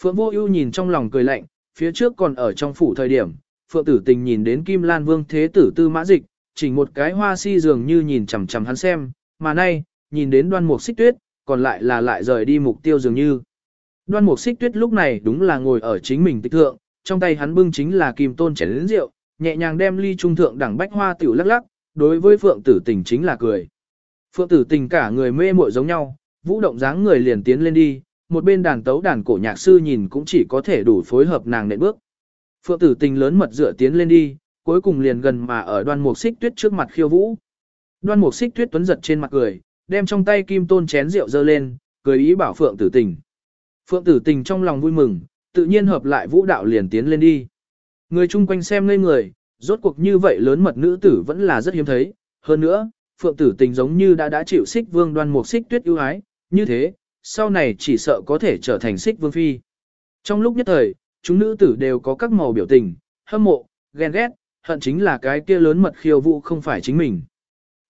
Phượng Vô Ưu nhìn trong lòng cười lạnh, phía trước còn ở trong phủ thời điểm, Phượng Tử Tình nhìn đến Kim Lan Vương thế tử Tư Mã Dịch, chỉ một cái hoa si dường như nhìn chằm chằm hắn xem, mà nay, nhìn đến Đoan Mục Xích Tuyết, còn lại là lại rời đi mục tiêu dường như. Đoan Mục Xích Tuyết lúc này đúng là ngồi ở chính mình tịch thượng, trong tay hắn bưng chính là kim tôn chén lớn rượu, nhẹ nhàng đem ly trung thượng đẳng bách hoa tiểu lắc lắc, đối với Phượng Tử Tình chính là cười. Phượng Tử Tình cả người mê muội giống nhau, vũ động dáng người liền tiến lên đi, một bên đàn tấu đàn cổ nhạc sư nhìn cũng chỉ có thể đủ phối hợp nàng nện bước. Phượng tử tình lớn mật dựa tiến lên đi, cuối cùng liền gần mà ở đoan mục xích tuyết trước mặt khiêu vũ. Đoan mục xích tuyết tuấn giật trên mặt cười, đem trong tay kim tôn chén rượu dơ lên, cười ý bảo Phượng tử tình. Phượng tử tình trong lòng vui mừng, tự nhiên hợp lại vũ đạo liền tiến lên đi. Người chung quanh xem ngây người, rốt cuộc như vậy lớn mật nữ tử vẫn là rất hiếm thấy. Hơn nữa, Phượng tử tình giống như đã đã chịu xích vương đoan mục xích tuyết ưu ái, như thế, sau này chỉ sợ có thể trở thành xích vương phi. Trong lúc nhất thời, chúng nữ tử đều có các màu biểu tình, hâm mộ, ghen ghét, hận chính là cái kia lớn mật khiêu vũ không phải chính mình.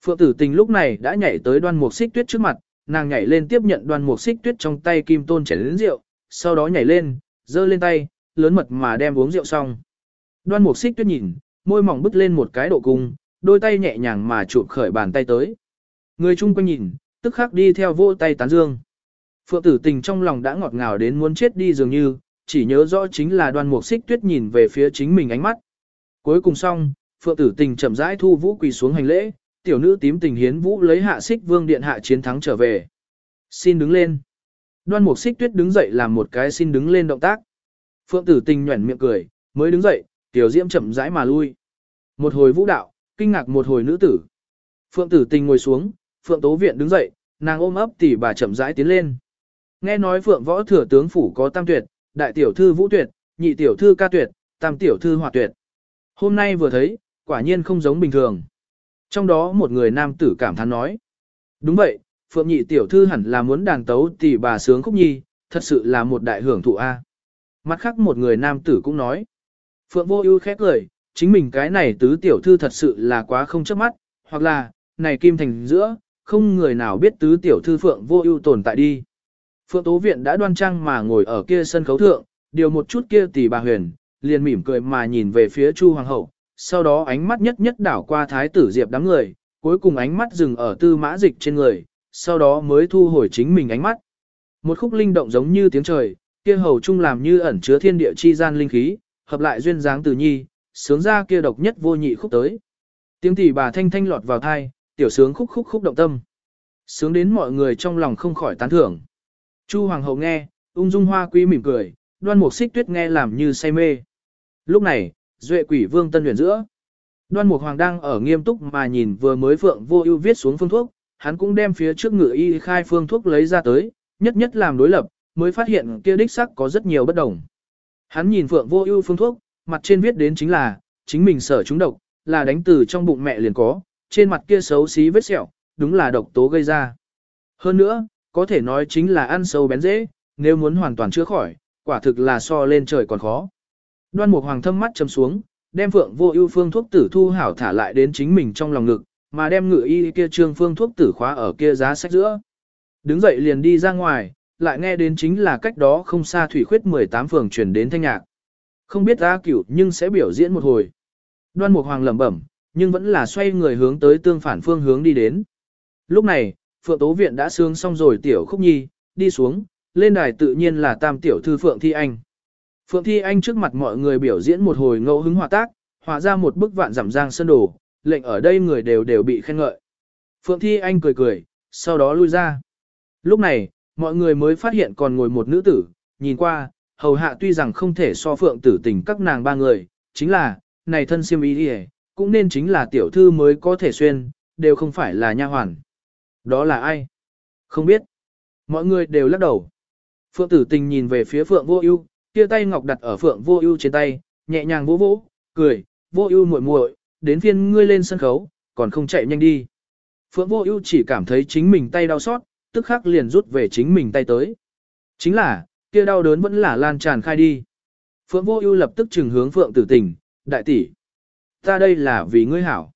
Phượng tử tình lúc này đã nhảy tới đoan mục xích tuyết trước mặt, nàng nhảy lên tiếp nhận đoan mục xích tuyết trong tay kim tôn chảy lớn rượu, sau đó nhảy lên, giơ lên tay, lớn mật mà đem uống rượu xong. Đoan mục xích tuyết nhìn, môi mỏng bứt lên một cái độ cung, đôi tay nhẹ nhàng mà chụp khởi bàn tay tới. Người chung quanh nhìn, tức khắc đi theo vô tay tán dương. Phượng tử tình trong lòng đã ngọt ngào đến muốn chết đi dường như, chỉ nhớ rõ chính là đoan mục xích tuyết nhìn về phía chính mình ánh mắt. Cuối cùng xong, Phượng tử tình chậm rãi thu vũ quỳ xuống hành lễ, tiểu nữ tím tình hiến vũ lấy hạ xích vương điện hạ chiến thắng trở về. Xin đứng lên. Đoan mục xích tuyết đứng dậy làm một cái xin đứng lên động tác. Phượng tử tình nhuẩn miệng cười, mới đứng dậy, tiểu diễm chậm rãi mà lui. Một hồi vũ đạo, kinh ngạc một hồi nữ tử. Phượng tử tình ngồi xuống, Phượng tố viện đứng dậy, nàng ôm ấp tỷ bà chậm rãi tiến lên. Nghe nói Phượng võ thừa tướng phủ có tam tuyệt, đại tiểu thư vũ tuyệt, nhị tiểu thư ca tuyệt, tam tiểu thư hòa tuyệt. Hôm nay vừa thấy, quả nhiên không giống bình thường. Trong đó một người nam tử cảm thán nói. Đúng vậy, Phượng nhị tiểu thư hẳn là muốn đàn tấu tỷ bà sướng khúc nhi, thật sự là một đại hưởng thụ A. Mặt khác một người nam tử cũng nói. Phượng vô ưu khép lời, chính mình cái này tứ tiểu thư thật sự là quá không chấp mắt, hoặc là, này kim thành giữa, không người nào biết tứ tiểu thư Phượng vô ưu tồn tại đi. Phượng Tố Viện đã đoan trang mà ngồi ở kia sân khấu thượng, điều một chút kia tỷ bà huyền, liền mỉm cười mà nhìn về phía Chu Hoàng hậu, sau đó ánh mắt nhất nhất đảo qua thái tử Diệp đám người, cuối cùng ánh mắt dừng ở tư mã dịch trên người, sau đó mới thu hồi chính mình ánh mắt. Một khúc linh động giống như tiếng trời, kia hầu trung làm như ẩn chứa thiên địa chi gian linh khí, hợp lại duyên dáng từ nhi, sướng ra kia độc nhất vô nhị khúc tới. Tiếng tỷ bà thanh thanh lọt vào thai, tiểu sướng khúc khúc khúc động tâm. Sướng đến mọi người trong lòng không khỏi tán thưởng. Chu hoàng hậu nghe, ung dung hoa quý mỉm cười, đoan mục xích tuyết nghe làm như say mê. Lúc này, duệ quỷ vương tân huyền giữa. Đoan mục hoàng đang ở nghiêm túc mà nhìn vừa mới phượng vô ưu viết xuống phương thuốc, hắn cũng đem phía trước ngựa y khai phương thuốc lấy ra tới, nhất nhất làm đối lập, mới phát hiện kia đích sắc có rất nhiều bất đồng. Hắn nhìn phượng vô ưu phương thuốc, mặt trên viết đến chính là, chính mình sở chúng độc, là đánh từ trong bụng mẹ liền có, trên mặt kia xấu xí vết sẹo, đúng là độc tố gây ra. Hơn nữa, có thể nói chính là ăn sâu bén dễ, nếu muốn hoàn toàn chữa khỏi, quả thực là so lên trời còn khó. Đoan Mục Hoàng thâm mắt chấm xuống, đem Phượng Vô Ưu phương thuốc tử thu hảo thả lại đến chính mình trong lòng ngực, mà đem ngự y kia trương phương thuốc tử khóa ở kia giá sách giữa. Đứng dậy liền đi ra ngoài, lại nghe đến chính là cách đó không xa thủy khuyết 18 phường truyền đến thanh nhạc. Không biết A Cửu nhưng sẽ biểu diễn một hồi. Đoan Mục Hoàng lẩm bẩm, nhưng vẫn là xoay người hướng tới tương phản phương hướng đi đến. Lúc này, Phượng Tố Viện đã sướng xong rồi tiểu khúc nhi, đi xuống, lên đài tự nhiên là tam tiểu thư Phượng Thi Anh. Phượng Thi Anh trước mặt mọi người biểu diễn một hồi ngẫu hứng hòa tác, hòa ra một bức vạn giảm giang sơn đồ, lệnh ở đây người đều đều bị khen ngợi. Phượng Thi Anh cười cười, sau đó lui ra. Lúc này, mọi người mới phát hiện còn ngồi một nữ tử, nhìn qua, hầu hạ tuy rằng không thể so Phượng tử tình các nàng ba người, chính là, này thân siêm ý đi cũng nên chính là tiểu thư mới có thể xuyên, đều không phải là nha hoàn. Đó là ai? Không biết. Mọi người đều lắc đầu. Phượng tử tình nhìn về phía Phượng vô ưu, kia tay ngọc đặt ở Phượng vô ưu trên tay, nhẹ nhàng vỗ vỗ, cười, vô ưu muội muội, đến phiên ngươi lên sân khấu, còn không chạy nhanh đi. Phượng vô ưu chỉ cảm thấy chính mình tay đau xót, tức khắc liền rút về chính mình tay tới. Chính là, kia đau đớn vẫn là lan tràn khai đi. Phượng vô ưu lập tức trừng hướng Phượng tử tình, đại tỷ. Ta đây là vì ngươi hảo.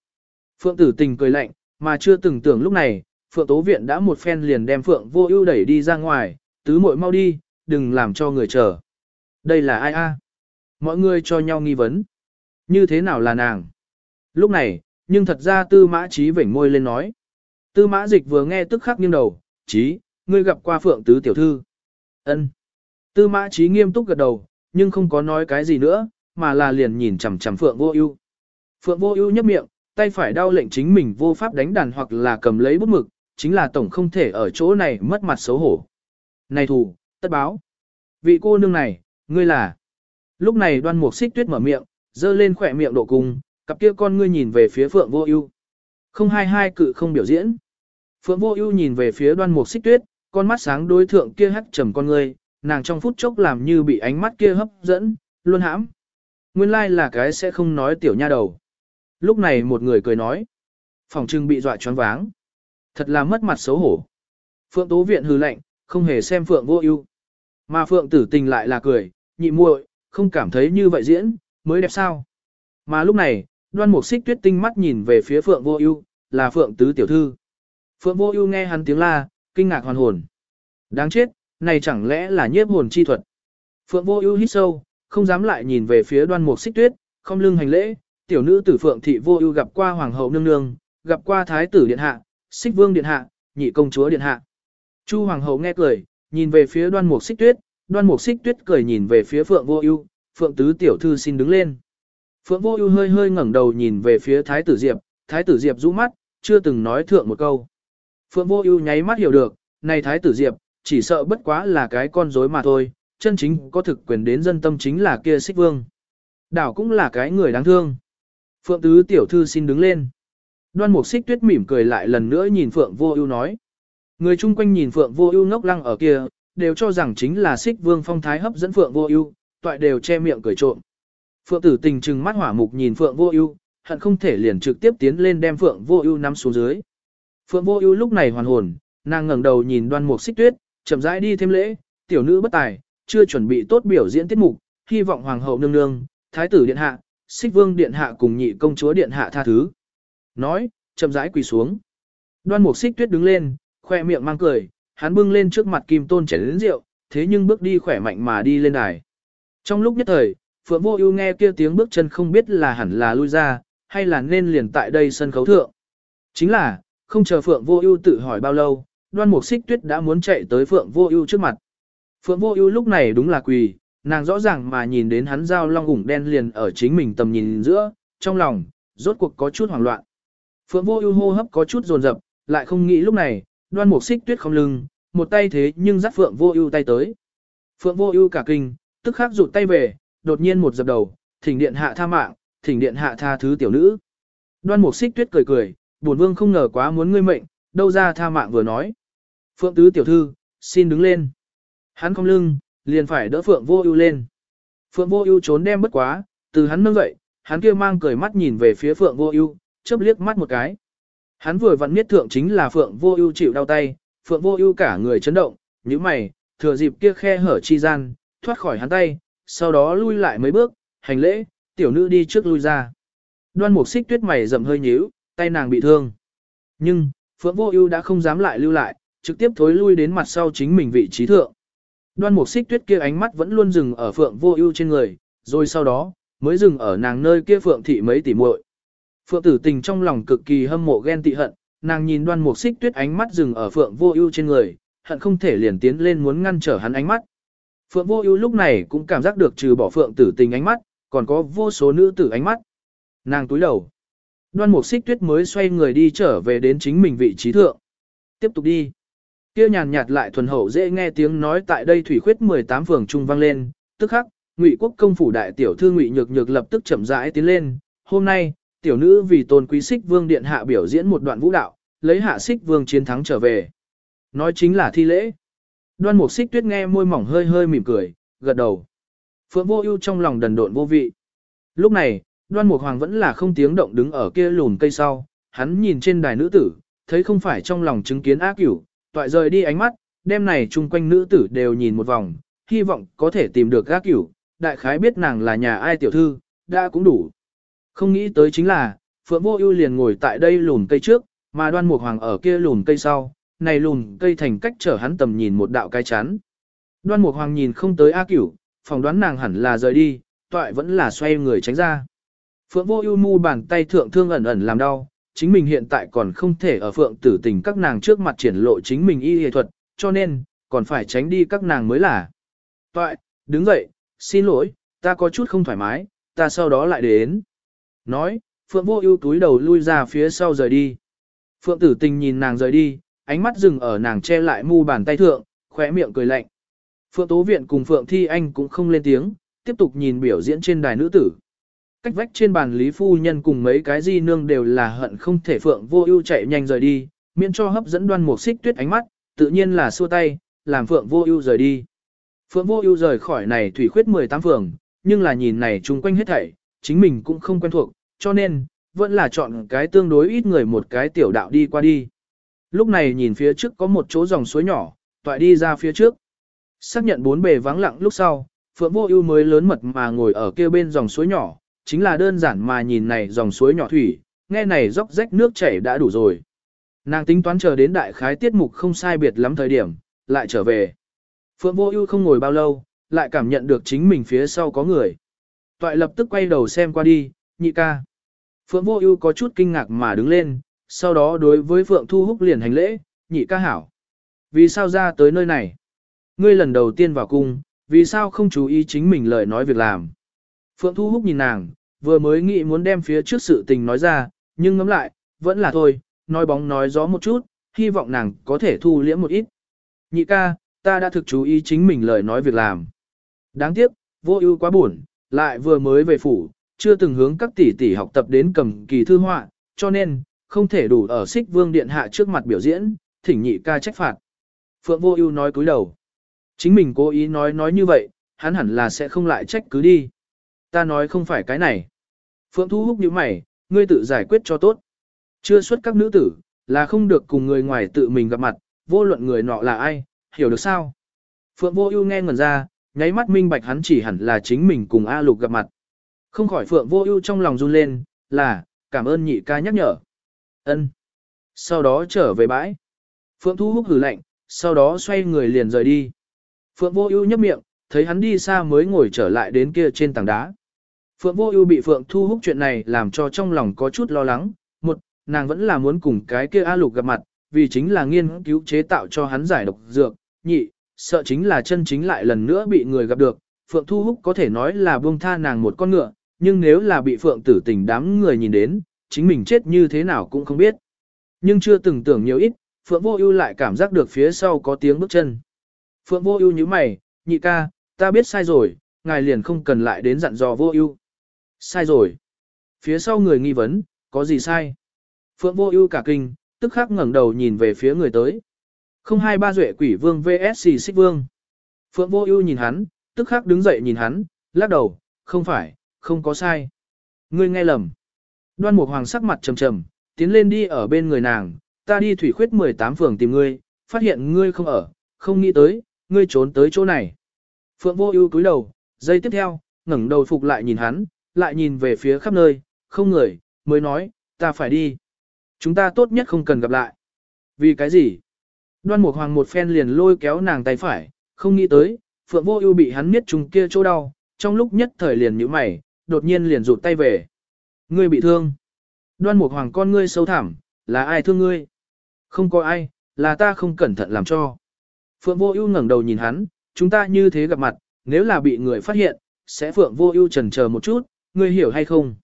Phượng tử tình cười lạnh, mà chưa từng tưởng lúc này, Phượng Tố Viện đã một phen liền đem Phượng Vô Ưu đẩy đi ra ngoài, tứ muội mau đi, đừng làm cho người chờ. Đây là ai a? Mọi người cho nhau nghi vấn. Như thế nào là nàng? Lúc này, nhưng thật ra Tư Mã Chí vểnh môi lên nói. Tư Mã Dịch vừa nghe tức khắc nghiêng đầu, "Chí, ngươi gặp qua Phượng tứ tiểu thư?" Ân. Tư Mã Chí nghiêm túc gật đầu, nhưng không có nói cái gì nữa, mà là liền nhìn chằm chằm Phượng Vô Ưu. Phượng Vô Ưu nhếch miệng, tay phải đau lệnh chính mình vô pháp đánh đàn hoặc là cầm lấy bút mực, chính là tổng không thể ở chỗ này mất mặt xấu hổ. Này thủ, tất báo. Vị cô nương này, ngươi là. Lúc này đoan mục xích tuyết mở miệng, dơ lên khỏe miệng độ cung, cặp kia con ngươi nhìn về phía phượng vô ưu. Không hai hai cự không biểu diễn. Phượng vô ưu nhìn về phía đoan mục xích tuyết, con mắt sáng đối thượng kia hắt trầm con ngươi, nàng trong phút chốc làm như bị ánh mắt kia hấp dẫn, luôn hãm. Nguyên lai like là cái sẽ không nói tiểu nha đầu. Lúc này một người cười nói. Phòng trưng bị dọa choáng váng. Thật là mất mặt xấu hổ. Phượng Tố Viện hừ lạnh, không hề xem Phượng Vô Ưu. Mà Phượng Tử Tình lại là cười, nhị muội, không cảm thấy như vậy diễn, mới đẹp sao? Mà lúc này, Đoan Mục Xích Tuyết tinh mắt nhìn về phía Phượng Vô Ưu, là Phượng tứ tiểu thư. Phượng Vô Ưu nghe hắn tiếng la, kinh ngạc hoàn hồn. Đáng chết, này chẳng lẽ là nhiếp hồn chi thuật? Phượng Vô Ưu hít sâu, không dám lại nhìn về phía Đoan Mục Xích Tuyết, không lưng hành lễ, tiểu nữ tử Phượng thị Vô Ưu gặp qua hoàng hậu nương nương, gặp qua thái tử điện hạ, Xích Vương điện hạ, nhị công chúa điện hạ. Chu hoàng hậu nghe cười, nhìn về phía Đoan Mục Xích Tuyết, Đoan Mục Xích Tuyết cười nhìn về phía Phượng Vô Ưu, Phượng tứ tiểu thư xin đứng lên. Phượng Vô Ưu hơi hơi ngẩng đầu nhìn về phía Thái tử Diệp, Thái tử Diệp rũ mắt, chưa từng nói thượng một câu. Phượng Vô Ưu nháy mắt hiểu được, này Thái tử Diệp, chỉ sợ bất quá là cái con rối mà thôi, chân chính có thực quyền đến dân tâm chính là kia Sích Vương. Đảo cũng là cái người đáng thương. Phượng tứ tiểu thư xin đứng lên. Đoan Mục Sích Tuyết mỉm cười lại lần nữa nhìn Phượng Vô Ưu nói. Người chung quanh nhìn Phượng Vô Ưu ngốc lăng ở kia, đều cho rằng chính là Sích Vương phong thái hấp dẫn Phượng Vô Ưu, toại đều che miệng cười trộm. Phượng Tử Tình trừng mắt hỏa mục nhìn Phượng Vô Ưu, hận không thể liền trực tiếp tiến lên đem Phượng Vô Ưu nắm xuống dưới. Phượng Vô Ưu lúc này hoàn hồn, nàng ngẩng đầu nhìn Đoan Mục Xích Tuyết, chậm rãi đi thêm lễ, tiểu nữ bất tài, chưa chuẩn bị tốt biểu diễn tiết mục, hy vọng hoàng hậu nương nương, thái tử điện hạ, Xích Vương điện hạ cùng nhị công chúa điện hạ tha thứ. Nói, chậm rãi quỳ xuống. Đoan Mục Xích Tuyết đứng lên, khoe miệng mang cười, hắn bưng lên trước mặt Kim Tôn chén lớn rượu, thế nhưng bước đi khỏe mạnh mà đi lên đài. Trong lúc nhất thời, Phượng Vô Ưu nghe kia tiếng bước chân không biết là hẳn là lui ra, hay là nên liền tại đây sân khấu thượng. Chính là, không chờ Phượng Vô Ưu tự hỏi bao lâu, Đoan Mục Xích Tuyết đã muốn chạy tới Phượng Vô Ưu trước mặt. Phượng Vô Ưu lúc này đúng là quỳ, nàng rõ ràng mà nhìn đến hắn giao long ủng đen liền ở chính mình tầm nhìn giữa, trong lòng rốt cuộc có chút hoảng loạn. Phượng Vô Ưu hô hấp có chút dồn dập, lại không nghĩ lúc này, Đoan Mục Xích Tuyết không lưng, một tay thế nhưng dắt Phượng Vô Ưu tay tới. Phượng Vô Ưu cả kinh, tức khắc rụt tay về, đột nhiên một dập đầu, thỉnh điện hạ tha mạng, thỉnh điện hạ tha thứ tiểu nữ. Đoan Mục Xích Tuyết cười cười, bổn vương không ngờ quá muốn ngươi mệnh, đâu ra tha mạng vừa nói. Phượng tứ tiểu thư, xin đứng lên. Hắn không lưng, liền phải đỡ Phượng Vô Ưu lên. Phượng Vô Ưu trốn đem bất quá, từ hắn nâng dậy, hắn kia mang cười mắt nhìn về phía Phượng Vô Ưu, chớp liếc mắt một cái. Hắn vừa vặn biết thượng chính là Phượng Vô Ưu chịu đau tay, Phượng Vô Ưu cả người chấn động, nhíu mày, thừa dịp kia khe hở chi gian, thoát khỏi hắn tay, sau đó lui lại mấy bước, hành lễ, tiểu nữ đi trước lui ra. Đoan Mục Xích Tuyết mày rậm hơi nhíu, tay nàng bị thương. Nhưng, Phượng Vô Ưu đã không dám lại lưu lại, trực tiếp thối lui đến mặt sau chính mình vị trí thượng. Đoan Mục Xích Tuyết kia ánh mắt vẫn luôn dừng ở Phượng Vô Ưu trên người, rồi sau đó mới dừng ở nàng nơi kia Phượng thị mấy tỷ muội. Phượng Tử Tình trong lòng cực kỳ hâm mộ ghen tị hận, nàng nhìn Đoan Mục Xích Tuyết ánh mắt dừng ở Phượng Vô Ưu trên người, hận không thể liền tiến lên muốn ngăn trở hắn ánh mắt. Phượng Vô Ưu lúc này cũng cảm giác được trừ bỏ Phượng Tử Tình ánh mắt, còn có vô số nữ tử ánh mắt. Nàng cúi đầu. Đoan Mục Xích Tuyết mới xoay người đi trở về đến chính mình vị trí thượng. Tiếp tục đi. Kia nhàn nhạt lại thuần hậu dễ nghe tiếng nói tại đây thủy khuyết 18 phường trung vang lên, tức khắc, Ngụy Quốc công phủ đại tiểu thư Ngụy Nhược Nhược lập tức chậm rãi tiến lên, "Hôm nay, tiểu nữ vì tôn quý Xích Vương điện hạ biểu diễn một đoạn vũ đạo, lấy hạ Xích Vương chiến thắng trở về." Nói chính là thi lễ. Đoan Mục Xích Tuyết nghe môi mỏng hơi hơi mỉm cười, gật đầu. Phượng Vô Ưu trong lòng đần độn vô vị. Lúc này, Đoan Mục Hoàng vẫn là không tiếng động đứng ở kia lùn cây sau, hắn nhìn trên đài nữ tử, thấy không phải trong lòng chứng kiến ác cửu, toại rời đi ánh mắt, đêm này chung quanh nữ tử đều nhìn một vòng, hy vọng có thể tìm được ác cửu, đại khái biết nàng là nhà ai tiểu thư, đã cũng đủ. Không nghĩ tới chính là, Phượng Vô Ưu liền ngồi tại đây lùn cây trước, mà Đoan Mục Hoàng ở kia lùn cây sau, này lùn cây thành cách trở hắn tầm nhìn một đạo cái chắn. Đoan Mục Hoàng nhìn không tới A Cửu, phỏng đoán nàng hẳn là rời đi, toại vẫn là xoay người tránh ra. Phượng Vô Ưu mu bàn tay thượng thương ẩn ẩn làm đau, chính mình hiện tại còn không thể ở Phượng Tử Tình các nàng trước mặt triển lộ chính mình y y thuật, cho nên còn phải tránh đi các nàng mới là. Toại, đứng dậy, xin lỗi, ta có chút không thoải mái, ta sau đó lại đến. Nói, Phượng Vô Ưu túi đầu lui ra phía sau rời đi. Phượng Tử Tình nhìn nàng rời đi, ánh mắt dừng ở nàng che lại mu bàn tay thượng, khóe miệng cười lạnh. Phượng Tố Viện cùng Phượng Thi Anh cũng không lên tiếng, tiếp tục nhìn biểu diễn trên đài nữ tử. Cách vách trên bàn Lý Phu Nhân cùng mấy cái di nương đều là hận không thể Phượng vô ưu chạy nhanh rời đi, miễn cho hấp dẫn đoan mục xích tuyết ánh mắt, tự nhiên là xua tay, làm Phượng vô ưu rời đi. Phượng vô ưu rời khỏi này thủy khuyết 18 phường, nhưng là nhìn này chung quanh hết thảy, chính mình cũng không quen thuộc, cho nên, vẫn là chọn cái tương đối ít người một cái tiểu đạo đi qua đi. Lúc này nhìn phía trước có một chỗ dòng suối nhỏ, toại đi ra phía trước. Xác nhận bốn bề vắng lặng lúc sau, Phượng Vô Ưu mới lớn mật mà ngồi ở kia bên dòng suối nhỏ, chính là đơn giản mà nhìn này dòng suối nhỏ thủy, nghe này róc rách nước chảy đã đủ rồi. Nàng tính toán chờ đến đại khái tiết mục không sai biệt lắm thời điểm, lại trở về. Phượng Vô Ưu không ngồi bao lâu, lại cảm nhận được chính mình phía sau có người. Toại lập tức quay đầu xem qua đi, nhị ca. Phượng Vô Ưu có chút kinh ngạc mà đứng lên, sau đó đối với Phượng Thu Húc liền hành lễ, nhị ca hảo. Vì sao ra tới nơi này? Ngươi lần đầu tiên vào cung, vì sao không chú ý chính mình lời nói việc làm? Phượng Thu Húc nhìn nàng, vừa mới nghĩ muốn đem phía trước sự tình nói ra, nhưng ngẫm lại, vẫn là thôi, nói bóng nói gió một chút, hy vọng nàng có thể thu liễm một ít. Nhị ca, ta đã thực chú ý chính mình lời nói việc làm. Đáng tiếc, vô ưu quá buồn, lại vừa mới về phủ, chưa từng hướng các tỷ tỷ học tập đến cầm kỳ thư họa, cho nên, không thể đủ ở xích vương điện hạ trước mặt biểu diễn, thỉnh nhị ca trách phạt. Phượng vô ưu nói cúi đầu. Chính mình cố ý nói nói như vậy, hắn hẳn là sẽ không lại trách cứ đi. Ta nói không phải cái này. Phượng thu hút như mày, ngươi tự giải quyết cho tốt. Chưa xuất các nữ tử, là không được cùng người ngoài tự mình gặp mặt, vô luận người nọ là ai, hiểu được sao? Phượng vô ưu nghe ngẩn ra, nháy mắt minh bạch hắn chỉ hẳn là chính mình cùng A Lục gặp mặt. Không khỏi Phượng vô ưu trong lòng run lên, là, cảm ơn nhị ca nhắc nhở. ân Sau đó trở về bãi. Phượng thu hút hừ lạnh, sau đó xoay người liền rời đi. Phượng vô ưu nhấp miệng, thấy hắn đi xa mới ngồi trở lại đến kia trên tảng đá. Phượng vô ưu bị Phượng thu hút chuyện này làm cho trong lòng có chút lo lắng. Một, nàng vẫn là muốn cùng cái kia A Lục gặp mặt, vì chính là nghiên cứu chế tạo cho hắn giải độc dược. Nhị, sợ chính là chân chính lại lần nữa bị người gặp được. Phượng Thu Húc có thể nói là buông tha nàng một con ngựa, nhưng nếu là bị Phượng tử tình đám người nhìn đến, chính mình chết như thế nào cũng không biết. Nhưng chưa từng tưởng nhiều ít, Phượng Vô Ưu lại cảm giác được phía sau có tiếng bước chân. Phượng Vô Ưu nhíu mày, "Nhị ca, ta biết sai rồi, ngài liền không cần lại đến dặn dò Vô Ưu." "Sai rồi?" Phía sau người nghi vấn, "Có gì sai?" Phượng Vô Ưu cả kinh, tức khắc ngẩng đầu nhìn về phía người tới. Không hai ba duệ quỷ vương VS xích vương. Phượng Vô Ưu nhìn hắn, tức khắc đứng dậy nhìn hắn, lắc đầu, "Không phải, không có sai." "Ngươi nghe lầm." Đoan Mục Hoàng sắc mặt trầm trầm, tiến lên đi ở bên người nàng, "Ta đi thủy khuyết 18 phường tìm ngươi, phát hiện ngươi không ở, không nghĩ tới, ngươi trốn tới chỗ này." Phượng Vô Ưu cúi đầu, giây tiếp theo, ngẩng đầu phục lại nhìn hắn, lại nhìn về phía khắp nơi, không người, mới nói, "Ta phải đi." Chúng ta tốt nhất không cần gặp lại. Vì cái gì? Đoan Mục Hoàng một phen liền lôi kéo nàng tay phải, không nghĩ tới, Phượng Vô Ưu bị hắn miết trùng kia chỗ đau, trong lúc nhất thời liền nhíu mày, đột nhiên liền rụt tay về. Ngươi bị thương? Đoan Mục Hoàng con ngươi sâu thẳm, là ai thương ngươi? Không có ai, là ta không cẩn thận làm cho. Phượng Vô Ưu ngẩng đầu nhìn hắn, chúng ta như thế gặp mặt, nếu là bị người phát hiện, sẽ Phượng Vô Ưu chần chờ một chút, ngươi hiểu hay không?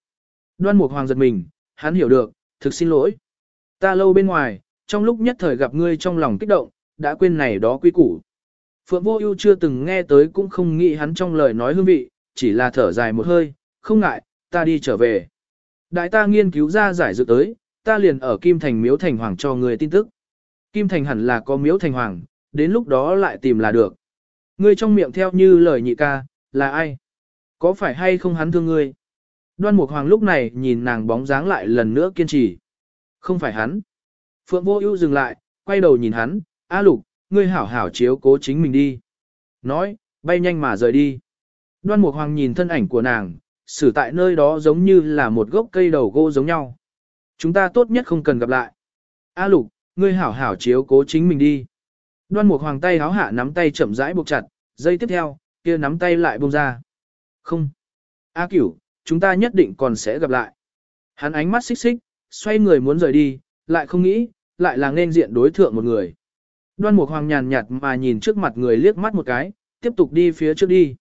Đoan Mục Hoàng giật mình, hắn hiểu được, thực xin lỗi. Ta lâu bên ngoài, trong lúc nhất thời gặp ngươi trong lòng kích động, đã quên này đó quy củ. Phượng Vô Ưu chưa từng nghe tới cũng không nghĩ hắn trong lời nói hương vị, chỉ là thở dài một hơi, không ngại, ta đi trở về. Đại ta nghiên cứu ra giải dược tới, ta liền ở Kim Thành Miếu Thành Hoàng cho người tin tức. Kim Thành hẳn là có Miếu Thành Hoàng, đến lúc đó lại tìm là được. Ngươi trong miệng theo như lời nhị ca, là ai? Có phải hay không hắn thương ngươi? Đoan Mục Hoàng lúc này nhìn nàng bóng dáng lại lần nữa kiên trì. Không phải hắn. Phượng Vô Ưu dừng lại, quay đầu nhìn hắn, "A Lục, ngươi hảo hảo chiếu cố chính mình đi." Nói, bay nhanh mà rời đi. Đoan Mục Hoàng nhìn thân ảnh của nàng, xử tại nơi đó giống như là một gốc cây đầu gỗ giống nhau. Chúng ta tốt nhất không cần gặp lại. A Lục, ngươi hảo hảo chiếu cố chính mình đi. Đoan Mục Hoàng tay háo hạ nắm tay chậm rãi buộc chặt, giây tiếp theo, kia nắm tay lại buông ra. Không. A Cửu, chúng ta nhất định còn sẽ gặp lại. Hắn ánh mắt xích xích, xoay người muốn rời đi, lại không nghĩ, lại là nên diện đối thượng một người. Đoan Mục Hoàng nhàn nhạt mà nhìn trước mặt người liếc mắt một cái, tiếp tục đi phía trước đi.